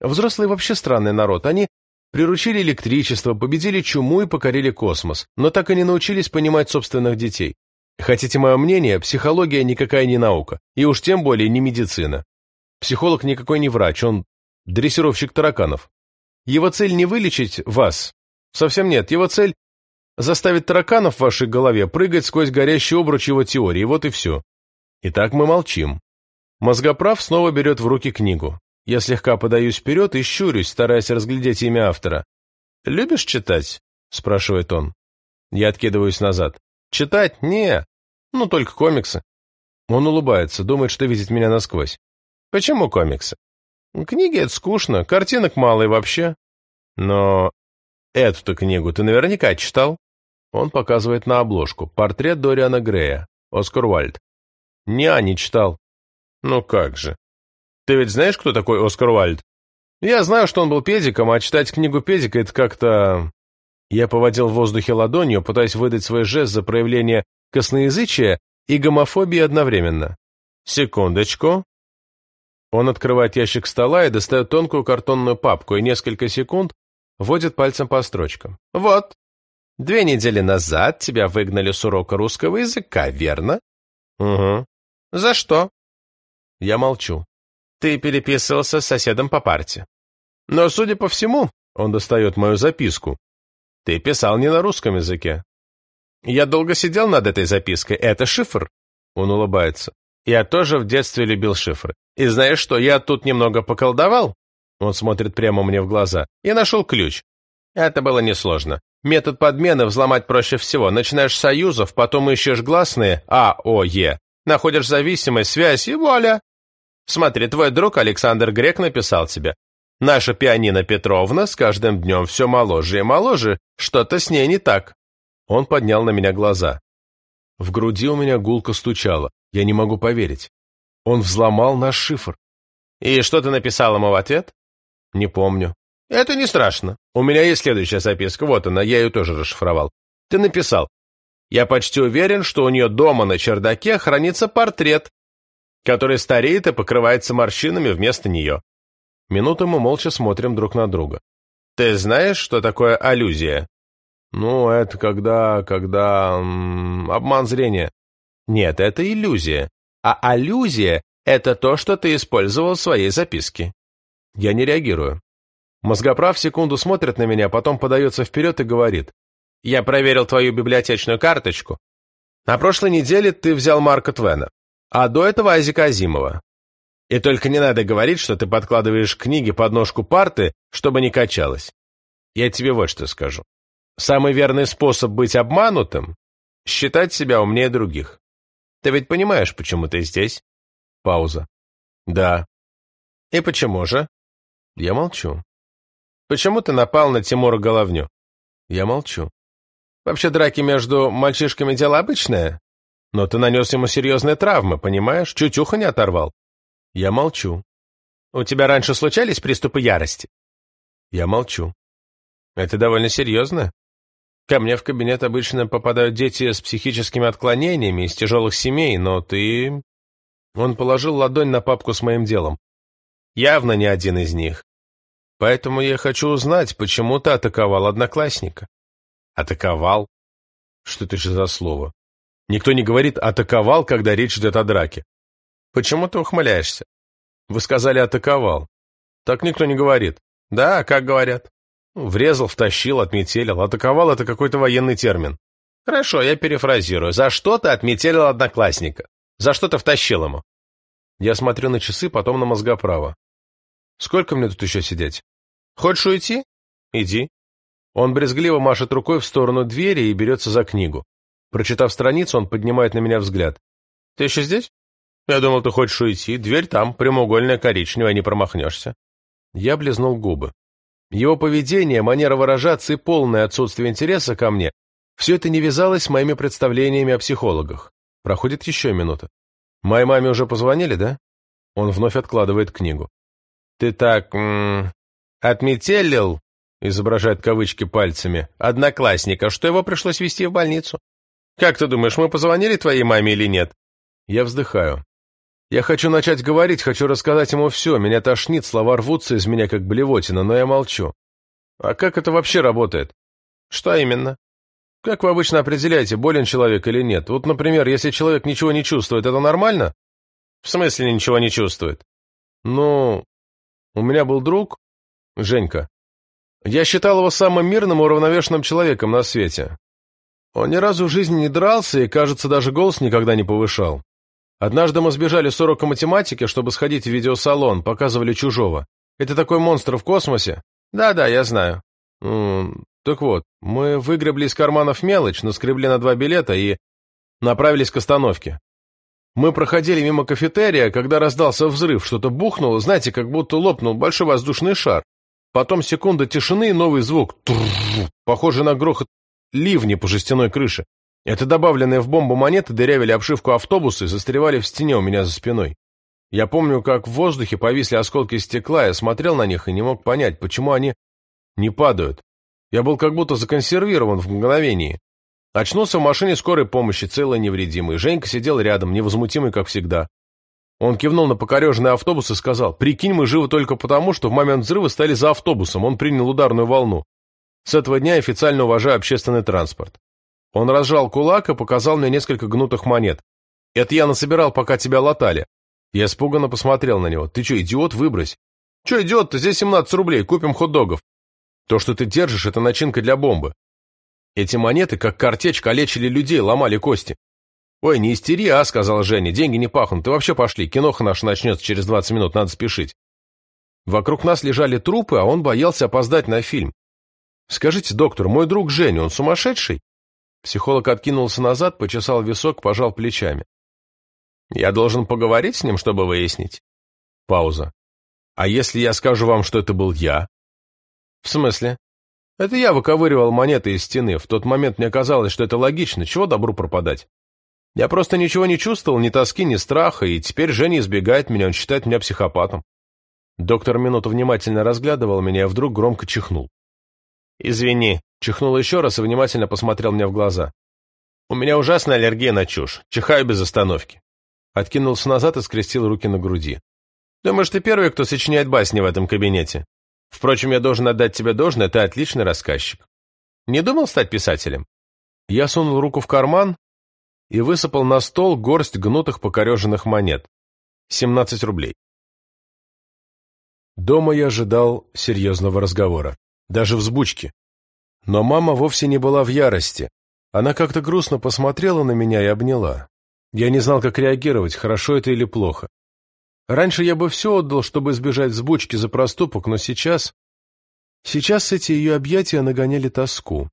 Speaker 1: Взрослые вообще странный народ. Они приручили электричество, победили чуму и покорили космос, но так и не научились понимать собственных детей. Хотите мое мнение, психология никакая не наука, и уж тем более не медицина. Психолог никакой не врач, он дрессировщик тараканов. Его цель не вылечить вас. Совсем нет, его цель заставить тараканов в вашей голове прыгать сквозь горящий обруч его теории, вот и все. Итак, мы молчим. Мозгоправ снова берет в руки книгу. Я слегка подаюсь вперед и щурюсь, стараясь разглядеть имя автора. «Любишь читать?» — спрашивает он. Я откидываюсь назад. «Читать? Не. Ну, только комиксы». Он улыбается, думает, что видит меня насквозь. «Почему комиксы?» «Книги — это скучно, картинок мало и вообще». «Но эту-то книгу ты наверняка читал?» Он показывает на обложку. Портрет Дориана Грея. Оскар Уальд. «Не, не читал». «Ну как же. Ты ведь знаешь, кто такой Оскар Уальд?» «Я знаю, что он был педиком, а читать книгу педика — это как-то...» Я поводил в воздухе ладонью, пытаясь выдать свой жест за проявление косноязычия и гомофобии одновременно. «Секундочку». Он открывает ящик стола и достает тонкую картонную папку и несколько секунд водит пальцем по строчкам. «Вот. Две недели назад тебя выгнали с урока русского языка, верно?» «Угу. «За что?» Я молчу. «Ты переписывался с соседом по парте. Но, судя по всему, он достает мою записку. Ты писал не на русском языке. Я долго сидел над этой запиской. Это шифр?» Он улыбается. «Я тоже в детстве любил шифры. И знаешь что, я тут немного поколдовал?» Он смотрит прямо мне в глаза. «И нашел ключ. Это было несложно. Метод подмены взломать проще всего. Начинаешь с союзов, потом ищешь гласные А, О, Е. Находишь зависимость, связь и вуаля. Смотри, твой друг Александр Грек написал тебе. Наша пианино Петровна с каждым днем все моложе и моложе. Что-то с ней не так. Он поднял на меня глаза. В груди у меня гулко стучало. Я не могу поверить. Он взломал наш шифр. И что ты написал ему в ответ? Не помню. Это не страшно. У меня есть следующая записка, вот она, я ее тоже расшифровал. Ты написал. Я почти уверен, что у нее дома на чердаке хранится портрет, который стареет и покрывается морщинами вместо нее. Минуту мы молча смотрим друг на друга. Ты знаешь, что такое аллюзия? Ну, это когда... когда... М, обман зрения. Нет, это иллюзия. А аллюзия — это то, что ты использовал в своей записке. Я не реагирую. Мозгоправ секунду смотрит на меня, потом подается вперед и говорит. «Я проверил твою библиотечную карточку. На прошлой неделе ты взял Марка Твена, а до этого Азика Азимова. И только не надо говорить, что ты подкладываешь книги под ножку парты, чтобы не качалось. Я тебе вот что скажу. Самый верный способ быть обманутым — считать себя умнее других. Ты ведь понимаешь, почему ты здесь?» Пауза. «Да». «И почему же?» Я молчу. Почему ты напал на Тимура Головню? Я молчу. Вообще драки между мальчишками дело обычное, но ты нанес ему серьезные травмы, понимаешь? Чуть ухо не оторвал. Я молчу. У тебя раньше случались приступы ярости? Я молчу. Это довольно серьезно. Ко мне в кабинет обычно попадают дети с психическими отклонениями из тяжелых семей, но ты... Он положил ладонь на папку с моим делом. Явно не один из них. Поэтому я хочу узнать, почему ты атаковал одноклассника. Атаковал? Что это же за слово? Никто не говорит «атаковал», когда речь идет о драке. Почему ты ухмыляешься? Вы сказали «атаковал». Так никто не говорит. Да, как говорят? Врезал, втащил, отметелил. Атаковал — это какой-то военный термин. Хорошо, я перефразирую. За что ты отметелил одноклассника? За что ты втащил ему? Я смотрю на часы, потом на мозгоправо. Сколько мне тут еще сидеть? Хочешь уйти? Иди. Он брезгливо машет рукой в сторону двери и берется за книгу. Прочитав страницу, он поднимает на меня взгляд. Ты еще здесь? Я думал, ты хочешь уйти. Дверь там, прямоугольная, коричневая, не промахнешься. Я близнул губы. Его поведение, манера выражаться и полное отсутствие интереса ко мне — все это не вязалось с моими представлениями о психологах. Проходит еще минута. Моей маме уже позвонили, да? Он вновь откладывает книгу. «Ты так... М -м, отметелил, изображает кавычки пальцами, одноклассника, что его пришлось вести в больницу.
Speaker 2: Как ты думаешь, мы позвонили твоей маме или нет? Я вздыхаю. Я хочу начать говорить, хочу рассказать ему все, меня тошнит, слова рвутся из меня как блевотина, но я молчу. А как это вообще работает? Что именно? Как вы обычно определяете, болен человек или нет? Вот, например, если человек ничего не чувствует, это нормально? В смысле ничего не чувствует? Ну, у меня был друг, Женька. Я считал его самым мирным и уравновешенным человеком на свете. Он ни разу в жизни не дрался и, кажется, даже голос никогда не повышал. Однажды мы сбежали с урока математики, чтобы сходить в видеосалон, показывали «Чужого». Это такой монстр в космосе. Да-да, я знаю. Так вот, мы выгребли из карманов мелочь, наскребли на два билета и направились к остановке. Мы проходили мимо кафетерия, когда раздался взрыв, что-то бухнуло, знаете, как будто лопнул большой воздушный шар. Потом секунда тишины и новый звук, похожий на грохот ливни по жестяной крыше. Это добавленные в бомбу монеты дырявили обшивку автобуса и застревали в стене у меня за спиной. Я помню, как в воздухе повисли осколки стекла, я смотрел на них и не мог понять, почему они не падают. Я был как будто законсервирован в мгновении. Очнулся в машине скорой помощи, целый невредимый. Женька сидел рядом, невозмутимый, как всегда. Он кивнул на покореженный автобус и сказал, «Прикинь, мы живы только потому, что в момент взрыва стали за автобусом, он принял ударную волну. С этого дня официально уважаю общественный транспорт». Он разжал кулак и показал мне несколько гнутых монет. «Это я насобирал, пока тебя латали». Я испуганно посмотрел на него. «Ты что, идиот? Выбрось». «Че идиот-то? Здесь 17 рублей, купим хот-догов». То, что ты держишь, это начинка для бомбы. Эти монеты, как картечь, калечили людей, ломали кости. «Ой, не истери, а», — сказал Женя, — «деньги не пахнут, ты вообще пошли, киноха наша начнется через 20 минут, надо спешить». Вокруг нас лежали трупы, а он боялся опоздать на фильм. «Скажите, доктор, мой друг Женя, он сумасшедший?» Психолог откинулся назад, почесал висок, пожал плечами. «Я должен поговорить с ним, чтобы выяснить?» Пауза. «А если я скажу вам, что это был я?» «В смысле?» «Это я выковыривал монеты из стены. В тот момент мне казалось, что это логично. Чего добру пропадать?» «Я просто ничего не чувствовал, ни тоски, ни страха, и теперь Женя избегает меня, он считает меня психопатом». Доктор минуту внимательно разглядывал меня, а вдруг громко чихнул. «Извини», — чихнул еще раз и внимательно посмотрел мне в глаза. «У меня ужасная аллергия на чушь. Чихаю без остановки». Откинулся назад и скрестил руки на груди. «Думаешь, ты первый, кто сочиняет басни в этом кабинете?» Впрочем, я должен отдать тебе должное, ты отличный рассказчик. Не думал стать писателем? Я сунул руку в карман и высыпал на стол горсть гнутых покореженных монет. 17 рублей. Дома я ожидал серьезного разговора, даже взбучки. Но мама вовсе не была в ярости. Она как-то грустно посмотрела на меня и обняла. Я не знал, как реагировать, хорошо это или плохо. Раньше я бы все отдал, чтобы избежать взбучки за проступок, но сейчас... Сейчас эти ее объятия нагоняли тоску.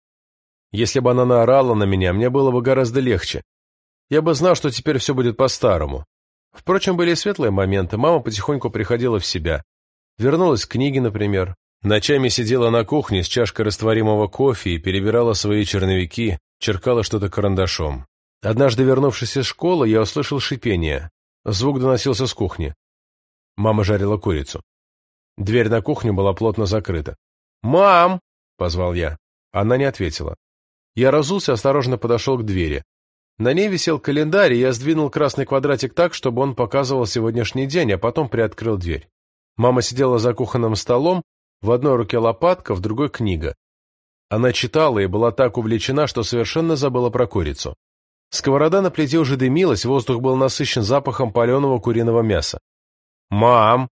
Speaker 2: Если бы она наорала на меня, мне было бы гораздо легче. Я бы знал, что теперь все будет по-старому. Впрочем, были светлые моменты. Мама потихоньку приходила в себя. Вернулась к книге, например. Ночами сидела на кухне с чашкой растворимого кофе и перебирала свои черновики, черкала что-то карандашом. Однажды, вернувшись из школы, я услышал шипение. Звук доносился с кухни. Мама жарила курицу. Дверь на кухню была плотно закрыта. «Мам!» — позвал я. Она не ответила. Я разулся, осторожно подошел к двери. На ней висел календарь, и я сдвинул красный квадратик так, чтобы он показывал сегодняшний день, а потом приоткрыл дверь. Мама сидела за кухонным столом, в одной руке лопатка, в другой книга. Она читала и была так увлечена, что совершенно забыла про курицу. Сковорода на плите уже дымилась, воздух был насыщен запахом паленого куриного мяса. «Мам!»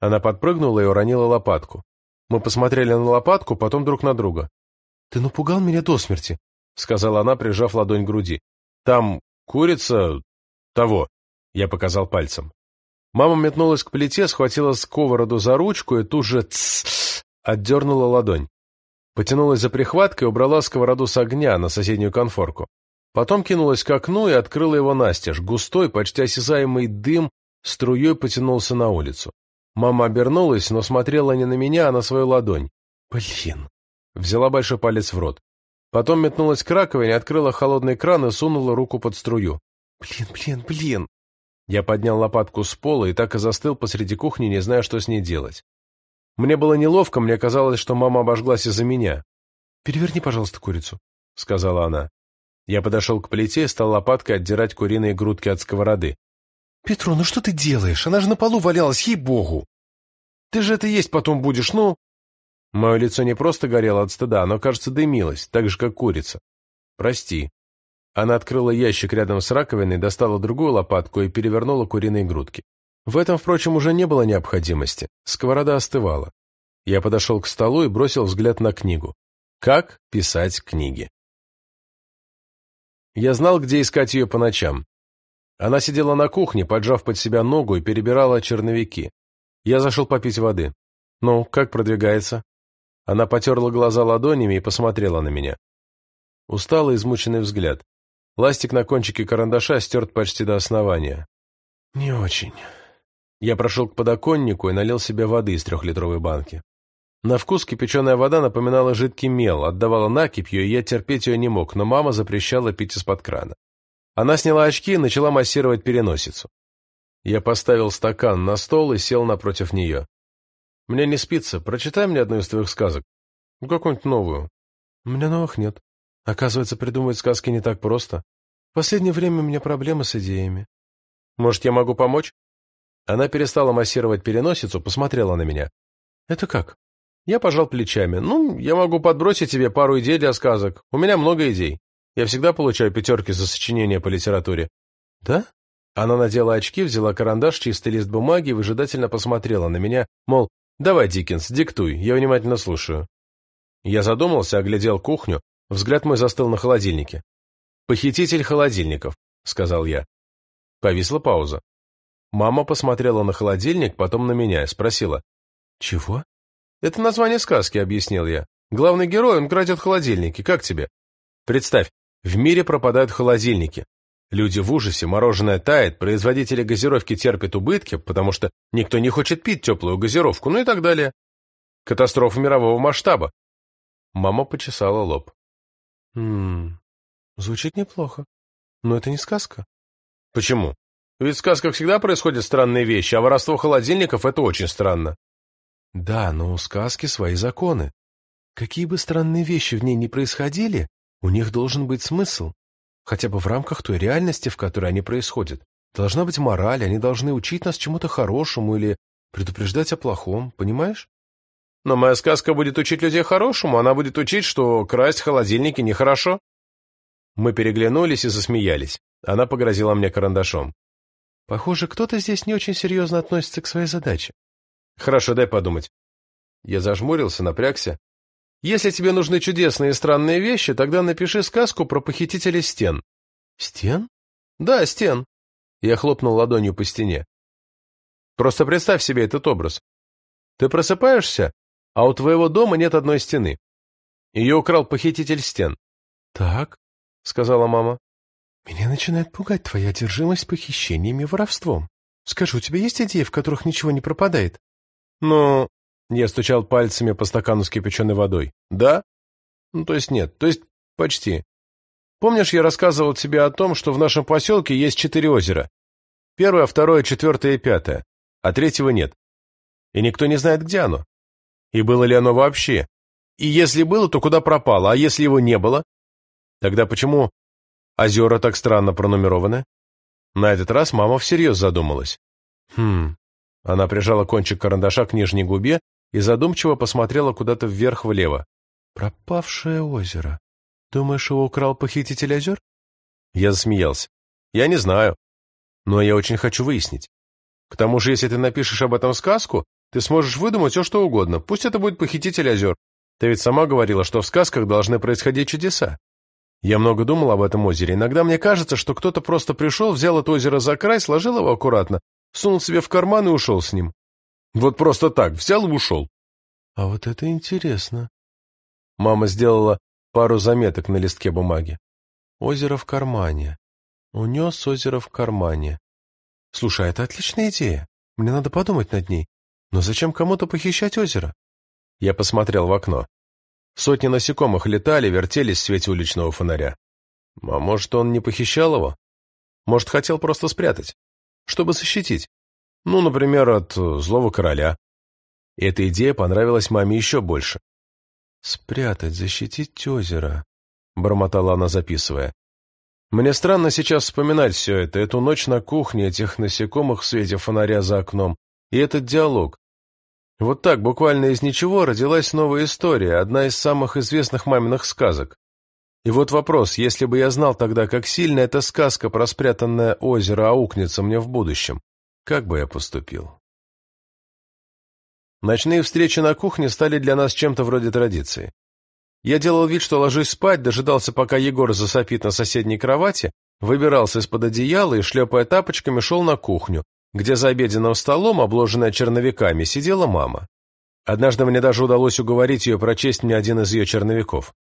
Speaker 2: Она подпрыгнула и уронила лопатку. Мы посмотрели на лопатку, потом друг на друга. «Ты напугал меня до смерти», — сказала она, прижав ладонь к груди. «Там курица... того», — я показал пальцем. Мама метнулась к плите, схватила сковороду за ручку и тут же тс отдернула ладонь. Потянулась за прихваткой и убрала сковороду с огня на соседнюю конфорку. Потом кинулась к окну и открыла его настежь. Густой, почти осязаемый дым струей потянулся на улицу. Мама обернулась, но смотрела не на меня, а на свою ладонь. «Блин!» Взяла большой палец в рот. Потом метнулась к раковине, открыла холодный кран и сунула руку под струю. «Блин, блин, блин!» Я поднял лопатку с пола и так и застыл посреди кухни, не зная, что с ней делать. Мне было неловко, мне казалось, что мама обожглась из-за меня. «Переверни, пожалуйста, курицу», — сказала она. Я подошел к плите и стал лопаткой отдирать куриные грудки от сковороды.
Speaker 1: «Петру, ну что ты делаешь? Она же на полу валялась, ей-богу! Ты же это есть потом будешь, ну...»
Speaker 2: Мое лицо не просто горело от стыда, оно, кажется, дымилось, так же, как курица. «Прости». Она открыла ящик рядом с раковиной, достала другую лопатку и перевернула куриные грудки. В этом, впрочем, уже не было необходимости. Сковорода остывала. Я подошел к столу и бросил взгляд на книгу. Как писать книги? Я знал, где искать ее по ночам. Она сидела на кухне, поджав под себя ногу и перебирала черновики. Я зашел попить воды. «Ну, как продвигается?» Она потерла глаза ладонями и посмотрела на меня. Усталый, измученный взгляд. Ластик на кончике карандаша стерт почти до основания.
Speaker 1: «Не очень».
Speaker 2: Я прошел к подоконнику и налил себе воды из трехлитровой банки. На вкус кипяченая вода напоминала жидкий мел, отдавала накипью, и я терпеть ее не мог, но мама запрещала пить из-под крана. Она сняла очки и начала массировать переносицу. Я поставил стакан на стол и сел напротив нее. «Мне не спится. Прочитай мне одну из твоих сказок. Какую-нибудь новую».
Speaker 1: «У меня новых нет. Оказывается, придумывать сказки не так просто. В последнее время у меня проблемы с идеями».
Speaker 2: «Может, я могу помочь?» Она перестала массировать переносицу, посмотрела на меня.
Speaker 1: «Это как?»
Speaker 2: Я пожал плечами. «Ну, я могу подбросить тебе пару идей для сказок. У меня много идей. Я всегда получаю пятерки за сочинение по литературе».
Speaker 1: «Да?»
Speaker 2: Она надела очки, взяла карандаш, чистый лист бумаги и выжидательно посмотрела на меня, мол, «Давай, Диккенс, диктуй, я внимательно слушаю». Я задумался, оглядел кухню, взгляд мой застыл на холодильнике. «Похититель холодильников», — сказал я. Повисла пауза. Мама посмотрела на холодильник, потом на меня и спросила.
Speaker 1: «Чего?»
Speaker 2: «Это название сказки», — объяснил я. «Главный герой, он крадет холодильники. Как тебе?» «Представь, в мире пропадают холодильники. Люди в ужасе, мороженое тает, производители газировки терпят убытки, потому что никто не хочет пить теплую газировку, ну и так далее. Катастрофа мирового масштаба». Мама почесала лоб.
Speaker 1: «Ммм, звучит неплохо. Но это не сказка».
Speaker 2: «Почему? Ведь в сказках всегда происходят странные вещи, а воровство холодильников — это очень странно».
Speaker 1: Да, но у сказки свои законы. Какие бы странные вещи в ней ни происходили, у них должен быть смысл. Хотя бы в рамках той реальности, в которой они происходят. Должна быть мораль, они должны учить нас чему-то хорошему или предупреждать о плохом, понимаешь?
Speaker 2: Но моя сказка будет учить людей хорошему, она будет учить, что красть холодильники нехорошо. Мы переглянулись и засмеялись. Она погрозила мне карандашом.
Speaker 1: Похоже, кто-то здесь не очень серьезно относится к своей задаче.
Speaker 2: Хорошо, дай подумать. Я зажмурился, напрягся. Если тебе нужны чудесные и странные вещи, тогда напиши сказку про похитителя стен.
Speaker 1: Стен?
Speaker 2: Да, стен. Я хлопнул ладонью по стене. Просто представь себе этот образ. Ты просыпаешься, а у твоего дома нет одной стены. Ее украл похититель стен.
Speaker 1: Так, сказала мама. Меня начинает пугать твоя одержимость похищениями и воровством. Скажу, у тебя есть идеи, в которых ничего не пропадает?
Speaker 2: Ну, я стучал пальцами по стакану с кипяченой водой. Да? Ну, то есть нет, то есть почти. Помнишь, я рассказывал тебе о том, что в нашем поселке есть четыре озера? Первое, второе, четвертое и пятое. А третьего нет. И никто не знает, где оно. И было ли оно вообще? И если было, то куда пропало? А если его не было? Тогда почему озера так странно пронумерованы? На этот раз мама всерьез задумалась. Хм, она прижала кончик карандаша к нижней губе и задумчиво посмотрела куда-то вверх-влево.
Speaker 1: «Пропавшее озеро. Думаешь, его украл похититель озер?»
Speaker 2: Я засмеялся. «Я не знаю. Но я очень хочу выяснить. К тому же, если ты напишешь об этом сказку, ты сможешь выдумать все, что угодно. Пусть это будет похититель озер. Ты ведь сама говорила, что в сказках должны происходить чудеса. Я много думал об этом озере. Иногда мне кажется, что кто-то просто пришел, взял это озеро за край, сложил его аккуратно, сунул себе в карман и ушел с ним. Вот просто так, взял и ушел.
Speaker 1: А вот это интересно.
Speaker 2: Мама сделала пару заметок на листке бумаги.
Speaker 1: Озеро в кармане. Унес озеро в кармане. Слушай, это отличная идея. Мне надо подумать над ней. Но зачем кому-то похищать озеро?
Speaker 2: Я посмотрел в окно. Сотни насекомых летали, вертелись в свете уличного фонаря. А может, он не похищал его? Может, хотел просто спрятать? чтобы защитить. Ну, например, от э, злого короля. Эта идея понравилась маме еще больше.
Speaker 1: «Спрятать, защитить озеро», —
Speaker 2: бормотала она, записывая.
Speaker 1: Мне странно сейчас вспоминать все это, эту ночь на кухне, этих насекомых в свете фонаря за окном, и этот диалог. Вот так, буквально из ничего, родилась новая история, одна из самых известных маминых сказок. И вот вопрос, если бы я знал тогда, как сильно эта сказка про спрятанное озеро аукнется мне в будущем, как бы я поступил? Ночные встречи на кухне стали для нас чем-то вроде традиции. Я делал вид, что ложусь спать, дожидался, пока Егор засопит на соседней кровати, выбирался из-под одеяла и, шлепая тапочками, шел на кухню, где за обеденным столом, обложенная черновиками, сидела мама. Однажды мне даже удалось уговорить ее прочесть мне один из ее черновиков.